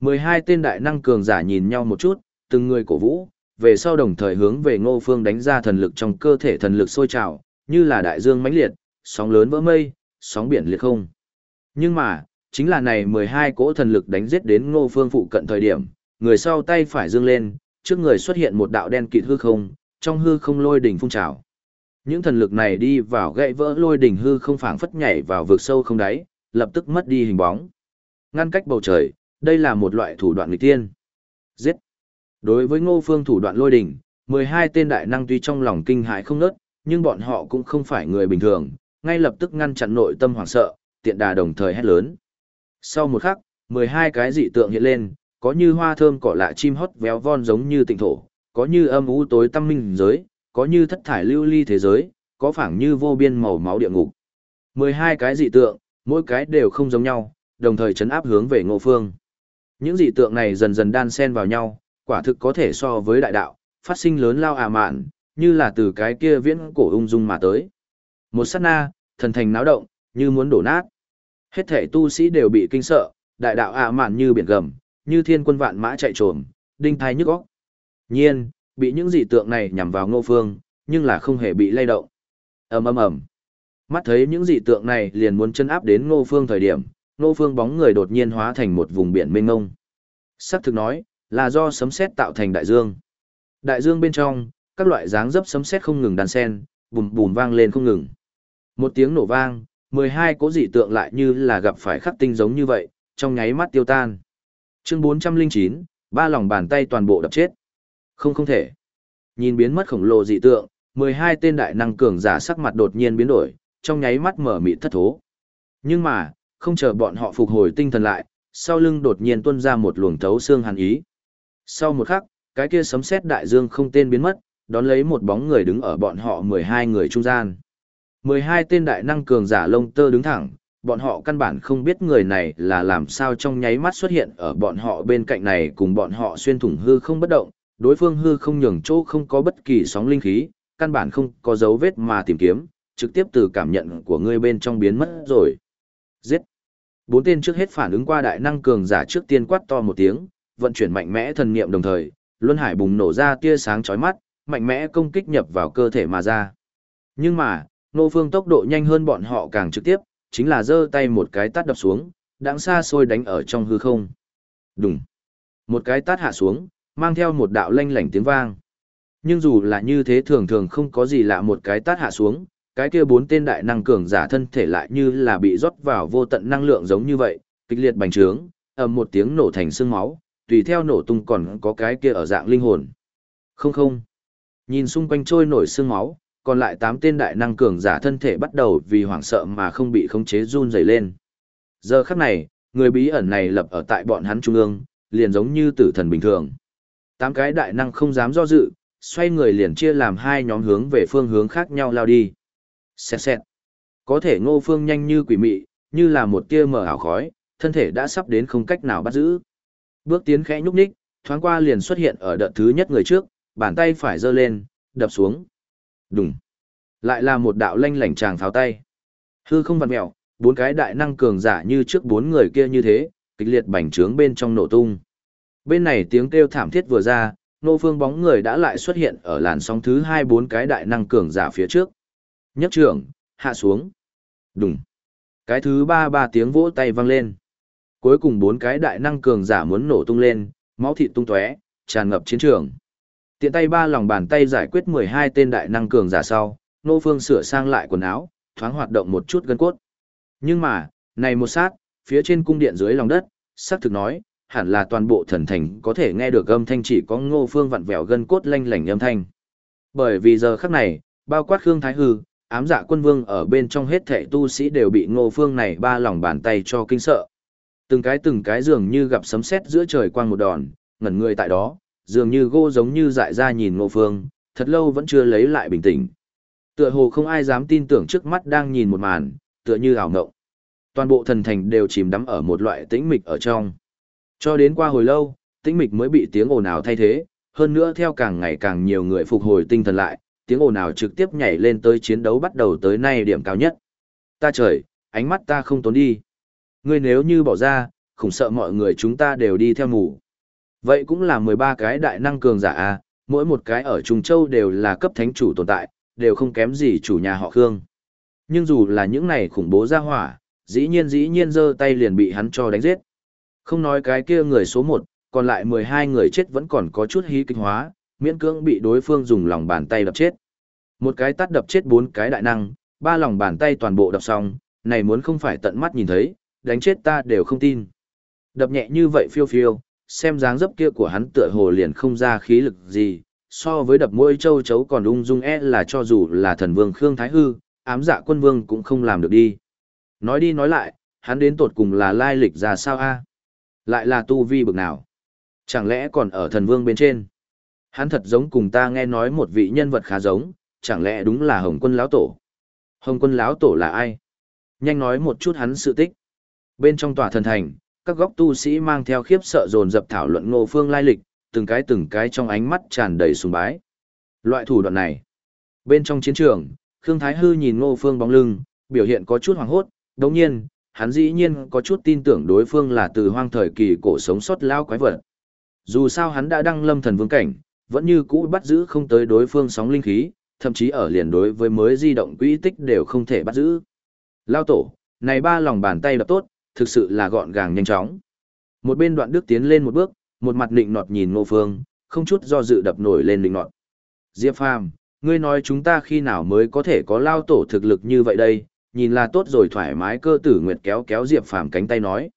12 tên đại năng cường giả nhìn nhau một chút, từng người cổ vũ, về sau đồng thời hướng về ngô phương đánh ra thần lực trong cơ thể thần lực sôi trào, như là đại dương mãnh liệt, sóng lớn vỡ mây, sóng biển liệt không. Nhưng mà, chính là này 12 cỗ thần lực đánh giết đến ngô phương phụ cận thời điểm, người sau tay phải dương lên, trước người xuất hiện một đạo đen kịt hư không, trong hư không lôi đỉnh phun trào. Những thần lực này đi vào gãy vỡ lôi đỉnh hư không phảng phất nhảy vào vực sâu không đáy, lập tức mất đi hình bóng. Ngăn cách bầu trời, đây là một loại thủ đoạn nghịch tiên. Giết. Đối với ngô phương thủ đoạn lôi đỉnh, 12 tên đại năng tuy trong lòng kinh hãi không nớt, nhưng bọn họ cũng không phải người bình thường, ngay lập tức ngăn chặn nội tâm hoảng sợ, tiện đà đồng thời hét lớn. Sau một khắc, 12 cái dị tượng hiện lên, có như hoa thơm cỏ lạ chim hót véo von giống như tịnh thổ, có như âm u tối tâm minh giới, có như thất thải lưu ly thế giới, có phảng như vô biên màu máu địa ngục. 12 cái dị tượng, mỗi cái đều không giống nhau, đồng thời chấn áp hướng về ngô phương. Những dị tượng này dần dần đan xen vào nhau, quả thực có thể so với đại đạo, phát sinh lớn lao à mạn, như là từ cái kia viễn cổ ung dung mà tới. Một sát na, thần thành náo động, như muốn đổ nát. Hết thể tu sĩ đều bị kinh sợ, đại đạo à mạn như biển gầm, như thiên quân vạn mã chạy trồm, đinh thai nhức óc. Nhiên, bị những dị tượng này nhằm vào ngô phương, nhưng là không hề bị lay động. ầm ầm ầm Mắt thấy những dị tượng này liền muốn chân áp đến ngô phương thời điểm, ngô phương bóng người đột nhiên hóa thành một vùng biển mênh mông. Sắc thực nói, là do sấm sét tạo thành đại dương. Đại dương bên trong, các loại dáng dấp sấm sét không ngừng đan sen, bùm bùm vang lên không ngừng. Một tiếng nổ vang, 12 cố dị tượng lại như là gặp phải khắc tinh giống như vậy, trong nháy mắt tiêu tan. Chương 409, ba lòng bàn tay toàn bộ đập chết. Không không thể. Nhìn biến mất khổng lồ dị tượng, 12 tên đại năng cường giả sắc mặt đột nhiên biến đổi, trong nháy mắt mở mịt thất thố. Nhưng mà, không chờ bọn họ phục hồi tinh thần lại, sau lưng đột nhiên tuôn ra một luồng thấu xương hàn ý. Sau một khắc, cái kia sấm sét đại dương không tên biến mất, đón lấy một bóng người đứng ở bọn họ 12 người trung gian. 12 tên đại năng cường giả lông tơ đứng thẳng, bọn họ căn bản không biết người này là làm sao trong nháy mắt xuất hiện ở bọn họ bên cạnh này cùng bọn họ xuyên thủng hư không bất động, đối phương hư không nhường chỗ không có bất kỳ sóng linh khí, căn bản không có dấu vết mà tìm kiếm, trực tiếp từ cảm nhận của ngươi bên trong biến mất rồi. Giết! Bốn tên trước hết phản ứng qua đại năng cường giả trước tiên quát to một tiếng, vận chuyển mạnh mẽ thần niệm đồng thời, Luân Hải bùng nổ ra tia sáng chói mắt, mạnh mẽ công kích nhập vào cơ thể mà ra. Nhưng mà, Nô Phương tốc độ nhanh hơn bọn họ càng trực tiếp, chính là giơ tay một cái tát đập xuống, đáng xa xôi đánh ở trong hư không. Đùng. Một cái tát hạ xuống, mang theo một đạo lanh lảnh tiếng vang. Nhưng dù là như thế thường thường không có gì lạ một cái tát hạ xuống, cái kia bốn tên đại năng cường giả thân thể lại như là bị rót vào vô tận năng lượng giống như vậy, kịch liệt bành trướng, ầm một tiếng nổ thành xương máu, tùy theo nổ tung còn có cái kia ở dạng linh hồn. Không không. Nhìn xung quanh trôi nổi xương máu, còn lại tám tên đại năng cường giả thân thể bắt đầu vì hoảng sợ mà không bị khống chế run rẩy lên. Giờ khắc này, người bí ẩn này lập ở tại bọn hắn trung ương, liền giống như tử thần bình thường. Tám cái đại năng không dám do dự, xoay người liền chia làm hai nhóm hướng về phương hướng khác nhau lao đi. Xẹt xẹt. Có thể ngô phương nhanh như quỷ mị, như là một tia mở ảo khói, thân thể đã sắp đến không cách nào bắt giữ. Bước tiến khẽ nhúc nhích, thoáng qua liền xuất hiện ở đợt thứ nhất người trước, bàn tay phải giơ lên, đập xuống. Đùng. Lại là một đạo lanh lảnh tràng pháo tay. Hư không vặn mèo, bốn cái đại năng cường giả như trước bốn người kia như thế, kịch liệt bành trướng bên trong nổ tung. Bên này tiếng kêu thảm thiết vừa ra, nô phương bóng người đã lại xuất hiện ở làn sóng thứ hai bốn cái đại năng cường giả phía trước. nhất trưởng, hạ xuống. Đùng. Cái thứ ba ba tiếng vỗ tay vang lên. Cuối cùng bốn cái đại năng cường giả muốn nổ tung lên, máu thịt tung tóe, tràn ngập chiến trường. Tiện tay ba lòng bàn tay giải quyết 12 tên đại năng cường giả sau, Nô Phương sửa sang lại quần áo, thoáng hoạt động một chút gân cốt. Nhưng mà, này một sát, phía trên cung điện dưới lòng đất, sắc thực nói, hẳn là toàn bộ thần thành có thể nghe được âm thanh chỉ có Ngô Phương vặn vẹo gân cốt lanh lảnh âm thanh. Bởi vì giờ khắc này, bao quát Khương Thái Hư, ám dạ quân vương ở bên trong hết thảy tu sĩ đều bị Ngô Phương này ba lòng bàn tay cho kinh sợ. Từng cái từng cái dường như gặp sấm sét giữa trời quang một đòn, ngẩn người tại đó, dường như gỗ giống như dại ra nhìn Ngô Phương, thật lâu vẫn chưa lấy lại bình tĩnh. Tựa hồ không ai dám tin tưởng trước mắt đang nhìn một màn, tựa như ảo ngộng. Toàn bộ thần thành đều chìm đắm ở một loại tĩnh mịch ở trong. Cho đến qua hồi lâu, tĩnh mịch mới bị tiếng ồn ào thay thế, hơn nữa theo càng ngày càng nhiều người phục hồi tinh thần lại, tiếng ồn ào trực tiếp nhảy lên tới chiến đấu bắt đầu tới nay điểm cao nhất. Ta trời, ánh mắt ta không tốn đi. Ngươi nếu như bỏ ra, khủng sợ mọi người chúng ta đều đi theo ngủ. Vậy cũng là 13 cái đại năng cường giả a, mỗi một cái ở Trung Châu đều là cấp thánh chủ tồn tại, đều không kém gì chủ nhà họ Khương. Nhưng dù là những này khủng bố ra hỏa, dĩ nhiên dĩ nhiên giơ tay liền bị hắn cho đánh giết. Không nói cái kia người số 1, còn lại 12 người chết vẫn còn có chút hí kinh hóa, miễn cưỡng bị đối phương dùng lòng bàn tay đập chết. Một cái tát đập chết bốn cái đại năng, ba lòng bàn tay toàn bộ đập xong, này muốn không phải tận mắt nhìn thấy, đánh chết ta đều không tin. Đập nhẹ như vậy phiêu phiêu, xem dáng dấp kia của hắn tựa hồ liền không ra khí lực gì, so với đập môi châu chấu còn ung dung e là cho dù là thần vương Khương Thái Hư, ám dạ quân vương cũng không làm được đi. Nói đi nói lại, hắn đến tột cùng là lai lịch ra sao a Lại là tu vi bực nào? Chẳng lẽ còn ở thần vương bên trên? Hắn thật giống cùng ta nghe nói một vị nhân vật khá giống, chẳng lẽ đúng là Hồng quân lão tổ? Hồng quân lão tổ là ai? Nhanh nói một chút hắn sự tích. Bên trong tòa thần thành, các góc tu sĩ mang theo khiếp sợ dồn dập thảo luận ngô phương lai lịch, từng cái từng cái trong ánh mắt tràn đầy sùng bái. Loại thủ đoạn này. Bên trong chiến trường, Khương Thái Hư nhìn ngô phương bóng lưng, biểu hiện có chút hoàng hốt, đồng nhiên, hắn dĩ nhiên có chút tin tưởng đối phương là từ hoang thời kỳ cổ sống sót lao quái vật. Dù sao hắn đã đăng lâm thần vương cảnh, vẫn như cũ bắt giữ không tới đối phương sóng linh khí, thậm chí ở liền đối với mới di động quỹ tích đều không thể bắt giữ. Lao tổ, này ba lòng bàn tay đập tốt, thực sự là gọn gàng nhanh chóng. Một bên đoạn đức tiến lên một bước, một mặt nịnh nọt nhìn ngô phương, không chút do dự đập nổi lên nịnh nọt. Diệp Phàm, ngươi nói chúng ta khi nào mới có thể có lao tổ thực lực như vậy đây, nhìn là tốt rồi thoải mái cơ tử nguyệt kéo kéo Diệp Phàm cánh tay nói.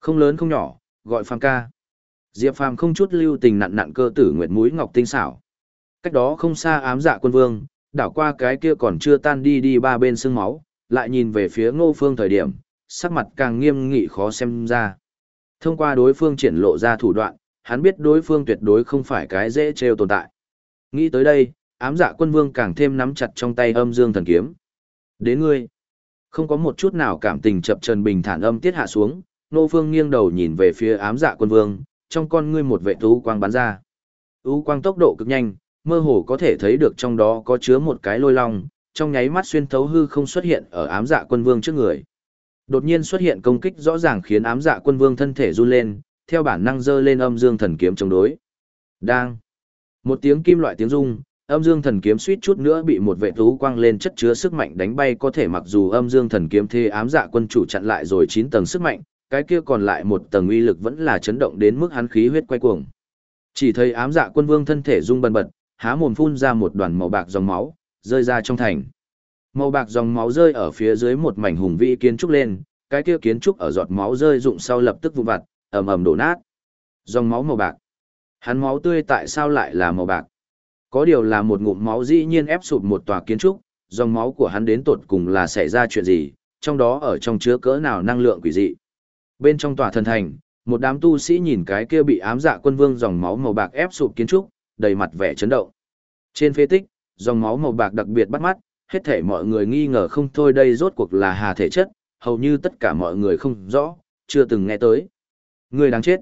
Không lớn không nhỏ, gọi Phàm ca. Diệp Phàm không chút lưu tình nặn nặn cơ tử nguyệt mũi ngọc tinh xảo. Cách đó không xa ám dạ quân vương, đảo qua cái kia còn chưa tan đi đi ba bên xương máu, lại nhìn về phía ngô phương thời điểm, sắc mặt càng nghiêm nghị khó xem ra. Thông qua đối phương triển lộ ra thủ đoạn, hắn biết đối phương tuyệt đối không phải cái dễ trêu tồn tại. Nghĩ tới đây, ám dạ quân vương càng thêm nắm chặt trong tay âm dương thần kiếm. Đến ngươi, không có một chút nào cảm tình chập trần bình thản âm tiết hạ xuống, nô phương nghiêng đầu nhìn về phía ám dạ quân vương, trong con ngươi một vệ tú quang bắn ra. Ú quang tốc độ cực nhanh, mơ hồ có thể thấy được trong đó có chứa một cái lôi long, trong nháy mắt xuyên thấu hư không xuất hiện ở ám dạ quân vương trước người. Đột nhiên xuất hiện công kích rõ ràng khiến ám dạ quân vương thân thể run lên, theo bản năng dơ lên âm dương thần kiếm chống đối. Đang. Một tiếng kim loại tiếng rung, âm dương thần kiếm suýt chút nữa bị một vệ thú quang lên chất chứa sức mạnh đánh bay có thể mặc dù âm dương thần kiếm thê ám dạ quân chủ chặn lại rồi 9 tầng sức mạnh, cái kia còn lại một tầng uy lực vẫn là chấn động đến mức hắn khí huyết quay cuồng. Chỉ thấy ám dạ quân vương thân thể rung bần bật, há mồm phun ra một đoàn màu bạc dòng máu, rơi ra trong thành. Màu bạc dòng máu rơi ở phía dưới một mảnh hùng vĩ kiến trúc lên, cái kia kiến trúc ở giọt máu rơi rụng sau lập tức vụn vặt, ầm ầm đổ nát. Dòng máu màu bạc. Hắn máu tươi tại sao lại là màu bạc? Có điều là một ngụm máu dĩ nhiên ép sụp một tòa kiến trúc, dòng máu của hắn đến tột cùng là xảy ra chuyện gì, trong đó ở trong chứa cỡ nào năng lượng quỷ dị. Bên trong tòa thần thành, một đám tu sĩ nhìn cái kia bị ám dạ quân vương dòng máu màu bạc ép sụp kiến trúc, đầy mặt vẻ chấn động. Trên phế tích, dòng máu màu bạc đặc biệt bắt mắt, hết thể mọi người nghi ngờ không thôi đây rốt cuộc là hà thể chất, hầu như tất cả mọi người không rõ, chưa từng nghe tới. Người đáng chết.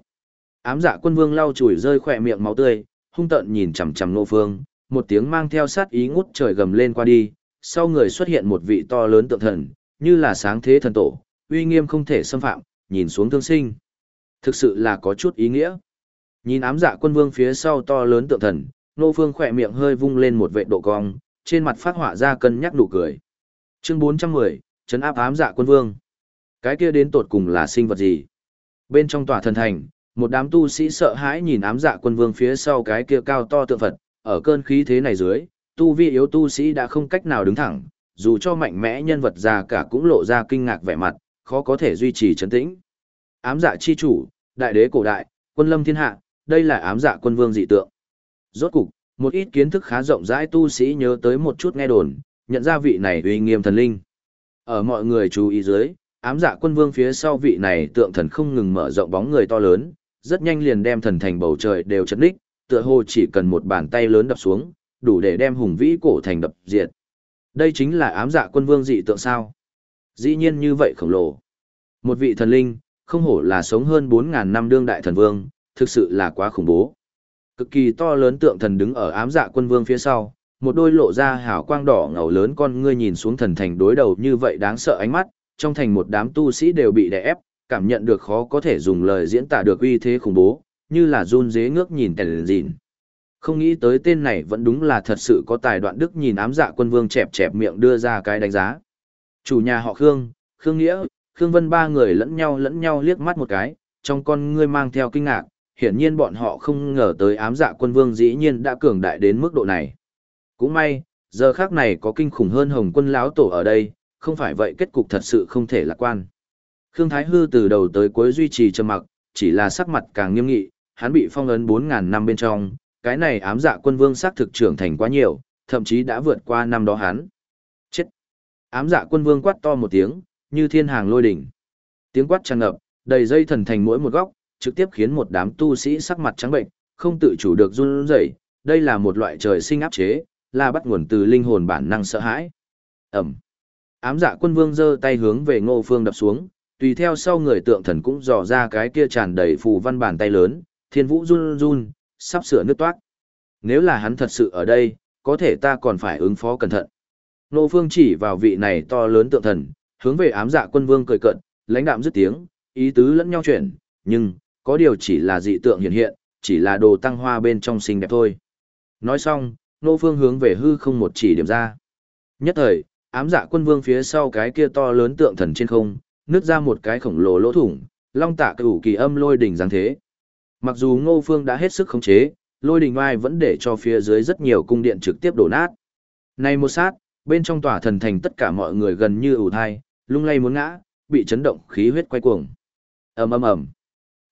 Ám dạ quân vương lau chùi rơi khỏe miệng máu tươi, hung tợn nhìn chằm chằm nô phương, một tiếng mang theo sát ý ngút trời gầm lên qua đi, sau người xuất hiện một vị to lớn tượng thần, như là sáng thế thần tổ, uy nghiêm không thể xâm phạm, nhìn xuống thương sinh. Thực sự là có chút ý nghĩa. Nhìn ám dạ quân vương phía sau to lớn tượng thần, nô phương khỏe miệng hơi vung lên một vệ độ cong, trên mặt phát họa ra cân nhắc nụ cười. Chương 410, chấn áp ám dạ quân vương. Cái kia đến tột cùng là sinh vật gì? Bên trong tòa thần thành, một đám tu sĩ sợ hãi nhìn ám dạ quân vương phía sau cái kia cao to tượng Phật, ở cơn khí thế này dưới, tu vi yếu tu sĩ đã không cách nào đứng thẳng, dù cho mạnh mẽ nhân vật già cả cũng lộ ra kinh ngạc vẻ mặt, khó có thể duy trì trấn tĩnh. Ám dạ chi chủ, đại đế cổ đại, quân lâm thiên hạ, đây là ám dạ quân vương dị tượng. Rốt cục, một ít kiến thức khá rộng rãi tu sĩ nhớ tới một chút nghe đồn, nhận ra vị này uy nghiêm thần linh. Ở mọi người chú ý dưới, ám dạ quân vương phía sau vị này tượng thần không ngừng mở rộng bóng người to lớn, rất nhanh liền đem thần thành bầu trời đều chấn đích, tựa hồ chỉ cần một bàn tay lớn đập xuống, đủ để đem hùng vĩ cổ thành đập diệt. Đây chính là ám dạ quân vương dị tượng sao? Dĩ nhiên như vậy khổng lồ. Một vị thần linh, không hổ là sống hơn 4.000 năm đương đại thần vương, thực sự là quá khủng bố. Cực kỳ to lớn tượng thần đứng ở ám dạ quân vương phía sau, một đôi lộ ra hào quang đỏ ngầu lớn con ngươi nhìn xuống thần thành đối đầu như vậy đáng sợ ánh mắt, trong thành một đám tu sĩ đều bị đè ép, cảm nhận được khó có thể dùng lời diễn tả được uy thế khủng bố, như là run dế ngước nhìn tèn dìn. Không nghĩ tới tên này vẫn đúng là thật sự có tài đoạn đức nhìn ám dạ quân vương chẹp chẹp miệng đưa ra cái đánh giá. Chủ nhà họ Khương, Khương Nghĩa, Khương Vân ba người lẫn nhau lẫn nhau liếc mắt một cái, trong con ngươi mang theo kinh ngạc, hiển nhiên bọn họ không ngờ tới ám dạ quân vương dĩ nhiên đã cường đại đến mức độ này. Cũng may, giờ khác này có kinh khủng hơn hồng quân lão tổ ở đây, không phải vậy kết cục thật sự không thể lạc quan. Khương Thái Hư từ đầu tới cuối duy trì trầm mặc, chỉ là sắc mặt càng nghiêm nghị, hắn bị phong ấn 4.000 năm bên trong, cái này ám dạ quân vương xác thực trưởng thành quá nhiều, thậm chí đã vượt qua năm đó hắn. Chết! Ám dạ quân vương quát to một tiếng, như thiên hàng lôi đỉnh. Tiếng quát tràn ngập, đầy dây thần thành mỗi một góc, trực tiếp khiến một đám tu sĩ sắc mặt trắng bệnh, không tự chủ được run rẩy. Đây là một loại trời sinh áp chế, là bắt nguồn từ linh hồn bản năng sợ hãi. Ẩm. Ám dạ quân vương giơ tay hướng về ngô phương đập xuống, tùy theo sau người tượng thần cũng dò ra cái kia tràn đầy phù văn bàn tay lớn, thiên vũ run run, sắp sửa nước toát. Nếu là hắn thật sự ở đây, có thể ta còn phải ứng phó cẩn thận. Ngô phương chỉ vào vị này to lớn tượng thần, hướng về ám dạ quân vương cười cận, lãnh đạm dứt tiếng, ý tứ lẫn nhau chuyển, nhưng, có điều chỉ là dị tượng hiện hiện, chỉ là đồ tăng hoa bên trong xinh đẹp thôi. Nói xong, nô phương hướng về hư không một chỉ điểm ra. Nhất thời, ám dạ quân vương phía sau cái kia to lớn tượng thần trên không, nứt ra một cái khổng lồ lỗ thủng, long tạ cửu kỳ âm lôi đỉnh dáng thế. Mặc dù ngô phương đã hết sức khống chế, lôi đỉnh oai vẫn để cho phía dưới rất nhiều cung điện trực tiếp đổ nát. Này một sát, bên trong tòa thần thành tất cả mọi người gần như ủ thai, lung lay muốn ngã, bị chấn động khí huyết quay cuồng. ầm ầm ầm,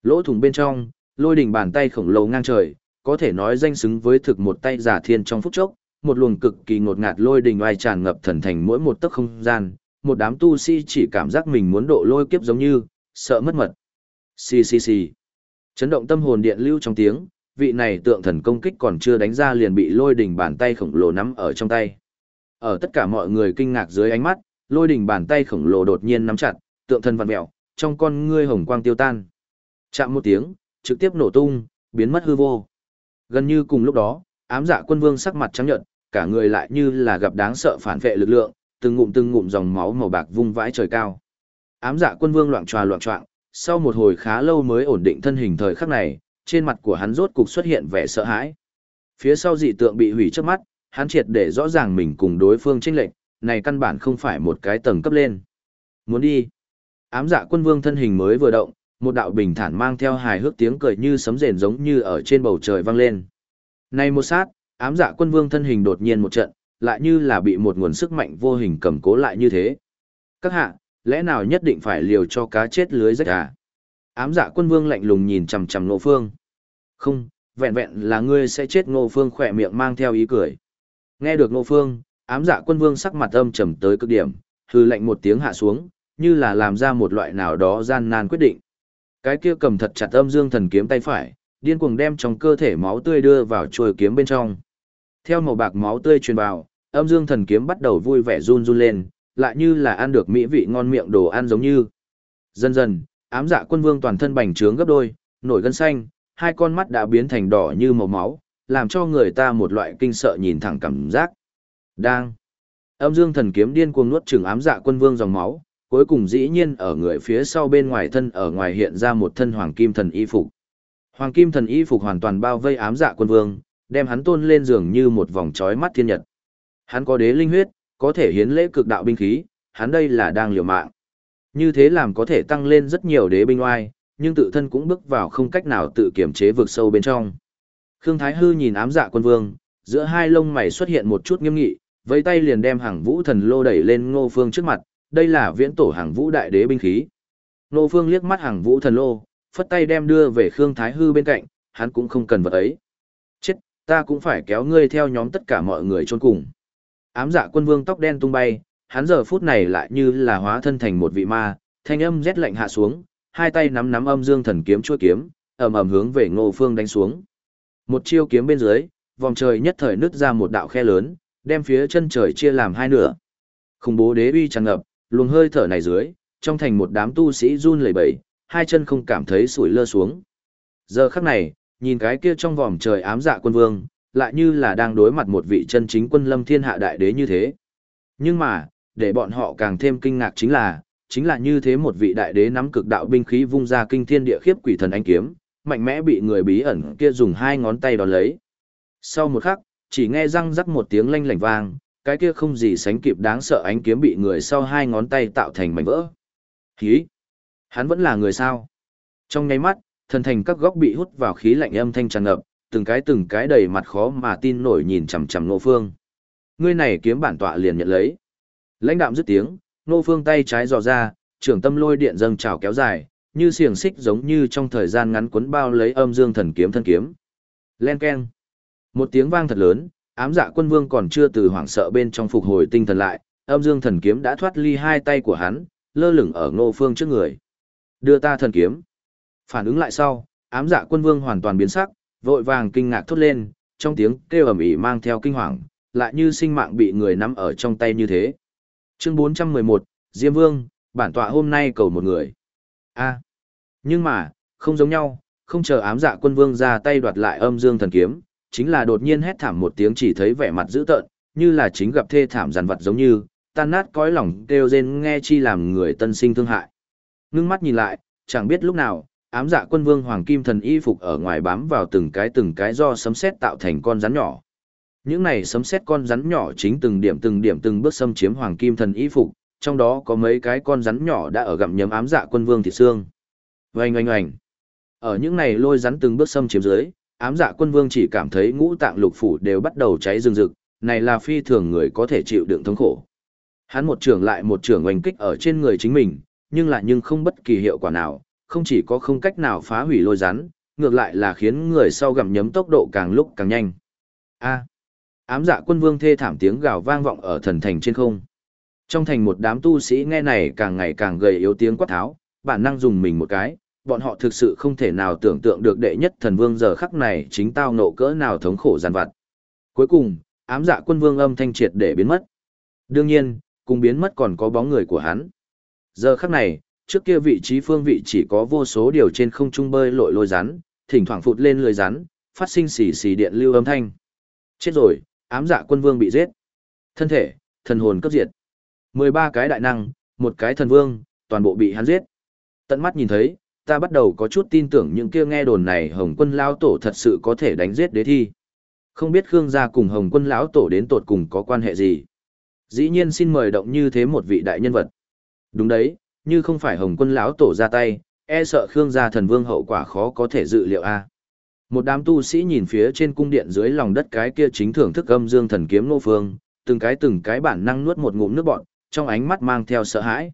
lỗ thủng bên trong, lôi đỉnh bàn tay khổng lồ ngang trời, có thể nói danh xứng với thực một tay giả thiên trong phút chốc, một luồng cực kỳ ngột ngạt lôi đình oai tràn ngập thần thành mỗi một tấc không gian, một đám tu sĩ chỉ cảm giác mình muốn độ lôi kiếp giống như, sợ mất mật. Xì xì xì. Chấn động tâm hồn điện lưu trong tiếng, vị này tượng thần công kích còn chưa đánh ra liền bị lôi đỉnh bàn tay khổng lồ nắm ở trong tay. Ở tất cả mọi người kinh ngạc dưới ánh mắt, lôi đỉnh bàn tay khổng lồ đột nhiên nắm chặt, tượng thần vặn mèo, trong con ngươi hồng quang tiêu tan. Chạm một tiếng, trực tiếp nổ tung, biến mất hư vô. Gần như cùng lúc đó, ám dạ quân vương sắc mặt trắng nhợt, cả người lại như là gặp đáng sợ phản vệ lực lượng, từng ngụm từng ngụm dòng máu màu bạc vung vãi trời cao. Ám dạ quân vương loạn tròa loạn trọng, sau một hồi khá lâu mới ổn định thân hình thời khắc này, trên mặt của hắn rốt cục xuất hiện vẻ sợ hãi. Phía sau dị tượng bị hủy trước mắt, hắn triệt để rõ ràng mình cùng đối phương chênh lệch, này căn bản không phải một cái tầng cấp lên. Muốn đi. Ám dạ quân vương thân hình mới vừa động, một đạo bình thản mang theo hài hước tiếng cười như sấm rền giống như ở trên bầu trời vang lên. Này một sát, ám dạ quân vương thân hình đột nhiên một trận, lại như là bị một nguồn sức mạnh vô hình cầm cố lại như thế. Các hạ, lẽ nào nhất định phải liều cho cá chết lưới rách à? Ám dạ quân vương lạnh lùng nhìn chằm chằm Ngô Phương. Không, vẹn vẹn là ngươi sẽ chết Ngô Phương khỏe miệng mang theo ý cười. Nghe được Ngô Phương, ám dạ quân vương sắc mặt âm trầm tới cực điểm, hư lạnh một tiếng hạ xuống, như là làm ra một loại nào đó gian nan quyết định. Cái kia cầm thật chặt âm dương thần kiếm tay phải, điên cuồng đem trong cơ thể máu tươi đưa vào chuôi kiếm bên trong. Theo màu bạc máu tươi truyền vào, âm dương thần kiếm bắt đầu vui vẻ run run lên, lại như là ăn được mỹ vị ngon miệng đồ ăn giống như. Dần dần, ám dạ quân vương toàn thân bành trướng gấp đôi, nổi gân xanh, hai con mắt đã biến thành đỏ như màu máu, làm cho người ta một loại kinh sợ nhìn thẳng cảm giác. Đang. Âm dương thần kiếm điên cuồng nuốt chửng ám dạ quân vương dòng máu, cuối cùng dĩ nhiên ở người phía sau bên ngoài thân ở ngoài hiện ra một thân hoàng kim thần y phục. Hoàng kim thần y phục hoàn toàn bao vây ám dạ quân vương, đem hắn tôn lên giường như một vòng trói mắt thiên nhật. Hắn có đế linh huyết, có thể hiến lễ cực đạo binh khí, hắn đây là đang liều mạng. Như thế làm có thể tăng lên rất nhiều đế binh oai, nhưng tự thân cũng bước vào không cách nào tự kiểm chế vực sâu bên trong. Khương Thái Hư nhìn ám dạ quân vương, giữa hai lông mày xuất hiện một chút nghiêm nghị, vẫy tay liền đem hàng vũ thần lô đẩy lên ngô phương trước mặt, đây là viễn tổ hàng vũ đại đế binh khí. nô phương liếc mắt hàng vũ thần lô, phất tay đem đưa về Khương Thái Hư bên cạnh, hắn cũng không cần vật ấy. Chết, ta cũng phải kéo ngươi theo nhóm tất cả mọi người chôn cùng. Ám dạ quân vương tóc đen tung bay, hắn giờ phút này lại như là hóa thân thành một vị ma, thanh âm rét lạnh hạ xuống, hai tay nắm nắm âm dương thần kiếm chuôi kiếm, ầm ầm hướng về Ngô Phương đánh xuống. Một chiêu kiếm bên dưới, vòng trời nhất thời nứt ra một đạo khe lớn, đem phía chân trời chia làm hai nửa. Khủng bố đế uy tràn ngập, luồng hơi thở này dưới, trong thành một đám tu sĩ run lẩy bẩy, hai chân không cảm thấy sủi lơ xuống. Giờ khắc này, nhìn cái kia trong vòng trời ám dạ quân vương, lại như là đang đối mặt một vị chân chính quân lâm thiên hạ đại đế như thế. Nhưng mà, để bọn họ càng thêm kinh ngạc chính là, chính là như thế một vị đại đế nắm cực đạo binh khí vung ra kinh thiên địa khiếp quỷ thần anh kiếm, mạnh mẽ bị người bí ẩn kia dùng hai ngón tay đón lấy. Sau một khắc, chỉ nghe răng rắc một tiếng lanh lảnh vang, cái kia không gì sánh kịp đáng sợ ánh kiếm bị người sau hai ngón tay tạo thành mảnh vỡ. Khí! Hắn vẫn là người sao? Trong nháy mắt, thần thành các góc bị hút vào khí lạnh âm thanh tràn ngập, từng cái từng cái đầy mặt khó mà tin nổi nhìn chằm chằm Nô Phương. Ngươi này kiếm bản tọa liền nhận lấy. Lãnh đạm dứt tiếng, Nô Phương tay trái dò ra, trưởng tâm lôi điện dâng trào kéo dài, như xiềng xích giống như trong thời gian ngắn cuốn bao lấy âm dương thần kiếm thân kiếm. Len keng. Một tiếng vang thật lớn, ám dạ quân vương còn chưa từ hoảng sợ bên trong phục hồi tinh thần lại, âm dương thần kiếm đã thoát ly hai tay của hắn, lơ lửng ở Ngô Phương trước người. Đưa ta thần kiếm. Phản ứng lại sau, ám dạ quân vương hoàn toàn biến sắc, vội vàng kinh ngạc thốt lên, trong tiếng kêu ầm ĩ mang theo kinh hoàng, lại như sinh mạng bị người nắm ở trong tay như thế. Chương 411, Diêm Vương, bản tọa hôm nay cầu một người. A. nhưng mà, không giống nhau, không chờ ám dạ quân vương ra tay đoạt lại âm dương thần kiếm, chính là đột nhiên hét thảm một tiếng chỉ thấy vẻ mặt dữ tợn, như là chính gặp thê thảm giàn vật giống như, tan nát cõi lòng kêu rên nghe chi làm người tân sinh thương hại. Ngưng mắt nhìn lại, chẳng biết lúc nào, ám dạ quân vương hoàng kim thần y phục ở ngoài bám vào từng cái từng cái do sấm sét tạo thành con rắn nhỏ. Những này sấm sét con rắn nhỏ chính từng điểm từng điểm từng bước xâm chiếm hoàng kim thần y phục, trong đó có mấy cái con rắn nhỏ đã ở gặm nhấm ám dạ quân vương thịt xương. Oanh oanh oanh. Ở những này lôi rắn từng bước xâm chiếm dưới, ám dạ quân vương chỉ cảm thấy ngũ tạng lục phủ đều bắt đầu cháy rừng rực, này là phi thường người có thể chịu đựng thống khổ. Hắn một trường lại một trường oanh kích ở trên người chính mình, nhưng lại nhưng không bất kỳ hiệu quả nào, không chỉ có không cách nào phá hủy lôi rắn, ngược lại là khiến người sau gặm nhấm tốc độ càng lúc càng nhanh. A. ám dạ quân vương thê thảm tiếng gào vang vọng ở thần thành trên không. Trong thành một đám tu sĩ nghe này càng ngày càng gầy yếu tiếng quát tháo, bản năng dùng mình một cái, bọn họ thực sự không thể nào tưởng tượng được đệ nhất thần vương giờ khắc này chính tao nộ cỡ nào thống khổ giàn vặt. Cuối cùng, ám dạ quân vương âm thanh triệt để biến mất. Đương nhiên, cùng biến mất còn có bóng người của hắn. Giờ khắc này, trước kia vị trí phương vị chỉ có vô số điều trên không trung bơi lội lôi rắn, thỉnh thoảng phụt lên lưới rắn, phát sinh xì xì điện lưu âm thanh. Chết rồi, ám dạ quân vương bị giết. Thân thể, thần hồn cấp diệt. 13 cái đại năng, một cái thần vương, toàn bộ bị hắn giết. Tận mắt nhìn thấy, ta bắt đầu có chút tin tưởng những kia nghe đồn này Hồng Quân lão tổ thật sự có thể đánh giết đế thi. Không biết Khương gia cùng Hồng Quân lão tổ đến tột cùng có quan hệ gì. Dĩ nhiên xin mời động như thế một vị đại nhân vật. Đúng đấy, như không phải Hồng Quân lão tổ ra tay, e sợ Khương gia thần vương hậu quả khó có thể dự liệu a. Một đám tu sĩ nhìn phía trên cung điện dưới lòng đất cái kia chính thưởng thức âm dương thần kiếm nô phương, từng cái từng cái bản năng nuốt một ngụm nước bọt, trong ánh mắt mang theo sợ hãi.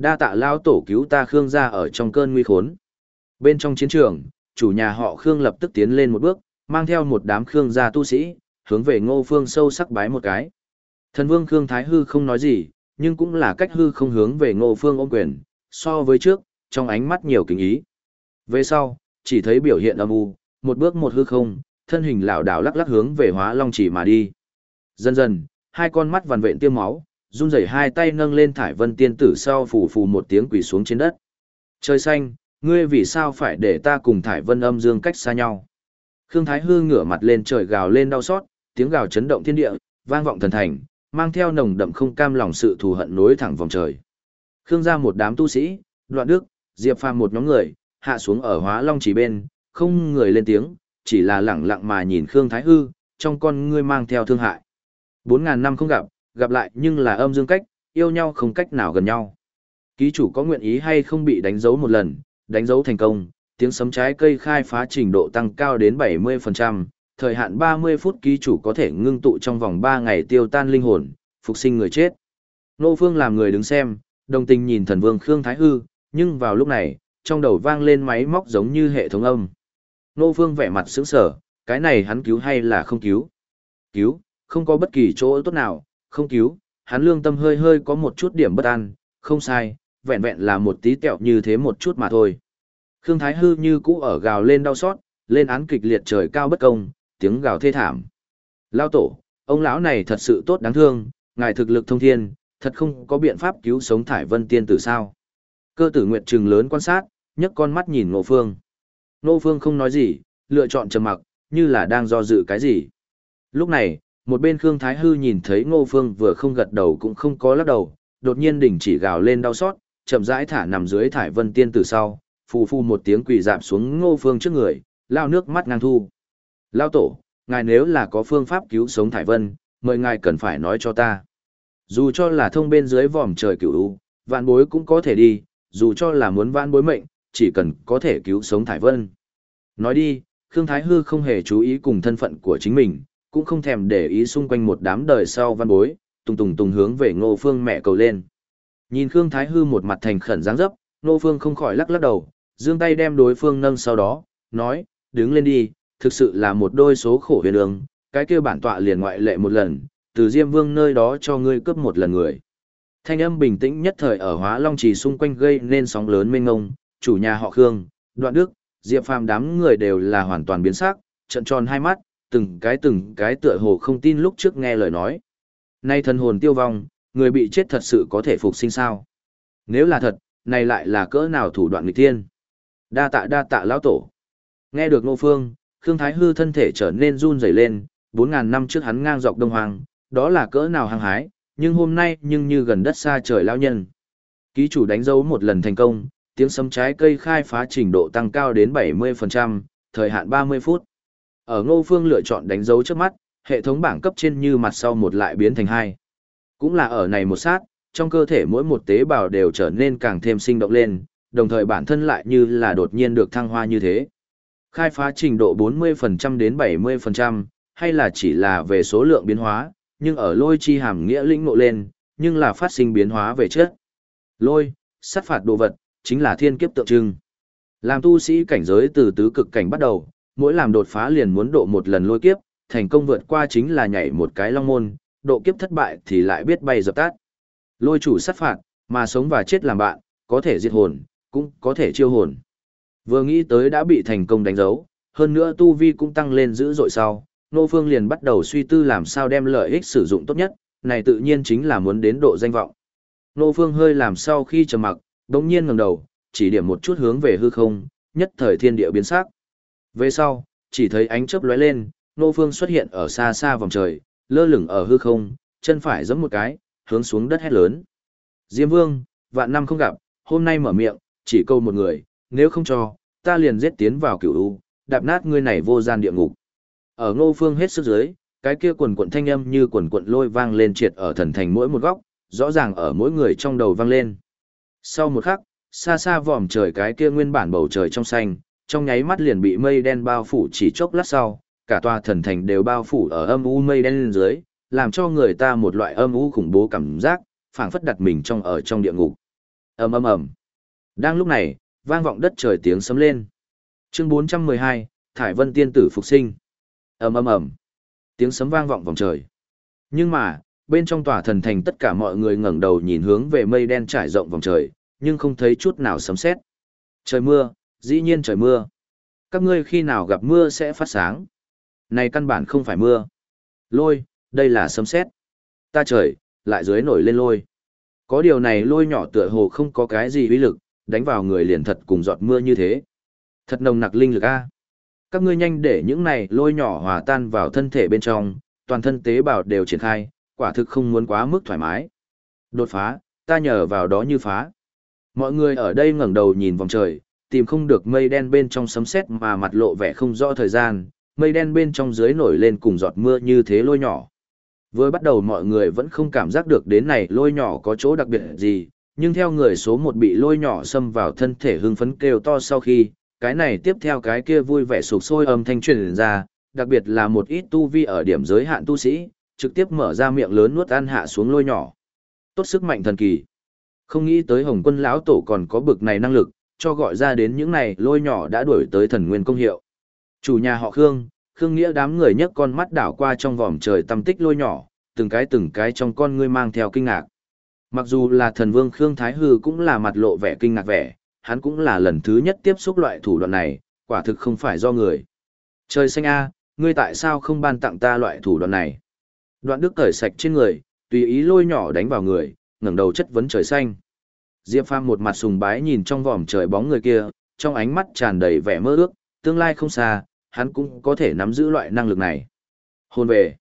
Đa tạ lao tổ cứu ta Khương gia ở trong cơn nguy khốn. Bên trong chiến trường, chủ nhà họ Khương lập tức tiến lên một bước, mang theo một đám Khương gia tu sĩ, hướng về ngô phương sâu sắc bái một cái. Thần vương Khương Thái Hư không nói gì, nhưng cũng là cách hư không hướng về ngô phương ôm quyền, so với trước, trong ánh mắt nhiều kính ý. Về sau, chỉ thấy biểu hiện âm u, một bước một hư không, thân hình lảo đảo lắc lắc hướng về hóa long chỉ mà đi. Dần dần, hai con mắt vằn vện tiêm máu, run rẩy hai tay nâng lên thải vân tiên tử sau phù phù một tiếng quỳ xuống trên đất. Trời xanh, ngươi vì sao phải để ta cùng thải vân âm dương cách xa nhau? Khương Thái Hư ngửa mặt lên trời gào lên đau xót, tiếng gào chấn động thiên địa, vang vọng thần thành, mang theo nồng đậm không cam lòng sự thù hận nối thẳng vòng trời. Khương gia một đám tu sĩ, Đoạn Đức, Diệp Phàm một nhóm người, hạ xuống ở Hóa Long chỉ bên, không người lên tiếng, chỉ là lẳng lặng mà nhìn Khương Thái Hư, trong con ngươi mang theo thương hại. Bốn ngàn năm không gặp, gặp lại nhưng là âm dương cách, yêu nhau không cách nào gần nhau. Ký chủ có nguyện ý hay không bị đánh dấu một lần, đánh dấu thành công, tiếng sấm trái cây khai phá trình độ tăng cao đến 70%, thời hạn 30 phút ký chủ có thể ngưng tụ trong vòng 3 ngày tiêu tan linh hồn, phục sinh người chết. Nô Phương làm người đứng xem, đồng tình nhìn thần vương Khương Thái Hư, nhưng vào lúc này, trong đầu vang lên máy móc giống như hệ thống âm. Nô Phương vẻ mặt sững sờ, cái này hắn cứu hay là không cứu? Cứu, không có bất kỳ chỗ tốt nào, không cứu, hắn lương tâm hơi hơi có một chút điểm bất an, không sai, vẹn vẹn là một tí tẹo như thế một chút mà thôi. Khương Thái Hư như cũ ở gào lên đau xót, lên án kịch liệt trời cao bất công, tiếng gào thê thảm. Lao tổ, ông lão này thật sự tốt đáng thương, ngài thực lực thông thiên, thật không có biện pháp cứu sống thải vân tiên tử sao. Cơ tử nguyệt trừng lớn quan sát, nhấc con mắt nhìn Ngô Phương. Ngô Phương không nói gì, lựa chọn trầm mặc, như là đang do dự cái gì. Lúc này, một bên Khương Thái Hư nhìn thấy Ngô Phương vừa không gật đầu cũng không có lắc đầu, đột nhiên đỉnh chỉ gào lên đau xót, chậm rãi thả nằm dưới thải vân tiên từ sau, phù phù một tiếng quỳ dạp xuống Ngô Phương trước người, lao nước mắt ngang thu. Lao tổ, ngài nếu là có phương pháp cứu sống thải vân, mời ngài cần phải nói cho ta. Dù cho là thông bên dưới vòm trời cửu u, vạn bối cũng có thể đi, dù cho là muốn vạn bối mệnh, chỉ cần có thể cứu sống thải vân. Nói đi, Khương Thái Hư không hề chú ý cùng thân phận của chính mình, cũng không thèm để ý xung quanh một đám đời sau văn bối, tùng tùng tùng hướng về ngô phương mẹ cầu lên. Nhìn Khương Thái Hư một mặt thành khẩn dáng dấp, ngô phương không khỏi lắc lắc đầu, giương tay đem đối phương nâng sau đó, nói, đứng lên đi, thực sự là một đôi số khổ huyền đường, cái kia bản tọa liền ngoại lệ một lần, từ Diêm Vương nơi đó cho ngươi cướp một lần người. Thanh âm bình tĩnh nhất thời ở Hóa Long Trì xung quanh gây nên sóng lớn mênh ngông, chủ nhà họ Khương, Đoạn Đức, Diệp Phàm đám người đều là hoàn toàn biến sắc, trận tròn hai mắt, từng cái từng cái tựa hồ không tin lúc trước nghe lời nói. Nay thần hồn tiêu vong, người bị chết thật sự có thể phục sinh sao? Nếu là thật, này lại là cỡ nào thủ đoạn nghịch thiên? Đa tạ đa tạ lão tổ. Nghe được Ngô Phương, Khương Thái Hư thân thể trở nên run rẩy lên, 4000 năm trước hắn ngang dọc Đông Hoàng, đó là cỡ nào hăng hái, nhưng hôm nay nhưng như gần đất xa trời lão nhân. Ký chủ đánh dấu một lần thành công, tiếng sấm trái cây khai phá trình độ tăng cao đến 70%, thời hạn 30 phút. Ở Ngô Phương lựa chọn đánh dấu trước mắt, hệ thống bảng cấp trên như mặt sau một lại biến thành hai. Cũng là ở này một sát, trong cơ thể mỗi một tế bào đều trở nên càng thêm sinh động lên, đồng thời bản thân lại như là đột nhiên được thăng hoa như thế. Khai phá trình độ 40% đến 70%, hay là chỉ là về số lượng biến hóa, nhưng ở lôi chi hàm nghĩa lĩnh ngộ lên, nhưng là phát sinh biến hóa về chất. Lôi, sát phạt đồ vật, chính là thiên kiếp tượng trưng. Làm tu sĩ cảnh giới từ tứ cực cảnh bắt đầu, mỗi làm đột phá liền muốn độ một lần lôi kiếp, thành công vượt qua chính là nhảy một cái long môn, độ kiếp thất bại thì lại biết bay dập tắt. Lôi chủ sát phạt, mà sống và chết làm bạn, có thể diệt hồn, cũng có thể chiêu hồn. Vừa nghĩ tới đã bị thành công đánh dấu, hơn nữa tu vi cũng tăng lên dữ dội sau, Nô Phương liền bắt đầu suy tư làm sao đem lợi ích sử dụng tốt nhất, này tự nhiên chính là muốn đến độ danh vọng. Nô Phương hơi làm sau khi trầm mặc, đống nhiên ngẩng đầu, chỉ điểm một chút hướng về hư không, nhất thời thiên địa biến sắc. Về sau, chỉ thấy ánh chớp lóe lên, Nô Phương xuất hiện ở xa xa vòng trời, lơ lửng ở hư không, chân phải giẫm một cái, hướng xuống đất hét lớn. Diêm Vương, vạn năm không gặp, hôm nay mở miệng, chỉ câu một người, nếu không cho, ta liền giết tiến vào cửu u, đạp nát ngươi này vô gian địa ngục. Ở Ngô Phương hết sức dưới, cái kia quần quần thanh âm như quần quần lôi vang lên triệt ở thần thành mỗi một góc, rõ ràng ở mỗi người trong đầu vang lên. Sau một khắc, xa xa vòm trời cái kia nguyên bản bầu trời trong xanh, trong nháy mắt liền bị mây đen bao phủ chỉ chốc lát sau, cả tòa thần thành đều bao phủ ở âm u mây đen lên dưới, làm cho người ta một loại âm u khủng bố cảm giác, phảng phất đặt mình trong ở trong địa ngục. Ầm ầm ầm. Đang lúc này, vang vọng đất trời tiếng sấm lên. Chương 412, Thải Vân tiên tử phục sinh. Ầm ầm ầm. Tiếng sấm vang vọng vòng trời. Nhưng mà, bên trong tòa thần thành tất cả mọi người ngẩng đầu nhìn hướng về mây đen trải rộng vòng trời, nhưng không thấy chút nào sấm sét. Trời mưa, dĩ nhiên trời mưa. Các ngươi khi nào gặp mưa sẽ phát sáng. Này căn bản không phải mưa. Lôi, đây là sấm sét. Ta trời, lại dưới nổi lên lôi. Có điều này lôi nhỏ tựa hồ không có cái gì uy lực, đánh vào người liền thật cùng giọt mưa như thế. Thật nồng nặc linh lực a. Các ngươi nhanh để những này lôi nhỏ hòa tan vào thân thể bên trong, toàn thân tế bào đều triển khai, quả thực không muốn quá mức thoải mái. Đột phá, ta nhờ vào đó như phá. Mọi người ở đây ngẩng đầu nhìn vòng trời, tìm không được mây đen bên trong sấm sét mà mặt lộ vẻ không rõ thời gian, mây đen bên trong dưới nổi lên cùng giọt mưa như thế lôi nhỏ. Vừa bắt đầu mọi người vẫn không cảm giác được đến này lôi nhỏ có chỗ đặc biệt gì, nhưng theo người số một bị lôi nhỏ xâm vào thân thể hưng phấn kêu to sau khi, cái này tiếp theo cái kia vui vẻ sụp sôi âm thanh truyền ra, đặc biệt là một ít tu vi ở điểm giới hạn tu sĩ, trực tiếp mở ra miệng lớn nuốt ăn hạ xuống lôi nhỏ. Tốt sức mạnh thần kỳ. Không nghĩ tới Hồng Quân lão tổ còn có bực này năng lực, cho gọi ra đến những này lôi nhỏ đã đuổi tới thần nguyên công hiệu. Chủ nhà họ Khương, Khương Nghĩa đám người nhấc con mắt đảo qua trong vòm trời tâm tích lôi nhỏ, từng cái từng cái trong con ngươi mang theo kinh ngạc. Mặc dù là thần vương Khương Thái Hư cũng là mặt lộ vẻ kinh ngạc vẻ, hắn cũng là lần thứ nhất tiếp xúc loại thủ đoạn này, quả thực không phải do người. Trời xanh a, ngươi tại sao không ban tặng ta loại thủ đoạn này? Đoạn đức cởi sạch trên người, tùy ý lôi nhỏ đánh vào người, ngẩng đầu chất vấn trời xanh. Diệp Phàm một mặt sùng bái nhìn trong vòm trời bóng người kia, trong ánh mắt tràn đầy vẻ mơ ước, tương lai không xa, hắn cũng có thể nắm giữ loại năng lực này. Hôn về.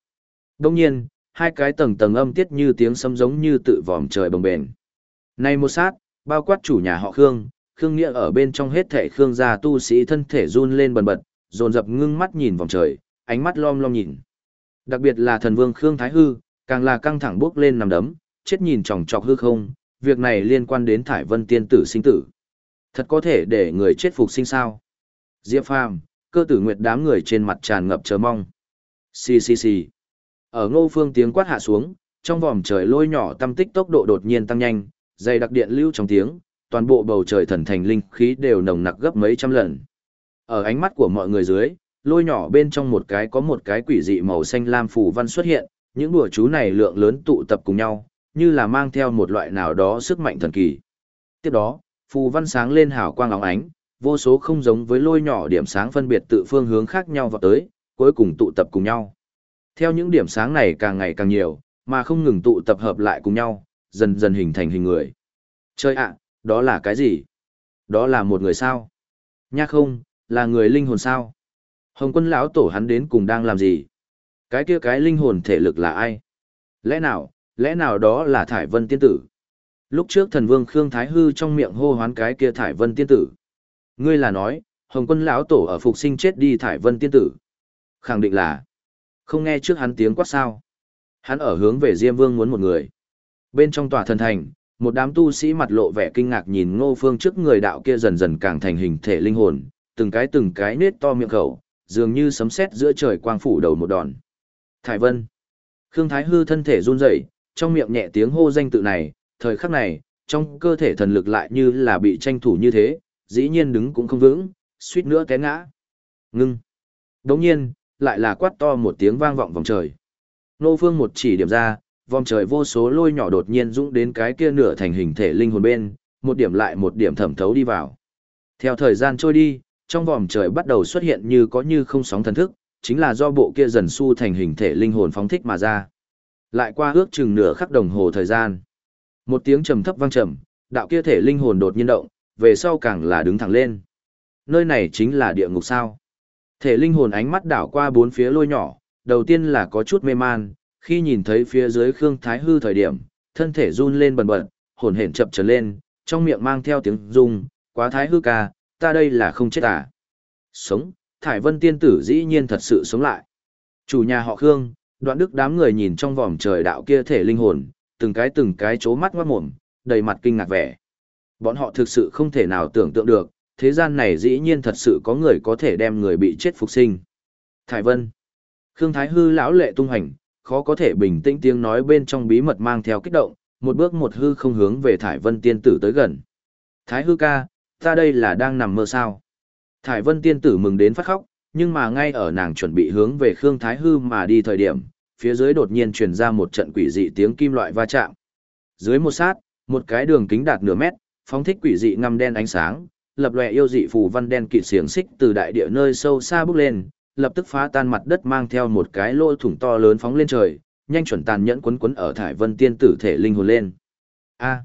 Đông nhiên, hai cái tầng tầng âm tiết như tiếng sấm giống như tự vòm trời bồng bền. Này một sát, bao quát chủ nhà họ Khương, Khương Nghĩa ở bên trong hết thể Khương gia tu sĩ thân thể run lên bần bật, dồn dập ngưng mắt nhìn vòng trời, ánh mắt lom lom nhìn. Đặc biệt là thần vương Khương Thái Hư, càng là căng thẳng bước lên nằm đấm, chết nhìn chòng chọc hư không, việc này liên quan đến Thải Vân tiên tử sinh tử. Thật có thể để người chết phục sinh sao? Diệp Phàm, cơ tử nguyệt đám người trên mặt tràn ngập chờ mong. Xì xì xì. Ở ngô phương tiếng quát hạ xuống, trong vòm trời lôi nhỏ tâm tích tốc độ đột nhiên tăng nhanh, dày đặc điện lưu trong tiếng, toàn bộ bầu trời thần thành linh khí đều nồng nặc gấp mấy trăm lần. Ở ánh mắt của mọi người dưới, lôi nhỏ bên trong một cái có một cái quỷ dị màu xanh lam phù văn xuất hiện, những đùa chú này lượng lớn tụ tập cùng nhau, như là mang theo một loại nào đó sức mạnh thần kỳ. Tiếp đó, phù văn sáng lên hào quang óng ánh, vô số không giống với lôi nhỏ điểm sáng phân biệt tự phương hướng khác nhau vào tới, cuối cùng tụ tập cùng nhau. Theo những điểm sáng này càng ngày càng nhiều, mà không ngừng tụ tập hợp lại cùng nhau, dần dần hình thành hình người. Chơi ạ, đó là cái gì? Đó là một người sao? Nha không, là người linh hồn sao? Hồng quân lão tổ hắn đến cùng đang làm gì? Cái kia cái linh hồn thể lực là ai? Lẽ nào, lẽ nào đó là Thải Vân Tiên Tử? Lúc trước thần vương Khương Thái Hư trong miệng hô hoán cái kia Thải Vân Tiên Tử. Ngươi là nói, Hồng quân lão tổ ở phục sinh chết đi Thải Vân Tiên Tử. Khẳng định là, Không nghe trước hắn tiếng quát sao. Hắn ở hướng về Diêm Vương muốn một người. Bên trong tòa thần thành, một đám tu sĩ mặt lộ vẻ kinh ngạc nhìn ngô phương trước người đạo kia dần dần càng thành hình thể linh hồn, từng cái từng cái nết to miệng khẩu, dường như sấm sét giữa trời quang phủ đầu một đòn. Thải Vân. Khương Thái Hư thân thể run rẩy, trong miệng nhẹ tiếng hô danh tự này, thời khắc này, trong cơ thể thần lực lại như là bị tranh thủ như thế, dĩ nhiên đứng cũng không vững, suýt nữa té ngã. Ngưng. Đồng nhiên, lại là quát to một tiếng vang vọng vòng trời. Nô Phương một chỉ điểm ra, vòng trời vô số lôi nhỏ đột nhiên dũng đến cái kia nửa thành hình thể linh hồn bên, một điểm lại một điểm thẩm thấu đi vào. Theo thời gian trôi đi, trong vòng trời bắt đầu xuất hiện như có như không sóng thần thức, chính là do bộ kia dần su thành hình thể linh hồn phóng thích mà ra. Lại qua ước chừng nửa khắc đồng hồ thời gian. Một tiếng trầm thấp vang trầm, đạo kia thể linh hồn đột nhiên động, về sau càng là đứng thẳng lên. Nơi này chính là địa ngục sao. Thể linh hồn ánh mắt đảo qua bốn phía lôi nhỏ, đầu tiên là có chút mê man, khi nhìn thấy phía dưới Khương Thái Hư thời điểm, thân thể run lên bần bật, hồn hển chập trở lên, trong miệng mang theo tiếng rung, quá Thái Hư ca, ta đây là không chết à. Sống, Thải Vân tiên tử dĩ nhiên thật sự sống lại. Chủ nhà họ Khương, đoạn đức đám người nhìn trong vòm trời đạo kia thể linh hồn, từng cái từng cái chố mắt ngoát mồm, đầy mặt kinh ngạc vẻ. Bọn họ thực sự không thể nào tưởng tượng được, thế gian này dĩ nhiên thật sự có người có thể đem người bị chết phục sinh. Thải Vân. Khương Thái Hư lão lệ tung hành, khó có thể bình tĩnh tiếng nói bên trong bí mật mang theo kích động, một bước một hư không hướng về Thải Vân tiên tử tới gần. Thái Hư ca, ta đây là đang nằm mơ sao? Thải Vân tiên tử mừng đến phát khóc, nhưng mà ngay ở nàng chuẩn bị hướng về Khương Thái Hư mà đi thời điểm, phía dưới đột nhiên truyền ra một trận quỷ dị tiếng kim loại va chạm. Dưới một sát, một cái đường kính đạt nửa mét, phóng thích quỷ dị ngăm đen ánh sáng, lập lòe yêu dị phù văn đen kịt xiềng xích từ đại địa nơi sâu xa bước lên, lập tức phá tan mặt đất mang theo một cái lỗ thủng to lớn phóng lên trời, nhanh chuẩn tàn nhẫn quấn quấn ở thải vân tiên tử thể linh hồn lên. A. À,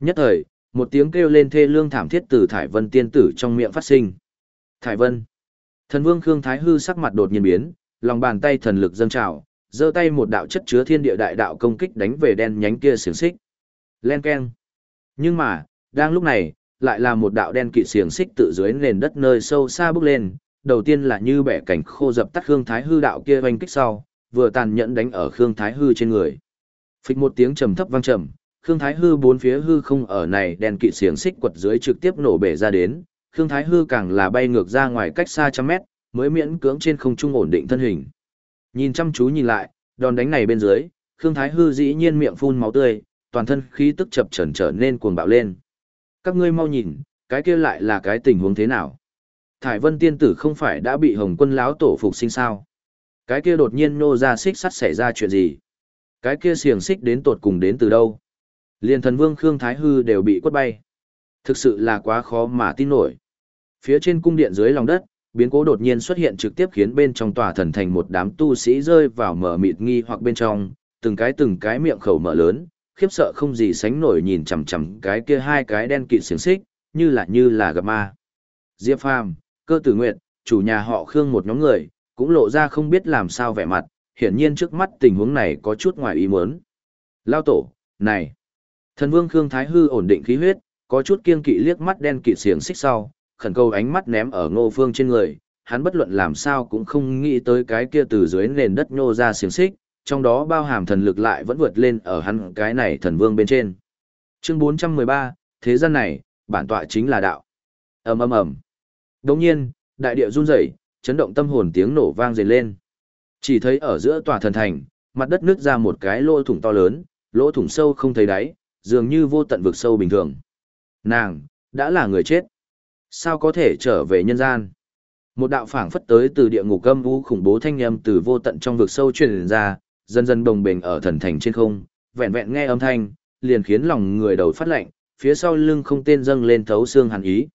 nhất thời, một tiếng kêu lên thê lương thảm thiết từ thải vân tiên tử trong miệng phát sinh. Thải vân. Thần vương Khương Thái Hư sắc mặt đột nhiên biến, lòng bàn tay thần lực dâng trào, giơ tay một đạo chất chứa thiên địa đại đạo công kích đánh về đen nhánh kia xiềng xích. Len keng. Nhưng mà, đang lúc này, lại là một đạo đen kỵ xiềng xích tự dưới nền đất nơi sâu xa bước lên, đầu tiên là như bẻ cảnh khô dập tắt Khương Thái Hư đạo kia oanh kích sau, vừa tàn nhẫn đánh ở Khương Thái Hư trên người. Phịch một tiếng trầm thấp vang trầm, Khương Thái Hư bốn phía hư không ở này đen kỵ xiềng xích quật dưới trực tiếp nổ bể ra đến, Khương Thái Hư càng là bay ngược ra ngoài cách xa trăm mét, mới miễn cưỡng trên không trung ổn định thân hình. Nhìn chăm chú nhìn lại, đòn đánh này bên dưới, Khương Thái Hư dĩ nhiên miệng phun máu tươi, toàn thân khí tức chập chờn trở nên cuồng bạo lên. Các ngươi mau nhìn, cái kia lại là cái tình huống thế nào? Thải Vân tiên tử không phải đã bị Hồng Quân lão tổ phục sinh sao? Cái kia đột nhiên nô ra xích sắt xảy ra chuyện gì? Cái kia xiềng xích đến tột cùng đến từ đâu? Liên thần vương Khương Thái Hư đều bị quất bay. Thực sự là quá khó mà tin nổi. Phía trên cung điện dưới lòng đất, biến cố đột nhiên xuất hiện trực tiếp khiến bên trong tòa thần thành một đám tu sĩ rơi vào mở mịt nghi hoặc bên trong, từng cái từng cái miệng khẩu mở lớn, khiếp sợ không gì sánh nổi nhìn chằm chằm cái kia hai cái đen kịt xiềng xích, như là như là gặp ma. Diệp Phàm, cơ tử nguyện, chủ nhà họ Khương một nhóm người, cũng lộ ra không biết làm sao vẻ mặt, hiển nhiên trước mắt tình huống này có chút ngoài ý muốn. Lao tổ, này! Thần vương Khương Thái Hư ổn định khí huyết, có chút kiên kỵ liếc mắt đen kịt xiềng xích sau, khẩn cầu ánh mắt ném ở ngô phương trên người, hắn bất luận làm sao cũng không nghĩ tới cái kia từ dưới nền đất nhô ra xiềng xích, trong đó bao hàm thần lực lại vẫn vượt lên ở hắn cái này thần vương bên trên. Chương 413, thế gian này, bản tọa chính là đạo. ầm ầm ầm. Đồng nhiên, đại địa run rẩy, chấn động tâm hồn tiếng nổ vang dền lên. Chỉ thấy ở giữa tòa thần thành, mặt đất nứt ra một cái lỗ thủng to lớn, lỗ thủng sâu không thấy đáy, dường như vô tận vực sâu bình thường. Nàng, đã là người chết. Sao có thể trở về nhân gian? Một đạo phảng phất tới từ địa ngục âm u khủng bố thanh âm từ vô tận trong vực sâu truyền ra, dần dần đồng bền ở thần thành trên không, vẹn vẹn nghe âm thanh, liền khiến lòng người đầu phát lạnh, phía sau lưng không tên dâng lên thấu xương hàn ý.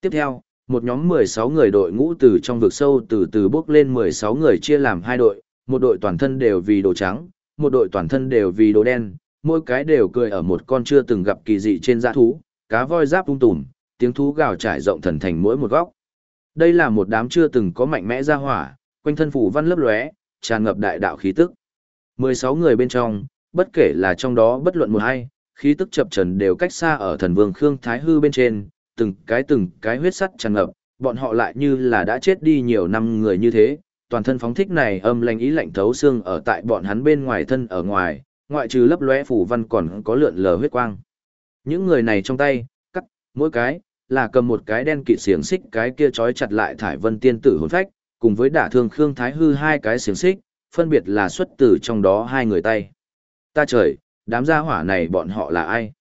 Tiếp theo, một nhóm 16 người đội ngũ từ trong vực sâu từ từ bước lên 16 người chia làm hai đội, một đội toàn thân đều vì đồ trắng, một đội toàn thân đều vì đồ đen, mỗi cái đều cười ở một con chưa từng gặp kỳ dị trên dã thú, cá voi giáp tung tùm, tiếng thú gào trải rộng thần thành mỗi một góc. Đây là một đám chưa từng có mạnh mẽ ra hỏa, quanh thân phủ văn lấp lóe, tràn ngập đại đạo khí tức. 16 người bên trong, bất kể là trong đó bất luận một hay, khí tức chập trần đều cách xa ở thần vương Khương Thái Hư bên trên, từng cái từng cái huyết sắt tràn ngập, bọn họ lại như là đã chết đi nhiều năm người như thế, toàn thân phóng thích này âm lanh ý lạnh thấu xương ở tại bọn hắn bên ngoài thân ở ngoài, ngoại trừ lấp lóe phủ văn còn có lượn lờ huyết quang. Những người này trong tay, cắt, mỗi cái, là cầm một cái đen kịt xiềng xích cái kia trói chặt lại thải vân tiên tử hồn phách, cùng với đả thương Khương Thái Hư hai cái xiềng xích, phân biệt là xuất từ trong đó hai người tay. Ta trời, đám gia hỏa này bọn họ là ai?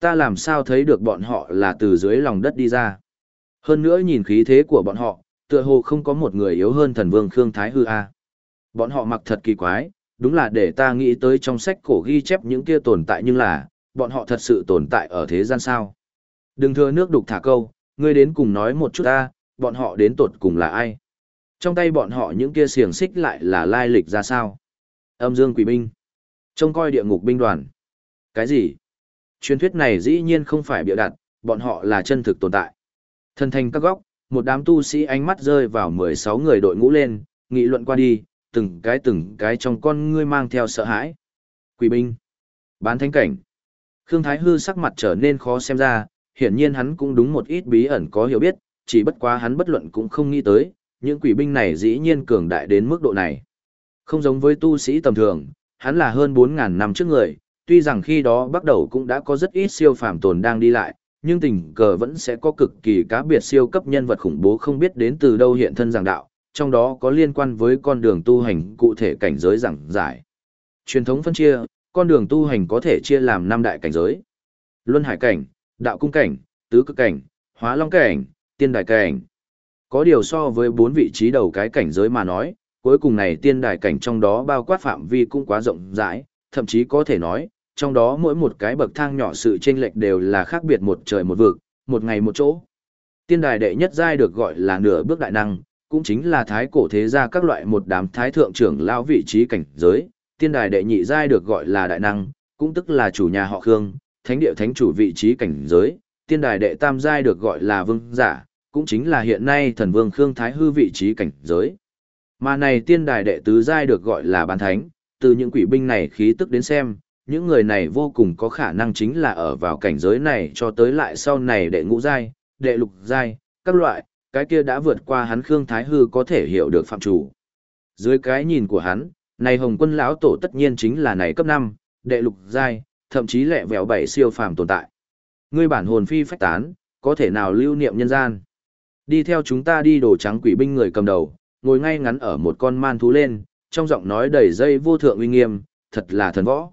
Ta làm sao thấy được bọn họ là từ dưới lòng đất đi ra? Hơn nữa nhìn khí thế của bọn họ, tựa hồ không có một người yếu hơn thần vương Khương Thái Hư A. Bọn họ mặc thật kỳ quái, đúng là để ta nghĩ tới trong sách cổ ghi chép những kia tồn tại nhưng là, bọn họ thật sự tồn tại ở thế gian sao. Đừng thừa nước đục thả câu, ngươi đến cùng nói một chút ta, bọn họ đến tột cùng là ai? Trong tay bọn họ những kia xiềng xích lại là lai lịch ra sao? Âm dương quỷ binh. Trông coi địa ngục binh đoàn. Cái gì? Truyền thuyết này dĩ nhiên không phải bịa đặt, bọn họ là chân thực tồn tại. Thân thành các góc, một đám tu sĩ ánh mắt rơi vào 16 người đội ngũ lên, nghị luận qua đi, từng cái từng cái trong con ngươi mang theo sợ hãi. Quỷ binh. Bán thánh cảnh. Khương Thái Hư sắc mặt trở nên khó xem ra, hiển nhiên hắn cũng đúng một ít bí ẩn có hiểu biết, chỉ bất quá hắn bất luận cũng không nghĩ tới, những quỷ binh này dĩ nhiên cường đại đến mức độ này. Không giống với tu sĩ tầm thường, hắn là hơn 4.000 năm trước người, tuy rằng khi đó bắt đầu cũng đã có rất ít siêu phàm tồn đang đi lại, nhưng tình cờ vẫn sẽ có cực kỳ cá biệt siêu cấp nhân vật khủng bố không biết đến từ đâu hiện thân giảng đạo, trong đó có liên quan với con đường tu hành cụ thể cảnh giới giảng giải. Truyền thống phân chia, con đường tu hành có thể chia làm năm đại cảnh giới. Luân hải cảnh, đạo cung cảnh, tứ cực cảnh, hóa long cảnh, tiên đại cảnh. Có điều so với bốn vị trí đầu cái cảnh giới mà nói, cuối cùng này tiên đại cảnh trong đó bao quát phạm vi cũng quá rộng rãi, thậm chí có thể nói, trong đó mỗi một cái bậc thang nhỏ sự chênh lệch đều là khác biệt một trời một vực, một ngày một chỗ. Tiên đài đệ nhất giai được gọi là nửa bước đại năng, cũng chính là thái cổ thế gia các loại một đám thái thượng trưởng lao vị trí cảnh giới. Tiên đài đệ nhị giai được gọi là đại năng, cũng tức là chủ nhà họ Khương, thánh địa thánh chủ vị trí cảnh giới. Tiên đài đệ tam giai được gọi là vương giả, cũng chính là hiện nay thần vương Khương Thái Hư vị trí cảnh giới. Mà này tiên đài đệ tứ giai được gọi là bán thánh, từ những quỷ binh này khí tức đến xem, những người này vô cùng có khả năng chính là ở vào cảnh giới này cho tới lại sau này đệ ngũ giai, đệ lục giai, các loại, cái kia đã vượt qua hắn Khương Thái Hư có thể hiểu được phạm chủ. Dưới cái nhìn của hắn, này Hồng Quân lão tổ tất nhiên chính là này cấp 5, đệ lục giai, thậm chí lẹ vẹo bảy siêu phàm tồn tại. Ngươi bản hồn phi phách tán, có thể nào lưu niệm nhân gian. Đi theo chúng ta đi đồ trắng quỷ binh người cầm đầu, ngồi ngay ngắn ở một con man thú lên, trong giọng nói đầy dây vô thượng uy nghiêm, thật là thần võ.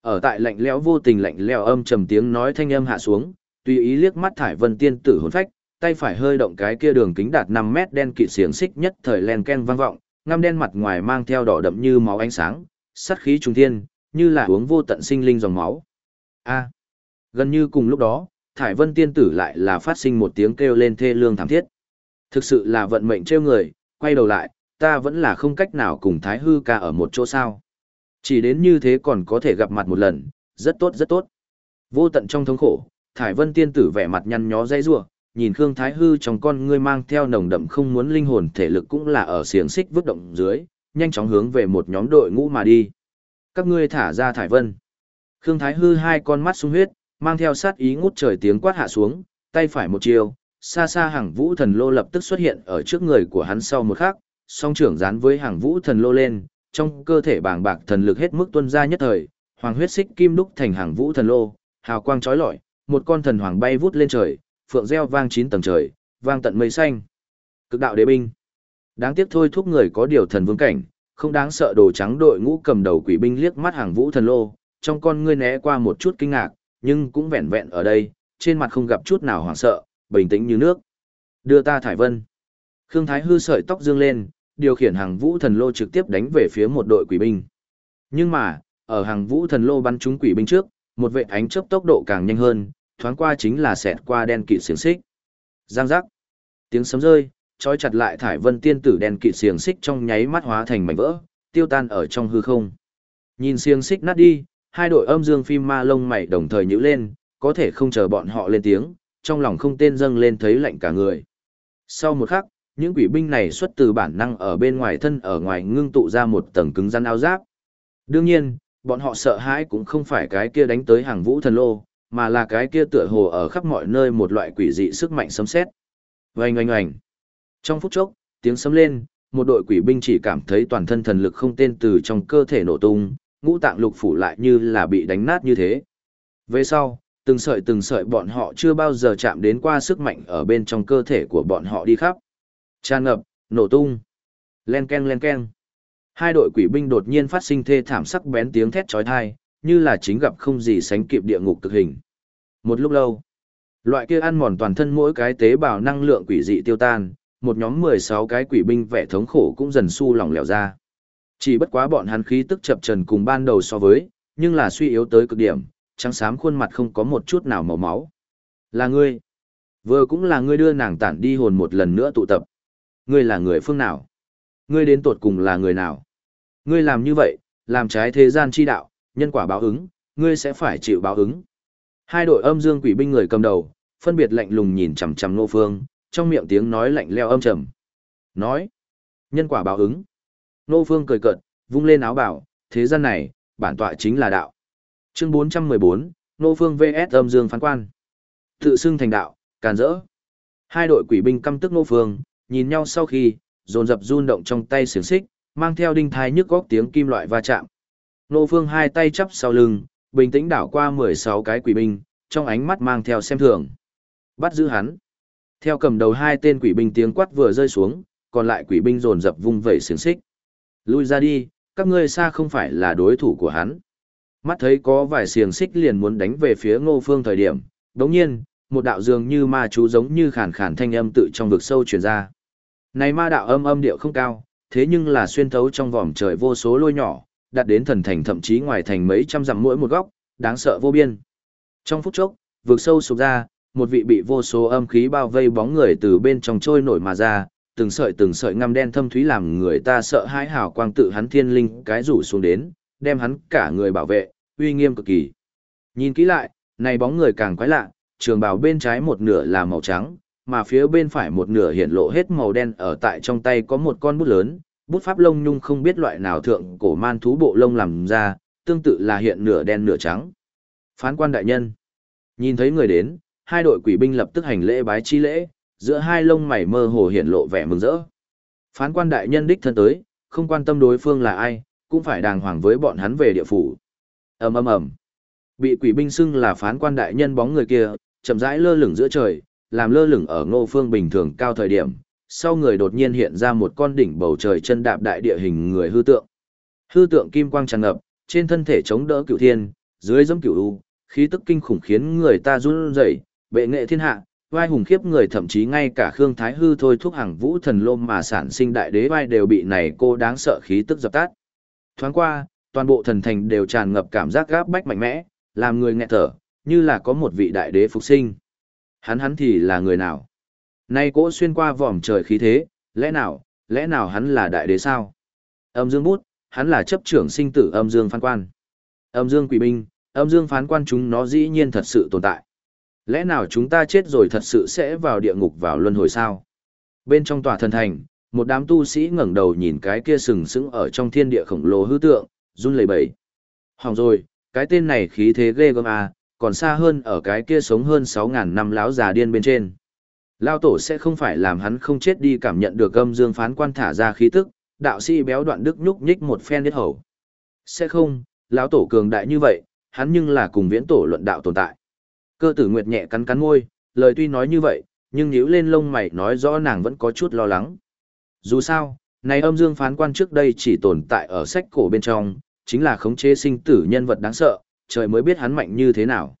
Ở tại lạnh lẽo vô tình lạnh lẽo âm trầm tiếng nói thanh âm hạ xuống, tùy ý liếc mắt thải vân tiên tử hồn phách, tay phải hơi động cái kia đường kính đạt 5 mét đen kịt xiềng xích nhất thời len ken vang vọng, ngăm đen mặt ngoài mang theo đỏ đậm như máu ánh sáng, sát khí trung thiên, như là uống vô tận sinh linh dòng máu. A. gần như cùng lúc đó, thải vân tiên tử lại là phát sinh một tiếng kêu lên thê lương thảm thiết. Thực sự là vận mệnh trêu người, quay đầu lại, ta vẫn là không cách nào cùng thái hư ca ở một chỗ sao. Chỉ đến như thế còn có thể gặp mặt một lần, rất tốt rất tốt. Vô tận trong thống khổ, Thải Vân tiên tử vẻ mặt nhăn nhó dây rủa, nhìn Khương Thái Hư trong con ngươi mang theo nồng đậm không muốn linh hồn thể lực cũng là ở xiềng xích vứt động dưới, nhanh chóng hướng về một nhóm đội ngũ mà đi. Các ngươi thả ra Thải Vân. Khương Thái Hư hai con mắt sung huyết, mang theo sát ý ngút trời tiếng quát hạ xuống, tay phải một chiều, xa xa hàng vũ thần lô lập tức xuất hiện ở trước người của hắn sau một khắc, song trưởng dán với hàng vũ thần lô lên, trong cơ thể bàng bạc thần lực hết mức tuân ra nhất thời, hoàng huyết xích kim đúc thành hàng vũ thần lô, hào quang chói lọi, một con thần hoàng bay vút lên trời, phượng reo vang chín tầng trời, vang tận mây xanh. Cực đạo đế binh. Đáng tiếc thôi thúc người có điều thần vương cảnh, không đáng sợ đồ trắng đội ngũ cầm đầu quỷ binh liếc mắt hàng vũ thần lô, trong con ngươi né qua một chút kinh ngạc, nhưng cũng vẹn vẹn ở đây, trên mặt không gặp chút nào hoảng sợ, bình tĩnh như nước. Đưa ta thải vân. Khương Thái hư sợi tóc dương lên, điều khiển hàng vũ thần lô trực tiếp đánh về phía một đội quỷ binh. Nhưng mà, ở hàng vũ thần lô bắn trúng quỷ binh trước, một vệ ánh chớp tốc độ càng nhanh hơn, thoáng qua chính là xẹt qua đen kịt xiềng xích. Giang giác. Tiếng sấm rơi, trói chặt lại thải vân tiên tử đen kịt xiềng xích trong nháy mắt hóa thành mảnh vỡ, tiêu tan ở trong hư không. Nhìn xiềng xích nát đi, hai đội âm dương phim ma lông mày đồng thời nhíu lên, có thể không chờ bọn họ lên tiếng, trong lòng không tên dâng lên thấy lạnh cả người. Sau một khắc, những quỷ binh này xuất từ bản năng ở bên ngoài thân ở ngoài ngưng tụ ra một tầng cứng rắn áo giáp. Đương nhiên, bọn họ sợ hãi cũng không phải cái kia đánh tới hàng vũ thần lô, mà là cái kia tựa hồ ở khắp mọi nơi một loại quỷ dị sức mạnh sấm sét. Oanh oanh oanh. Trong phút chốc, tiếng sấm lên, một đội quỷ binh chỉ cảm thấy toàn thân thần lực không tên từ trong cơ thể nổ tung, ngũ tạng lục phủ lại như là bị đánh nát như thế. Về sau, từng sợi từng sợi bọn họ chưa bao giờ chạm đến qua sức mạnh ở bên trong cơ thể của bọn họ đi khắp. Tràn ngập, nổ tung. Len ken len ken. Hai đội quỷ binh đột nhiên phát sinh thê thảm sắc bén tiếng thét chói tai, như là chính gặp không gì sánh kịp địa ngục cực hình. Một lúc lâu, loại kia ăn mòn toàn thân mỗi cái tế bào năng lượng quỷ dị tiêu tan, một nhóm 16 cái quỷ binh vẻ thống khổ cũng dần su lỏng lẻo ra. Chỉ bất quá bọn hắn khí tức chập trần cùng ban đầu so với, nhưng là suy yếu tới cực điểm, trắng xám khuôn mặt không có một chút nào màu máu. Là ngươi. Vừa cũng là ngươi đưa nàng tản đi hồn một lần nữa tụ tập. Ngươi là người phương nào? Ngươi đến tột cùng là người nào? Ngươi làm như vậy, làm trái thế gian chi đạo, nhân quả báo ứng, ngươi sẽ phải chịu báo ứng. Hai đội âm dương quỷ binh người cầm đầu, phân biệt lạnh lùng nhìn chằm chằm Nô Phương, trong miệng tiếng nói lạnh leo âm trầm. Nói, nhân quả báo ứng. Nô Phương cười cợt, vung lên áo bảo, thế gian này, bản tọa chính là đạo. Chương 414, Nô Phương VS âm dương phán quan. Tự xưng thành đạo, càn rỡ. Hai đội quỷ binh căm tức Nô Phương, nhìn nhau sau khi, dồn dập run động trong tay xiềng xích, mang theo đinh thai nhức góc tiếng kim loại va chạm. Nô Phương hai tay chắp sau lưng, bình tĩnh đảo qua 16 cái quỷ binh, trong ánh mắt mang theo xem thường. Bắt giữ hắn. Theo cầm đầu hai tên quỷ binh tiếng quát vừa rơi xuống, còn lại quỷ binh dồn dập vung vẩy xiềng xích. Lui ra đi, các ngươi xa không phải là đối thủ của hắn. Mắt thấy có vài xiềng xích liền muốn đánh về phía ngô phương thời điểm, đột nhiên, một đạo dường như ma chú giống như khàn khàn thanh âm tự trong vực sâu truyền ra. Này ma đạo âm âm điệu không cao, thế nhưng là xuyên thấu trong vòm trời vô số lôi nhỏ, đạt đến thần thành thậm chí ngoài thành mấy trăm dặm mỗi một góc, đáng sợ vô biên. Trong phút chốc, vực sâu sụp ra, một vị bị vô số âm khí bao vây bóng người từ bên trong trôi nổi mà ra, từng sợi từng sợi ngăm đen thâm thúy làm người ta sợ hãi hào quang tự hắn thiên linh cái rủ xuống đến, đem hắn cả người bảo vệ, uy nghiêm cực kỳ. Nhìn kỹ lại, này bóng người càng quái lạ, trường bào bên trái một nửa là màu trắng, mà phía bên phải một nửa hiện lộ hết màu đen ở tại trong tay có một con bút lớn, bút pháp lông nhung không biết loại nào thượng cổ man thú bộ lông làm ra, tương tự là hiện nửa đen nửa trắng. Phán quan đại nhân, nhìn thấy người đến, hai đội quỷ binh lập tức hành lễ bái chi lễ, giữa hai lông mày mơ hồ hiện lộ vẻ mừng rỡ. Phán quan đại nhân đích thân tới, không quan tâm đối phương là ai, cũng phải đàng hoàng với bọn hắn về địa phủ. ầm ầm ầm, bị quỷ binh xưng là phán quan đại nhân bóng người kia, chậm rãi lơ lửng giữa trời, làm lơ lửng ở ngô phương bình thường cao thời điểm, sau người đột nhiên hiện ra một con đỉnh bầu trời chân đạp đại địa hình người hư tượng. Hư tượng kim quang tràn ngập, trên thân thể chống đỡ cửu thiên, dưới giẫm cửu u, khí tức kinh khủng khiến người ta run rẩy, bệ nghệ thiên hạ, vai hùng khiếp người thậm chí ngay cả Khương Thái Hư thôi thúc hàng vũ thần lôm mà sản sinh đại đế vai đều bị này cô đáng sợ khí tức dập tắt. Thoáng qua, toàn bộ thần thành đều tràn ngập cảm giác gáp bách mạnh mẽ, làm người nghẹt thở, như là có một vị đại đế phục sinh. Hắn hắn thì là người nào? Nay cỗ xuyên qua vòm trời khí thế, lẽ nào, lẽ nào hắn là đại đế sao? Âm dương bút, hắn là chấp trưởng sinh tử âm dương phán quan. Âm dương quỷ binh, âm dương phán quan chúng nó dĩ nhiên thật sự tồn tại. Lẽ nào chúng ta chết rồi thật sự sẽ vào địa ngục vào luân hồi sao? Bên trong tòa thần thành, một đám tu sĩ ngẩng đầu nhìn cái kia sừng sững ở trong thiên địa khổng lồ hư tượng, run lẩy bẩy. Hỏng rồi, cái tên này khí thế ghê gớm à, còn xa hơn ở cái kia sống hơn sáu ngàn năm láo già điên bên trên. Lao tổ sẽ không phải làm hắn không chết đi cảm nhận được âm dương phán quan thả ra khí tức, đạo sĩ béo đoạn đức nhúc nhích một phen đết hầu. Sẽ không, lão tổ cường đại như vậy, hắn nhưng là cùng viễn tổ luận đạo tồn tại. Cơ tử nguyệt nhẹ cắn cắn môi, lời tuy nói như vậy, nhưng nhíu lên lông mày nói rõ nàng vẫn có chút lo lắng. Dù sao, này âm dương phán quan trước đây chỉ tồn tại ở sách cổ bên trong, chính là khống chế sinh tử nhân vật đáng sợ, trời mới biết hắn mạnh như thế nào.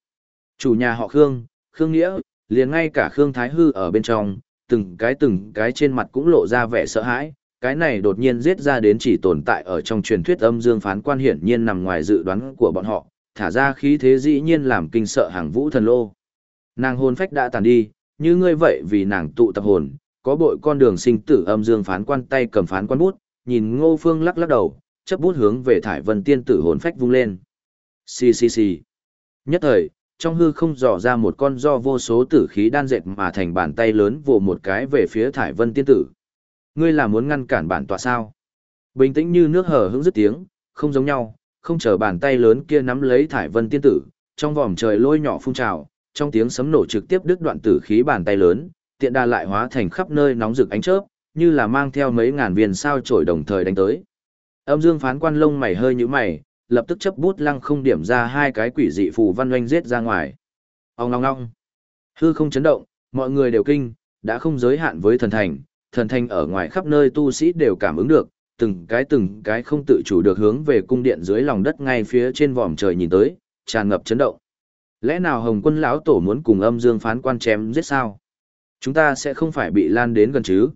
Chủ nhà họ Khương, Khương Nghĩa, liền ngay cả Khương Thái Hư ở bên trong, từng cái từng cái trên mặt cũng lộ ra vẻ sợ hãi, cái này đột nhiên giết ra đến chỉ tồn tại ở trong truyền thuyết âm dương phán quan hiển nhiên nằm ngoài dự đoán của bọn họ, thả ra khí thế dĩ nhiên làm kinh sợ hàng vũ thần lô. Nàng hồn phách đã tàn đi, như ngươi vậy vì nàng tụ tập hồn, có bội con đường sinh tử âm dương phán quan tay cầm phán quan bút, nhìn ngô phương lắc lắc đầu, chấp bút hướng về thải vân tiên tử hồn phách vung lên. Xì xì xì. Nhất thời, trong hư không dò ra một con do vô số tử khí đan dệt mà thành bàn tay lớn vồ một cái về phía thải vân tiên tử. Ngươi là muốn ngăn cản bản tọa sao? Bình tĩnh như nước hở hững dứt tiếng, không giống nhau, không chờ bàn tay lớn kia nắm lấy thải vân tiên tử, trong vòm trời lôi nhỏ phun trào, trong tiếng sấm nổ trực tiếp đứt đoạn tử khí bàn tay lớn, tiện đa lại hóa thành khắp nơi nóng rực ánh chớp, như là mang theo mấy ngàn viên sao trổi đồng thời đánh tới. Âm dương phán quan lông mày hơi nhíu mày, lập tức chấp bút lăng không điểm ra hai cái quỷ dị phù văn oanh giết ra ngoài. Ông ong ong. Hư không chấn động, mọi người đều kinh, đã không giới hạn với thần thành, thần thành ở ngoài khắp nơi tu sĩ đều cảm ứng được, từng cái từng cái không tự chủ được hướng về cung điện dưới lòng đất ngay phía trên vòm trời nhìn tới, tràn ngập chấn động. Lẽ nào Hồng Quân lão tổ muốn cùng Âm Dương phán quan chém giết sao? Chúng ta sẽ không phải bị lan đến gần chứ?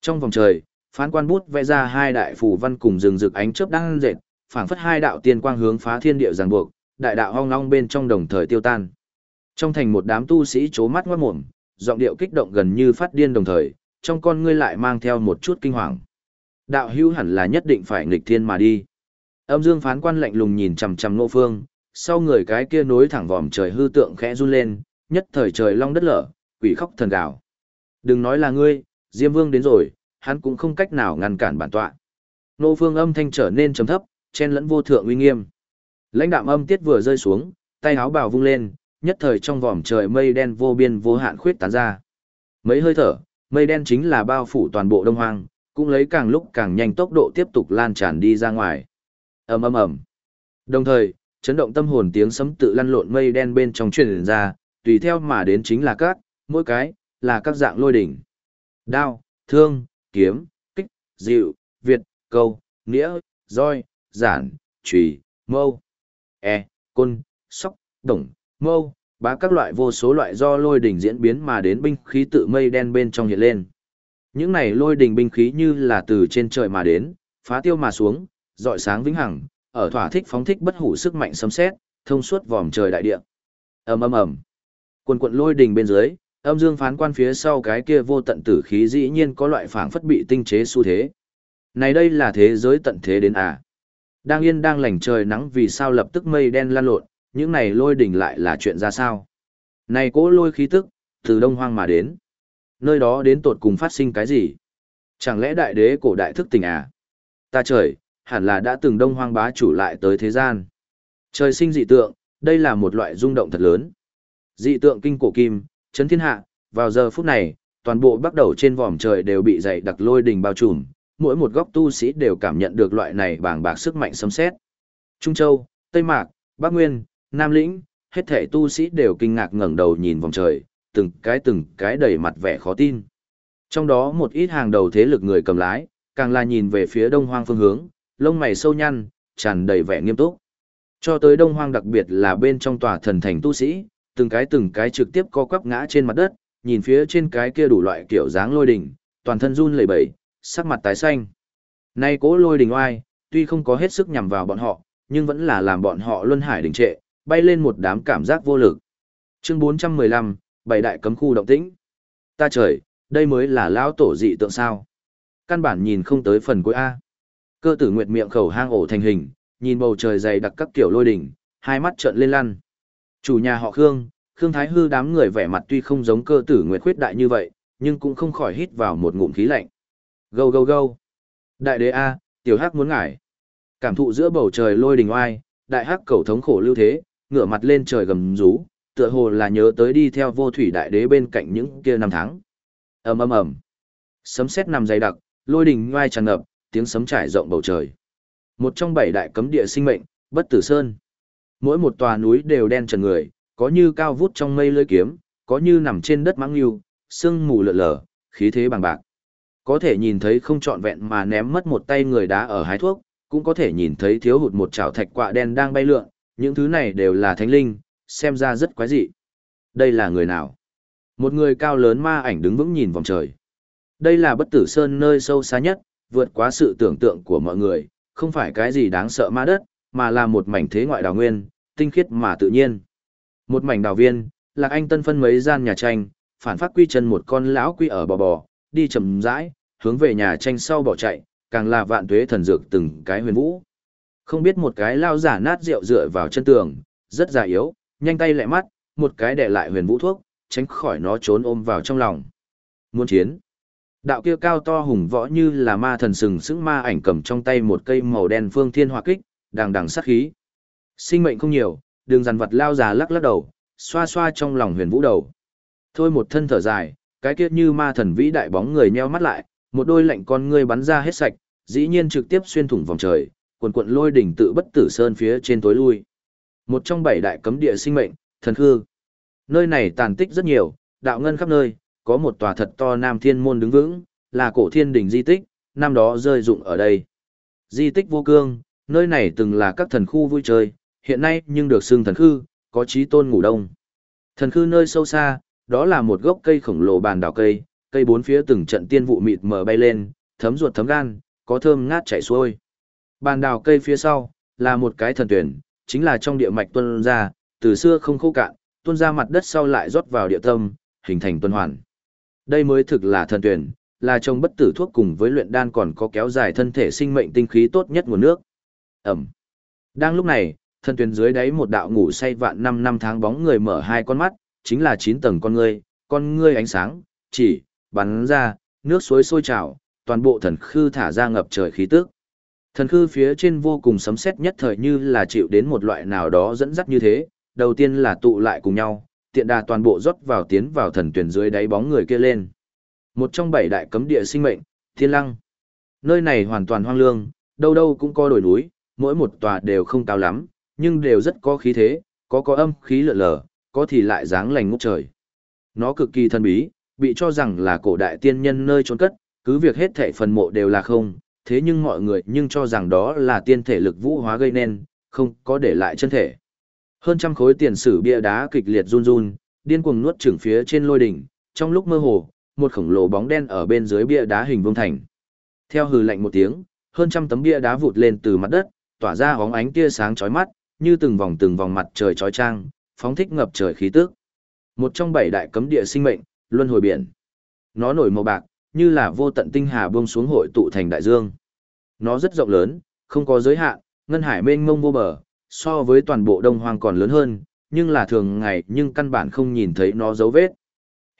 Trong vòng trời, phán quan bút vẽ ra hai đại phù văn cùng rừng rực ánh chớp đang dệt, phảng phất hai đạo tiên quang hướng phá thiên địa giằng buộc, đại đạo hoang long bên trong đồng thời tiêu tan. Trong thành một đám tu sĩ chố mắt ngoát mồm, giọng điệu kích động gần như phát điên đồng thời, trong con ngươi lại mang theo một chút kinh hoàng. Đạo hữu hẳn là nhất định phải nghịch thiên mà đi. Âm dương phán quan lạnh lùng nhìn chằm chằm nô phương, sau người cái kia nối thẳng vòm trời hư tượng khẽ run lên, nhất thời trời long đất lở, quỷ khóc thần gào. Đừng nói là ngươi, Diêm Vương đến rồi, hắn cũng không cách nào ngăn cản bản tọa. Nô phương âm thanh trở nên trầm thấp, chen lẫn vô thượng uy nghiêm. Lãnh đạm âm tiết vừa rơi xuống, tay áo bào vung lên, nhất thời trong vòm trời mây đen vô biên vô hạn khuyết tán ra. Mấy hơi thở, mây đen chính là bao phủ toàn bộ đông hoang, cũng lấy càng lúc càng nhanh tốc độ tiếp tục lan tràn đi ra ngoài. ầm ầm ầm. Đồng thời, chấn động tâm hồn tiếng sấm tự lăn lộn mây đen bên trong truyền ra, tùy theo mà đến chính là các, mỗi cái, là các dạng lôi đỉnh. Đao, thương, kiếm, kích, dịu, việt, câu, nghĩa, roi, giản, chùy, mâu, e, côn, sóc, đồng, mâu, bá các loại vô số loại do lôi đỉnh diễn biến mà đến binh khí tự mây đen bên trong hiện lên. Những này lôi đình binh khí như là từ trên trời mà đến, phá tiêu mà xuống, dọi sáng vĩnh hằng, ở thỏa thích phóng thích bất hủ sức mạnh sấm sét, thông suốt vòm trời đại địa. Ầm ầm ầm. Quần quần lôi đình bên dưới, âm dương phán quan phía sau cái kia vô tận tử khí dĩ nhiên có loại phảng phất bị tinh chế xu thế. Này đây là thế giới tận thế đến à? Đang yên đang lành trời nắng vì sao lập tức mây đen lan lộn, những này lôi đỉnh lại là chuyện ra sao? Này cỗ lôi khí tức, từ đông hoang mà đến. Nơi đó đến tột cùng phát sinh cái gì? Chẳng lẽ đại đế cổ đại thức tỉnh à? Ta trời, hẳn là đã từng đông hoang bá chủ lại tới thế gian. Trời sinh dị tượng, đây là một loại rung động thật lớn. Dị tượng kinh cổ kim, chấn thiên hạ, vào giờ phút này, toàn bộ bắt đầu trên vòm trời đều bị dày đặc lôi đình bao trùm, mỗi một góc tu sĩ đều cảm nhận được loại này bàng bạc sức mạnh xâm xét. Trung Châu, Tây Mạc, Bắc Nguyên, Nam Lĩnh, hết thể tu sĩ đều kinh ngạc ngẩng đầu nhìn vòng trời, từng cái từng cái đầy mặt vẻ khó tin. Trong đó một ít hàng đầu thế lực người cầm lái, càng là nhìn về phía đông hoang phương hướng, lông mày sâu nhăn, tràn đầy vẻ nghiêm túc. Cho tới đông hoang đặc biệt là bên trong tòa thần thành tu sĩ, từng cái từng cái trực tiếp co quắp ngã trên mặt đất, nhìn phía trên cái kia đủ loại kiểu dáng lôi đỉnh, toàn thân run lẩy bẩy, sắc mặt tái xanh. Nay cố lôi đỉnh oai, tuy không có hết sức nhằm vào bọn họ, nhưng vẫn là làm bọn họ luân hải đình trệ, bay lên một đám cảm giác vô lực. Chương 415, bảy đại cấm khu động tĩnh. Ta trời, đây mới là lão tổ dị tượng sao? Căn bản nhìn không tới phần cuối a. Cơ tử nguyệt miệng khẩu hang ổ thành hình, nhìn bầu trời dày đặc các kiểu lôi đỉnh, hai mắt trợn lên lăn. Chủ nhà họ Khương, Khương Thái Hư đám người vẻ mặt tuy không giống cơ tử nguyệt khuyết đại như vậy, nhưng cũng không khỏi hít vào một ngụm khí lạnh. Gâu gâu gâu. Đại đế A, tiểu hắc muốn ngải. Cảm thụ giữa bầu trời lôi đình oai, đại hắc cầu thống khổ lưu thế, ngửa mặt lên trời gầm rú, tựa hồ là nhớ tới đi theo vô thủy đại đế bên cạnh những kia năm tháng. ầm ầm ầm, sấm sét nằm dày đặc, lôi đình ngoai tràn ngập, tiếng sấm trải rộng bầu trời. Một trong bảy đại cấm địa sinh mệnh, bất tử sơn. Mỗi một tòa núi đều đen trần người, có như cao vút trong mây lưỡi kiếm, có như nằm trên đất mãng lưu, sương mù lờ lờ, khí thế bằng bạc. Có thể nhìn thấy không trọn vẹn mà ném mất một tay người đá ở hái thuốc, cũng có thể nhìn thấy thiếu hụt một chảo thạch quạ đen đang bay lượn, những thứ này đều là thánh linh, xem ra rất quái dị. Đây là người nào? Một người cao lớn ma ảnh đứng vững nhìn vòng trời. Đây là bất tử sơn nơi sâu xa nhất, vượt quá sự tưởng tượng của mọi người, không phải cái gì đáng sợ ma đất, mà là một mảnh thế ngoại đào nguyên, tinh khiết mà tự nhiên. Một mảnh đào viên, lạc anh tân phân mấy gian nhà tranh, phản phát quy chân một con lão quy ở bò bò, đi chậm rãi, hướng về nhà tranh sau bỏ chạy, càng là vạn tuế thần dược từng cái huyền vũ. Không biết một cái lao giả nát rượu dựa vào chân tường, rất già yếu, nhanh tay lẹ mắt, một cái để lại huyền vũ thuốc, tránh khỏi nó trốn ôm vào trong lòng. Muốn chiến. Đạo kia cao to hùng võ như là ma thần sừng sững ma ảnh cầm trong tay một cây màu đen phương thiên hỏa kích, đằng đằng sát khí. Sinh mệnh không nhiều, đường dằn vật lao già lắc lắc đầu, xoa xoa trong lòng huyền vũ đầu. Thôi một thân thở dài, cái kia như ma thần vĩ đại bóng người nheo mắt lại, một đôi lạnh con ngươi bắn ra hết sạch, dĩ nhiên trực tiếp xuyên thủng vòng trời, quần quận lôi đỉnh tự bất tử sơn phía trên tối lui. Một trong bảy đại cấm địa sinh mệnh, thần khư. Nơi này tàn tích rất nhiều, đạo ngân khắp nơi, có một tòa thật to nam thiên môn đứng vững, là cổ thiên đỉnh di tích, năm đó rơi dụng ở đây. Di tích vô cương, nơi này từng là các thần khu vui chơi, hiện nay nhưng được xưng thần khư, có trí tôn ngủ đông. Thần khư nơi sâu xa, đó là một gốc cây khổng lồ bàn đào cây, cây bốn phía từng trận tiên vụ mịt mờ bay lên, thấm ruột thấm gan, có thơm ngát chảy xuôi. Bàn đào cây phía sau, là một cái thần tuyển, chính là trong địa mạch tuân ra, từ xưa không khô cạn, tuôn ra mặt đất sau lại rót vào địa tâm, hình thành tuần hoàn. Đây mới thực là thần tuyển, là trong bất tử thuốc cùng với luyện đan còn có kéo dài thân thể sinh mệnh tinh khí tốt nhất nguồn nước. Ẩm. Đang lúc này, thần tuyển dưới đáy một đạo ngủ say vạn năm năm tháng bóng người mở hai con mắt, chính là chín tầng con ngươi, con ngươi ánh sáng, chỉ, bắn ra, nước suối sôi trào, toàn bộ thần khư thả ra ngập trời khí tức. Thần khư phía trên vô cùng sấm sét nhất thời như là chịu đến một loại nào đó dẫn dắt như thế, đầu tiên là tụ lại cùng nhau, tiện đà toàn bộ rót vào tiến vào thần tuyển dưới đáy bóng người kia lên. Một trong bảy đại cấm địa sinh mệnh, Thiên Lăng. Nơi này hoàn toàn hoang lương, đâu đâu cũng có đồi núi, mỗi một tòa đều không cao lắm, nhưng đều rất có khí thế, có có âm khí lượn lờ, có thì lại dáng lành ngút trời. Nó cực kỳ thần bí, bị cho rằng là cổ đại tiên nhân nơi trốn cất, cứ việc hết thảy phần mộ đều là không, thế nhưng mọi người nhưng cho rằng đó là tiên thể lực vũ hóa gây nên, không có để lại chân thể. Hơn trăm khối tiền sử bia đá kịch liệt run run, điên cuồng nuốt trưởng phía trên lôi đỉnh, trong lúc mơ hồ, một khổng lồ bóng đen ở bên dưới bia đá hình vuông thành. Theo hừ lạnh một tiếng, hơn trăm tấm bia đá vụt lên từ mặt đất, tỏa ra hóng ánh tia sáng chói mắt, như từng vòng từng vòng mặt trời chói chang, phóng thích ngập trời khí tức. Một trong bảy đại cấm địa sinh mệnh, luân hồi biển. Nó nổi màu bạc, như là vô tận tinh hà buông xuống hội tụ thành đại dương. Nó rất rộng lớn, không có giới hạn, ngân hải mênh mông vô bờ, so với toàn bộ đông hoang còn lớn hơn, nhưng là thường ngày nhưng căn bản không nhìn thấy nó dấu vết.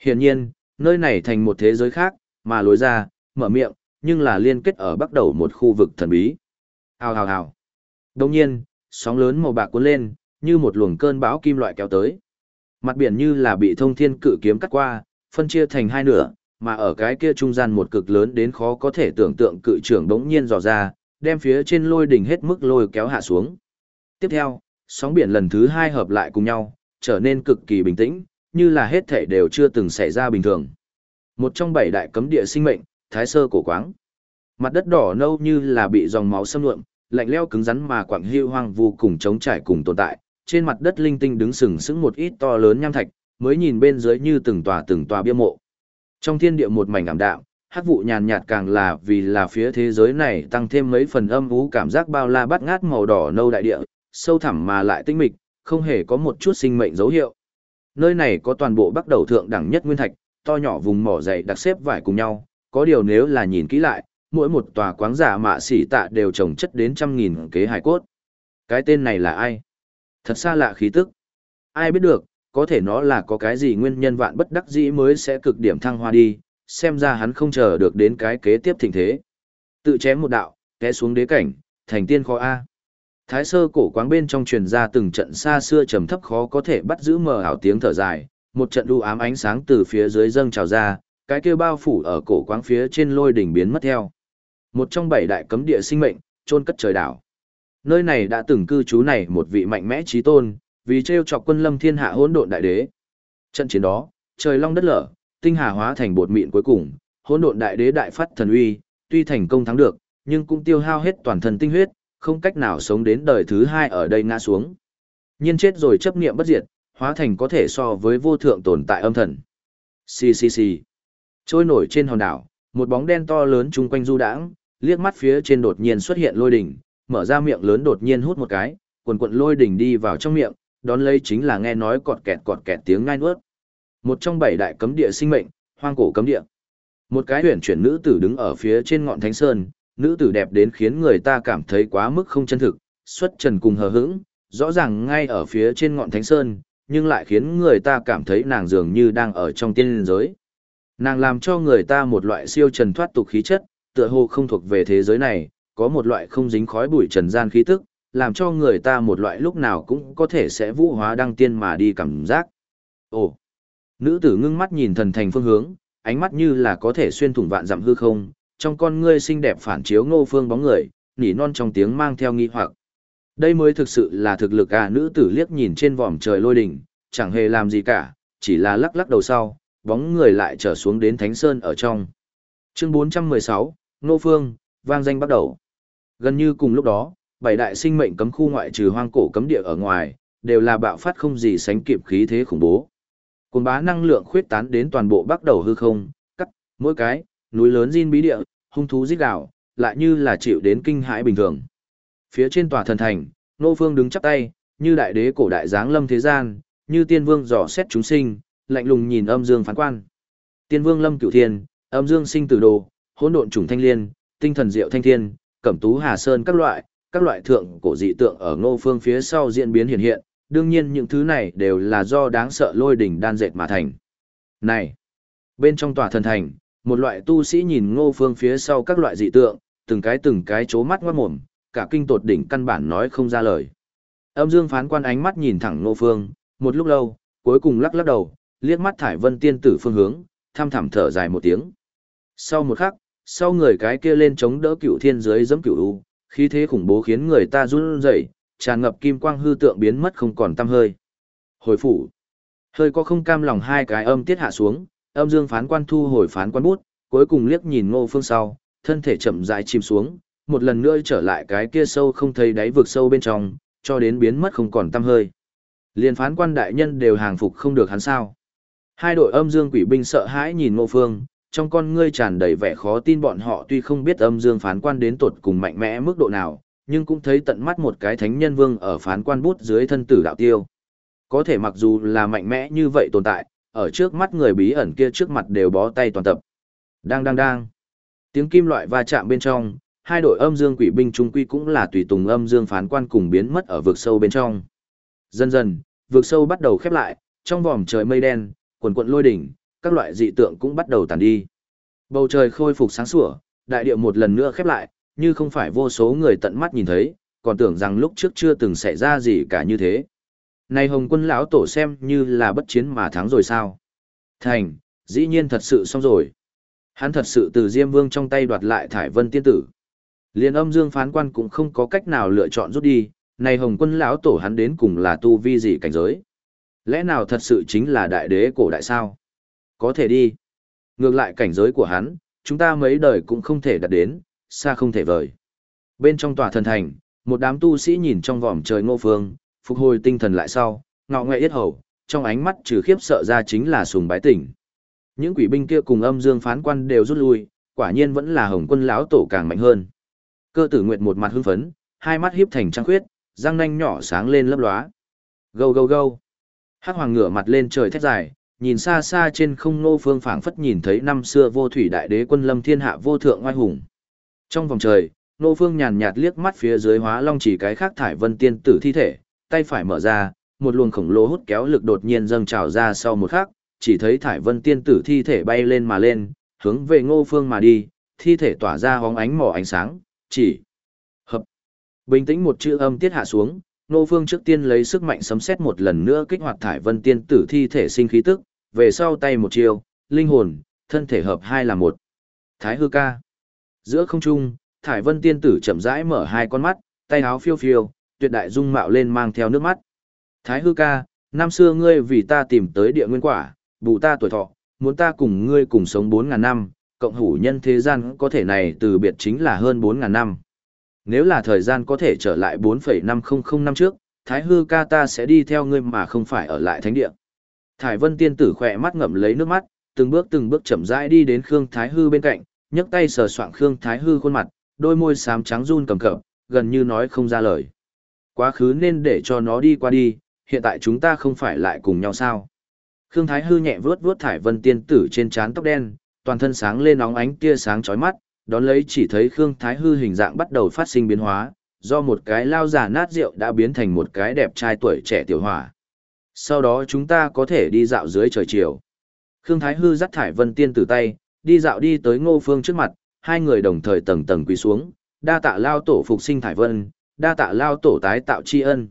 Hiển nhiên, nơi này thành một thế giới khác, mà lối ra, mở miệng, nhưng là liên kết ở bắt đầu một khu vực thần bí. Hào hào hào. Đồng nhiên, sóng lớn màu bạc cuốn lên, như một luồng cơn bão kim loại kéo tới. Mặt biển như là bị thông thiên cự kiếm cắt qua, phân chia thành hai nửa, mà ở cái kia trung gian một cực lớn đến khó có thể tưởng tượng cự trưởng đống nhiên dò ra, đem phía trên lôi đỉnh hết mức lôi kéo hạ xuống. Tiếp theo, sóng biển lần thứ hai hợp lại cùng nhau, trở nên cực kỳ bình tĩnh, như là hết thể đều chưa từng xảy ra bình thường. Một trong bảy đại cấm địa sinh mệnh, thái sơ cổ quáng. Mặt đất đỏ nâu như là bị dòng máu xâm lượm, lạnh leo cứng rắn mà quảng hưu hoang vô cùng chống trải cùng tồn tại, trên mặt đất linh tinh đứng sừng sững một ít to lớn nham thạch, mới nhìn bên dưới như từng tòa từng tòa bia mộ. Trong thiên địa một mảnh ảm đạm, hắc vụ nhàn nhạt càng là vì là phía thế giới này tăng thêm mấy phần âm u cảm giác bao la bát ngát màu đỏ nâu đại địa, sâu thẳm mà lại tinh mịch, không hề có một chút sinh mệnh dấu hiệu. Nơi này có toàn bộ bắt đầu thượng đẳng nhất nguyên thạch, to nhỏ vùng mỏ dày đặc xếp vải cùng nhau, có điều nếu là nhìn kỹ lại, mỗi một tòa quáng giả mạ xỉ tạ đều trồng chất đến trăm nghìn kế hải cốt. Cái tên này là ai? Thật xa lạ khí tức. Ai biết được, có thể nó là có cái gì nguyên nhân vạn bất đắc dĩ mới sẽ cực điểm thăng hoa đi, xem ra hắn không chờ được đến cái kế tiếp thịnh thế. Tự chém một đạo, té xuống đế cảnh, thành tiên khó A. Thái sơ cổ quáng bên trong truyền ra từng trận xa xưa trầm thấp khó có thể bắt giữ mờ ảo tiếng thở dài, một trận đu ám ánh sáng từ phía dưới dâng trào ra, cái kia bao phủ ở cổ quáng phía trên lôi đỉnh biến mất theo. Một trong bảy đại cấm địa sinh mệnh, chôn cất trời đảo. Nơi này đã từng cư trú này một vị mạnh mẽ trí tôn, vì trêu chọc quân lâm thiên hạ hỗn độn đại đế. Trận chiến đó, trời long đất lở, tinh hà hóa thành bột mịn cuối cùng, hỗn độn đại đế đại phát thần uy, tuy thành công thắng được, nhưng cũng tiêu hao hết toàn thân tinh huyết, không cách nào sống đến đời thứ hai ở đây ngã xuống. Nhiên chết rồi chấp niệm bất diệt, hóa thành có thể so với vô thượng tồn tại âm thần. Xì xì xì. Trôi nổi trên hòn đảo, một bóng đen to lớn chung quanh du đãng, liếc mắt phía trên đột nhiên xuất hiện lôi đỉnh, mở ra miệng lớn đột nhiên hút một cái, quần quận lôi đỉnh đi vào trong miệng, đón lấy chính là nghe nói cọt kẹt cọt kẹt tiếng ngai nuốt. Một trong bảy đại cấm địa sinh mệnh, hoang cổ cấm địa. Một cái huyền chuyển nữ tử đứng ở phía trên ngọn thánh sơn, nữ tử đẹp đến khiến người ta cảm thấy quá mức không chân thực, xuất trần cùng hờ hững, rõ ràng ngay ở phía trên ngọn thánh sơn, nhưng lại khiến người ta cảm thấy nàng dường như đang ở trong tiên giới. Nàng làm cho người ta một loại siêu trần thoát tục khí chất, tựa hồ không thuộc về thế giới này, có một loại không dính khói bụi trần gian khí tức, làm cho người ta một loại lúc nào cũng có thể sẽ vũ hóa đăng tiên mà đi cảm giác. Ồ! Nữ tử ngưng mắt nhìn thần thành phương hướng, ánh mắt như là có thể xuyên thủng vạn dặm hư không, trong con ngươi xinh đẹp phản chiếu ngô phương bóng người, nỉ non trong tiếng mang theo nghi hoặc. Đây mới thực sự là thực lực à nữ tử liếc nhìn trên vòm trời lôi đỉnh, chẳng hề làm gì cả, chỉ là lắc lắc đầu sau, bóng người lại trở xuống đến Thánh Sơn ở trong. Chương 416, Ngô Phương, vang danh bắt đầu. Gần như cùng lúc đó, bảy đại sinh mệnh cấm khu ngoại trừ hoang cổ cấm địa ở ngoài, đều là bạo phát không gì sánh kịp khí thế khủng bố. Cùng bá năng lượng khuyết tán đến toàn bộ bắt đầu hư không, cắt, mỗi cái, núi lớn Jin bí địa, hung thú giết gạo, lại như là chịu đến kinh hãi bình thường. Phía trên tòa thần thành, Nô Phương đứng chắp tay, như đại đế cổ đại giáng lâm thế gian, như tiên vương dò xét chúng sinh, lạnh lùng nhìn âm dương phán quan. Tiên vương lâm cửu thiên, âm dương sinh tử đồ, hỗn độn trùng thanh liên, tinh thần diệu thanh thiên, cẩm tú hà sơn các loại, các loại thượng cổ dị tượng ở Ngô Phương phía sau diễn biến hiện hiện, đương nhiên những thứ này đều là do đáng sợ lôi đỉnh đan dệt mà thành. Này, bên trong tòa thần thành, một loại tu sĩ nhìn Ngô Phương phía sau các loại dị tượng, từng cái từng cái chố mắt ngoát mồm, cả kinh tột đỉnh căn bản nói không ra lời. Âm Dương phán quan ánh mắt nhìn thẳng Ngô Phương, một lúc lâu, cuối cùng lắc lắc đầu, liếc mắt thải vân tiên tử phương hướng, tham thảm thở dài một tiếng. Sau một khắc, sau người cái kia lên chống đỡ cựu thiên giới giẫm cựu u, khí thế khủng bố khiến người ta run rẩy, tràn ngập kim quang hư tượng biến mất không còn tăm hơi. Hồi phủ. Hơi có không cam lòng hai cái âm tiết hạ xuống, âm dương phán quan thu hồi phán quan bút, cuối cùng liếc nhìn ngô phương sau, thân thể chậm rãi chìm xuống, một lần nữa trở lại cái kia sâu không thấy đáy vực sâu bên trong, cho đến biến mất không còn tăm hơi. Liên phán quan đại nhân đều hàng phục không được hắn sao. Hai đội âm dương quỷ binh sợ hãi nhìn ngô phương, trong con ngươi tràn đầy vẻ khó tin bọn họ tuy không biết âm dương phán quan đến tột cùng mạnh mẽ mức độ nào, nhưng cũng thấy tận mắt một cái thánh nhân vương ở phán quan bút dưới thân tử đạo tiêu. Có thể mặc dù là mạnh mẽ như vậy tồn tại, ở trước mắt người bí ẩn kia trước mặt đều bó tay toàn tập. Đang đang đang. Tiếng kim loại va chạm bên trong, hai đội âm dương quỷ binh trung quy cũng là tùy tùng âm dương phán quan cùng biến mất ở vực sâu bên trong. Dần dần, vực sâu bắt đầu khép lại, trong vòm trời mây đen, quần quận lôi đỉnh, các loại dị tượng cũng bắt đầu tàn đi. Bầu trời khôi phục sáng sủa, đại địa một lần nữa khép lại, như không phải vô số người tận mắt nhìn thấy, còn tưởng rằng lúc trước chưa từng xảy ra gì cả như thế. Này Hồng Quân lão tổ xem như là bất chiến mà thắng rồi sao? Thành, dĩ nhiên thật sự xong rồi. Hắn thật sự từ Diêm Vương trong tay đoạt lại Thải Vân tiên tử. Liên âm Dương phán quan cũng không có cách nào lựa chọn rút đi, này Hồng Quân lão tổ hắn đến cùng là tu vi gì cảnh giới? Lẽ nào thật sự chính là đại đế cổ đại sao? Có thể đi. Ngược lại cảnh giới của hắn, chúng ta mấy đời cũng không thể đạt đến, xa không thể vời. Bên trong tòa thần thành, một đám tu sĩ nhìn trong vòm trời ngô phương, phục hồi tinh thần lại sau, ngọ ngoại yết hầu, trong ánh mắt trừ khiếp sợ ra chính là sùng bái tỉnh. Những quỷ binh kia cùng âm dương phán quan đều rút lui, quả nhiên vẫn là hồng quân lão tổ càng mạnh hơn. Cơ tử nguyệt một mặt hưng phấn, hai mắt hiếp thành trăng khuyết, răng nanh nhỏ sáng lên lấp lóa. Gâu gâu gâu. Hắc hoàng ngửa mặt lên trời thét dài, nhìn xa xa trên không nô phương phảng phất nhìn thấy năm xưa vô thủy đại đế quân lâm thiên hạ vô thượng oai hùng. Trong vòng trời, nô phương nhàn nhạt liếc mắt phía dưới hóa long chỉ cái khác thải vân tiên tử thi thể, tay phải mở ra, một luồng khổng lồ hút kéo lực đột nhiên dâng trào ra sau một khắc, chỉ thấy thải vân tiên tử thi thể bay lên mà lên, hướng về ngô phương mà đi, thi thể tỏa ra hóng ánh mỏ ánh sáng, chỉ hợp. Bình tĩnh một chữ âm tiết hạ xuống, Ngô Phương trước tiên lấy sức mạnh sấm xét một lần nữa kích hoạt thải vân tiên tử thi thể sinh khí tức, về sau tay một chiều, linh hồn, thân thể hợp hai là một. Thái hư ca. Giữa không trung, thải vân tiên tử chậm rãi mở hai con mắt, tay áo phiêu phiêu, tuyệt đại dung mạo lên mang theo nước mắt. Thái hư ca, năm xưa ngươi vì ta tìm tới địa nguyên quả, bù ta tuổi thọ, muốn ta cùng ngươi cùng sống 4.000 năm, cộng hủ nhân thế gian có thể này từ biệt chính là hơn 4.000 năm. Nếu là thời gian có thể trở lại 4,500 năm trước, Thái hư ca ta sẽ đi theo ngươi mà không phải ở lại thánh địa. Thải vân tiên tử khỏe mắt ngậm lấy nước mắt, từng bước từng bước chậm rãi đi đến Khương Thái hư bên cạnh, nhấc tay sờ soạng Khương Thái hư khuôn mặt, đôi môi xám trắng run cầm cập, gần như nói không ra lời. Quá khứ nên để cho nó đi qua đi, hiện tại chúng ta không phải lại cùng nhau sao. Khương Thái hư nhẹ vuốt vuốt thải vân tiên tử trên trán tóc đen, toàn thân sáng lên nóng ánh tia sáng chói mắt, đón lấy chỉ thấy Khương Thái hư hình dạng bắt đầu phát sinh biến hóa, do một cái lao giả nát rượu đã biến thành một cái đẹp trai tuổi trẻ tiểu hỏa. Sau đó chúng ta có thể đi dạo dưới trời chiều. Khương Thái hư dắt thải vân tiên từ tay, đi dạo đi tới ngô phương trước mặt, hai người đồng thời tầng tầng quỳ xuống, đa tạ lao tổ phục sinh thải vân, đa tạ lao tổ tái tạo tri ân.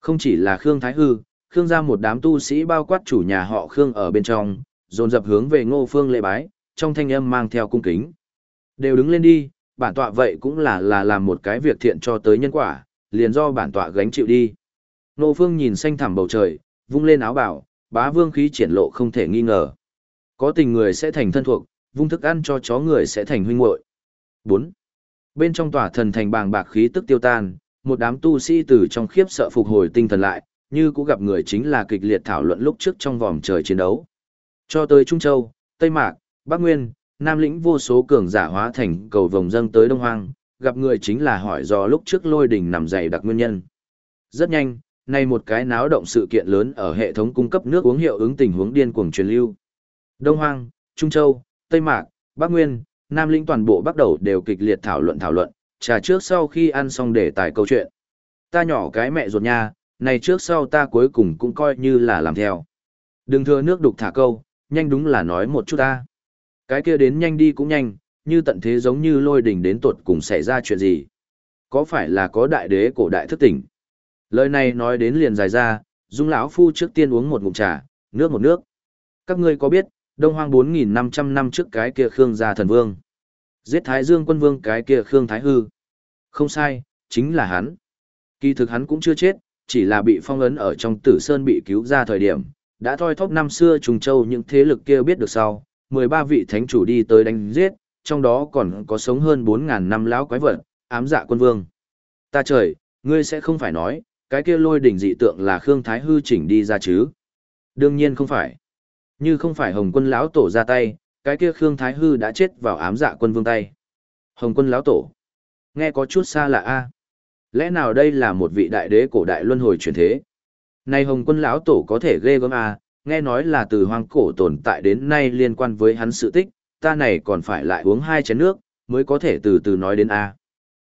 Không chỉ là Khương Thái hư, Khương gia một đám tu sĩ bao quát chủ nhà họ Khương ở bên trong, dồn dập hướng về ngô phương lễ bái, trong thanh âm mang theo cung kính. Đều đứng lên đi, bản tọa vậy cũng là là làm một cái việc thiện cho tới nhân quả, liền do bản tọa gánh chịu đi. Ngô Phương nhìn xanh thẳm bầu trời, vung lên áo bảo, bá vương khí triển lộ không thể nghi ngờ. Có tình người sẽ thành thân thuộc, vung thức ăn cho chó người sẽ thành huynh muội. 4. Bên trong tòa thần thành bàng bạc khí tức tiêu tan, một đám tu sĩ từ trong khiếp sợ phục hồi tinh thần lại, như cũng gặp người chính là kịch liệt thảo luận lúc trước trong vòng trời chiến đấu. Cho tới Trung Châu, Tây Mạc, Bắc Nguyên, Nam lĩnh vô số cường giả hóa thành cầu vòng dâng tới Đông Hoang, gặp người chính là hỏi do lúc trước lôi đỉnh nằm dày đặc nguyên nhân. Rất nhanh, nay một cái náo động sự kiện lớn ở hệ thống cung cấp nước uống hiệu ứng tình huống điên cuồng truyền lưu. Đông Hoang, Trung Châu, Tây Mạc, Bắc Nguyên, Nam lĩnh toàn bộ bắt đầu đều kịch liệt thảo luận thảo luận, trà trước sau khi ăn xong để tài câu chuyện. Ta nhỏ cái mẹ ruột nha, này trước sau ta cuối cùng cũng coi như là làm theo. Đừng thừa nước đục thả câu, nhanh đúng là nói một chút ta. Cái kia đến nhanh đi cũng nhanh, như tận thế giống như lôi đỉnh đến tuột cùng xảy ra chuyện gì. Có phải là có đại đế cổ đại thức tỉnh? Lời này nói đến liền dài ra, Dung lão phu trước tiên uống một ngụm trà, nước một nước. Các ngươi có biết, Đông Hoang 4500 năm trăm năm trước cái kia Khương gia thần vương, giết Thái Dương quân vương cái kia Khương Thái hư. Không sai, chính là hắn. Kỳ thực hắn cũng chưa chết, chỉ là bị phong ấn ở trong Tử Sơn bị cứu ra thời điểm, đã thoi thóp năm xưa trùng châu những thế lực kia biết được sau, 13 vị thánh chủ đi tới đánh giết, trong đó còn có sống hơn bốn ngàn năm lão quái vật, ám dạ quân vương. Ta trời, ngươi sẽ không phải nói, cái kia lôi đỉnh dị tượng là Khương Thái Hư chỉnh đi ra chứ? Đương nhiên không phải. Như không phải Hồng quân lão tổ ra tay, cái kia Khương Thái Hư đã chết vào ám dạ quân vương tay. Hồng quân lão tổ. Nghe có chút xa lạ a. Lẽ nào đây là một vị đại đế cổ đại luân hồi chuyển thế? nay Hồng quân lão tổ có thể ghê gớm a, nghe nói là từ hoang cổ tồn tại đến nay liên quan với hắn sự tích, ta này còn phải lại uống hai chén nước, mới có thể từ từ nói đến A.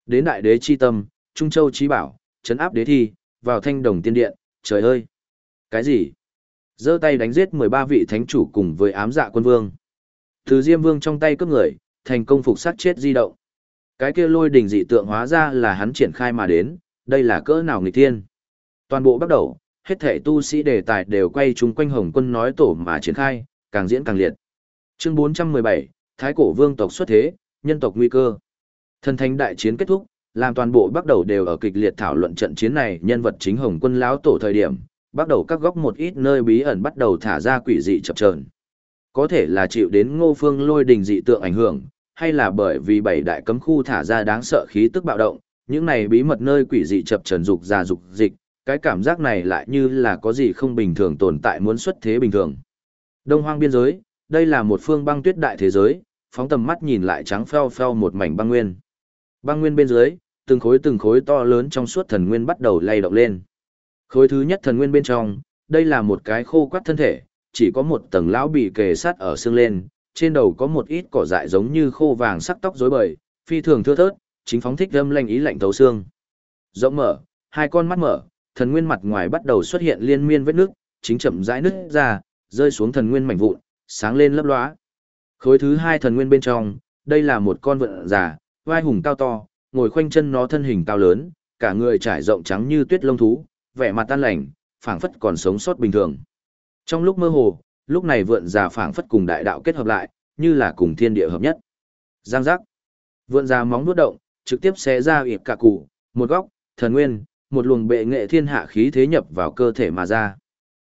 Đến đại đế chi tâm, Trung Châu trí bảo, chấn áp đế thi, vào thanh đồng tiên điện, trời ơi! Cái gì? giơ tay đánh giết 13 vị thánh chủ cùng với ám dạ quân vương. Từ Diêm Vương trong tay cướp người, thành công phục sát chết di động. Cái kia lôi đỉnh dị tượng hóa ra là hắn triển khai mà đến, đây là cỡ nào nghịch thiên. Toàn bộ bắt đầu, hết thể tu sĩ đề tài đều quay chung quanh Hồng Quân nói tổ mà triển khai, càng diễn càng liệt. Chương 417, Thái cổ vương tộc xuất thế, nhân tộc nguy cơ. Thần thánh đại chiến kết thúc, làm toàn bộ bắt đầu đều ở kịch liệt thảo luận trận chiến này, nhân vật chính Hồng Quân lão tổ thời điểm, bắt đầu các góc một ít nơi bí ẩn bắt đầu thả ra quỷ dị chập chờn. Có thể là chịu đến Ngô Phương lôi đình dị tượng ảnh hưởng, hay là bởi vì bảy đại cấm khu thả ra đáng sợ khí tức bạo động, những này bí mật nơi quỷ dị chập chờn dục ra dục dịch, cái cảm giác này lại như là có gì không bình thường tồn tại muốn xuất thế bình thường. Đông hoang biên giới, đây là một phương băng tuyết đại thế giới, phóng tầm mắt nhìn lại trắng pheo pheo một mảnh băng nguyên. Băng nguyên bên dưới, từng khối từng khối to lớn trong suốt thần nguyên bắt đầu lay động lên. Khối thứ nhất thần nguyên bên trong, đây là một cái khô quắt thân thể, chỉ có một tầng lão bị kề sát ở xương lên, trên đầu có một ít cỏ dại giống như khô vàng sắc tóc rối bời, phi thường thưa thớt, chính phóng thích âm lanh ý lạnh thấu xương. Rộng mở, hai con mắt mở, thần nguyên mặt ngoài bắt đầu xuất hiện liên miên vết nước, chính chậm rãi nứt ra, rơi xuống thần nguyên mảnh vụn, sáng lên lấp lóa. Khối thứ hai thần nguyên bên trong, đây là một con vượn già, vai hùng cao to, ngồi khoanh chân nó thân hình cao lớn, cả người trải rộng trắng như tuyết lông thú, vẻ mặt tan lành, phảng phất còn sống sót bình thường. Trong lúc mơ hồ, lúc này vượn già phảng phất cùng đại đạo kết hợp lại, như là cùng thiên địa hợp nhất. Giang giác. Vượn già móng nuốt động, trực tiếp xé ra ịp cả củ, một góc, thần nguyên, một luồng bệ nghệ thiên hạ khí thế nhập vào cơ thể mà ra.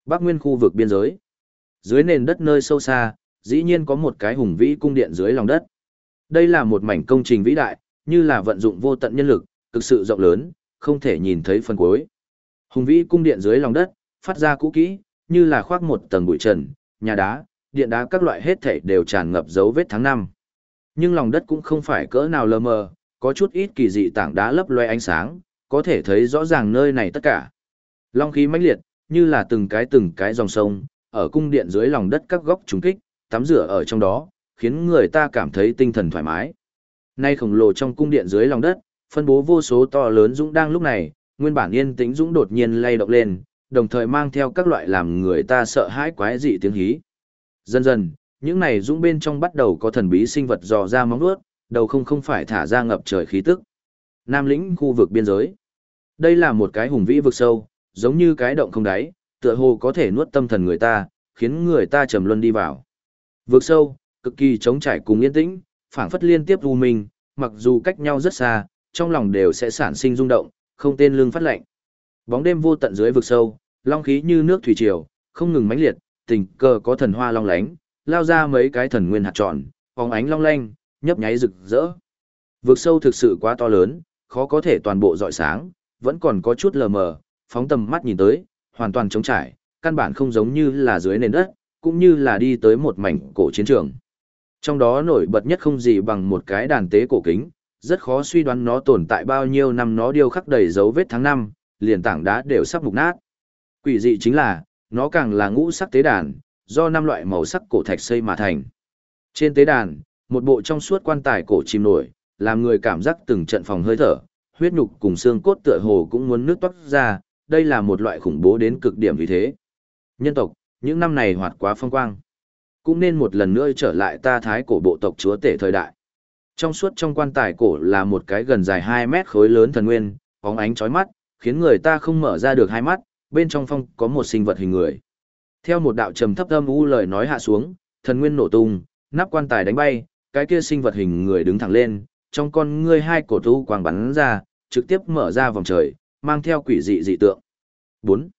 Bắc Nguyên khu vực biên giới. Dưới nền đất nơi sâu xa, dĩ nhiên có một cái hùng vĩ cung điện dưới lòng đất. Đây là một mảnh công trình vĩ đại, như là vận dụng vô tận nhân lực, cực sự rộng lớn, không thể nhìn thấy phần cuối. Hùng vĩ cung điện dưới lòng đất, phát ra cũ kỹ, như là khoác một tầng bụi trần, nhà đá, điện đá các loại hết thảy đều tràn ngập dấu vết tháng năm. Nhưng lòng đất cũng không phải cỡ nào lờ mờ, có chút ít kỳ dị tảng đá lấp loe ánh sáng, có thể thấy rõ ràng nơi này tất cả. Long khí mãnh liệt, như là từng cái từng cái dòng sông, ở cung điện dưới lòng đất các góc trùng kích, tắm rửa ở trong đó, khiến người ta cảm thấy tinh thần thoải mái. Nay khổng lồ trong cung điện dưới lòng đất, phân bố vô số to lớn dũng đang lúc này, nguyên bản yên tĩnh dũng đột nhiên lay động lên, đồng thời mang theo các loại làm người ta sợ hãi quái dị tiếng hí. Dần dần, những này dũng bên trong bắt đầu có thần bí sinh vật dò ra móng vuốt, đầu không không phải thả ra ngập trời khí tức. Nam lĩnh khu vực biên giới. Đây là một cái hùng vĩ vực sâu, giống như cái động không đáy, tựa hồ có thể nuốt tâm thần người ta, khiến người ta trầm luân đi vào. Vực sâu, cực kỳ trống trải cùng yên tĩnh, phảng phất liên tiếp u minh, mặc dù cách nhau rất xa, trong lòng đều sẽ sản sinh rung động, không tên lương phát lạnh. Bóng đêm vô tận dưới vực sâu, long khí như nước thủy triều, không ngừng mãnh liệt, tình cờ có thần hoa long lánh, lao ra mấy cái thần nguyên hạt tròn, phóng ánh long lanh, nhấp nháy rực rỡ. Vực sâu thực sự quá to lớn, khó có thể toàn bộ dọi sáng, vẫn còn có chút lờ mờ, phóng tầm mắt nhìn tới, hoàn toàn trống trải, căn bản không giống như là dưới nền đất, cũng như là đi tới một mảnh cổ chiến trường. Trong đó nổi bật nhất không gì bằng một cái đàn tế cổ kính, rất khó suy đoán nó tồn tại bao nhiêu năm nó điêu khắc đầy dấu vết tháng năm, liền tảng đá đều sắp mục nát. Quỷ dị chính là, nó càng là ngũ sắc tế đàn, do năm loại màu sắc cổ thạch xây mà thành. Trên tế đàn, một bộ trong suốt quan tài cổ chìm nổi, làm người cảm giác từng trận phòng hơi thở, huyết nhục cùng xương cốt tựa hồ cũng muốn nước toát ra, đây là một loại khủng bố đến cực điểm vì thế. Nhân tộc, những năm này hoạt quá phong quang. Cũng nên một lần nữa trở lại ta thái cổ bộ tộc chúa tể thời đại. Trong suốt trong quan tài cổ là một cái gần dài 2 mét khối lớn thần nguyên, bóng ánh chói mắt, khiến người ta không mở ra được hai mắt, bên trong phong có một sinh vật hình người. Theo một đạo trầm thấp âm u lời nói hạ xuống, thần nguyên nổ tung, nắp quan tài đánh bay, cái kia sinh vật hình người đứng thẳng lên, trong con ngươi hai cổ tu quang bắn ra, trực tiếp mở ra vòng trời, mang theo quỷ dị dị tượng. 4.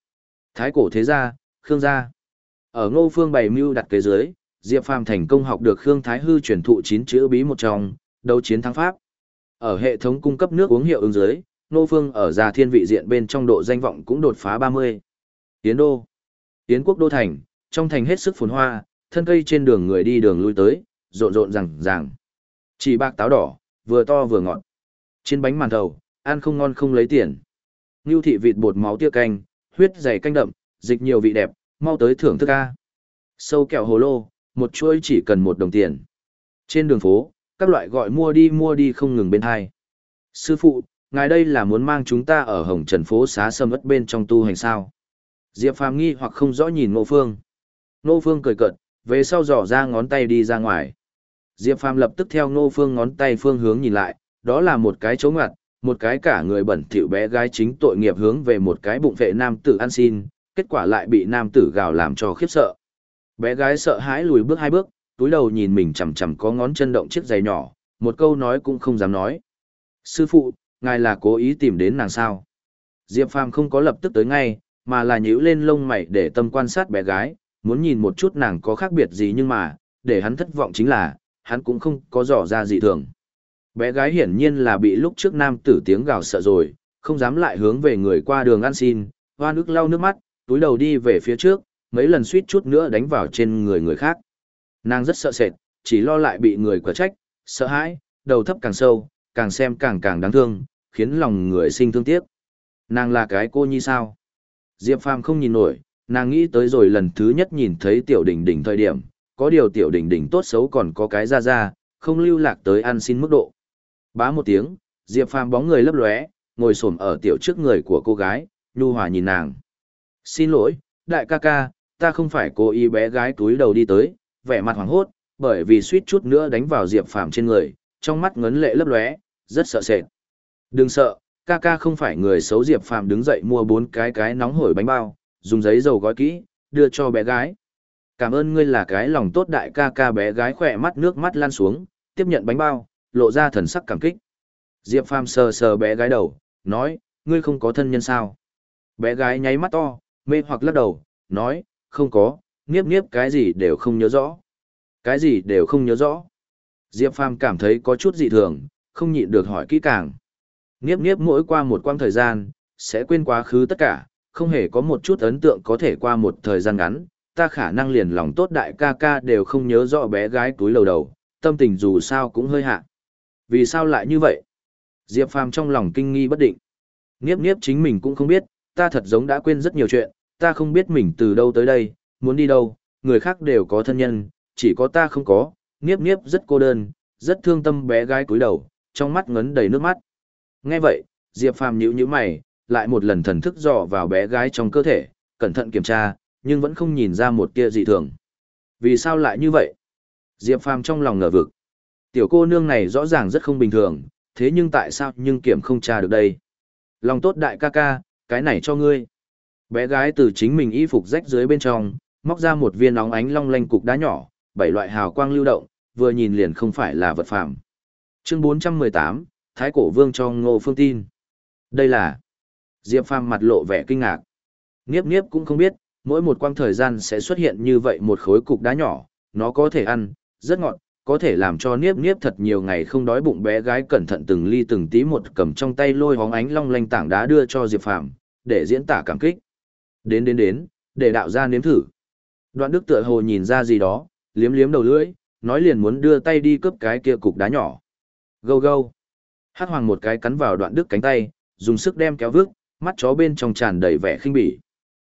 Thái cổ thế gia, Khương gia. Ở Ngô Phương bày mưu đặt kế dưới, Diệp Phàm thành công học được Khương Thái Hư truyền thụ chín chữ bí một trong, đấu chiến thắng pháp. Ở hệ thống cung cấp nước uống hiệu ứng dưới, Ngô Phương ở Già Thiên vị diện bên trong độ danh vọng cũng đột phá 30. Tiến đô. Tiến quốc đô thành, trong thành hết sức phồn hoa, thân cây trên đường người đi đường lui tới, rộn rộn rằng ràng. Chỉ bạc táo đỏ, vừa to vừa ngọt. Trên bánh màn thầu, ăn không ngon không lấy tiền. Ngưu thị vịt bột máu tia canh, huyết dày canh đậm, dịch nhiều vị đẹp, mau tới thưởng thức a. Sâu kẹo hồ lô, một chuỗi chỉ cần một đồng tiền. Trên đường phố, các loại gọi mua đi mua đi không ngừng bên hai. Sư phụ, ngài đây là muốn mang chúng ta ở hồng trần phố xá sâm ất bên trong tu hành sao? Diệp Phàm nghi hoặc không rõ nhìn Ngô Phương. Ngô Phương cười cợt, về sau dò ra ngón tay đi ra ngoài. Diệp Phàm lập tức theo Ngô Phương ngón tay phương hướng nhìn lại, đó là một cái chỗ ngặt, một cái cả người bẩn thỉu bé gái chính tội nghiệp hướng về một cái bụng vệ nam tử ăn xin, kết quả lại bị nam tử gào làm cho khiếp sợ. Bé gái sợ hãi lùi bước hai bước, túi đầu nhìn mình chằm chằm có ngón chân động chiếc giày nhỏ, một câu nói cũng không dám nói. Sư phụ, ngài là cố ý tìm đến nàng sao? Diệp Phàm không có lập tức tới ngay, mà là nhíu lên lông mày để tâm quan sát bé gái, muốn nhìn một chút nàng có khác biệt gì nhưng mà, để hắn thất vọng chính là, hắn cũng không có dò ra gì thường. Bé gái hiển nhiên là bị lúc trước nam tử tiếng gào sợ rồi, không dám lại hướng về người qua đường ăn xin, hoa nước lau nước mắt, túi đầu đi về phía trước, mấy lần suýt chút nữa đánh vào trên người người khác. Nàng rất sợ sệt, chỉ lo lại bị người quả trách, sợ hãi, đầu thấp càng sâu, càng xem càng càng đáng thương, khiến lòng người sinh thương tiếc. Nàng là cái cô nhi sao? Diệp Phàm không nhìn nổi, nàng nghĩ tới rồi lần thứ nhất nhìn thấy tiểu đỉnh đỉnh thời điểm, có điều tiểu đỉnh đỉnh tốt xấu còn có cái ra ra, không lưu lạc tới ăn xin mức độ. Bá một tiếng, Diệp Phàm bóng người lấp lóe, ngồi xổm ở tiểu trước người của cô gái, nhu hòa nhìn nàng. Xin lỗi, đại ca ca, ta không phải cố ý bé gái túi đầu đi tới, vẻ mặt hoảng hốt, bởi vì suýt chút nữa đánh vào Diệp Phàm trên người, trong mắt ngấn lệ lấp lóe, rất sợ sệt. Đừng sợ, ca ca không phải người xấu Diệp Phàm đứng dậy mua bốn cái cái nóng hổi bánh bao, dùng giấy dầu gói kỹ, đưa cho bé gái. Cảm ơn ngươi là cái lòng tốt đại ca ca bé gái khỏe mắt nước mắt lan xuống, tiếp nhận bánh bao, lộ ra thần sắc cảm kích. Diệp Phàm sờ sờ bé gái đầu, nói, ngươi không có thân nhân sao? Bé gái nháy mắt to, mê hoặc lắc đầu, nói, không có, nghiếp nghiếp cái gì đều không nhớ rõ. Cái gì đều không nhớ rõ. Diệp Phàm cảm thấy có chút dị thường, không nhịn được hỏi kỹ càng. Nghiếp nghiếp mỗi qua một quãng thời gian, sẽ quên quá khứ tất cả, không hề có một chút ấn tượng có thể qua một thời gian ngắn, ta khả năng liền lòng tốt đại ca ca đều không nhớ rõ bé gái túi lầu đầu, tâm tình dù sao cũng hơi hạ. Vì sao lại như vậy? Diệp Phàm trong lòng kinh nghi bất định. Nghiếp nghiếp chính mình cũng không biết, ta thật giống đã quên rất nhiều chuyện, ta không biết mình từ đâu tới đây, muốn đi đâu, người khác đều có thân nhân, chỉ có ta không có, nghiếp nghiếp rất cô đơn, rất thương tâm bé gái cúi đầu, trong mắt ngấn đầy nước mắt. Nghe vậy, Diệp Phàm nhíu nhíu mày, lại một lần thần thức dò vào bé gái trong cơ thể, cẩn thận kiểm tra, nhưng vẫn không nhìn ra một tia dị thường. Vì sao lại như vậy? Diệp Phàm trong lòng ngờ vực. Tiểu cô nương này rõ ràng rất không bình thường, thế nhưng tại sao nhưng kiểm không tra được đây? Lòng tốt đại ca ca, cái này cho ngươi. Bé gái từ chính mình y phục rách dưới bên trong, móc ra một viên óng ánh long lanh cục đá nhỏ, bảy loại hào quang lưu động, vừa nhìn liền không phải là vật phẩm Chương 418, Thái Cổ Vương cho Ngô Phương tin. Đây là... Diệp Phàm mặt lộ vẻ kinh ngạc. Niếp niếp cũng không biết, mỗi một quang thời gian sẽ xuất hiện như vậy một khối cục đá nhỏ, nó có thể ăn, rất ngọt, có thể làm cho niếp niếp thật nhiều ngày không đói bụng bé gái cẩn thận từng ly từng tí một cầm trong tay lôi hóng ánh long lanh tảng đá đưa cho Diệp Phàm để diễn tả cảm kích. Đến đến đến, để đạo ra nếm thử. Đoạn đức tựa hồ nhìn ra gì đó, liếm liếm đầu lưỡi, nói liền muốn đưa tay đi cướp cái kia cục đá nhỏ. Gâu gâu. Hát hoàng một cái cắn vào đoạn đức cánh tay, dùng sức đem kéo vước, mắt chó bên trong tràn đầy vẻ khinh bỉ.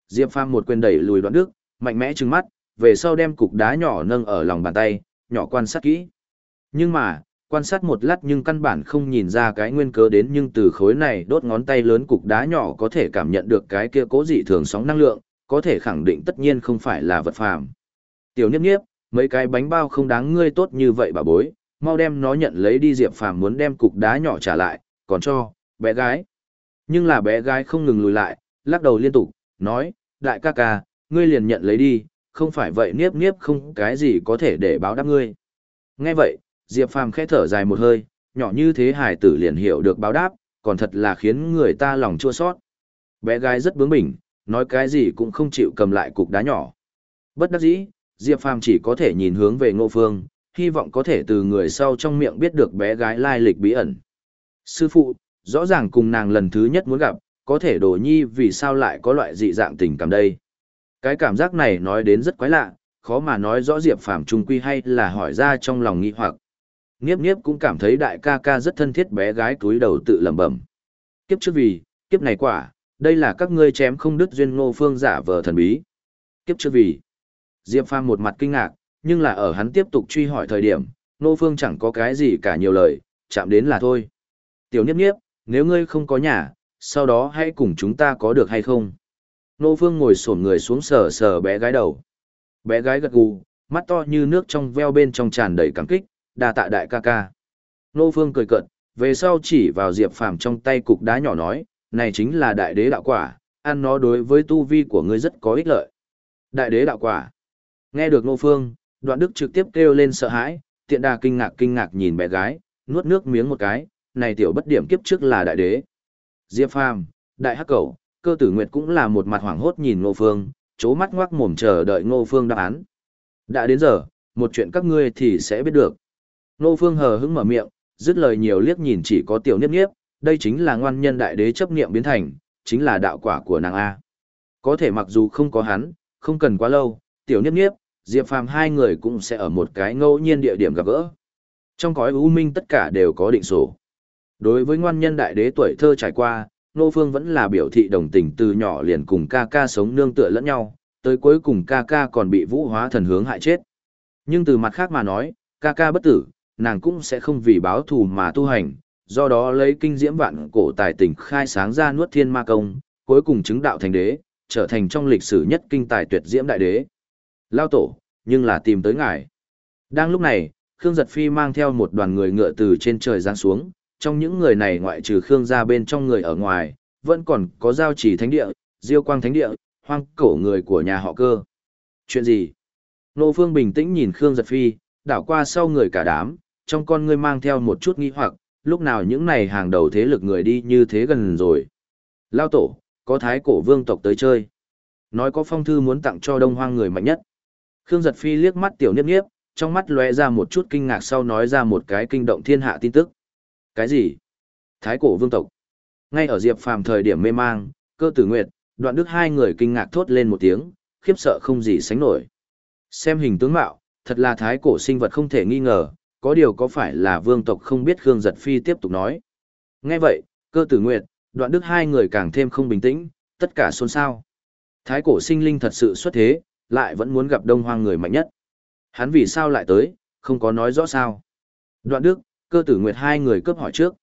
Diệp Phàm một quyền đẩy lùi đoạn đức, mạnh mẽ trừng mắt, về sau đem cục đá nhỏ nâng ở lòng bàn tay, nhỏ quan sát kỹ. Nhưng mà, quan sát một lát nhưng căn bản không nhìn ra cái nguyên cớ đến nhưng từ khối này đốt ngón tay lớn cục đá nhỏ có thể cảm nhận được cái kia cố dị thường sóng năng lượng, có thể khẳng định tất nhiên không phải là vật phàm. Tiểu Niếp Niếp, mấy cái bánh bao không đáng ngươi tốt như vậy bà bối, mau đem nó nhận lấy đi Diệp Phàm muốn đem cục đá nhỏ trả lại, còn cho bé gái. Nhưng là bé gái không ngừng lùi lại, lắc đầu liên tục, nói, đại ca ca, ngươi liền nhận lấy đi, không phải vậy Niếp Niếp không cái gì có thể để báo đáp ngươi. Nghe vậy, Diệp Phàm khẽ thở dài một hơi, nhỏ như thế hải tử liền hiểu được báo đáp, còn thật là khiến người ta lòng chua xót. Bé gái rất bướng bỉnh, nói cái gì cũng không chịu cầm lại cục đá nhỏ. Bất đắc dĩ, Diệp Phàm chỉ có thể nhìn hướng về Ngô Phương, hy vọng có thể từ người sau trong miệng biết được bé gái lai lịch bí ẩn. Sư phụ, rõ ràng cùng nàng lần thứ nhất muốn gặp, có thể đồ nhi vì sao lại có loại dị dạng tình cảm đây. Cái cảm giác này nói đến rất quái lạ, khó mà nói rõ Diệp Phàm trung quy hay là hỏi ra trong lòng nghi hoặc. Niếp Niếp cũng cảm thấy đại ca ca rất thân thiết bé gái túi đầu tự lẩm bẩm. Kiếp trước vì, kiếp này quả, đây là các ngươi chém không đứt duyên ngô phương giả vờ thần bí. Kiếp trước vì. Diệp Phàm một mặt kinh ngạc, nhưng là ở hắn tiếp tục truy hỏi thời điểm, ngô phương chẳng có cái gì cả nhiều lời, chạm đến là thôi. Tiểu Niếp Niếp, nếu ngươi không có nhà, sau đó hãy cùng chúng ta có được hay không? Ngô phương ngồi xổm người xuống sờ sờ bé gái đầu. Bé gái gật gù, mắt to như nước trong veo bên trong tràn đầy cảm kích, đa tạ đại ca ca. Nô Phương cười cợt, về sau chỉ vào Diệp Phàm trong tay cục đá nhỏ nói, này chính là đại đế đạo quả, ăn nó đối với tu vi của ngươi rất có ích lợi. Đại đế đạo quả. Nghe được Nô Phương, đoạn đức trực tiếp kêu lên sợ hãi, tiện đà kinh ngạc kinh ngạc nhìn bé gái, nuốt nước miếng một cái, này tiểu bất điểm kiếp trước là đại đế. Diệp Phàm, đại hắc cầu, cơ tử nguyệt cũng là một mặt hoảng hốt nhìn Nô Phương, chố mắt ngoác mồm chờ đợi Ngô Phương đáp án. Đã đến giờ, một chuyện các ngươi thì sẽ biết được. Ngô Phương hờ hững mở miệng, dứt lời nhiều liếc nhìn chỉ có tiểu niếp niếp, đây chính là ngoan nhân đại đế chấp niệm biến thành, chính là đạo quả của nàng A. Có thể mặc dù không có hắn, không cần quá lâu, tiểu niếp niếp, Diệp Phàm hai người cũng sẽ ở một cái ngẫu nhiên địa điểm gặp gỡ. Trong cõi u minh tất cả đều có định sổ. Đối với ngoan nhân đại đế tuổi thơ trải qua, Nô Phương vẫn là biểu thị đồng tình từ nhỏ liền cùng ca ca sống nương tựa lẫn nhau, tới cuối cùng ca ca còn bị vũ hóa thần hướng hại chết. Nhưng từ mặt khác mà nói, ca ca bất tử, nàng cũng sẽ không vì báo thù mà tu hành, do đó lấy kinh diễm vạn cổ tài tình khai sáng ra nuốt thiên ma công, cuối cùng chứng đạo thành đế, trở thành trong lịch sử nhất kinh tài tuyệt diễm đại đế. Lao tổ, nhưng là tìm tới ngài. Đang lúc này, Khương Giật Phi mang theo một đoàn người ngựa từ trên trời giáng xuống, trong những người này ngoại trừ Khương gia bên trong người ở ngoài, vẫn còn có giao chỉ thánh địa, diêu quang thánh địa, hoang cổ người của nhà họ cơ. Chuyện gì? Nô Phương bình tĩnh nhìn Khương Giật Phi, đảo qua sau người cả đám, trong con ngươi mang theo một chút nghi hoặc, lúc nào những này hàng đầu thế lực người đi như thế gần rồi. Lao tổ, có thái cổ vương tộc tới chơi. Nói có phong thư muốn tặng cho đông hoang người mạnh nhất. Khương Giật Phi liếc mắt tiểu niếp niếp, trong mắt lóe ra một chút kinh ngạc sau nói ra một cái kinh động thiên hạ tin tức. Cái gì? Thái cổ vương tộc. Ngay ở Diệp Phàm thời điểm mê mang, cơ tử nguyệt, đoạn đức hai người kinh ngạc thốt lên một tiếng, khiếp sợ không gì sánh nổi. Xem hình tướng mạo, thật là thái cổ sinh vật không thể nghi ngờ, có điều có phải là vương tộc không biết Khương Giật Phi tiếp tục nói. Nghe vậy, cơ tử nguyệt, đoạn đức hai người càng thêm không bình tĩnh, tất cả xôn xao. Thái cổ sinh linh thật sự xuất thế, lại vẫn muốn gặp đông hoang người mạnh nhất. Hắn vì sao lại tới, không có nói rõ sao. Đoạn đức, cơ tử nguyệt hai người cướp hỏi trước.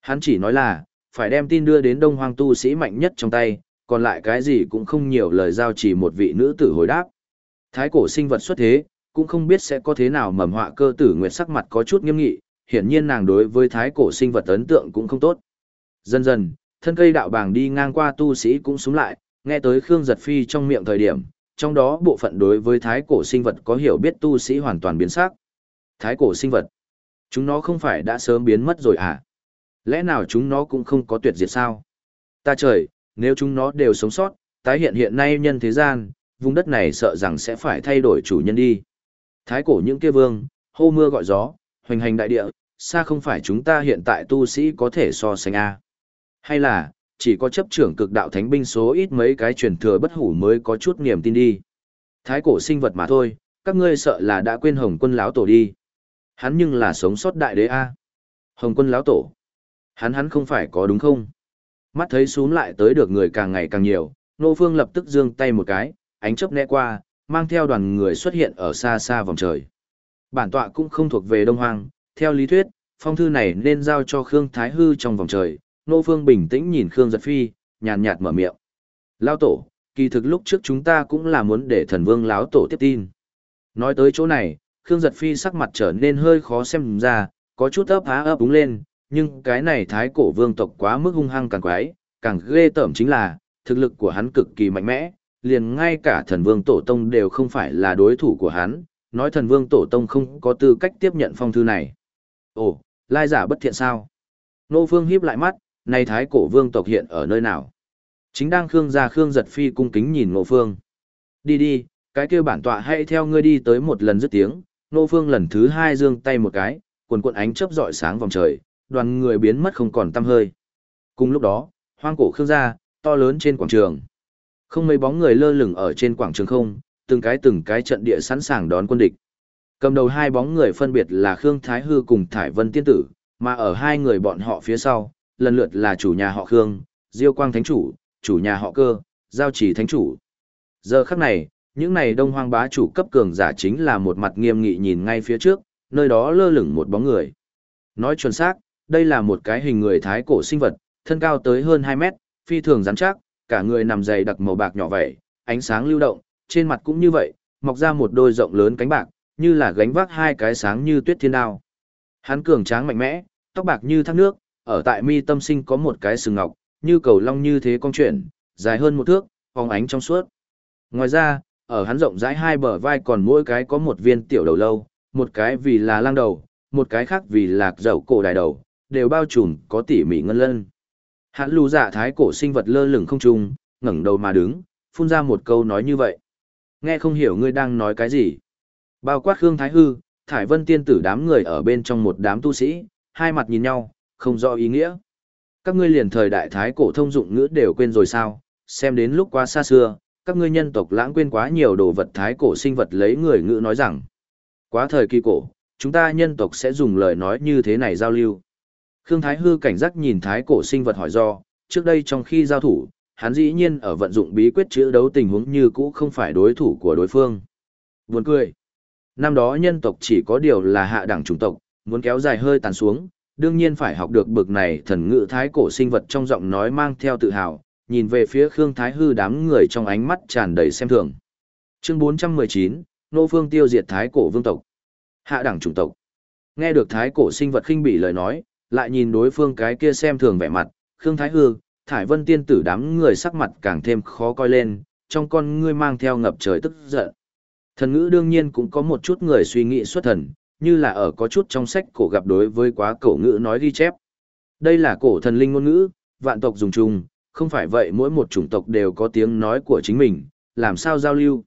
Hắn chỉ nói là, phải đem tin đưa đến đông hoang tu sĩ mạnh nhất trong tay, còn lại cái gì cũng không nhiều lời giao chỉ một vị nữ tử hồi đáp. Thái cổ sinh vật xuất thế, cũng không biết sẽ có thế nào mầm họa cơ tử nguyệt sắc mặt có chút nghiêm nghị, hiển nhiên nàng đối với thái cổ sinh vật ấn tượng cũng không tốt. Dần dần, thân cây đạo bàng đi ngang qua tu sĩ cũng xuống lại, nghe tới Khương Giật Phi trong miệng thời điểm, trong đó bộ phận đối với thái cổ sinh vật có hiểu biết tu sĩ hoàn toàn biến sắc. Thái cổ sinh vật. Chúng nó không phải đã sớm biến mất rồi à? Lẽ nào chúng nó cũng không có tuyệt diệt sao? Ta trời, nếu chúng nó đều sống sót, tái hiện hiện nay nhân thế gian, vùng đất này sợ rằng sẽ phải thay đổi chủ nhân đi. Thái cổ những kia vương, hô mưa gọi gió, hoành hành đại địa, xa không phải chúng ta hiện tại tu sĩ có thể so sánh a. Hay là, chỉ có chấp trưởng cực đạo thánh binh số ít mấy cái truyền thừa bất hủ mới có chút niềm tin đi. Thái cổ sinh vật mà thôi, các ngươi sợ là đã quên Hồng Quân lão tổ đi. Hắn nhưng là sống sót đại đế a. Hồng Quân lão tổ. Hắn hắn không phải có đúng không? Mắt thấy xuống lại tới được người càng ngày càng nhiều, Nô Phương lập tức giương tay một cái, ánh chớp né qua, mang theo đoàn người xuất hiện ở xa xa vòng trời. Bản tọa cũng không thuộc về Đông Hoang, theo lý thuyết, phong thư này nên giao cho Khương Thái Hư trong vòng trời. Nô Phương bình tĩnh nhìn Khương Giật Phi, nhàn nhạt mở miệng. Lao tổ, kỳ thực lúc trước chúng ta cũng là muốn để thần vương láo tổ tiếp tin. Nói tới chỗ này, Khương Giật Phi sắc mặt trở nên hơi khó xem ra, có chút ấp há ấp đúng lên, nhưng cái này thái cổ vương tộc quá mức hung hăng càng quái, càng ghê tởm chính là, thực lực của hắn cực kỳ mạnh mẽ, liền ngay cả thần vương tổ tông đều không phải là đối thủ của hắn, nói thần vương tổ tông không có tư cách tiếp nhận phong thư này. Ồ, lai giả bất thiện sao? Nô Phương híp lại mắt, này thái cổ vương tộc hiện ở nơi nào? Chính đang Khương gia Khương giật phi cung kính nhìn Nô Phương. Đi đi, cái kêu bản tọa hãy theo ngươi đi tới một lần dứt tiếng, Nô Phương lần thứ hai giương tay một cái, quần cuộn ánh chớp rọi sáng vòng trời, đoàn người biến mất không còn tăm hơi. Cùng lúc đó, hoang cổ Khương gia, to lớn trên quảng trường. Không mấy bóng người lơ lửng ở trên quảng trường không, từng cái từng cái trận địa sẵn sàng đón quân địch. Cầm đầu hai bóng người phân biệt là Khương Thái Hư cùng Thải Vân Tiên Tử, mà ở hai người bọn họ phía sau, lần lượt là chủ nhà họ Khương, Diêu Quang Thánh Chủ, chủ nhà họ Cơ, Giao Chỉ Thánh Chủ. Giờ khắc này, những này đông hoang bá chủ cấp cường giả chính là một mặt nghiêm nghị nhìn ngay phía trước, nơi đó lơ lửng một bóng người. Nói chuẩn xác, đây là một cái hình người thái cổ sinh vật, thân cao tới hơn 2 mét, phi thường rắn chắc, cả người nằm dày đặc màu bạc nhỏ vậy, ánh sáng lưu động, trên mặt cũng như vậy, mọc ra một đôi rộng lớn cánh bạc, như là gánh vác hai cái sáng như tuyết thiên đao. Hắn cường tráng mạnh mẽ, tóc bạc như thác nước, ở tại mi tâm sinh có một cái sừng ngọc, như cầu long như thế cong chuyển, dài hơn một thước, phóng ánh trong suốt. Ngoài ra, ở hắn rộng rãi hai bờ vai còn mỗi cái có một viên tiểu đầu lâu, một cái vì là lang đầu, một cái khác vì lạc dậu cổ đài đầu, đều bao trùm có tỉ mỉ ngân lân. Hắn lù dạ thái cổ sinh vật lơ lửng không trung, ngẩng đầu mà đứng, phun ra một câu nói như vậy. Nghe không hiểu ngươi đang nói cái gì. Bao quát Khương Thái Hư, Thải Vân tiên tử đám người ở bên trong một đám tu sĩ, hai mặt nhìn nhau, không rõ ý nghĩa. Các ngươi liền thời đại thái cổ thông dụng ngữ đều quên rồi sao, xem đến lúc quá xa xưa, các ngươi nhân tộc lãng quên quá nhiều đồ vật thái cổ sinh vật lấy người ngữ nói rằng. Quá thời kỳ cổ, chúng ta nhân tộc sẽ dùng lời nói như thế này giao lưu. Khương Thái Hư cảnh giác nhìn thái cổ sinh vật hỏi do, trước đây trong khi giao thủ, hắn dĩ nhiên ở vận dụng bí quyết chữa đấu tình huống như cũ không phải đối thủ của đối phương. Buồn cười. Năm đó nhân tộc chỉ có điều là hạ đẳng chủng tộc, muốn kéo dài hơi tàn xuống, đương nhiên phải học được bực này thần ngữ thái cổ sinh vật trong giọng nói mang theo tự hào, nhìn về phía Khương Thái Hư đám người trong ánh mắt tràn đầy xem thường. Chương 419, Nô Phương tiêu diệt thái cổ vương tộc. Hạ đẳng chủng tộc. Nghe được thái cổ sinh vật khinh bỉ lời nói, lại nhìn đối phương cái kia xem thường vẻ mặt, Khương Thái Hư, Thải Vân tiên tử đám người sắc mặt càng thêm khó coi lên, trong con ngươi mang theo ngập trời tức giận. Thần ngữ đương nhiên cũng có một chút người suy nghĩ xuất thần, như là ở có chút trong sách cổ gặp đối với quá cổ ngữ nói ghi chép. Đây là cổ thần linh ngôn ngữ, vạn tộc dùng chung, không phải vậy mỗi một chủng tộc đều có tiếng nói của chính mình, làm sao giao lưu.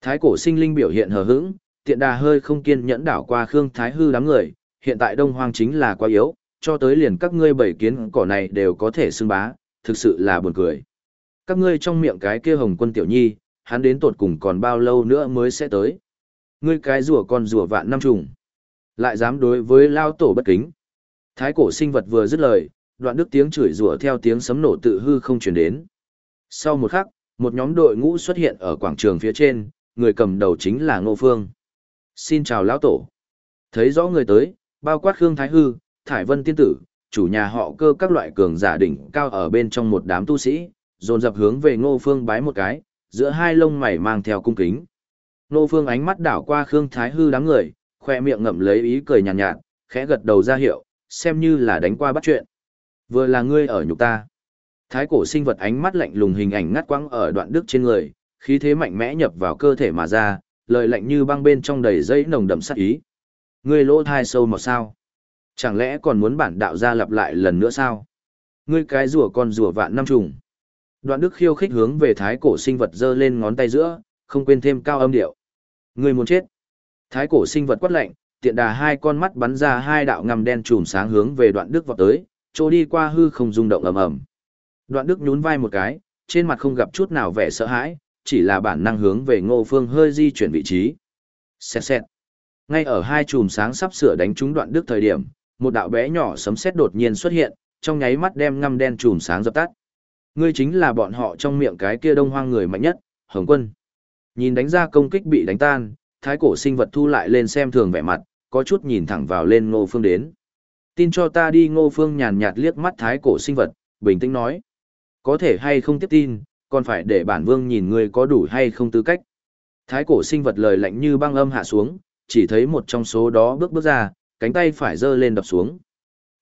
Thái cổ sinh linh biểu hiện hờ hững, tiện đà hơi không kiên nhẫn đảo qua Khương Thái hư đám người, hiện tại Đông Hoang chính là quá yếu, cho tới liền các ngươi bảy kiến cỏ này đều có thể xưng bá, thực sự là buồn cười. Các ngươi trong miệng cái kia hồng quân tiểu nhi, hắn đến tột cùng còn bao lâu nữa mới sẽ tới. Ngươi cái rùa con rùa vạn năm trùng. Lại dám đối với lao tổ bất kính. Thái cổ sinh vật vừa dứt lời, đoạn đức tiếng chửi rủa theo tiếng sấm nổ tự hư không truyền đến. Sau một khắc, một nhóm đội ngũ xuất hiện ở quảng trường phía trên, người cầm đầu chính là Ngô Phương. Xin chào lão tổ. Thấy rõ người tới, bao quát Khương Thái Hư, Thải Vân Tiên Tử, chủ nhà họ cơ các loại cường giả đỉnh cao ở bên trong một đám tu sĩ, dồn dập hướng về Ngô Phương bái một cái, giữa hai lông mày mang theo cung kính. Ngô Phương ánh mắt đảo qua Khương Thái Hư đám người, khoe miệng ngậm lấy ý cười nhàn nhạt, nhạt, khẽ gật đầu ra hiệu, xem như là đánh qua bắt chuyện. Vừa là ngươi ở nhục ta. Thái cổ sinh vật ánh mắt lạnh lùng hình ảnh ngắt quãng ở đoạn đức trên người, khí thế mạnh mẽ nhập vào cơ thể mà ra, lời lạnh như băng bên trong đầy dây nồng đậm sát ý. Ngươi lỗ thai sâu một sao? Chẳng lẽ còn muốn bản đạo gia lặp lại lần nữa sao? Ngươi cái rùa con rùa vạn năm trùng. Đoạn đức khiêu khích hướng về thái cổ sinh vật giơ lên ngón tay giữa, không quên thêm cao âm điệu. Ngươi muốn chết. Thái cổ sinh vật quát lạnh, tiện đà hai con mắt bắn ra hai đạo ngầm đen trùm sáng hướng về đoạn đức vọt tới, trôi đi qua hư không rung động ầm ầm. Đoạn đức nhún vai một cái, trên mặt không gặp chút nào vẻ sợ hãi, chỉ là bản năng hướng về ngô phương hơi di chuyển vị trí. Xẹt xẹt. Ngay ở hai chùm sáng sắp sửa đánh trúng đoạn đức thời điểm, một đạo bé nhỏ sấm sét đột nhiên xuất hiện, trong nháy mắt đem ngăm đen chùm sáng dập tắt. Ngươi chính là bọn họ trong miệng cái kia đông hoang người mạnh nhất, Hồng Quân. Nhìn đánh ra công kích bị đánh tan, thái cổ sinh vật thu lại lên xem thường vẻ mặt, có chút nhìn thẳng vào lên ngô phương đến. Tin cho ta đi ngô phương nhàn nhạt liếc mắt thái cổ sinh vật, bình tĩnh nói. Có thể hay không tiếp tin, còn phải để bản vương nhìn ngươi có đủ hay không tư cách. Thái cổ sinh vật lời lạnh như băng âm hạ xuống, chỉ thấy một trong số đó bước bước ra, cánh tay phải giơ lên đập xuống.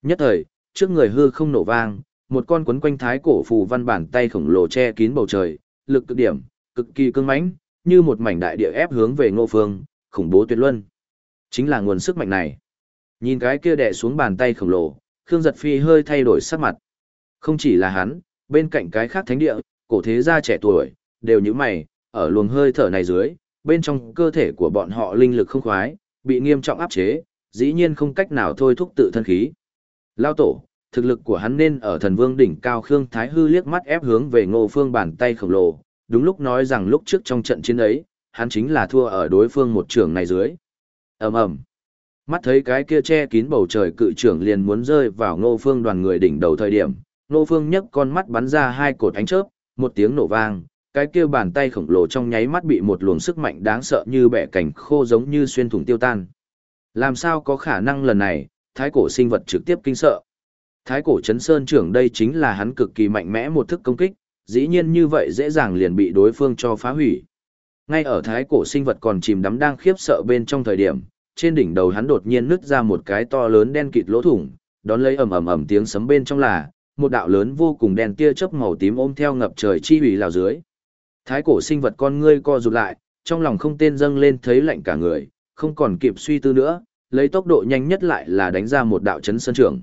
Nhất thời, trước người hư không nổ vang, một con quấn quanh thái cổ phù văn bản tay khổng lồ che kín bầu trời, lực cực điểm, cực kỳ cứng mãnh, như một mảnh đại địa ép hướng về Ngô Phương, khủng bố tuyệt luân. Chính là nguồn sức mạnh này. Nhìn cái kia đè xuống bàn tay khổng lồ, Khương Giật Phi hơi thay đổi sắc mặt. Không chỉ là hắn, bên cạnh cái khác thánh địa, cổ thế gia trẻ tuổi, đều như mày, ở luồng hơi thở này dưới, bên trong cơ thể của bọn họ linh lực không khoái, bị nghiêm trọng áp chế, dĩ nhiên không cách nào thôi thúc tự thân khí. Lao tổ, thực lực của hắn nên ở thần vương đỉnh cao Khương Thái Hư liếc mắt ép hướng về ngô phương bàn tay khổng lồ, đúng lúc nói rằng lúc trước trong trận chiến ấy, hắn chính là thua ở đối phương một trường này dưới. ầm ầm Mắt thấy cái kia che kín bầu trời cự trưởng liền muốn rơi vào ngô phương đoàn người đỉnh đầu thời điểm, ngô phương nhấc con mắt bắn ra hai cột ánh chớp, một tiếng nổ vang, cái kia bàn tay khổng lồ trong nháy mắt bị một luồng sức mạnh đáng sợ như bẻ cảnh khô giống như xuyên thủng tiêu tan. Làm sao có khả năng lần này, thái cổ sinh vật trực tiếp kinh sợ. Thái cổ chấn sơn trưởng đây chính là hắn cực kỳ mạnh mẽ một thức công kích, dĩ nhiên như vậy dễ dàng liền bị đối phương cho phá hủy. Ngay ở thái cổ sinh vật còn chìm đắm đang khiếp sợ bên trong thời điểm, trên đỉnh đầu hắn đột nhiên nứt ra một cái to lớn đen kịt lỗ thủng, đón lấy ầm ầm ầm tiếng sấm bên trong là một đạo lớn vô cùng đen tia chớp màu tím ôm theo ngập trời chi hủy lào dưới. Thái cổ sinh vật con ngươi co rụt lại, trong lòng không tên dâng lên thấy lạnh cả người, không còn kịp suy tư nữa, lấy tốc độ nhanh nhất lại là đánh ra một đạo chấn sân trường.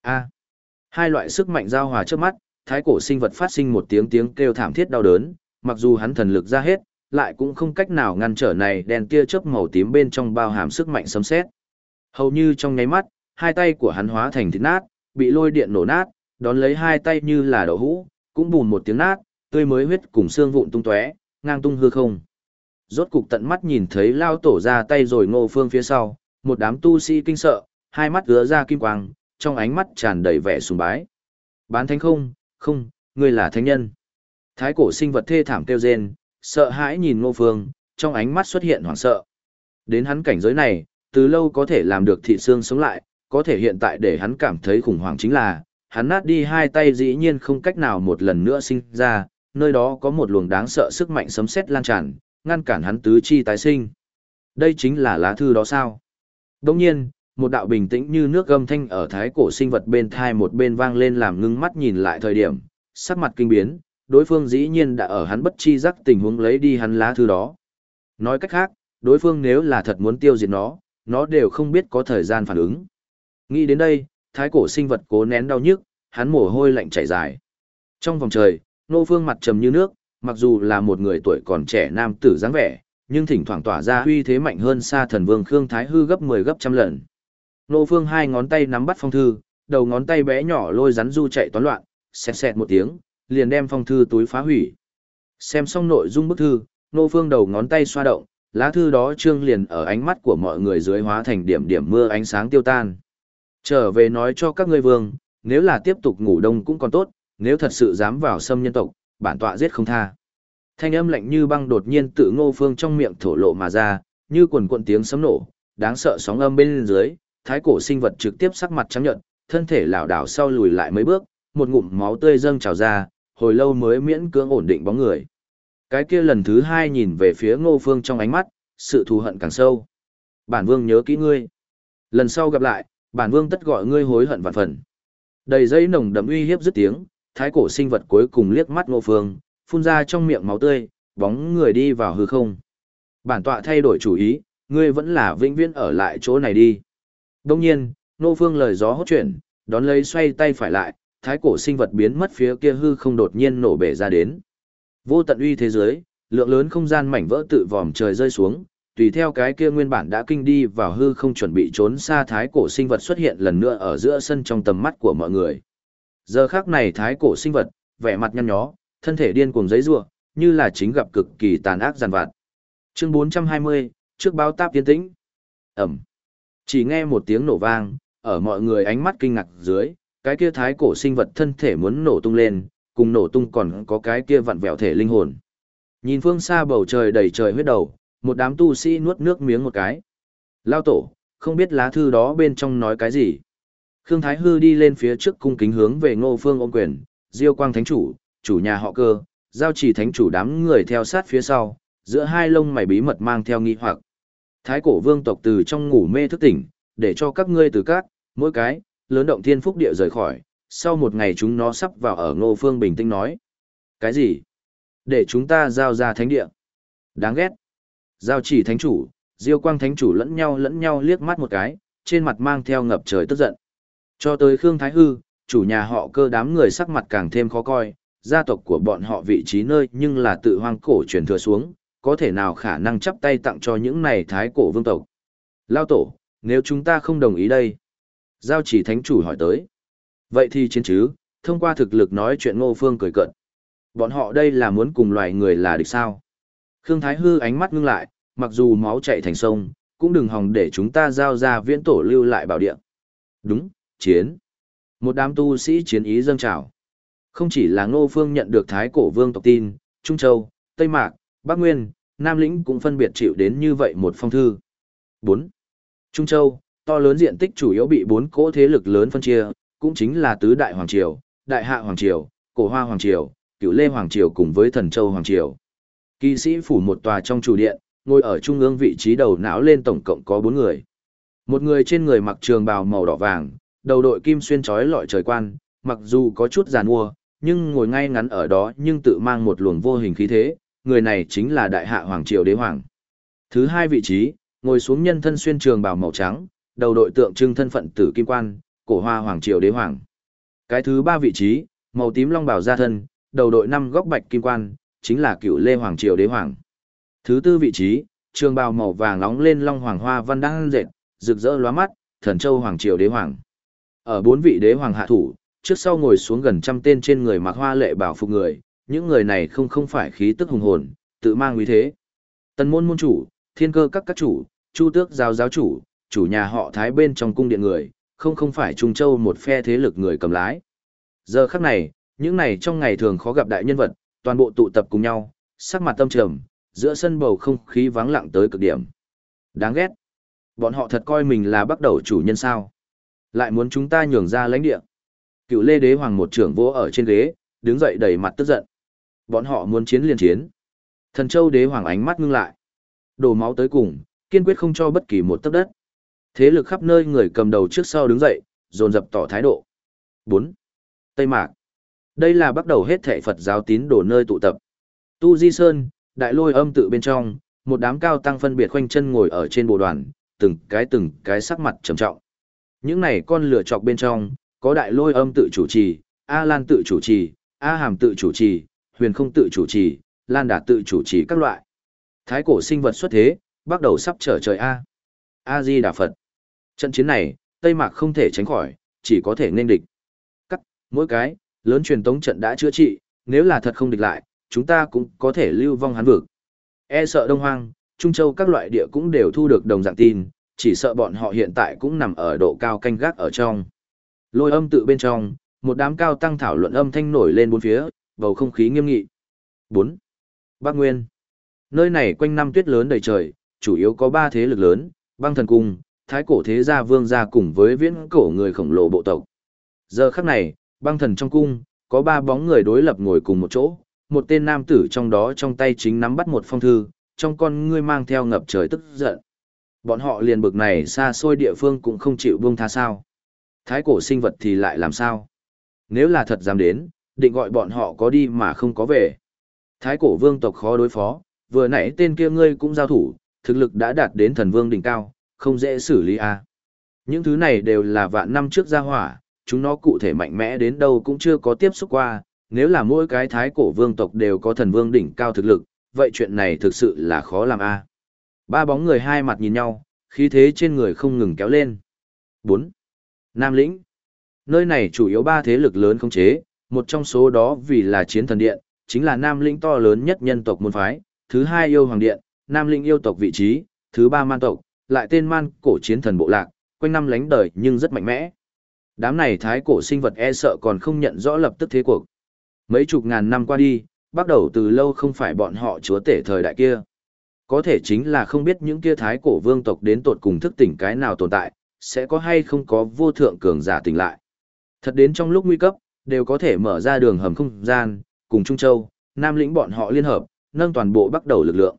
A. hai loại sức mạnh giao hòa trước mắt, thái cổ sinh vật phát sinh một tiếng tiếng kêu thảm thiết đau đớn, mặc dù hắn thần lực ra hết, lại cũng không cách nào ngăn trở này đèn tia chớp màu tím bên trong bao hàm sức mạnh sấm sét. Hầu như trong nháy mắt, hai tay của hắn hóa thành thịt nát, bị lôi điện nổ nát, đón lấy hai tay như là đậu hũ, cũng bùn một tiếng nát, tươi mới huyết cùng xương vụn tung tóe, ngang tung hư không. Rốt cục tận mắt nhìn thấy lao tổ ra tay rồi ngô phương phía sau, một đám tu sĩ kinh sợ, hai mắt ứa ra kim quang, trong ánh mắt tràn đầy vẻ sùng bái. Bán thánh không, không, ngươi là thánh nhân. Thái cổ sinh vật thê thảm kêu rên, sợ hãi nhìn ngô phương, trong ánh mắt xuất hiện hoảng sợ. Đến hắn cảnh giới này, từ lâu có thể làm được thị xương sống lại, có thể hiện tại để hắn cảm thấy khủng hoảng chính là, hắn nát đi hai tay dĩ nhiên không cách nào một lần nữa sinh ra, nơi đó có một luồng đáng sợ sức mạnh sấm sét lan tràn, ngăn cản hắn tứ chi tái sinh. Đây chính là lá thư đó sao? Đồng nhiên, một đạo bình tĩnh như nước gâm thanh ở thái cổ sinh vật bên thai một bên vang lên làm ngưng mắt nhìn lại thời điểm, sắc mặt kinh biến, đối phương dĩ nhiên đã ở hắn bất chi giác tình huống lấy đi hắn lá thư đó. Nói cách khác, đối phương nếu là thật muốn tiêu diệt nó, nó đều không biết có thời gian phản ứng. Nghĩ đến đây, thái cổ sinh vật cố nén đau nhức, hắn mồ hôi lạnh chảy dài. Trong vòng trời, nô phương mặt trầm như nước, mặc dù là một người tuổi còn trẻ nam tử dáng vẻ, nhưng thỉnh thoảng tỏa ra uy thế mạnh hơn xa thần vương Khương Thái Hư gấp 10 gấp trăm lần. Nô phương hai ngón tay nắm bắt phong thư, đầu ngón tay bé nhỏ lôi rắn du chạy toán loạn, xẹt xẹt một tiếng, liền đem phong thư túi phá hủy. Xem xong nội dung bức thư, nô phương đầu ngón tay xoa động, lá thư đó trương liền ở ánh mắt của mọi người dưới hóa thành điểm điểm mưa ánh sáng tiêu tan. Trở về nói cho các ngươi vương, nếu là tiếp tục ngủ đông cũng còn tốt, nếu thật sự dám vào xâm nhân tộc, bản tọa giết không tha. Thanh âm lạnh như băng đột nhiên tự ngô phương trong miệng thổ lộ mà ra, như quần cuộn tiếng sấm nổ, đáng sợ sóng âm bên dưới, thái cổ sinh vật trực tiếp sắc mặt trắng nhợt, thân thể lảo đảo sau lùi lại mấy bước, một ngụm máu tươi dâng trào ra, hồi lâu mới miễn cưỡng ổn định bóng người. Cái kia lần thứ hai nhìn về phía ngô phương trong ánh mắt, sự thù hận càng sâu. Bản vương nhớ kỹ ngươi. Lần sau gặp lại, bản vương tất gọi ngươi hối hận vạn phần. Đầy dây nồng đậm uy hiếp dứt tiếng, thái cổ sinh vật cuối cùng liếc mắt ngô phương, phun ra trong miệng máu tươi, bóng người đi vào hư không. Bản tọa thay đổi chủ ý, ngươi vẫn là vĩnh viễn ở lại chỗ này đi. Đông nhiên, Ngô Phương lời gió hốt chuyển, đón lấy xoay tay phải lại, thái cổ sinh vật biến mất phía kia hư không đột nhiên nổ bể ra đến. Vô tận uy thế giới, lượng lớn không gian mảnh vỡ tự vòm trời rơi xuống, tùy theo cái kia nguyên bản đã kinh đi vào hư không chuẩn bị trốn xa thái cổ sinh vật xuất hiện lần nữa ở giữa sân trong tầm mắt của mọi người. Giờ khác này thái cổ sinh vật, vẻ mặt nhăn nhó, thân thể điên cuồng giấy rua, như là chính gặp cực kỳ tàn ác giàn vặt. Chương 420, trước báo táp tiến tĩnh. Ẩm. Chỉ nghe một tiếng nổ vang, ở mọi người ánh mắt kinh ngạc dưới, cái kia thái cổ sinh vật thân thể muốn nổ tung lên, cùng nổ tung còn có cái kia vặn vẹo thể linh hồn. Nhìn phương xa bầu trời đầy trời huyết đầu, một đám tu sĩ nuốt nước miếng một cái. Lao tổ, không biết lá thư đó bên trong nói cái gì. Khương Thái Hư đi lên phía trước cung kính hướng về ngô phương ôm quyền, diêu quang thánh chủ, chủ nhà họ cơ, giao chỉ thánh chủ đám người theo sát phía sau, giữa hai lông mày bí mật mang theo nghi hoặc. Thái cổ vương tộc từ trong ngủ mê thức tỉnh, để cho các ngươi từ các, mỗi cái, lớn động thiên phúc địa rời khỏi, sau một ngày chúng nó sắp vào ở ngô phương bình tĩnh nói. Cái gì? Để chúng ta giao ra thánh địa. Đáng ghét. Giao chỉ thánh chủ, diêu quang thánh chủ lẫn nhau lẫn nhau liếc mắt một cái, trên mặt mang theo ngập trời tức giận. Cho tới Khương Thái Hư, chủ nhà họ cơ đám người sắc mặt càng thêm khó coi, gia tộc của bọn họ vị trí nơi nhưng là tự hoang cổ truyền thừa xuống, có thể nào khả năng chấp tay tặng cho những này thái cổ vương tộc. Lao tổ, nếu chúng ta không đồng ý đây. Giao chỉ thánh chủ hỏi tới. Vậy thì chiến chứ, thông qua thực lực nói chuyện ngô phương cười cận. Bọn họ đây là muốn cùng loài người là địch sao. Khương Thái Hư ánh mắt ngưng lại, mặc dù máu chạy thành sông, cũng đừng hòng để chúng ta giao ra viễn tổ lưu lại bảo địa. Đúng, chiến. Một đám tu sĩ chiến ý dâng trào. Không chỉ là Ngô Phương nhận được Thái Cổ Vương tộc tin, Trung Châu, Tây Mạc, Bắc Nguyên, Nam Lĩnh cũng phân biệt chịu đến như vậy một phong thư. 4. Trung Châu, to lớn diện tích chủ yếu bị bốn cỗ thế lực lớn phân chia, cũng chính là Tứ Đại Hoàng Triều, Đại Hạ Hoàng Triều, Cổ Hoa Hoàng Triều, Cửu Lê Hoàng Triều cùng với Thần Châu Hoàng Triều. Kỵ sĩ phủ một tòa trong chủ điện, ngồi ở trung ương vị trí đầu não lên tổng cộng có bốn người. Một người trên người mặc trường bào màu đỏ vàng, đầu đội kim xuyên trói lọi trời quan, mặc dù có chút giàn mua, nhưng ngồi ngay ngắn ở đó nhưng tự mang một luồng vô hình khí thế, người này chính là đại hạ hoàng triều đế hoàng. Thứ hai vị trí, ngồi xuống nhân thân xuyên trường bào màu trắng, đầu đội tượng trưng thân phận tử kim quan, cổ hoa hoàng triều đế hoàng. Cái thứ ba vị trí, màu tím long bào gia thân, đầu đội năm góc bạch kim quan, chính là cựu lê hoàng triều đế hoàng. Thứ tư vị trí, trường bào màu vàng nóng lên long hoàng hoa văn đang dệt, rực rỡ lóa mắt, thần châu hoàng triều đế hoàng. Ở bốn vị đế hoàng hạ thủ, trước sau ngồi xuống gần trăm tên trên người mặc hoa lệ bảo phục người, những người này không không phải khí tức hùng hồn, tự mang uy thế. Tần môn môn chủ, thiên cơ các các chủ, chu tước giáo giáo chủ, chủ nhà họ thái bên trong cung điện người, không không phải Trung Châu một phe thế lực người cầm lái. Giờ khắc này, những này trong ngày thường khó gặp đại nhân vật, toàn bộ tụ tập cùng nhau, sắc mặt tâm trầm, giữa sân bầu không khí vắng lặng tới cực điểm. Đáng ghét. Bọn họ thật coi mình là bắt đầu chủ nhân sao. Lại muốn chúng ta nhường ra lãnh địa. Cựu lê đế hoàng một trưởng vỗ ở trên ghế, đứng dậy đầy mặt tức giận. Bọn họ muốn chiến liền chiến. Thần châu đế hoàng ánh mắt ngưng lại. Đổ máu tới cùng, kiên quyết không cho bất kỳ một tấc đất. Thế lực khắp nơi người cầm đầu trước sau đứng dậy, dồn dập tỏ thái độ. 4. Tây Mạc. Đây là bắt đầu hết thệ Phật giáo tín đồ nơi tụ tập. Tu Di Sơn, đại lôi âm tự bên trong, một đám cao tăng phân biệt khoanh chân ngồi ở trên bộ đoàn, từng cái từng cái sắc mặt trầm trọng. Những này con lửa chọc bên trong, có đại lôi âm tự chủ trì, A Lan tự chủ trì, A Hàm tự chủ trì, Huyền không tự chủ trì, Lan Đà tự chủ trì các loại. Thái cổ sinh vật xuất thế, bắt đầu sắp trở trời A. A Di Đà Phật. Trận chiến này, Tây Mạc không thể tránh khỏi, chỉ có thể nên địch. Cắt, mỗi cái, lớn truyền tống trận đã chữa trị, nếu là thật không địch lại, chúng ta cũng có thể lưu vong hắn vực. E sợ Đông Hoang, Trung Châu các loại địa cũng đều thu được đồng dạng tin, chỉ sợ bọn họ hiện tại cũng nằm ở độ cao canh gác ở trong. Lôi âm tự bên trong, một đám cao tăng thảo luận âm thanh nổi lên bốn phía, bầu không khí nghiêm nghị. 4. Bắc Nguyên. Nơi này quanh năm tuyết lớn đầy trời, chủ yếu có ba thế lực lớn, băng thần cung, thái cổ thế gia vương gia cùng với viễn cổ người khổng lồ bộ tộc. Giờ khắc này, băng thần trong cung, có ba bóng người đối lập ngồi cùng một chỗ, một tên nam tử trong đó trong tay chính nắm bắt một phong thư, trong con ngươi mang theo ngập trời tức giận. Bọn họ liền bực này xa xôi địa phương cũng không chịu buông tha sao. Thái cổ sinh vật thì lại làm sao? Nếu là thật dám đến, định gọi bọn họ có đi mà không có về. Thái cổ vương tộc khó đối phó, vừa nãy tên kia ngươi cũng giao thủ, thực lực đã đạt đến thần vương đỉnh cao, không dễ xử lý à? Những thứ này đều là vạn năm trước gia hỏa, chúng nó cụ thể mạnh mẽ đến đâu cũng chưa có tiếp xúc qua, nếu là mỗi cái thái cổ vương tộc đều có thần vương đỉnh cao thực lực, vậy chuyện này thực sự là khó làm a. Ba bóng người hai mặt nhìn nhau, khí thế trên người không ngừng kéo lên. 4. Nam lĩnh. Nơi này chủ yếu ba thế lực lớn không chế, một trong số đó vì là chiến thần điện, chính là Nam lĩnh to lớn nhất nhân tộc môn phái, thứ hai yêu hoàng điện, Nam lĩnh yêu tộc vị trí, thứ ba man tộc, lại tên man cổ chiến thần bộ lạc, quanh năm lánh đời nhưng rất mạnh mẽ. Đám này thái cổ sinh vật e sợ còn không nhận rõ lập tức thế cuộc. Mấy chục ngàn năm qua đi, bắt đầu từ lâu không phải bọn họ chúa tể thời đại kia. Có thể chính là không biết những kia thái cổ vương tộc đến tột cùng thức tỉnh cái nào tồn tại, sẽ có hay không có vô thượng cường giả tỉnh lại. Thật đến trong lúc nguy cấp, đều có thể mở ra đường hầm không gian, cùng Trung Châu, Nam lĩnh bọn họ liên hợp, nâng toàn bộ bắt đầu lực lượng.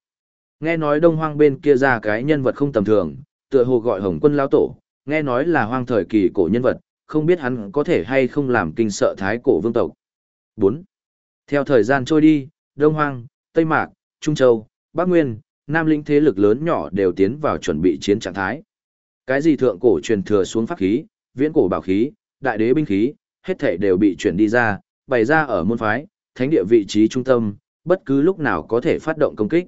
Nghe nói đông hoang bên kia ra cái nhân vật không tầm thường, tựa hồ gọi hồng quân lao tổ, nghe nói là hoang thời kỳ cổ nhân vật, không biết hắn có thể hay không làm kinh sợ thái cổ vương tộc. 4. Theo thời gian trôi đi, Đông Hoang, Tây Mạc, Trung Châu, Bắc Nguyên, Nam lĩnh thế lực lớn nhỏ đều tiến vào chuẩn bị chiến trạng thái. Cái gì thượng cổ truyền thừa xuống pháp khí, viễn cổ bảo khí, đại đế binh khí, hết thể đều bị chuyển đi ra, bày ra ở môn phái, thánh địa vị trí trung tâm, bất cứ lúc nào có thể phát động công kích.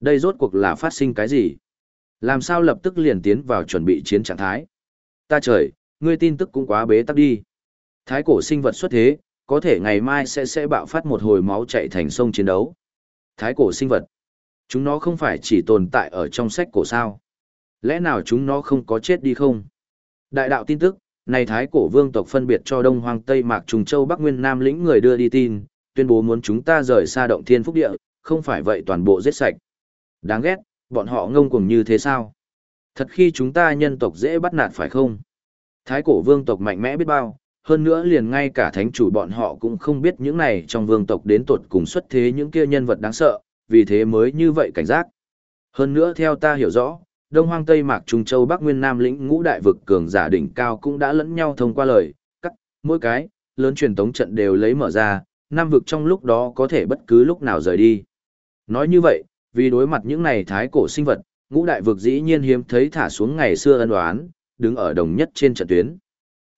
Đây rốt cuộc là phát sinh cái gì? Làm sao lập tức liền tiến vào chuẩn bị chiến trạng thái? Ta trời, ngươi tin tức cũng quá bế tắc đi. Thái cổ sinh vật xuất thế, có thể ngày mai sẽ sẽ bạo phát một hồi máu chạy thành sông chiến đấu. Thái cổ sinh vật. Chúng nó không phải chỉ tồn tại ở trong sách cổ sao. Lẽ nào chúng nó không có chết đi không? Đại đạo tin tức, này Thái cổ vương tộc phân biệt cho Đông Hoang Tây Mạc Trùng Châu Bắc Nguyên Nam lĩnh người đưa đi tin, tuyên bố muốn chúng ta rời xa động thiên phúc địa, không phải vậy toàn bộ giết sạch. Đáng ghét, bọn họ ngông cuồng như thế sao? Thật khi chúng ta nhân tộc dễ bắt nạt phải không? Thái cổ vương tộc mạnh mẽ biết bao, hơn nữa liền ngay cả thánh chủ bọn họ cũng không biết những này trong vương tộc đến tột cùng xuất thế những kia nhân vật đáng sợ, vì thế mới như vậy cảnh giác. Hơn nữa theo ta hiểu rõ, Đông Hoang Tây Mạc Trung Châu Bắc Nguyên Nam lĩnh ngũ đại vực cường giả đỉnh cao cũng đã lẫn nhau thông qua lời, cắt, mỗi cái, lớn truyền tống trận đều lấy mở ra, nam vực trong lúc đó có thể bất cứ lúc nào rời đi. Nói như vậy, vì đối mặt những này thái cổ sinh vật, ngũ đại vực dĩ nhiên hiếm thấy thả xuống ngày xưa ân đoán đứng ở đồng nhất trên trận tuyến.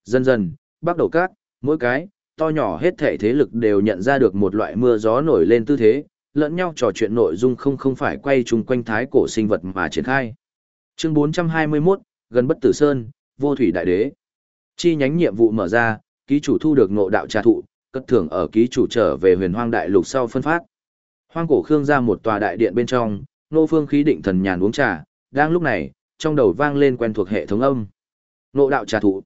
Dần dần, bắt đầu cắt mỗi cái, to nhỏ hết thể thế lực đều nhận ra được một loại mưa gió nổi lên tư thế, lẫn nhau trò chuyện nội dung không không phải quay chung quanh thái cổ sinh vật mà triển khai. Chương 421, gần bất tử sơn, vô thủy đại đế. Chi nhánh nhiệm vụ mở ra, ký chủ thu được ngộ đạo trà thụ, cất thưởng ở ký chủ trở về huyền hoang đại lục sau phân phát. Hoang cổ khương ra một tòa đại điện bên trong, nô phương khí định thần nhàn uống trà, đang lúc này, trong đầu vang lên quen thuộc hệ thống âm. Ngộ đạo trà thụ.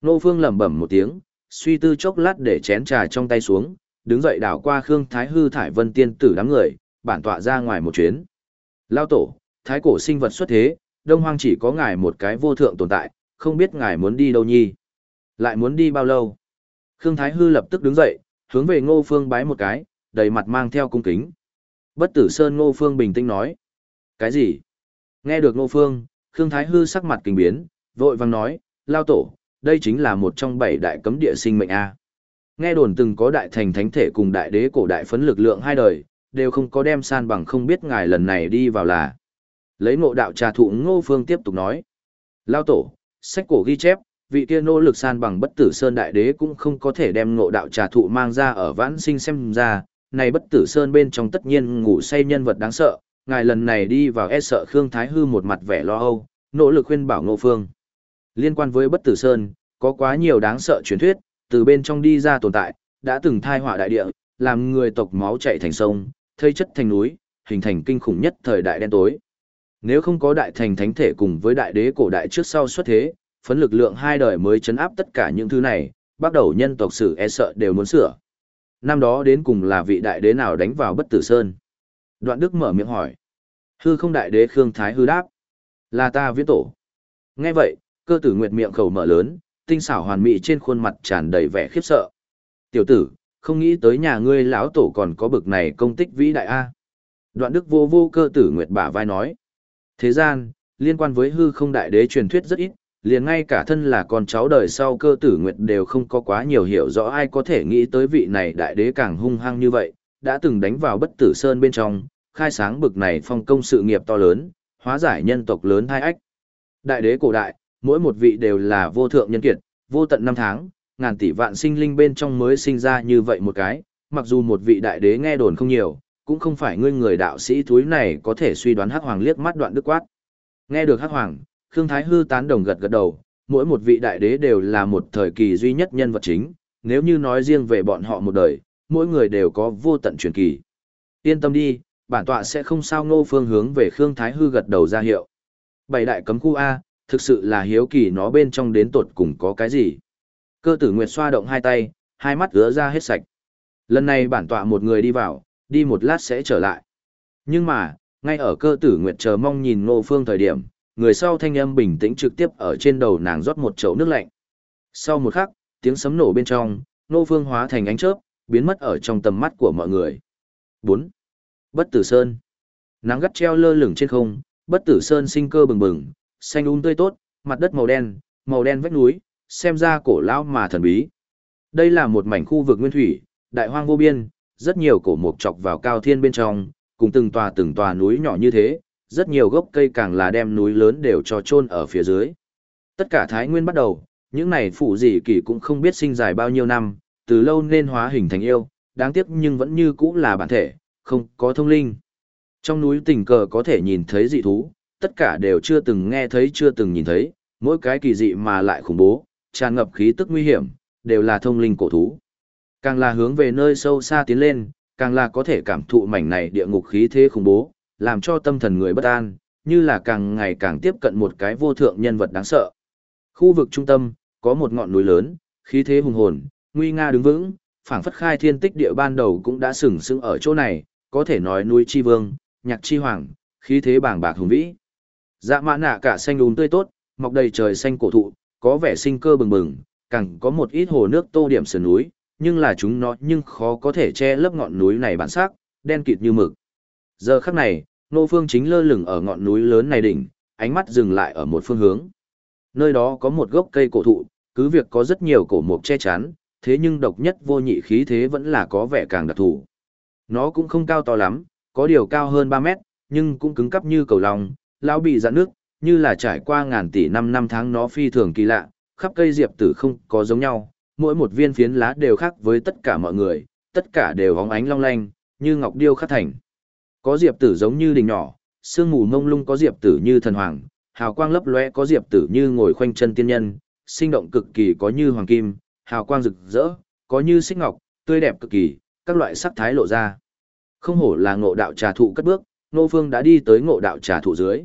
Nô phương lẩm bẩm một tiếng, suy tư chốc lát để chén trà trong tay xuống, đứng dậy đảo qua Khương Thái Hư Thải Vân Tiên tử đám người, bản tọa ra ngoài một chuyến. Lao tổ, thái cổ sinh vật xuất thế, Đông Hoang chỉ có ngài một cái vô thượng tồn tại, không biết ngài muốn đi đâu nhi. Lại muốn đi bao lâu? Khương Thái Hư lập tức đứng dậy, hướng về Ngô Phương bái một cái, đầy mặt mang theo cung kính. Bất tử Sơn Ngô Phương bình tĩnh nói. Cái gì? Nghe được Ngô Phương, Khương Thái Hư sắc mặt kinh biến, vội vàng nói, Lao tổ, đây chính là một trong bảy đại cấm địa sinh mệnh A. Nghe đồn từng có đại thành thánh thể cùng đại đế cổ đại phấn lực lượng hai đời, đều không có đem san bằng không biết ngài lần này đi vào là. Lấy ngộ đạo trà thụ ngô phương tiếp tục nói. Lao tổ, sách cổ ghi chép, vị kia nỗ lực san bằng bất tử sơn đại đế cũng không có thể đem ngộ đạo trà thụ mang ra ở vãn sinh xem ra, này bất tử sơn bên trong tất nhiên ngủ say nhân vật đáng sợ, ngài lần này đi vào e sợ Khương Thái Hư một mặt vẻ lo âu, nỗ lực khuyên bảo ngô phương. Liên quan với bất tử sơn, có quá nhiều đáng sợ truyền thuyết, từ bên trong đi ra tồn tại, đã từng thai họa đại địa, làm người tộc máu chảy thành sông, thây chất thành núi, hình thành kinh khủng nhất thời đại đen tối. Nếu không có đại thành thánh thể cùng với đại đế cổ đại trước sau xuất thế, phấn lực lượng hai đời mới chấn áp tất cả những thứ này, bắt đầu nhân tộc sử e sợ đều muốn sửa. Năm đó đến cùng là vị đại đế nào đánh vào bất tử sơn. Đoạn Đức mở miệng hỏi. Hư không đại đế Khương Thái hư đáp. Là ta viễn tổ. Nghe vậy, cơ tử nguyệt miệng khẩu mở lớn, tinh xảo hoàn mỹ trên khuôn mặt tràn đầy vẻ khiếp sợ. Tiểu tử, không nghĩ tới nhà ngươi lão tổ còn có bực này công tích vĩ đại a. Đoạn Đức vô vô cơ tử nguyệt bả vai nói. Thế gian, liên quan với hư không đại đế truyền thuyết rất ít, liền ngay cả thân là con cháu đời sau cơ tử nguyệt đều không có quá nhiều hiểu rõ ai có thể nghĩ tới vị này đại đế càng hung hăng như vậy, đã từng đánh vào bất tử sơn bên trong, khai sáng bực này phong công sự nghiệp to lớn, hóa giải nhân tộc lớn hai ách. Đại đế cổ đại, mỗi một vị đều là vô thượng nhân kiệt, vô tận năm tháng, ngàn tỷ vạn sinh linh bên trong mới sinh ra như vậy một cái, mặc dù một vị đại đế nghe đồn không nhiều, cũng không phải ngươi người đạo sĩ thúi này có thể suy đoán hắc hoàng liếc mắt đoạn đức quát. Nghe được hắc hoàng, Khương Thái Hư tán đồng gật gật đầu, mỗi một vị đại đế đều là một thời kỳ duy nhất nhân vật chính, nếu như nói riêng về bọn họ một đời, mỗi người đều có vô tận truyền kỳ. Yên tâm đi, bản tọa sẽ không sao ngô phương hướng về Khương Thái Hư gật đầu ra hiệu. Bảy đại cấm khu A, thực sự là hiếu kỳ nó bên trong đến tột cùng có cái gì. Cơ tử Nguyệt xoa động hai tay, hai mắt ứa ra hết sạch. Lần này bản tọa một người đi vào, đi một lát sẽ trở lại. Nhưng mà, ngay ở cơ tử Nguyệt chờ mong nhìn ngô phương thời điểm, người sau thanh âm bình tĩnh trực tiếp ở trên đầu nàng rót một chậu nước lạnh. Sau một khắc, tiếng sấm nổ bên trong, ngô phương hóa thành ánh chớp, biến mất ở trong tầm mắt của mọi người. 4. Bất tử sơn. Nắng gắt treo lơ lửng trên không, bất tử sơn sinh cơ bừng bừng, xanh um tươi tốt, mặt đất màu đen, màu đen vách núi, xem ra cổ lão mà thần bí. Đây là một mảnh khu vực nguyên thủy, đại hoang vô biên, rất nhiều cổ mục chọc vào cao thiên bên trong, cùng từng tòa từng tòa núi nhỏ như thế, rất nhiều gốc cây càng là đem núi lớn đều cho chôn ở phía dưới. Tất cả thái nguyên bắt đầu, những này phụ gì kỳ cũng không biết sinh dài bao nhiêu năm, từ lâu nên hóa hình thành yêu, đáng tiếc nhưng vẫn như cũ là bản thể, không có thông linh. Trong núi tình cờ có thể nhìn thấy dị thú, tất cả đều chưa từng nghe thấy chưa từng nhìn thấy, mỗi cái kỳ dị mà lại khủng bố, tràn ngập khí tức nguy hiểm, đều là thông linh cổ thú. Càng là hướng về nơi sâu xa tiến lên, càng là có thể cảm thụ mảnh này địa ngục khí thế khủng bố, làm cho tâm thần người bất an, như là càng ngày càng tiếp cận một cái vô thượng nhân vật đáng sợ. Khu vực trung tâm, có một ngọn núi lớn, khí thế hùng hồn, nguy nga đứng vững, phảng phất khai thiên tích địa ban đầu cũng đã sừng sững ở chỗ này, có thể nói núi chi vương, nhạc chi hoàng, khí thế bàng bạc hùng vĩ. Dạ mã nạ cả xanh đúng tươi tốt, mọc đầy trời xanh cổ thụ, có vẻ sinh cơ bừng bừng, càng có một ít hồ nước tô điểm sườn núi, nhưng là chúng nó nhưng khó có thể che lấp ngọn núi này bản sắc, đen kịt như mực. Giờ khắc này, Nô Phương chính lơ lửng ở ngọn núi lớn này đỉnh, ánh mắt dừng lại ở một phương hướng. Nơi đó có một gốc cây cổ thụ, cứ việc có rất nhiều cổ mục che chắn, thế nhưng độc nhất vô nhị khí thế vẫn là có vẻ càng đặc thù. Nó cũng không cao to lắm, có điều cao hơn 3 mét, nhưng cũng cứng cắp như cầu lòng, lão bị dạn nước, như là trải qua ngàn tỷ năm năm tháng nó phi thường kỳ lạ, khắp cây diệp tử không có giống nhau, mỗi một viên phiến lá đều khác với tất cả mọi người, tất cả đều hóng ánh long lanh, như ngọc điêu khắc thành. Có diệp tử giống như đỉnh nhỏ, sương mù mông lung có diệp tử như thần hoàng, hào quang lấp lóe có diệp tử như ngồi khoanh chân tiên nhân, sinh động cực kỳ có như hoàng kim, hào quang rực rỡ, có như xích ngọc, tươi đẹp cực kỳ, các loại sắc thái lộ ra. Không hổ là ngộ đạo trà thụ cất bước, Nô Phương đã đi tới ngộ đạo trà thụ dưới.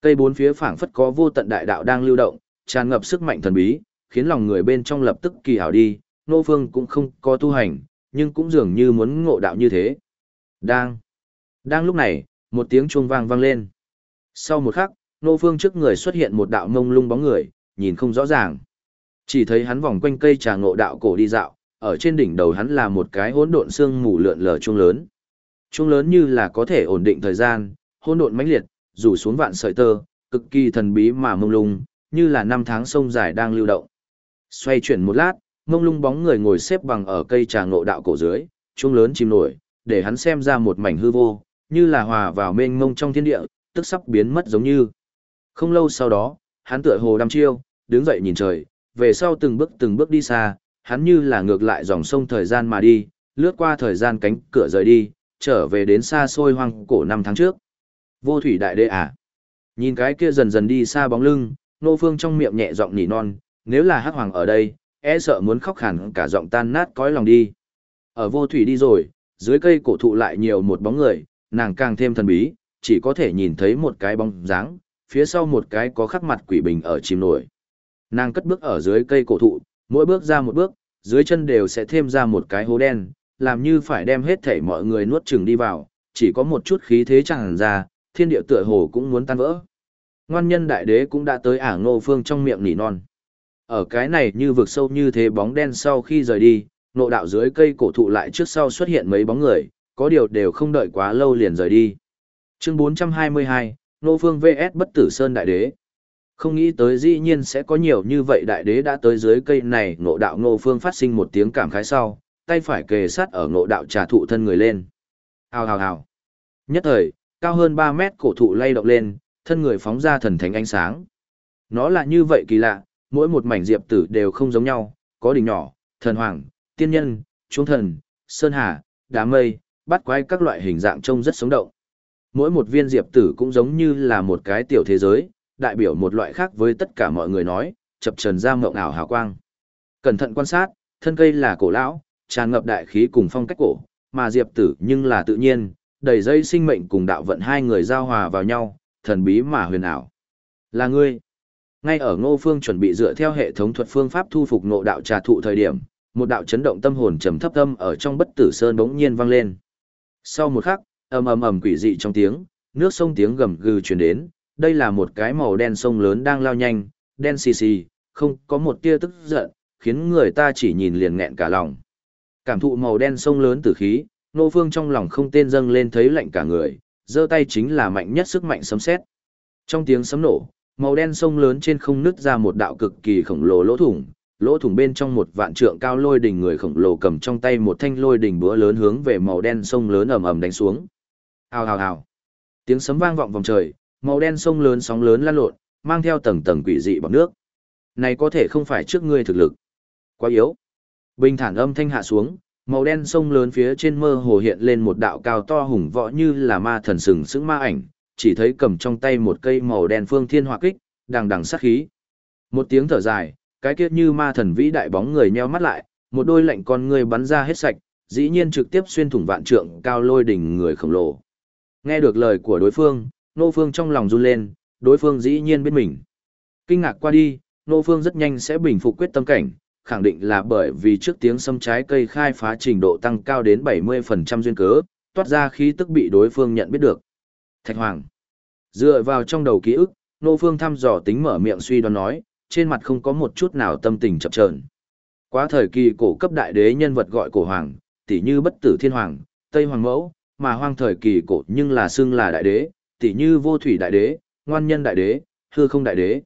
Cây bốn phía phảng phất có vô tận đại đạo đang lưu động, tràn ngập sức mạnh thần bí, khiến lòng người bên trong lập tức kỳ hảo đi, Nô Phương cũng không có tu hành, nhưng cũng dường như muốn ngộ đạo như thế. Đang. Đang lúc này, một tiếng chuông vang vang lên. Sau một khắc, Nô Phương trước người xuất hiện một đạo mông lung bóng người, nhìn không rõ ràng. Chỉ thấy hắn vòng quanh cây trà ngộ đạo cổ đi dạo, ở trên đỉnh đầu hắn là một cái hỗn độn xương mù lượn lờ chuông lớn. Chuông lớn như là có thể ổn định thời gian, hỗn độn mãnh liệt, rủ xuống vạn sợi tơ, cực kỳ thần bí mà mông lung, như là năm tháng sông dài đang lưu động. Xoay chuyển một lát, mông lung bóng người ngồi xếp bằng ở cây trà ngộ đạo cổ dưới, chuông lớn chìm nổi, để hắn xem ra một mảnh hư vô, như là hòa vào mênh mông trong thiên địa, tức sắp biến mất giống như. Không lâu sau đó, hắn tựa hồ đăm chiêu, đứng dậy nhìn trời, về sau từng bước từng bước đi xa, hắn như là ngược lại dòng sông thời gian mà đi, lướt qua thời gian cánh cửa rời đi, trở về đến xa xôi hoang cổ năm tháng trước. Vô thủy đại đế à? Nhìn cái kia dần dần đi xa bóng lưng, nô phương trong miệng nhẹ giọng nỉ non, nếu là hắc hoàng ở đây, e sợ muốn khóc hẳn cả giọng tan nát cõi lòng đi. Ở vô thủy đi rồi, dưới cây cổ thụ lại nhiều một bóng người, nàng càng thêm thần bí, chỉ có thể nhìn thấy một cái bóng dáng, phía sau một cái có khắc mặt quỷ bình ở chìm nổi. Nàng cất bước ở dưới cây cổ thụ, mỗi bước ra một bước, dưới chân đều sẽ thêm ra một cái hố đen, làm như phải đem hết thảy mọi người nuốt chừng đi vào, chỉ có một chút khí thế chẳng ra, thiên địa tựa hồ cũng muốn tan vỡ. Ngoan nhân đại đế cũng đã tới ả ngô phương trong miệng nỉ non. Ở cái này như vực sâu như thế bóng đen sau khi rời đi, nộ đạo dưới cây cổ thụ lại trước sau xuất hiện mấy bóng người, có điều đều không đợi quá lâu liền rời đi. Chương 422, Nô Phương VS Bất Tử Sơn Đại Đế. Không nghĩ tới dĩ nhiên sẽ có nhiều như vậy đại đế đã tới dưới cây này ngộ đạo ngô phương phát sinh một tiếng cảm khái sau, tay phải kề sát ở ngộ đạo trà thụ thân người lên. Hào hào hào. Nhất thời, cao hơn 3 mét cổ thụ lay động lên, thân người phóng ra thần thánh ánh sáng. Nó là như vậy kỳ lạ, mỗi một mảnh diệp tử đều không giống nhau, có đỉnh nhỏ, thần hoàng, tiên nhân, trung thần, sơn hà, đám mây, bắt quái các loại hình dạng trông rất sống động. Mỗi một viên diệp tử cũng giống như là một cái tiểu thế giới, đại biểu một loại khác với tất cả mọi người nói, chập trần ra mộng ảo hào quang. Cẩn thận quan sát, thân cây là cổ lão, tràn ngập đại khí cùng phong cách cổ, mà diệp tử nhưng là tự nhiên, đầy dây sinh mệnh cùng đạo vận hai người giao hòa vào nhau, thần bí mà huyền ảo. Là ngươi. Ngay ở Ngô Phương chuẩn bị dựa theo hệ thống thuật phương pháp thu phục ngộ đạo trà thụ thời điểm, một đạo chấn động tâm hồn trầm thấp tâm ở trong bất tử sơn bỗng nhiên vang lên. Sau một khắc, ầm ầm ầm quỷ dị trong tiếng, nước sông tiếng gầm gừ truyền đến, đây là một cái màu đen sông lớn đang lao nhanh, đen xì xì, không có một tia tức giận, khiến người ta chỉ nhìn liền nghẹn cả lòng. Cảm thụ màu đen sông lớn tử khí, Nô Phương trong lòng không tên dâng lên thấy lạnh cả người, giơ tay chính là mạnh nhất sức mạnh sấm sét. Trong tiếng sấm nổ, màu đen sông lớn trên không nứt ra một đạo cực kỳ khổng lồ lỗ thủng, lỗ thủng bên trong một vạn trượng cao lôi đỉnh người khổng lồ cầm trong tay một thanh lôi đỉnh búa lớn hướng về màu đen sông lớn ầm ầm đánh xuống. Hào hào hào. Tiếng sấm vang vọng vòng trời, màu đen sông lớn sóng lớn lan lộn, mang theo tầng tầng quỷ dị bọt nước. Này có thể không phải trước ngươi thực lực. Quá yếu. Bình thản âm thanh hạ xuống, màu đen sông lớn phía trên mơ hồ hiện lên một đạo cao to hùng võ như là ma thần sừng sững ma ảnh, chỉ thấy cầm trong tay một cây màu đen phương thiên hỏa kích, đằng đằng sát khí. Một tiếng thở dài, cái kia như ma thần vĩ đại bóng người nheo mắt lại, một đôi lạnh con người bắn ra hết sạch, dĩ nhiên trực tiếp xuyên thủng vạn trượng cao lôi đỉnh người khổng lồ. Nghe được lời của đối phương, Nô Phương trong lòng run lên, đối phương dĩ nhiên biết mình. Kinh ngạc qua đi, Nô Phương rất nhanh sẽ bình phục quyết tâm cảnh, khẳng định là bởi vì trước tiếng xâm trái cây khai phá trình độ tăng cao đến 70% duyên cớ, toát ra khí tức bị đối phương nhận biết được. Thạch Hoàng. Dựa vào trong đầu ký ức, Nô Phương thăm dò tính mở miệng suy đoán nói, trên mặt không có một chút nào tâm tình chậm trờn. Quá thời kỳ cổ cấp đại đế nhân vật gọi cổ hoàng, tỷ như bất tử thiên hoàng, tây hoàng mẫu, mà hoang thời kỳ cổ nhưng là xưng là đại đế, tỷ như vô thủy đại đế, ngoan nhân đại đế, hư không đại đế.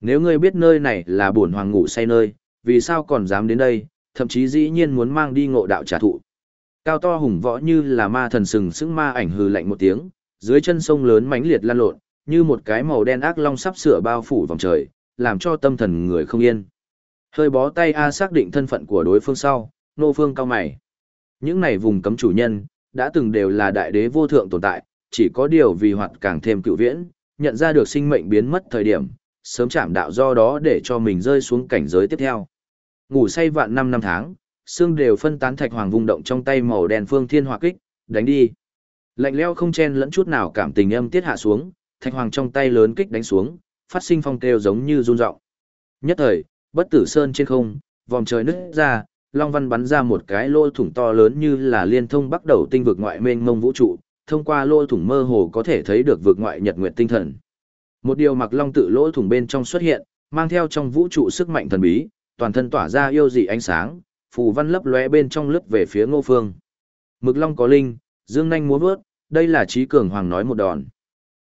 Nếu ngươi biết nơi này là bổn hoàng ngủ say nơi, vì sao còn dám đến đây, thậm chí dĩ nhiên muốn mang đi ngộ đạo trả thụ. Cao to hùng võ như là ma thần sừng sững ma ảnh hư lạnh một tiếng, dưới chân sông lớn mãnh liệt lan lộn, như một cái màu đen ác long sắp sửa bao phủ vòng trời, làm cho tâm thần người không yên. Hơi bó tay A xác định thân phận của đối phương sau, nô phương cao mày. Những này vùng cấm chủ nhân, đã từng đều là đại đế vô thượng tồn tại, chỉ có điều vì hoạt càng thêm cựu viễn, nhận ra được sinh mệnh biến mất thời điểm, sớm chạm đạo do đó để cho mình rơi xuống cảnh giới tiếp theo. Ngủ say vạn năm năm tháng, xương đều phân tán thạch hoàng vung động trong tay màu đen phương thiên hỏa kích, đánh đi. Lạnh leo không chen lẫn chút nào cảm tình âm tiết hạ xuống, thạch hoàng trong tay lớn kích đánh xuống, phát sinh phong kêu giống như run rộng. Nhất thời, bất tử sơn trên không, vòng trời nứt ra, long văn bắn ra một cái lỗ thủng to lớn như là liên thông bắt đầu tinh vực ngoại mênh mông vũ trụ, thông qua lỗ thủng mơ hồ có thể thấy được vực ngoại nhật nguyệt tinh thần. Một điều mặc long tự lỗ thủng bên trong xuất hiện, mang theo trong vũ trụ sức mạnh thần bí, toàn thân tỏa ra yêu dị ánh sáng, phù văn lấp lóe bên trong lướt về phía Ngô Phương. Mực long có linh, dương nhanh múa vớt, đây là trí cường hoàng nói một đòn.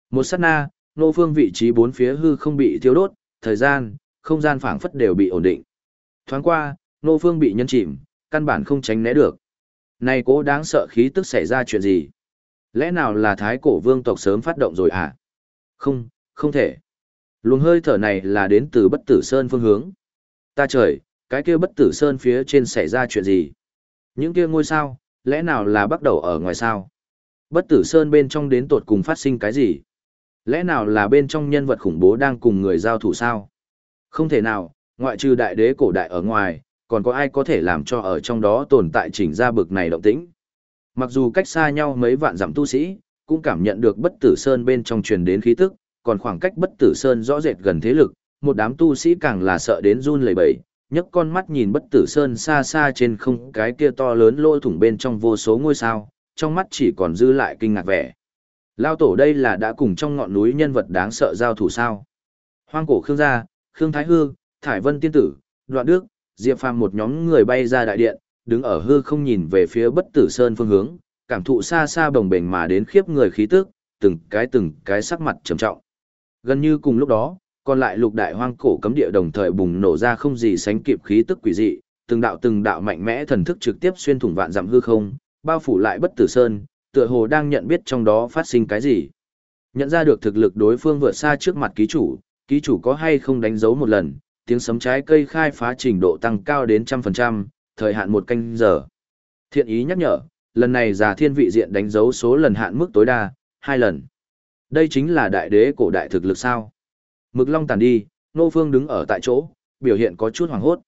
Một sát na, Ngô Phương vị trí bốn phía hư không bị thiêu đốt, thời gian, không gian phảng phất đều bị ổn định. Thoáng qua, Ngô Phương bị nhân chìm, căn bản không tránh né được. Này cố đáng sợ khí tức xảy ra chuyện gì? Lẽ nào là thái cổ vương tộc sớm phát động rồi à? Không, không thể. Luồng hơi thở này là đến từ bất tử sơn phương hướng. Ta trời, cái kia bất tử sơn phía trên xảy ra chuyện gì? Những kia ngôi sao, lẽ nào là bắt đầu ở ngoài sao? Bất tử sơn bên trong đến tột cùng phát sinh cái gì? Lẽ nào là bên trong nhân vật khủng bố đang cùng người giao thủ sao? Không thể nào, ngoại trừ đại đế cổ đại ở ngoài, còn có ai có thể làm cho ở trong đó tồn tại chỉnh ra bực này động tĩnh? Mặc dù cách xa nhau mấy vạn dặm tu sĩ, cũng cảm nhận được bất tử sơn bên trong truyền đến khí tức, còn khoảng cách bất tử sơn rõ rệt gần thế lực, một đám tu sĩ càng là sợ đến run lẩy bẩy, nhấc con mắt nhìn bất tử sơn xa xa trên không cái kia to lớn lỗ thủng bên trong vô số ngôi sao, trong mắt chỉ còn dư lại kinh ngạc vẻ. Lao tổ đây là đã cùng trong ngọn núi nhân vật đáng sợ giao thủ sao. Hoang cổ Khương gia, Khương Thái Hương, Thải Vân Tiên Tử, Đoạn Đức, Diệp Phàm một nhóm người bay ra đại điện, đứng ở hư không nhìn về phía bất tử sơn phương hướng, cảm thụ xa xa bồng bềnh mà đến khiếp người khí tức, từng cái từng cái sắc mặt trầm trọng. Gần như cùng lúc đó, còn lại lục đại hoang cổ cấm địa đồng thời bùng nổ ra không gì sánh kịp khí tức quỷ dị, từng đạo từng đạo mạnh mẽ thần thức trực tiếp xuyên thủng vạn dặm hư không, bao phủ lại bất tử sơn, tựa hồ đang nhận biết trong đó phát sinh cái gì. Nhận ra được thực lực đối phương vượt xa trước mặt ký chủ, ký chủ có hay không đánh dấu một lần, tiếng sấm trái cây khai phá trình độ tăng cao đến trăm phần trăm, thời hạn một canh giờ. Thiện ý nhắc nhở, lần này già thiên vị diện đánh dấu số lần hạn mức tối đa, hai lần. Đây chính là đại đế cổ đại thực lực sao. Mực long tàn đi, nô phương đứng ở tại chỗ, biểu hiện có chút hoàng hốt.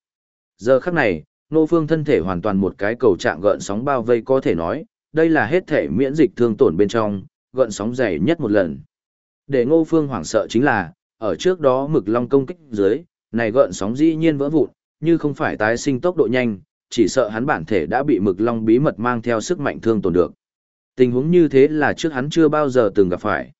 Giờ khắc này, nô phương thân thể hoàn toàn một cái cầu trạng gợn sóng bao vây có thể nói, đây là hết thể miễn dịch thương tổn bên trong, gợn sóng dày nhất một lần. Để ngô phương hoảng sợ chính là, ở trước đó mực long công kích dưới, này gợn sóng dĩ nhiên vỡ vụn, như không phải tái sinh tốc độ nhanh, chỉ sợ hắn bản thể đã bị mực long bí mật mang theo sức mạnh thương tổn được. Tình huống như thế là trước hắn chưa bao giờ từng gặp phải.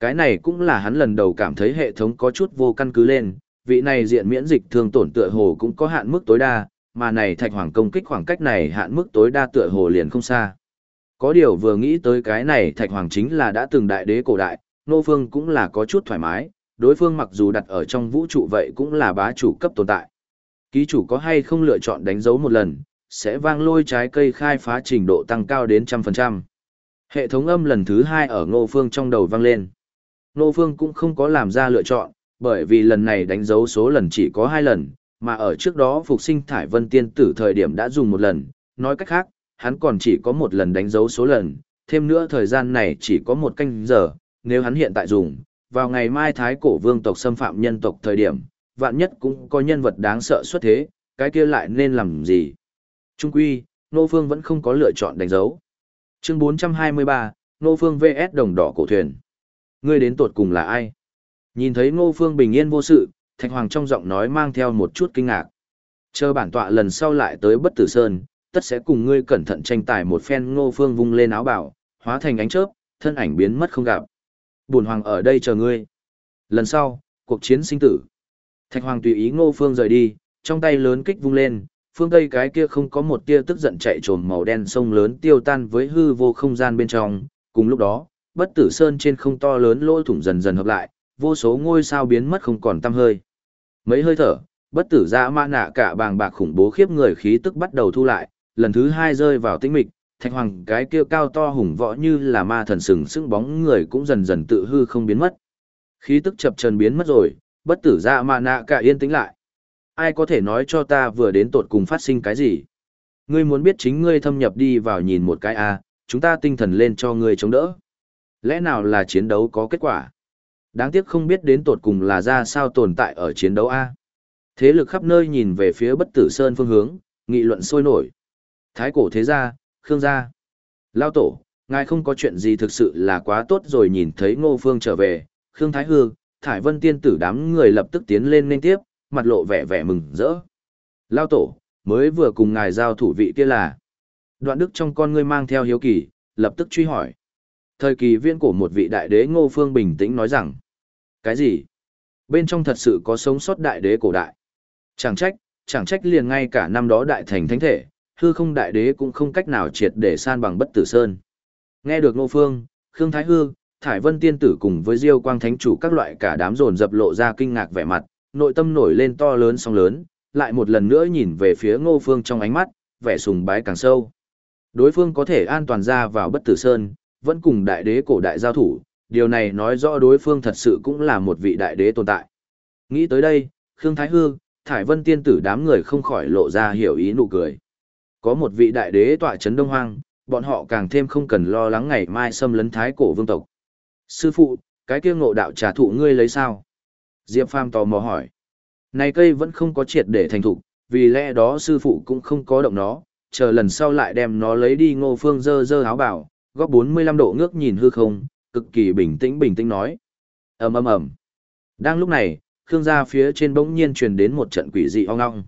Cái này cũng là hắn lần đầu cảm thấy hệ thống có chút vô căn cứ lên, vị này diện miễn dịch thường tổn tựa hồ cũng có hạn mức tối đa, mà này thạch hoàng công kích khoảng cách này hạn mức tối đa tựa hồ liền không xa. Có điều vừa nghĩ tới cái này thạch hoàng chính là đã từng đại đế cổ đại, nô phương cũng là có chút thoải mái, đối phương mặc dù đặt ở trong vũ trụ vậy cũng là bá chủ cấp tồn tại. Ký chủ có hay không lựa chọn đánh dấu một lần, sẽ vang lôi trái cây khai phá trình độ tăng cao đến trăm phần trăm. Hệ thống âm lần thứ hai ở ngô phương trong đầu vang lên. Nô phương cũng không có làm ra lựa chọn, bởi vì lần này đánh dấu số lần chỉ có hai lần, mà ở trước đó phục sinh thải vân tiên tử thời điểm đã dùng một lần, nói cách khác, hắn còn chỉ có một lần đánh dấu số lần, thêm nữa thời gian này chỉ có một canh giờ, nếu hắn hiện tại dùng, vào ngày mai thái cổ vương tộc xâm phạm nhân tộc thời điểm, vạn nhất cũng có nhân vật đáng sợ xuất thế, cái kia lại nên làm gì? Trung quy, Nô Phương vẫn không có lựa chọn đánh dấu. Chương 423, Nô Phương VS đồng đỏ cổ thuyền. Ngươi đến tuột cùng là ai? Nhìn thấy Ngô Phương bình yên vô sự, Thạch Hoàng trong giọng nói mang theo một chút kinh ngạc. Chờ bản tọa lần sau lại tới Bất Tử Sơn, tất sẽ cùng ngươi cẩn thận tranh tài một phen Ngô Phương vung lên áo bảo, hóa thành ánh chớp, thân ảnh biến mất không gặp. Bổn hoàng ở đây chờ ngươi. Lần sau, cuộc chiến sinh tử. Thạch Hoàng tùy ý Ngô Phương rời đi, trong tay lớn kích vung lên, phương tây cái kia không có một tia tức giận chạy trồm màu đen sông lớn tiêu tan với hư vô không gian bên trong, cùng lúc đó, bất tử sơn trên không to lớn lỗ thủng dần dần hợp lại, vô số ngôi sao biến mất không còn tăm hơi. Mấy hơi thở, bất tử ra ma nạ cả bàng bạc khủng bố khiếp người khí tức bắt đầu thu lại, lần thứ hai rơi vào tĩnh mịch, thạch hoàng cái kia cao to hùng võ như là ma thần sừng sững bóng người cũng dần dần tự hư không biến mất. Khí tức chập trần biến mất rồi, bất tử ra ma nạ cả yên tĩnh lại. Ai có thể nói cho ta vừa đến tột cùng phát sinh cái gì? Ngươi muốn biết chính ngươi thâm nhập đi vào nhìn một cái a, à, chúng ta tinh thần lên cho ngươi chống đỡ. Lẽ nào là chiến đấu có kết quả? Đáng tiếc không biết đến tột cùng là ra sao tồn tại ở chiến đấu A. Thế lực khắp nơi nhìn về phía bất tử sơn phương hướng, nghị luận sôi nổi. Thái cổ thế gia, Khương gia. Lao tổ, ngài không có chuyện gì thực sự là quá tốt rồi nhìn thấy ngô phương trở về. Khương Thái Hư, Thải Vân tiên tử đám người lập tức tiến lên nên tiếp, mặt lộ vẻ vẻ mừng rỡ. Lao tổ, mới vừa cùng ngài giao thủ vị kia là. Đoạn đức trong con ngươi mang theo hiếu kỳ, lập tức truy hỏi. Thời kỳ viên cổ một vị đại đế Ngô Phương bình tĩnh nói rằng, cái gì? Bên trong thật sự có sống sót đại đế cổ đại. Chẳng trách, chẳng trách liền ngay cả năm đó đại thành thánh thể, hư không đại đế cũng không cách nào triệt để san bằng bất tử sơn. Nghe được Ngô Phương, Khương Thái Hư, Thải Vân Tiên Tử cùng với Diêu Quang Thánh Chủ các loại cả đám dồn dập lộ ra kinh ngạc vẻ mặt, nội tâm nổi lên to lớn song lớn, lại một lần nữa nhìn về phía Ngô Phương trong ánh mắt, vẻ sùng bái càng sâu. Đối phương có thể an toàn ra vào bất tử sơn, vẫn cùng đại đế cổ đại giao thủ, điều này nói rõ đối phương thật sự cũng là một vị đại đế tồn tại. Nghĩ tới đây, Khương Thái Hương, Thải Vân tiên tử đám người không khỏi lộ ra hiểu ý nụ cười. Có một vị đại đế tọa chấn đông hoang, bọn họ càng thêm không cần lo lắng ngày mai xâm lấn thái cổ vương tộc. Sư phụ, cái kia ngộ đạo trà thụ ngươi lấy sao? Diệp Phàm tò mò hỏi. Này cây vẫn không có triệt để thành thục, vì lẽ đó sư phụ cũng không có động nó, chờ lần sau lại đem nó lấy đi ngô phương dơ dơ áo bảo, góc 45 độ ngước nhìn hư không, cực kỳ bình tĩnh bình tĩnh nói. ầm ầm ầm. Đang lúc này, Khương gia phía trên bỗng nhiên truyền đến một trận quỷ dị ong ong.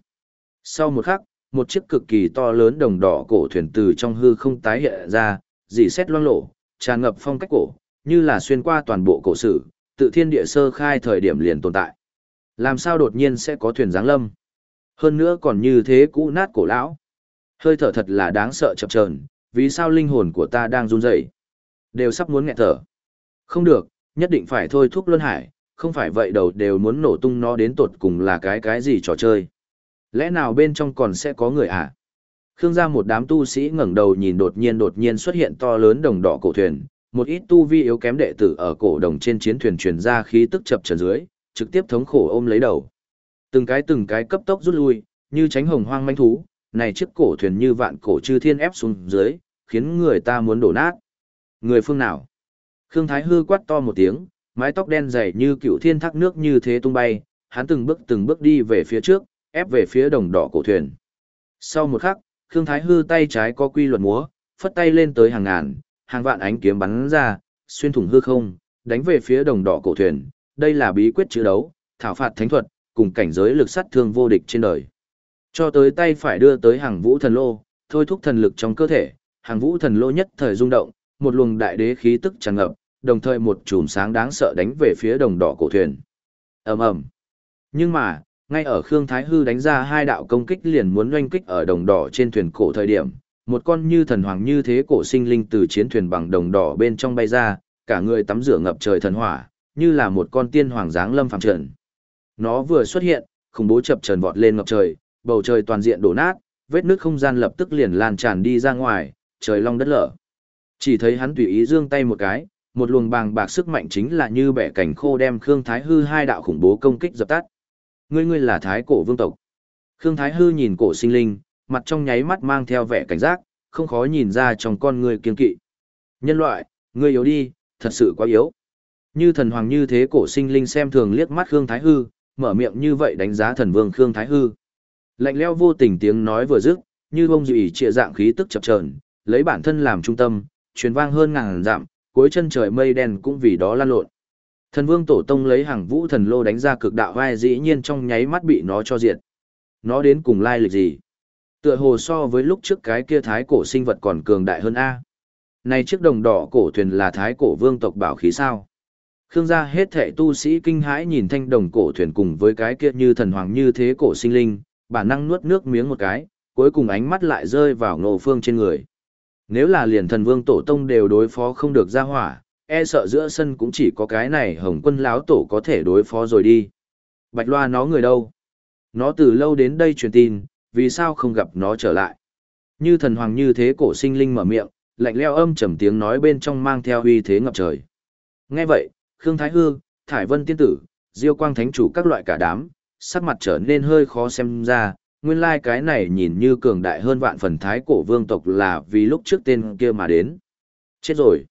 Sau một khắc, một chiếc cực kỳ to lớn đồng đỏ cổ thuyền từ trong hư không tái hiện ra, dị xét loang lổ, tràn ngập phong cách cổ, như là xuyên qua toàn bộ cổ sử, tự thiên địa sơ khai thời điểm liền tồn tại. Làm sao đột nhiên sẽ có thuyền giáng lâm? Hơn nữa còn như thế cũ nát cổ lão. Hơi thở thật là đáng sợ chập chờn, vì sao linh hồn của ta đang run rẩy? Đều sắp muốn nghẹt thở. Không được, nhất định phải thôi thúc luân hải, không phải vậy đầu đều muốn nổ tung nó đến tột cùng là cái cái gì trò chơi. Lẽ nào bên trong còn sẽ có người à? Khương gia một đám tu sĩ ngẩng đầu nhìn đột nhiên đột nhiên xuất hiện to lớn đồng đỏ cổ thuyền, một ít tu vi yếu kém đệ tử ở cổ đồng trên chiến thuyền truyền ra khí tức chập trần dưới, trực tiếp thống khổ ôm lấy đầu. Từng cái từng cái cấp tốc rút lui, như tránh hồng hoang manh thú, này chiếc cổ thuyền như vạn cổ chư thiên ép xuống dưới, khiến người ta muốn đổ nát. Người phương nào? Khương Thái hư quát to một tiếng, mái tóc đen dày như cựu thiên thác nước như thế tung bay, hắn từng bước từng bước đi về phía trước, ép về phía đồng đỏ cổ thuyền. Sau một khắc, Khương Thái hư tay trái có quy luật múa, phất tay lên tới hàng ngàn, hàng vạn ánh kiếm bắn ra, xuyên thủng hư không, đánh về phía đồng đỏ cổ thuyền. Đây là bí quyết chữ đấu, thảo phạt thánh thuật, cùng cảnh giới lực sát thương vô địch trên đời. Cho tới tay phải đưa tới hàng vũ thần lô, thôi thúc thần lực trong cơ thể, hàng vũ thần lô nhất thời rung động, một luồng đại đế khí tức tràn ngập, đồng thời một chùm sáng đáng sợ đánh về phía đồng đỏ cổ thuyền. ầm ầm. Nhưng mà, ngay ở Khương Thái Hư đánh ra hai đạo công kích liền muốn doanh kích ở đồng đỏ trên thuyền cổ thời điểm, một con như thần hoàng như thế cổ sinh linh từ chiến thuyền bằng đồng đỏ bên trong bay ra, cả người tắm rửa ngập trời thần hỏa, như là một con tiên hoàng dáng lâm phàm trần. Nó vừa xuất hiện, khủng bố chập trần vọt lên ngập trời, bầu trời toàn diện đổ nát, vết nước không gian lập tức liền lan tràn đi ra ngoài, trời long đất lở. Chỉ thấy hắn tùy ý giương tay một cái, một luồng bàng bạc sức mạnh chính là như bẻ cảnh khô đem Khương Thái Hư hai đạo khủng bố công kích dập tắt. Ngươi ngươi là Thái cổ vương tộc. Khương Thái Hư nhìn cổ sinh linh, mặt trong nháy mắt mang theo vẻ cảnh giác, không khó nhìn ra trong con người kiên kỵ. Nhân loại, ngươi yếu đi, thật sự quá yếu. Như thần hoàng như thế cổ sinh linh xem thường liếc mắt Khương Thái Hư, mở miệng như vậy đánh giá thần vương Khương Thái Hư. Lạnh leo vô tình tiếng nói vừa dứt, như bông dị trịa dạng khí tức chập chờn, lấy bản thân làm trung tâm, truyền vang hơn ngàn dặm, cuối chân trời mây đen cũng vì đó lan lộn. Thần Vương Tổ Tông lấy hàng vũ thần lô đánh ra cực đạo vai dĩ nhiên trong nháy mắt bị nó cho diệt. Nó đến cùng lai lịch gì? Tựa hồ so với lúc trước cái kia thái cổ sinh vật còn cường đại hơn A. Này chiếc đồng đỏ cổ thuyền là thái cổ vương tộc bảo khí sao? Khương gia hết thệ tu sĩ kinh hãi nhìn thanh đồng cổ thuyền cùng với cái kia như thần hoàng như thế cổ sinh linh, bản năng nuốt nước miếng một cái, cuối cùng ánh mắt lại rơi vào Ngô phương trên người. Nếu là liền thần vương tổ tông đều đối phó không được ra hỏa, e sợ giữa sân cũng chỉ có cái này hồng quân láo tổ có thể đối phó rồi đi. Bạch loa nó người đâu? Nó từ lâu đến đây truyền tin, vì sao không gặp nó trở lại? Như thần hoàng như thế cổ sinh linh mở miệng, lạnh leo âm trầm tiếng nói bên trong mang theo uy thế ngập trời. Nghe vậy, Khương Thái Hương, Thải Vân Tiên Tử, Diêu Quang Thánh Chủ các loại cả đám, sắc mặt trở nên hơi khó xem ra, nguyên lai like cái này nhìn như cường đại hơn vạn phần thái cổ vương tộc là vì lúc trước tên kia mà đến. Chết rồi.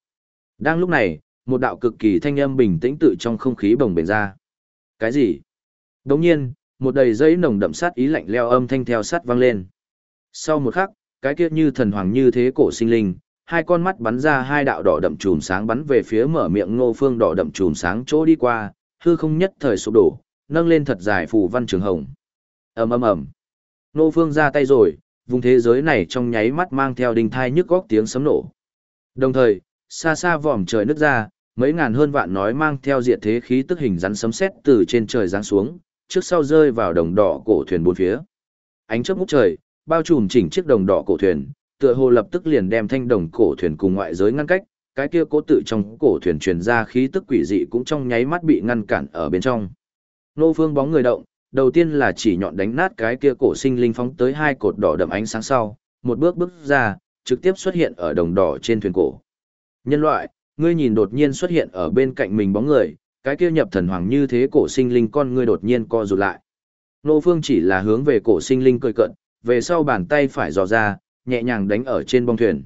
Đang lúc này, một đạo cực kỳ thanh âm bình tĩnh tự trong không khí bồng bềnh ra. Cái gì? Đồng nhiên, một đầy giấy nồng đậm sát ý lạnh leo âm thanh theo sát vang lên. Sau một khắc, cái kia như thần hoàng như thế cổ sinh linh, hai con mắt bắn ra hai đạo đỏ đậm chùm sáng bắn về phía mở miệng ngô phương đỏ đậm chùm sáng chỗ đi qua, hư không nhất thời sụp đổ, nâng lên thật dài phù văn trường hồng. ầm ầm ầm, nô phương ra tay rồi, vùng thế giới này trong nháy mắt mang theo đình thai nhức góc tiếng sấm nổ. Đồng thời, xa xa vòm trời nứt ra, mấy ngàn hơn vạn nói mang theo diệt thế khí tức hình rắn sấm sét từ trên trời giáng xuống, trước sau rơi vào đồng đỏ cổ thuyền bốn phía. Ánh chớp ngút trời, bao trùm chỉnh chiếc đồng đỏ cổ thuyền, tựa hồ lập tức liền đem thanh đồng cổ thuyền cùng ngoại giới ngăn cách, cái kia cố tự trong cổ thuyền truyền ra khí tức quỷ dị cũng trong nháy mắt bị ngăn cản ở bên trong. Nô Phương bóng người động, đầu tiên là chỉ nhọn đánh nát cái kia cổ sinh linh phóng tới hai cột đỏ đậm ánh sáng sau, một bước bước ra, trực tiếp xuất hiện ở đồng đỏ trên thuyền cổ. Nhân loại, ngươi nhìn đột nhiên xuất hiện ở bên cạnh mình bóng người, cái kia nhập thần hoàng như thế cổ sinh linh con ngươi đột nhiên co rụt lại. Nô Phương chỉ là hướng về cổ sinh linh cười cận, về sau bàn tay phải dò ra, nhẹ nhàng đánh ở trên bong thuyền.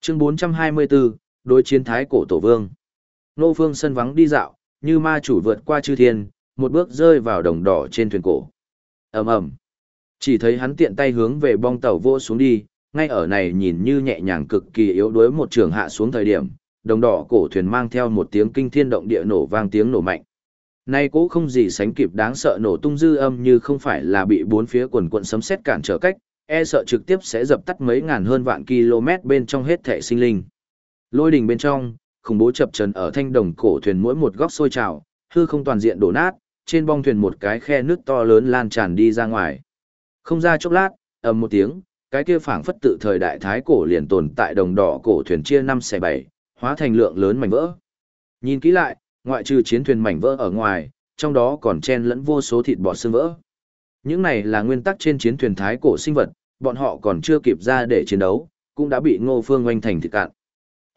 Chương 424, đối chiến thái cổ tổ vương. Nô Phương sân vắng đi dạo, như ma chủ vượt qua chư thiên, một bước rơi vào đồng đỏ trên thuyền cổ. Ầm ầm. Chỉ thấy hắn tiện tay hướng về bong tàu vô xuống đi, ngay ở này nhìn như nhẹ nhàng cực kỳ yếu đuối một trường hạ xuống thời điểm, đồng đỏ cổ thuyền mang theo một tiếng kinh thiên động địa nổ vang tiếng nổ mạnh. Nay cố không gì sánh kịp đáng sợ nổ tung dư âm như không phải là bị bốn phía quần quận sấm sét cản trở cách, e sợ trực tiếp sẽ dập tắt mấy ngàn hơn vạn km bên trong hết thể sinh linh. Lôi đình bên trong, khủng bố chập trần ở thanh đồng cổ thuyền mỗi một góc sôi trào, hư không toàn diện đổ nát, trên bong thuyền một cái khe nước to lớn lan tràn đi ra ngoài. Không ra chốc lát, ầm một tiếng, cái kia phảng phất tự thời đại thái cổ liền tồn tại đồng đỏ cổ thuyền chia năm xẻ bảy, hóa thành lượng lớn mảnh vỡ. Nhìn kỹ lại, ngoại trừ chiến thuyền mảnh vỡ ở ngoài, trong đó còn chen lẫn vô số thịt bò xương vỡ. Những này là nguyên tắc trên chiến thuyền thái cổ sinh vật, bọn họ còn chưa kịp ra để chiến đấu, cũng đã bị Ngô Phương oanh thành thịt cạn.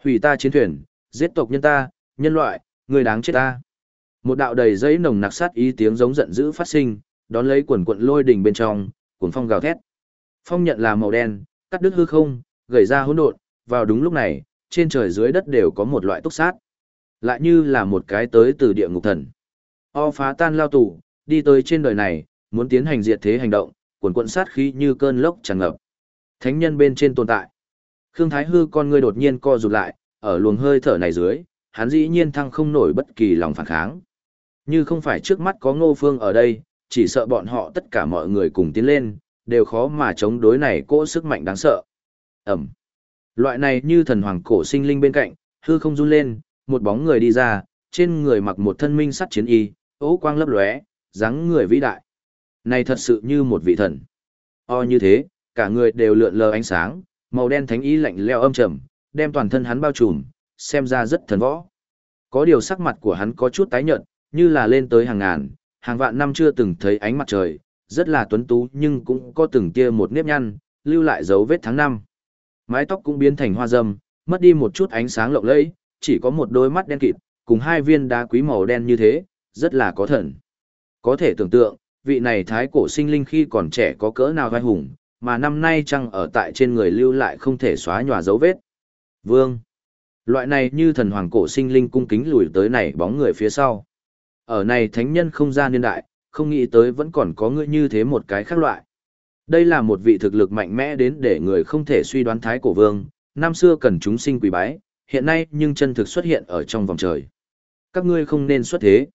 Hủy ta chiến thuyền, giết tộc nhân ta, nhân loại, người đáng chết ta. Một đạo đầy giấy nồng nặc sát ý tiếng giống giận dữ phát sinh, đón lấy quần quận lôi đỉnh bên trong, cuốn phong gào thét. Phong nhận là màu đen, cắt đứt hư không, gầy ra hỗn độn, vào đúng lúc này, trên trời dưới đất đều có một loại túc sát. Lại như là một cái tới từ địa ngục thần. O phá tan lao tù, đi tới trên đời này, muốn tiến hành diệt thế hành động, quần quận sát khí như cơn lốc tràn ngập. Thánh nhân bên trên tồn tại. Khương Thái Hư con ngươi đột nhiên co rụt lại, ở luồng hơi thở này dưới, hắn dĩ nhiên thăng không nổi bất kỳ lòng phản kháng. Như không phải trước mắt có Ngô Phương ở đây, chỉ sợ bọn họ tất cả mọi người cùng tiến lên, đều khó mà chống đối này cỗ sức mạnh đáng sợ. Ẩm. Loại này như thần hoàng cổ sinh linh bên cạnh, hư không run lên, một bóng người đi ra, trên người mặc một thân minh sắt chiến y, ố quang lấp lóe, dáng người vĩ đại. Này thật sự như một vị thần. O như thế, cả người đều lượn lờ ánh sáng, màu đen thánh ý lạnh leo âm trầm, đem toàn thân hắn bao trùm, xem ra rất thần võ. Có điều sắc mặt của hắn có chút tái nhợt, như là lên tới hàng ngàn, hàng vạn năm chưa từng thấy ánh mặt trời, rất là tuấn tú nhưng cũng có từng tia một nếp nhăn, lưu lại dấu vết tháng năm. Mái tóc cũng biến thành hoa dâm, mất đi một chút ánh sáng lộng lẫy, chỉ có một đôi mắt đen kịt, cùng hai viên đá quý màu đen như thế, rất là có thần. Có thể tưởng tượng, vị này thái cổ sinh linh khi còn trẻ có cỡ nào vai hùng, mà năm nay chăng ở tại trên người lưu lại không thể xóa nhòa dấu vết. Vương. Loại này như thần hoàng cổ sinh linh cung kính lùi tới này bóng người phía sau. Ở này thánh nhân không gian niên đại, không nghĩ tới vẫn còn có người như thế một cái khác loại. Đây là một vị thực lực mạnh mẽ đến để người không thể suy đoán thái cổ vương, năm xưa cần chúng sinh quỳ bái, hiện nay nhưng chân thực xuất hiện ở trong vòng trời. Các ngươi không nên xuất thế.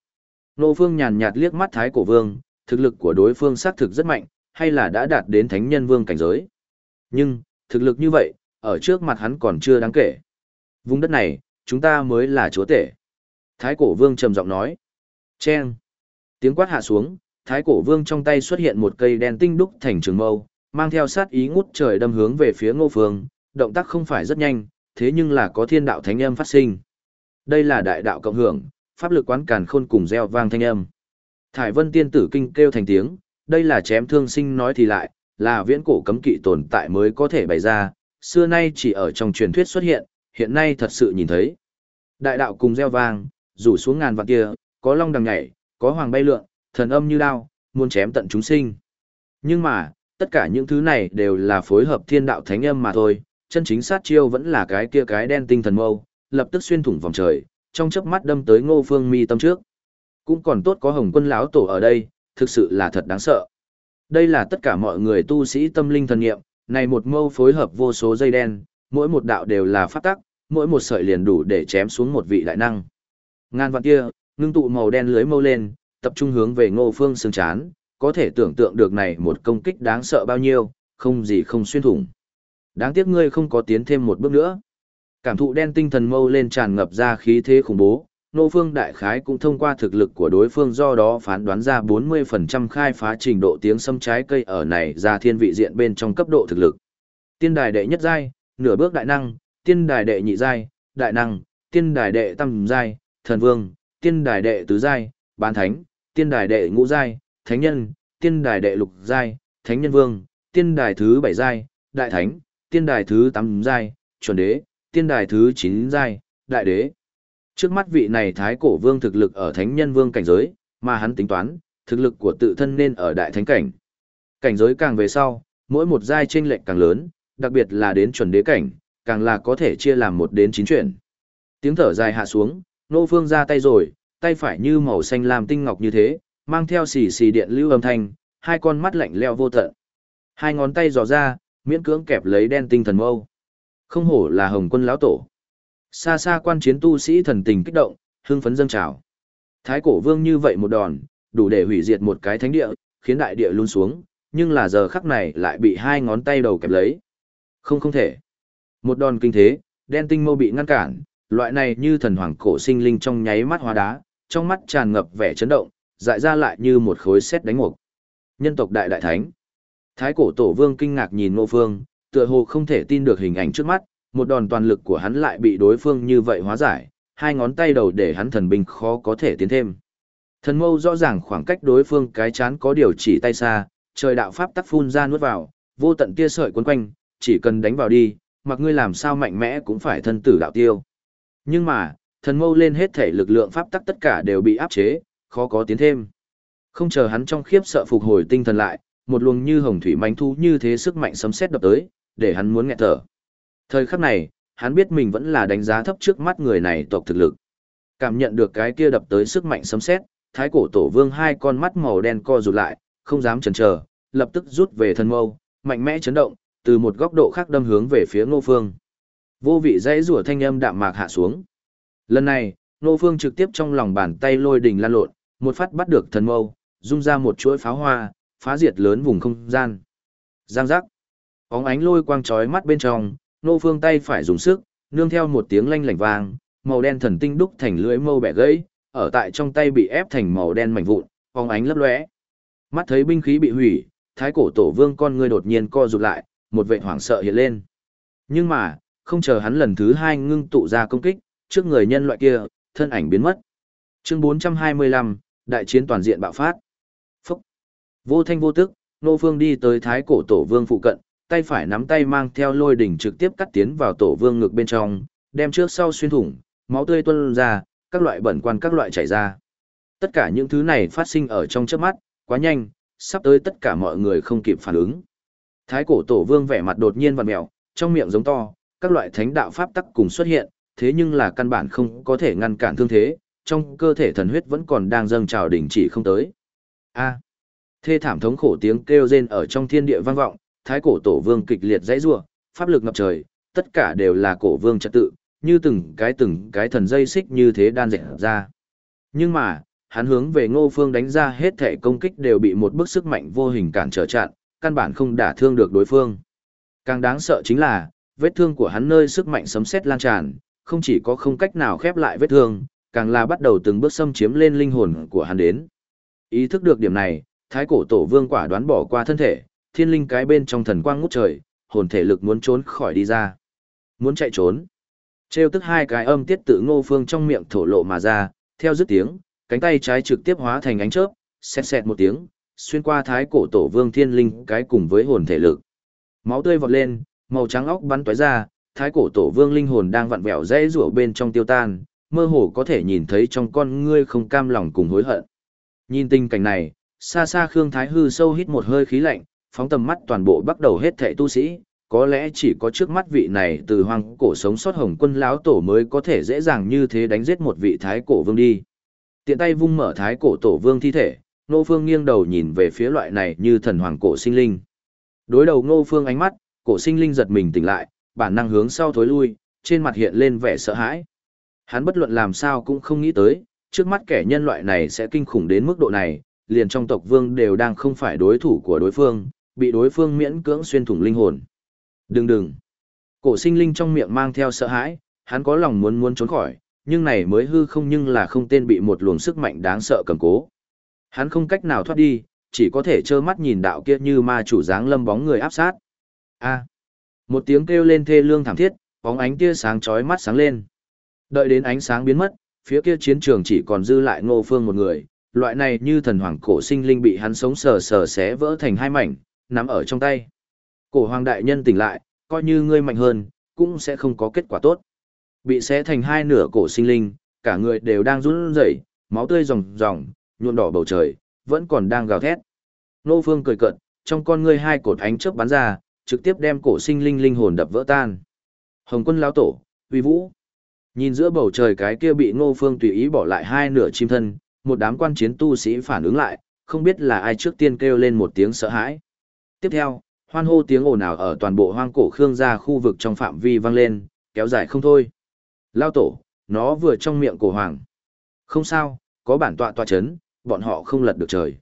Nô Phương nhàn nhạt liếc mắt thái cổ vương, thực lực của đối phương xác thực rất mạnh, hay là đã đạt đến thánh nhân vương cảnh giới. Nhưng, thực lực như vậy, ở trước mặt hắn còn chưa đáng kể. Vùng đất này, chúng ta mới là chúa tể. Thái cổ vương trầm giọng nói. Chen. Tiếng quát hạ xuống, thái cổ vương trong tay xuất hiện một cây đen tinh đúc thành trường mâu, mang theo sát ý ngút trời đâm hướng về phía ngô phương, động tác không phải rất nhanh, thế nhưng là có thiên đạo thánh âm phát sinh. Đây là đại đạo cộng hưởng, pháp lực quán càn khôn cùng gieo vang thanh âm. Thải vân tiên tử kinh kêu thành tiếng, đây là chém thương sinh nói thì lại, là viễn cổ cấm kỵ tồn tại mới có thể bày ra, xưa nay chỉ ở trong truyền thuyết xuất hiện, hiện nay thật sự nhìn thấy. Đại đạo cùng gieo vang, rủ xuống ngàn vạn kia, có long đằng nhảy, có hoàng bay lượn, thần âm như đao, muốn chém tận chúng sinh. Nhưng mà, tất cả những thứ này đều là phối hợp thiên đạo thánh âm mà thôi, chân chính sát chiêu vẫn là cái kia cái đen tinh thần mâu, lập tức xuyên thủng vòng trời, trong chớp mắt đâm tới Ngô Phương Mi tâm trước. Cũng còn tốt có Hồng Quân lão tổ ở đây, thực sự là thật đáng sợ. Đây là tất cả mọi người tu sĩ tâm linh thần nghiệm, này một mâu phối hợp vô số dây đen, mỗi một đạo đều là pháp tắc, mỗi một sợi liền đủ để chém xuống một vị đại năng. Ngan vạn kia, ngưng tụ màu đen lưới mâu lên, tập trung hướng về Ngô Phương xương chán, có thể tưởng tượng được này một công kích đáng sợ bao nhiêu, không gì không xuyên thủng. Đáng tiếc ngươi không có tiến thêm một bước nữa. Cảm thụ đen tinh thần mâu lên tràn ngập ra khí thế khủng bố, Ngô Phương Đại Khái cũng thông qua thực lực của đối phương do đó phán đoán ra 40% khai phá trình độ tiếng sâm trái cây ở này ra thiên vị diện bên trong cấp độ thực lực. Tiên đài đệ nhất giai, nửa bước đại năng, tiên đài đệ nhị giai, đại năng, tiên đài đệ tam giai, thần vương, tiên đài đệ tứ giai, bán thánh, tiên đài đệ ngũ giai, thánh nhân, tiên đài đệ lục giai, thánh nhân vương, tiên đài thứ bảy giai, đại thánh, tiên đài thứ tám giai, chuẩn đế, tiên đài thứ chín giai, đại đế. Trước mắt vị này thái cổ vương thực lực ở thánh nhân vương cảnh giới, mà hắn tính toán, thực lực của tự thân nên ở đại thánh cảnh. Cảnh giới càng về sau, mỗi một giai chênh lệch càng lớn, đặc biệt là đến chuẩn đế cảnh, càng là có thể chia làm một đến chín chuyển. Tiếng thở dài hạ xuống, nô phương ra tay rồi, tay phải như màu xanh làm tinh ngọc như thế, mang theo xì xì điện lưu âm thanh, hai con mắt lạnh leo vô tận. Hai ngón tay dò ra, miễn cưỡng kẹp lấy đen tinh thần mâu. Không hổ là hồng quân lão tổ. Xa xa quan chiến tu sĩ thần tình kích động, hưng phấn dâng trào. Thái cổ vương như vậy một đòn, đủ để hủy diệt một cái thánh địa, khiến đại địa luôn xuống, nhưng là giờ khắc này lại bị hai ngón tay đầu kẹp lấy. Không không thể. Một đòn kinh thế, đen tinh mâu bị ngăn cản, loại này như thần hoàng cổ sinh linh trong nháy mắt hóa đá, trong mắt tràn ngập vẻ chấn động, dại ra lại như một khối sét đánh mục. Nhân tộc đại đại thánh. Thái cổ tổ vương kinh ngạc nhìn Ngô Phương, tựa hồ không thể tin được hình ảnh trước mắt, một đòn toàn lực của hắn lại bị đối phương như vậy hóa giải, hai ngón tay đầu để hắn thần binh khó có thể tiến thêm. Thần mâu rõ ràng khoảng cách đối phương cái chán có điều chỉ tay xa, trời đạo pháp tắc phun ra nuốt vào, vô tận tia sợi cuốn quanh, chỉ cần đánh vào đi, mặc ngươi làm sao mạnh mẽ cũng phải thân tử đạo tiêu. Nhưng mà, thần mâu lên hết thể lực lượng pháp tắc tất cả đều bị áp chế, khó có tiến thêm. Không chờ hắn trong khiếp sợ phục hồi tinh thần lại, một luồng như hồng thủy manh thu như thế sức mạnh sấm sét đập tới, để hắn muốn nghẹt thở. Thời khắc này, hắn biết mình vẫn là đánh giá thấp trước mắt người này tộc thực lực. Cảm nhận được cái kia đập tới sức mạnh sấm sét, thái cổ tổ vương hai con mắt màu đen co rụt lại, không dám chần chờ, lập tức rút về thân mâu, mạnh mẽ chấn động, từ một góc độ khác đâm hướng về phía Ngô Phương. Vô vị dãy rủa thanh âm đạm mạc hạ xuống. Lần này, Nô Phương trực tiếp trong lòng bàn tay lôi đỉnh lan lộn, một phát bắt được thần mâu, dung ra một chuỗi pháo hoa, phá diệt lớn vùng không gian. Giang giác. óng ánh lôi quang chói mắt bên trong, Nô Phương tay phải dùng sức, nương theo một tiếng lanh lảnh vang, màu đen thần tinh đúc thành lưỡi mâu bẻ gãy, ở tại trong tay bị ép thành màu đen mảnh vụn, óng ánh lấp lóe. Mắt thấy binh khí bị hủy, thái cổ tổ vương con ngươi đột nhiên co rụt lại, một vệ hoảng sợ hiện lên. Nhưng mà, không chờ hắn lần thứ hai ngưng tụ ra công kích, trước người nhân loại kia, thân ảnh biến mất. Chương 425, đại chiến toàn diện bạo phát. Phúc. Vô thanh vô tức, nô phương đi tới thái cổ tổ vương phụ cận, tay phải nắm tay mang theo lôi đỉnh trực tiếp cắt tiến vào tổ vương ngực bên trong, đem trước sau xuyên thủng, máu tươi tuôn ra, các loại bẩn quan các loại chảy ra. Tất cả những thứ này phát sinh ở trong chớp mắt, quá nhanh, sắp tới tất cả mọi người không kịp phản ứng. Thái cổ tổ vương vẻ mặt đột nhiên vặn mèo, trong miệng giống to, các loại thánh đạo pháp tắc cùng xuất hiện, thế nhưng là căn bản không có thể ngăn cản thương thế, trong cơ thể thần huyết vẫn còn đang dâng trào đỉnh chỉ không tới. A. thê thảm thống khổ tiếng kêu rên ở trong thiên địa vang vọng, thái cổ tổ vương kịch liệt dãy rủa, pháp lực ngập trời, tất cả đều là cổ vương trật tự, như từng cái từng cái thần dây xích như thế đan dệt ra. Nhưng mà, hắn hướng về ngô phương đánh ra hết thể công kích đều bị một bức sức mạnh vô hình cản trở chặn, căn bản không đả thương được đối phương. Càng đáng sợ chính là, vết thương của hắn nơi sức mạnh sấm sét lan tràn, không chỉ có không cách nào khép lại vết thương, càng là bắt đầu từng bước xâm chiếm lên linh hồn của hắn đến. Ý thức được điểm này, thái cổ tổ vương quả đoán bỏ qua thân thể, thiên linh cái bên trong thần quang ngút trời, hồn thể lực muốn trốn khỏi đi ra. Muốn chạy trốn. Trêu tức hai cái âm tiết tự ngô phương trong miệng thổ lộ mà ra, theo dứt tiếng, cánh tay trái trực tiếp hóa thành ánh chớp, xẹt xẹt một tiếng, xuyên qua thái cổ tổ vương thiên linh cái cùng với hồn thể lực. Máu tươi vọt lên, màu trắng óc bắn tóe ra, thái cổ tổ vương linh hồn đang vặn vẹo dãy rủa bên trong tiêu tan, mơ hồ có thể nhìn thấy trong con ngươi không cam lòng cùng hối hận. Nhìn tình cảnh này, xa xa Khương Thái hư sâu hít một hơi khí lạnh, phóng tầm mắt toàn bộ bắt đầu hết thệ tu sĩ, có lẽ chỉ có trước mắt vị này từ hoang cổ sống sót hồng quân lão tổ mới có thể dễ dàng như thế đánh giết một vị thái cổ vương đi. Tiện tay vung mở thái cổ tổ vương thi thể, Nô Phương nghiêng đầu nhìn về phía loại này như thần hoàng cổ sinh linh. Đối đầu Nô Phương ánh mắt, cổ sinh linh giật mình tỉnh lại, bản năng hướng sau thối lui, trên mặt hiện lên vẻ sợ hãi. Hắn bất luận làm sao cũng không nghĩ tới, trước mắt kẻ nhân loại này sẽ kinh khủng đến mức độ này, liền trong tộc vương đều đang không phải đối thủ của đối phương, bị đối phương miễn cưỡng xuyên thủng linh hồn. Đừng đừng. Cổ sinh linh trong miệng mang theo sợ hãi, hắn có lòng muốn muốn trốn khỏi, nhưng này mới hư không nhưng là không tên bị một luồng sức mạnh đáng sợ cầm cố. Hắn không cách nào thoát đi, chỉ có thể trơ mắt nhìn đạo kia như ma chủ dáng lâm bóng người áp sát. A. Một tiếng kêu lên thê lương thảm thiết, bóng ánh tia sáng chói mắt sáng lên. Đợi đến ánh sáng biến mất, phía kia chiến trường chỉ còn dư lại Ngô Phương một người, loại này như thần hoàng cổ sinh linh bị hắn sống sờ sờ xé vỡ thành hai mảnh, nắm ở trong tay. Cổ hoàng đại nhân tỉnh lại, coi như ngươi mạnh hơn, cũng sẽ không có kết quả tốt. Bị xé thành hai nửa cổ sinh linh, cả người đều đang run rẩy, máu tươi ròng ròng, nhuộm đỏ bầu trời, vẫn còn đang gào thét. Nô Phương cười cợt, trong con ngươi hai cột ánh chớp bắn ra, trực tiếp đem cổ sinh linh linh hồn đập vỡ tan. Hồng quân lão tổ, uy vũ. Nhìn giữa bầu trời cái kia bị Ngô Phương tùy ý bỏ lại hai nửa chim thân, một đám quan chiến tu sĩ phản ứng lại, không biết là ai trước tiên kêu lên một tiếng sợ hãi. Tiếp theo, hoan hô tiếng ồn ào ở toàn bộ hoang cổ khương gia khu vực trong phạm vi vang lên, kéo dài không thôi. Lao tổ, nó vừa trong miệng cổ hoàng. Không sao, có bản tọa tọa chấn, bọn họ không lật được trời.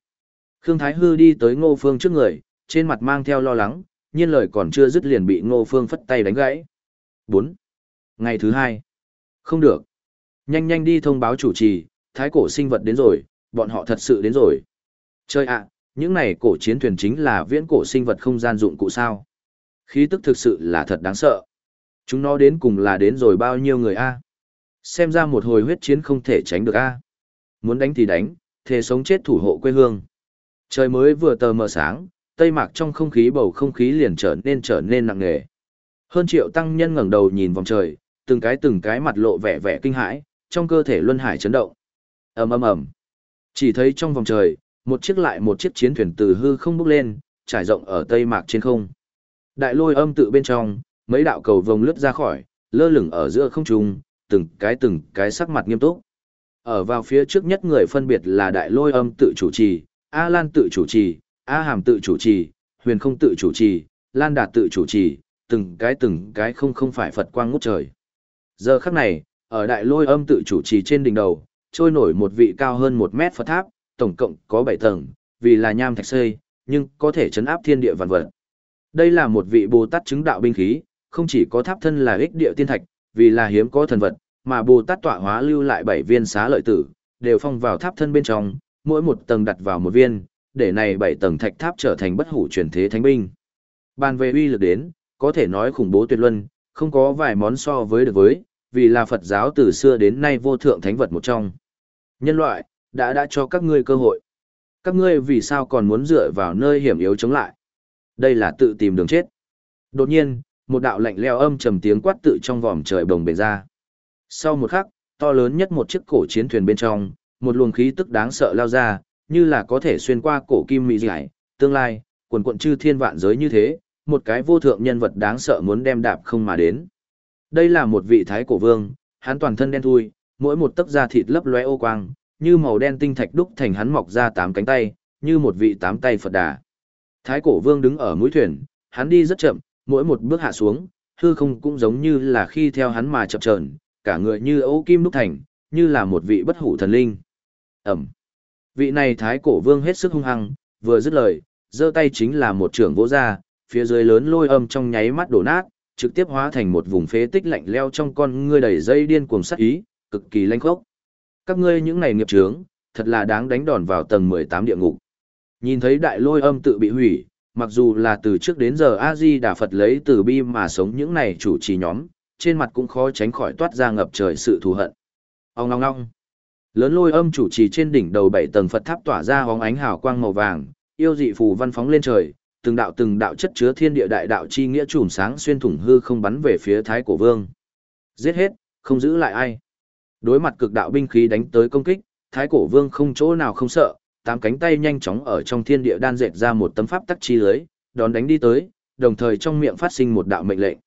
Khương Thái Hư đi tới Ngô Phương trước người, trên mặt mang theo lo lắng, nhiên lời còn chưa dứt liền bị Ngô Phương phất tay đánh gãy. 4. Ngày thứ hai. Không được. Nhanh nhanh đi thông báo chủ trì, thái cổ sinh vật đến rồi, bọn họ thật sự đến rồi. Chơi ạ, những này cổ chiến thuyền chính là viễn cổ sinh vật không gian dụng cụ sao. Khí tức thực sự là thật đáng sợ. Chúng nó đến cùng là đến rồi bao nhiêu người a? Xem ra một hồi huyết chiến không thể tránh được a. Muốn đánh thì đánh, thề sống chết thủ hộ quê hương. Trời mới vừa tờ mờ sáng, tây mạc trong không khí bầu không khí liền trở nên trở nên nặng nề. Hơn triệu tăng nhân ngẩng đầu nhìn vòng trời, từng cái từng cái mặt lộ vẻ vẻ kinh hãi, trong cơ thể luân hải chấn động. Ầm ầm ầm. Chỉ thấy trong vòng trời, một chiếc lại một chiếc chiến thuyền từ hư không bốc lên, trải rộng ở tây mạc trên không. Đại lôi âm tự bên trong, mấy đạo cầu vồng lướt ra khỏi, lơ lửng ở giữa không trung, từng cái từng cái sắc mặt nghiêm túc. Ở vào phía trước nhất người phân biệt là đại lôi âm tự chủ trì, A Lan tự chủ trì, A Hàm tự chủ trì, Huyền không tự chủ trì, Lan Đạt tự chủ trì, từng cái từng cái không không phải Phật quang ngút trời. Giờ khắc này, ở đại lôi âm tự chủ trì trên đỉnh đầu, trôi nổi một vị cao hơn một mét Phật tháp, tổng cộng có bảy tầng, vì là nham thạch xây, nhưng có thể chấn áp thiên địa vạn vật. Đây là một vị Bồ Tát chứng đạo binh khí, không chỉ có tháp thân là ích địa tiên thạch, vì là hiếm có thần vật, mà Bồ Tát tọa hóa lưu lại bảy viên xá lợi tử, đều phong vào tháp thân bên trong, mỗi một tầng đặt vào một viên, để này bảy tầng thạch tháp trở thành bất hủ truyền thế thánh binh. Bàn về uy lực đến, có thể nói khủng bố tuyệt luân, không có vài món so với được với, vì là Phật giáo từ xưa đến nay vô thượng thánh vật một trong. Nhân loại, đã đã cho các ngươi cơ hội. Các ngươi vì sao còn muốn dựa vào nơi hiểm yếu chống lại? Đây là tự tìm đường chết. Đột nhiên, một đạo lạnh leo âm trầm tiếng quát tự trong vòm trời bồng bềnh ra. Sau một khắc, to lớn nhất một chiếc cổ chiến thuyền bên trong, một luồng khí tức đáng sợ lao ra, như là có thể xuyên qua cổ kim mỹ giải, tương lai, quần quận chư thiên vạn giới như thế, một cái vô thượng nhân vật đáng sợ muốn đem đạp không mà đến. Đây là một vị thái cổ vương, hắn toàn thân đen thui, mỗi một tấc da thịt lấp lóe ô quang, như màu đen tinh thạch đúc thành hắn mọc ra tám cánh tay, như một vị tám tay Phật đà. Thái cổ vương đứng ở mũi thuyền, hắn đi rất chậm, mỗi một bước hạ xuống, hư không cũng giống như là khi theo hắn mà chập chờn, cả người như ấu kim đúc thành, như là một vị bất hủ thần linh. Ẩm. Vị này thái cổ vương hết sức hung hăng, vừa dứt lời, giơ tay chính là một trưởng vỗ ra, phía dưới lớn lôi âm trong nháy mắt đổ nát, trực tiếp hóa thành một vùng phế tích lạnh leo trong con ngươi đầy dây điên cuồng sắc ý, cực kỳ lanh khốc. Các ngươi những này nghiệp trướng thật là đáng đánh đòn vào tầng 18 địa ngục. Nhìn thấy đại lôi âm tự bị hủy, mặc dù là từ trước đến giờ A-di Đà Phật lấy từ bi mà sống những này chủ trì nhóm, trên mặt cũng khó tránh khỏi toát ra ngập trời sự thù hận. Ông long long Lớn lôi âm chủ trì trên đỉnh đầu bảy tầng Phật tháp tỏa ra hóng ánh hào quang màu vàng, yêu dị phù văn phóng lên trời, từng đạo từng đạo chất chứa thiên địa đại đạo chi nghĩa chùm sáng xuyên thủng hư không bắn về phía Thái Cổ Vương. Giết hết, không giữ lại ai. Đối mặt cực đạo binh khí đánh tới công kích, Thái Cổ Vương không chỗ nào không sợ, tám cánh tay nhanh chóng ở trong thiên địa đan dệt ra một tấm pháp tắc chi lưới, đón đánh đi tới, đồng thời trong miệng phát sinh một đạo mệnh lệnh.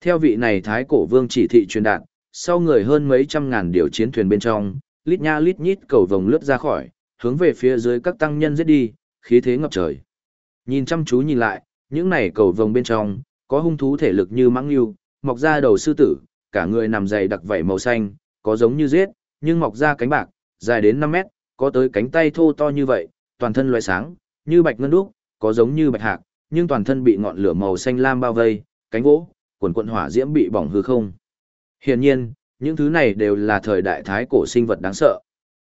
Theo vị này Thái Cổ Vương chỉ thị truyền đạt, sau người hơn mấy trăm ngàn điều chiến thuyền bên trong, lít nha lít nhít cầu vồng lướt ra khỏi, hướng về phía dưới các tăng nhân giết đi, khí thế ngập trời. Nhìn chăm chú nhìn lại, những này cầu vồng bên trong, có hung thú thể lực như mãng yêu, mọc ra đầu sư tử, cả người nằm dày đặc vảy màu xanh, có giống như giết, nhưng mọc ra cánh bạc, dài đến 5 mét, có tới cánh tay thô to như vậy, toàn thân loại sáng, như bạch ngân đúc, có giống như bạch hạc, nhưng toàn thân bị ngọn lửa màu xanh lam bao vây, cánh gỗ, quần quần hỏa diễm bị bỏng hư không. Hiển nhiên, những thứ này đều là thời đại thái cổ sinh vật đáng sợ.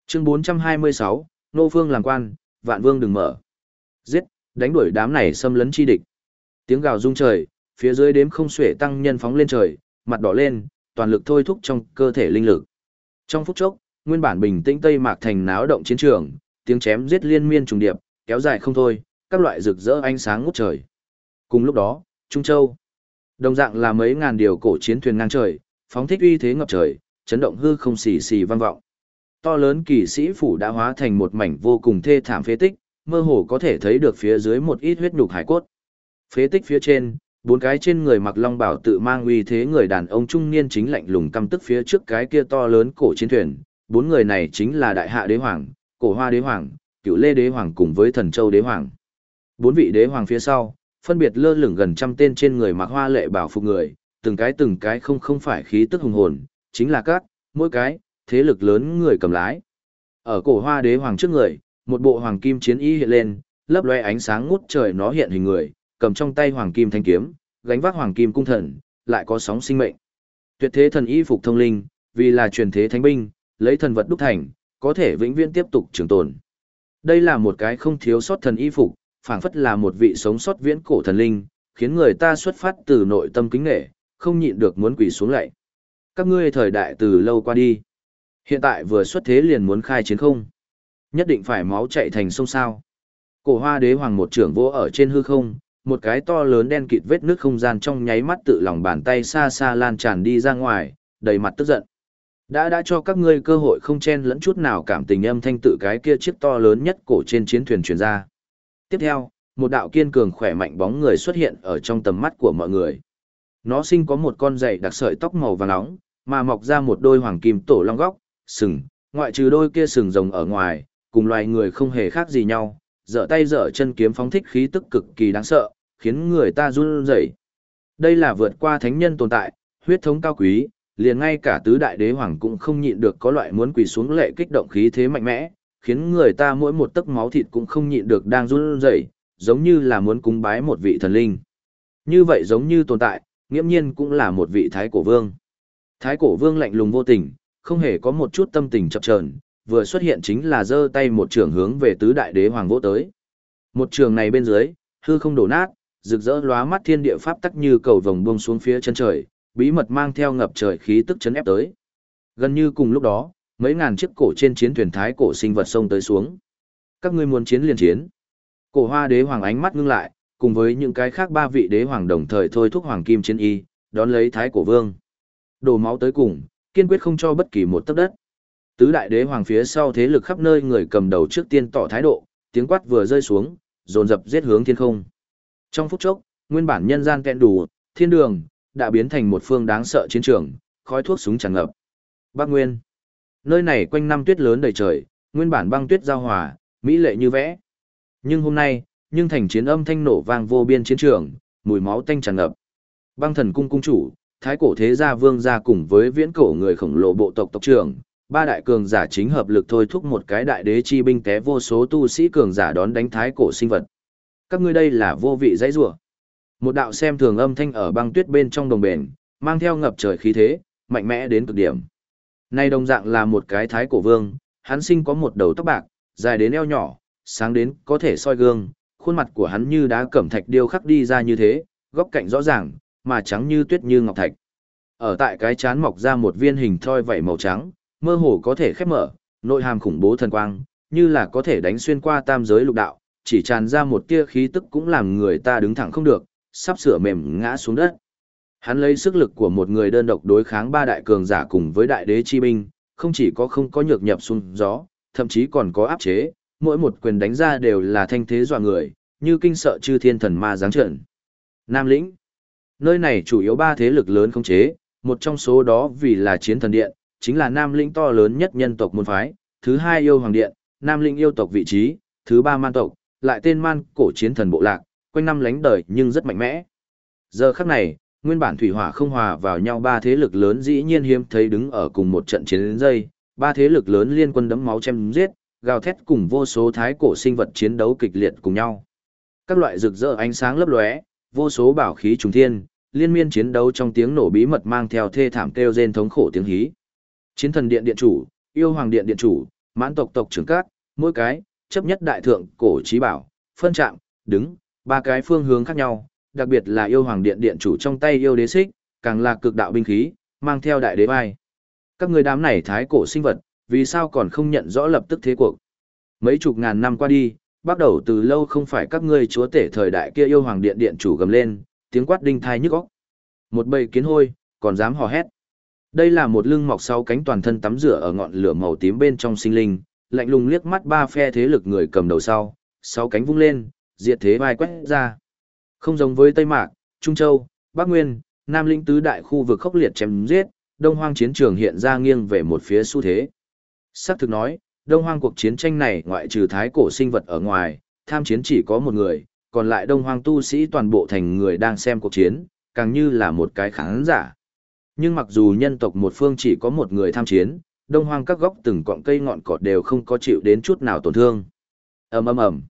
Chương 426, Nô Phương làm quan, Vạn Vương đừng mở. Giết, đánh đuổi đám này xâm lấn chi địch. Tiếng gào rung trời, phía dưới đếm không xuể tăng nhân phóng lên trời, mặt đỏ lên, toàn lực thôi thúc trong cơ thể linh lực. Trong phút chốc, nguyên bản bình tĩnh Tây Mạc thành náo động chiến trường, tiếng chém giết liên miên trùng điệp, kéo dài không thôi, các loại rực rỡ ánh sáng ngút trời. Cùng lúc đó, Trung Châu, đồng dạng là mấy ngàn điều cổ chiến thuyền ngang trời, phóng thích uy thế ngập trời, chấn động hư không xì xì vang vọng. To lớn kỳ sĩ phủ đã hóa thành một mảnh vô cùng thê thảm phế tích, mơ hồ có thể thấy được phía dưới một ít huyết nhục hải cốt. Phế tích phía trên, bốn cái trên người mặc long bảo tự mang uy thế người đàn ông trung niên chính lạnh lùng căm tức phía trước cái kia to lớn cổ chiến thuyền, bốn người này chính là đại hạ đế hoàng, cổ hoa đế hoàng, cựu lê đế hoàng cùng với thần châu đế hoàng. Bốn vị đế hoàng phía sau, phân biệt lơ lửng gần trăm tên trên người mặc hoa lệ bảo phục người, từng cái từng cái không không phải khí tức hùng hồn, chính là các, mỗi cái, thế lực lớn người cầm lái. Ở cổ hoa đế hoàng trước người, một bộ hoàng kim chiến y hiện lên, lấp loe ánh sáng ngút trời nó hiện hình người, cầm trong tay hoàng kim thanh kiếm, gánh vác hoàng kim cung thần, lại có sóng sinh mệnh. Tuyệt thế thần y phục thông linh, vì là truyền thế thánh binh, lấy thần vật đúc thành, có thể vĩnh viễn tiếp tục trường tồn. Đây là một cái không thiếu sót thần y phục, phảng phất là một vị sống sót viễn cổ thần linh, khiến người ta xuất phát từ nội tâm kính nghệ, không nhịn được muốn quỳ xuống lạy. Các ngươi thời đại từ lâu qua đi. Hiện tại vừa xuất thế liền muốn khai chiến không. Nhất định phải máu chạy thành sông sao. Cổ hoa đế hoàng một trưởng vô ở trên hư không, một cái to lớn đen kịt vết nước không gian trong nháy mắt tự lòng bàn tay xa xa lan tràn đi ra ngoài, đầy mặt tức giận. Đã đã cho các ngươi cơ hội không chen lẫn chút nào cảm tình âm thanh tự cái kia chiếc to lớn nhất cổ trên chiến thuyền truyền ra. Tiếp theo, một đạo kiên cường khỏe mạnh bóng người xuất hiện ở trong tầm mắt của mọi người. Nó sinh có một con dày đặc sợi tóc màu vàng nóng, mà mọc ra một đôi hoàng kim tổ long góc, sừng, ngoại trừ đôi kia sừng rồng ở ngoài, cùng loài người không hề khác gì nhau, dở tay dở chân kiếm phóng thích khí tức cực kỳ đáng sợ, khiến người ta run rẩy. Đây là vượt qua thánh nhân tồn tại, huyết thống cao quý, liền ngay cả tứ đại đế hoàng cũng không nhịn được có loại muốn quỳ xuống lệ kích động khí thế mạnh mẽ, khiến người ta mỗi một tấc máu thịt cũng không nhịn được đang run rẩy, giống như là muốn cúng bái một vị thần linh. Như vậy giống như tồn tại, nghiễm nhiên cũng là một vị thái cổ vương. Thái cổ vương lạnh lùng vô tình, không hề có một chút tâm tình chập chờn, vừa xuất hiện chính là giơ tay một trường hướng về tứ đại đế hoàng vỗ tới. Một trường này bên dưới, hư không đổ nát, rực rỡ lóa mắt thiên địa pháp tắc như cầu vồng buông xuống phía chân trời, bí mật mang theo ngập trời khí tức chấn ép tới. Gần như cùng lúc đó, mấy ngàn chiếc cổ trên chiến thuyền thái cổ sinh vật sông tới xuống. Các ngươi muốn chiến liền chiến. Cổ Hoa Đế hoàng ánh mắt ngưng lại, cùng với những cái khác ba vị đế hoàng đồng thời thôi thúc hoàng kim chiến y, đón lấy thái cổ vương. Đổ máu tới cùng, kiên quyết không cho bất kỳ một tấc đất. Tứ đại đế hoàng phía sau thế lực khắp nơi người cầm đầu trước tiên tỏ thái độ, tiếng quát vừa rơi xuống, dồn dập giết hướng thiên không. Trong phút chốc, nguyên bản nhân gian kẹn đủ, thiên đường, đã biến thành một phương đáng sợ chiến trường, khói thuốc súng tràn ngập. Bắc Nguyên. Nơi này quanh năm tuyết lớn đầy trời, nguyên bản băng tuyết giao hòa, mỹ lệ như vẽ. Nhưng hôm nay, nhưng thành chiến âm thanh nổ vang vô biên chiến trường, mùi máu tanh tràn ngập. Băng thần cung cung chủ, thái cổ thế gia vương gia cùng với viễn cổ người khổng lồ bộ tộc tộc trưởng, ba đại cường giả chính hợp lực thôi thúc một cái đại đế chi binh té vô số tu sĩ cường giả đón đánh thái cổ sinh vật. Các ngươi đây là vô vị dãy rủa. Một đạo xem thường âm thanh ở băng tuyết bên trong đồng bền, mang theo ngập trời khí thế, mạnh mẽ đến cực điểm. Nay đồng dạng là một cái thái cổ vương, hắn sinh có một đầu tóc bạc, dài đến eo nhỏ, sáng đến có thể soi gương, khuôn mặt của hắn như đá cẩm thạch điêu khắc đi ra như thế, góc cạnh rõ ràng, mà trắng như tuyết như ngọc thạch. Ở tại cái chán mọc ra một viên hình thoi vảy màu trắng, mơ hồ có thể khép mở, nội hàm khủng bố thần quang, như là có thể đánh xuyên qua tam giới lục đạo, chỉ tràn ra một tia khí tức cũng làm người ta đứng thẳng không được, sắp sửa mềm ngã xuống đất. Hắn lấy sức lực của một người đơn độc đối kháng ba đại cường giả cùng với đại đế chi binh, không chỉ có không có nhược nhập xuống gió, thậm chí còn có áp chế, mỗi một quyền đánh ra đều là thanh thế dọa người, như kinh sợ chư thiên thần ma giáng trận. Nam lĩnh. Nơi này chủ yếu ba thế lực lớn không chế, một trong số đó vì là chiến thần điện, chính là Nam lĩnh to lớn nhất nhân tộc môn phái, thứ hai yêu hoàng điện, Nam lĩnh yêu tộc vị trí, thứ ba man tộc, lại tên man cổ chiến thần bộ lạc, quanh năm lánh đời nhưng rất mạnh mẽ. Giờ khắc này, nguyên bản thủy hỏa không hòa vào nhau ba thế lực lớn dĩ nhiên hiếm thấy đứng ở cùng một trận chiến dây, ba thế lực lớn liên quân đấm máu chém giết, gào thét cùng vô số thái cổ sinh vật chiến đấu kịch liệt cùng nhau. Các loại rực rỡ ánh sáng lấp lóe, vô số bảo khí trùng thiên, liên miên chiến đấu trong tiếng nổ bí mật mang theo thê thảm kêu rên thống khổ tiếng hí. Chiến thần điện điện chủ, yêu hoàng điện điện chủ, mãn tộc tộc trưởng các, mỗi cái, chấp nhất đại thượng, cổ trí bảo, phân trạng, đứng, ba cái phương hướng khác nhau, đặc biệt là yêu hoàng điện điện chủ trong tay yêu đế xích, càng là cực đạo binh khí, mang theo đại đế vai. Các người đám này thái cổ sinh vật, vì sao còn không nhận rõ lập tức thế cuộc. Mấy chục ngàn năm qua đi, bắt đầu từ lâu không phải các ngươi chúa tể thời đại kia yêu hoàng điện điện chủ gầm lên, tiếng quát đinh thai nhức óc. Một bầy kiến hôi, còn dám hò hét. Đây là một lưng mọc sau cánh toàn thân tắm rửa ở ngọn lửa màu tím bên trong sinh linh, lạnh lùng liếc mắt ba phe thế lực người cầm đầu sau, sau cánh vung lên, diệt thế vai quét ra. Không giống với Tây Mạc, Trung Châu, Bắc Nguyên, Nam Linh tứ đại khu vực khốc liệt chém giết, Đông Hoang chiến trường hiện ra nghiêng về một phía xu thế. Sắc thực nói, Đông Hoang cuộc chiến tranh này ngoại trừ thái cổ sinh vật ở ngoài, tham chiến chỉ có một người, còn lại Đông Hoang tu sĩ toàn bộ thành người đang xem cuộc chiến, càng như là một cái khán giả. Nhưng mặc dù nhân tộc một phương chỉ có một người tham chiến, Đông Hoang các góc từng cọng cây ngọn cọt đều không có chịu đến chút nào tổn thương. ầm ầm ầm.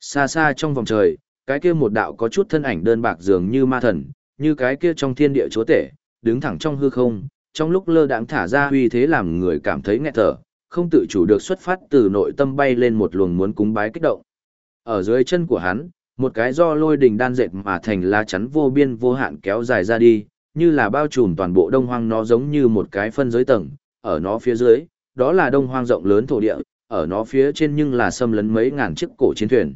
Xa xa trong vòng trời, cái kia một đạo có chút thân ảnh đơn bạc dường như ma thần, như cái kia trong thiên địa chúa tể, đứng thẳng trong hư không, trong lúc lơ đãng thả ra uy thế làm người cảm thấy nghẹt thở, không tự chủ được xuất phát từ nội tâm bay lên một luồng muốn cúng bái kích động. Ở dưới chân của hắn, một cái do lôi đình đan dệt mà thành lá chắn vô biên vô hạn kéo dài ra đi, như là bao trùm toàn bộ đông hoang nó giống như một cái phân giới tầng, ở nó phía dưới, đó là đông hoang rộng lớn thổ địa, ở nó phía trên nhưng là xâm lấn mấy ngàn chiếc cổ chiến thuyền.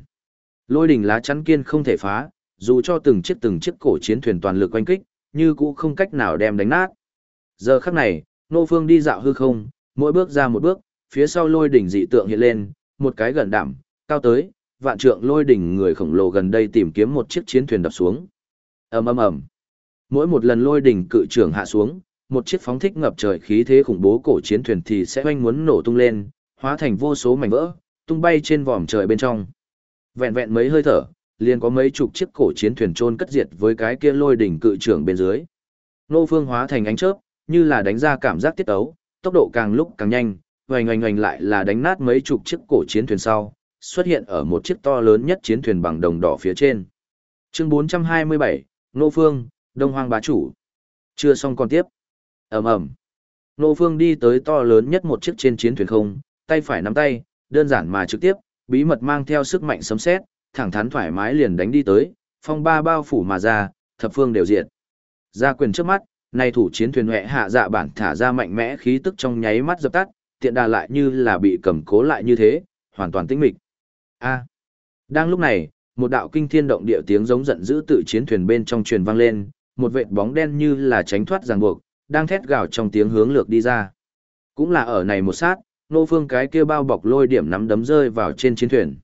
Lôi đỉnh lá chắn kiên không thể phá, dù cho từng chiếc từng chiếc cổ chiến thuyền toàn lực quanh kích, như cũ không cách nào đem đánh nát. Giờ khắc này, Nô Phương đi dạo hư không, mỗi bước ra một bước, phía sau lôi đỉnh dị tượng hiện lên, một cái gần đảm, cao tới, vạn trượng lôi đỉnh người khổng lồ gần đây tìm kiếm một chiếc chiến thuyền đập xuống. ầm ầm ầm. Mỗi một lần lôi đỉnh cự trưởng hạ xuống, một chiếc phóng thích ngập trời khí thế khủng bố cổ chiến thuyền thì sẽ oanh muốn nổ tung lên, hóa thành vô số mảnh vỡ, tung bay trên vòm trời bên trong. Vẹn vẹn mấy hơi thở, liền có mấy chục chiếc cổ chiến thuyền trôn cất diệt với cái kia lôi đỉnh cự trưởng bên dưới. Nô Phương hóa thành ánh chớp, như là đánh ra cảm giác tiết ấu, tốc độ càng lúc càng nhanh, oanh oanh oanh lại là đánh nát mấy chục chiếc cổ chiến thuyền sau, xuất hiện ở một chiếc to lớn nhất chiến thuyền bằng đồng đỏ phía trên. Chương 427, Nô Phương, Đông Hoang bá chủ. Chưa xong còn tiếp. ầm ầm Nô Phương đi tới to lớn nhất một chiếc trên chiến thuyền không, tay phải nắm tay, đơn giản mà trực tiếp, bí mật mang theo sức mạnh sấm sét, thẳng thắn thoải mái liền đánh đi tới, phong ba bao phủ mà ra, thập phương đều diệt. Ra quyền trước mắt, này thủ chiến thuyền hệ hạ dạ bản thả ra mạnh mẽ khí tức trong nháy mắt dập tắt, tiện đà lại như là bị cầm cố lại như thế, hoàn toàn tĩnh mịch. A. Đang lúc này, một đạo kinh thiên động địa tiếng giống giận dữ tự chiến thuyền bên trong truyền vang lên, một vệt bóng đen như là tránh thoát ràng buộc, đang thét gào trong tiếng hướng lược đi ra. Cũng là ở này một sát, nô phương cái kia bao bọc lôi điểm nắm đấm rơi vào trên chiến thuyền.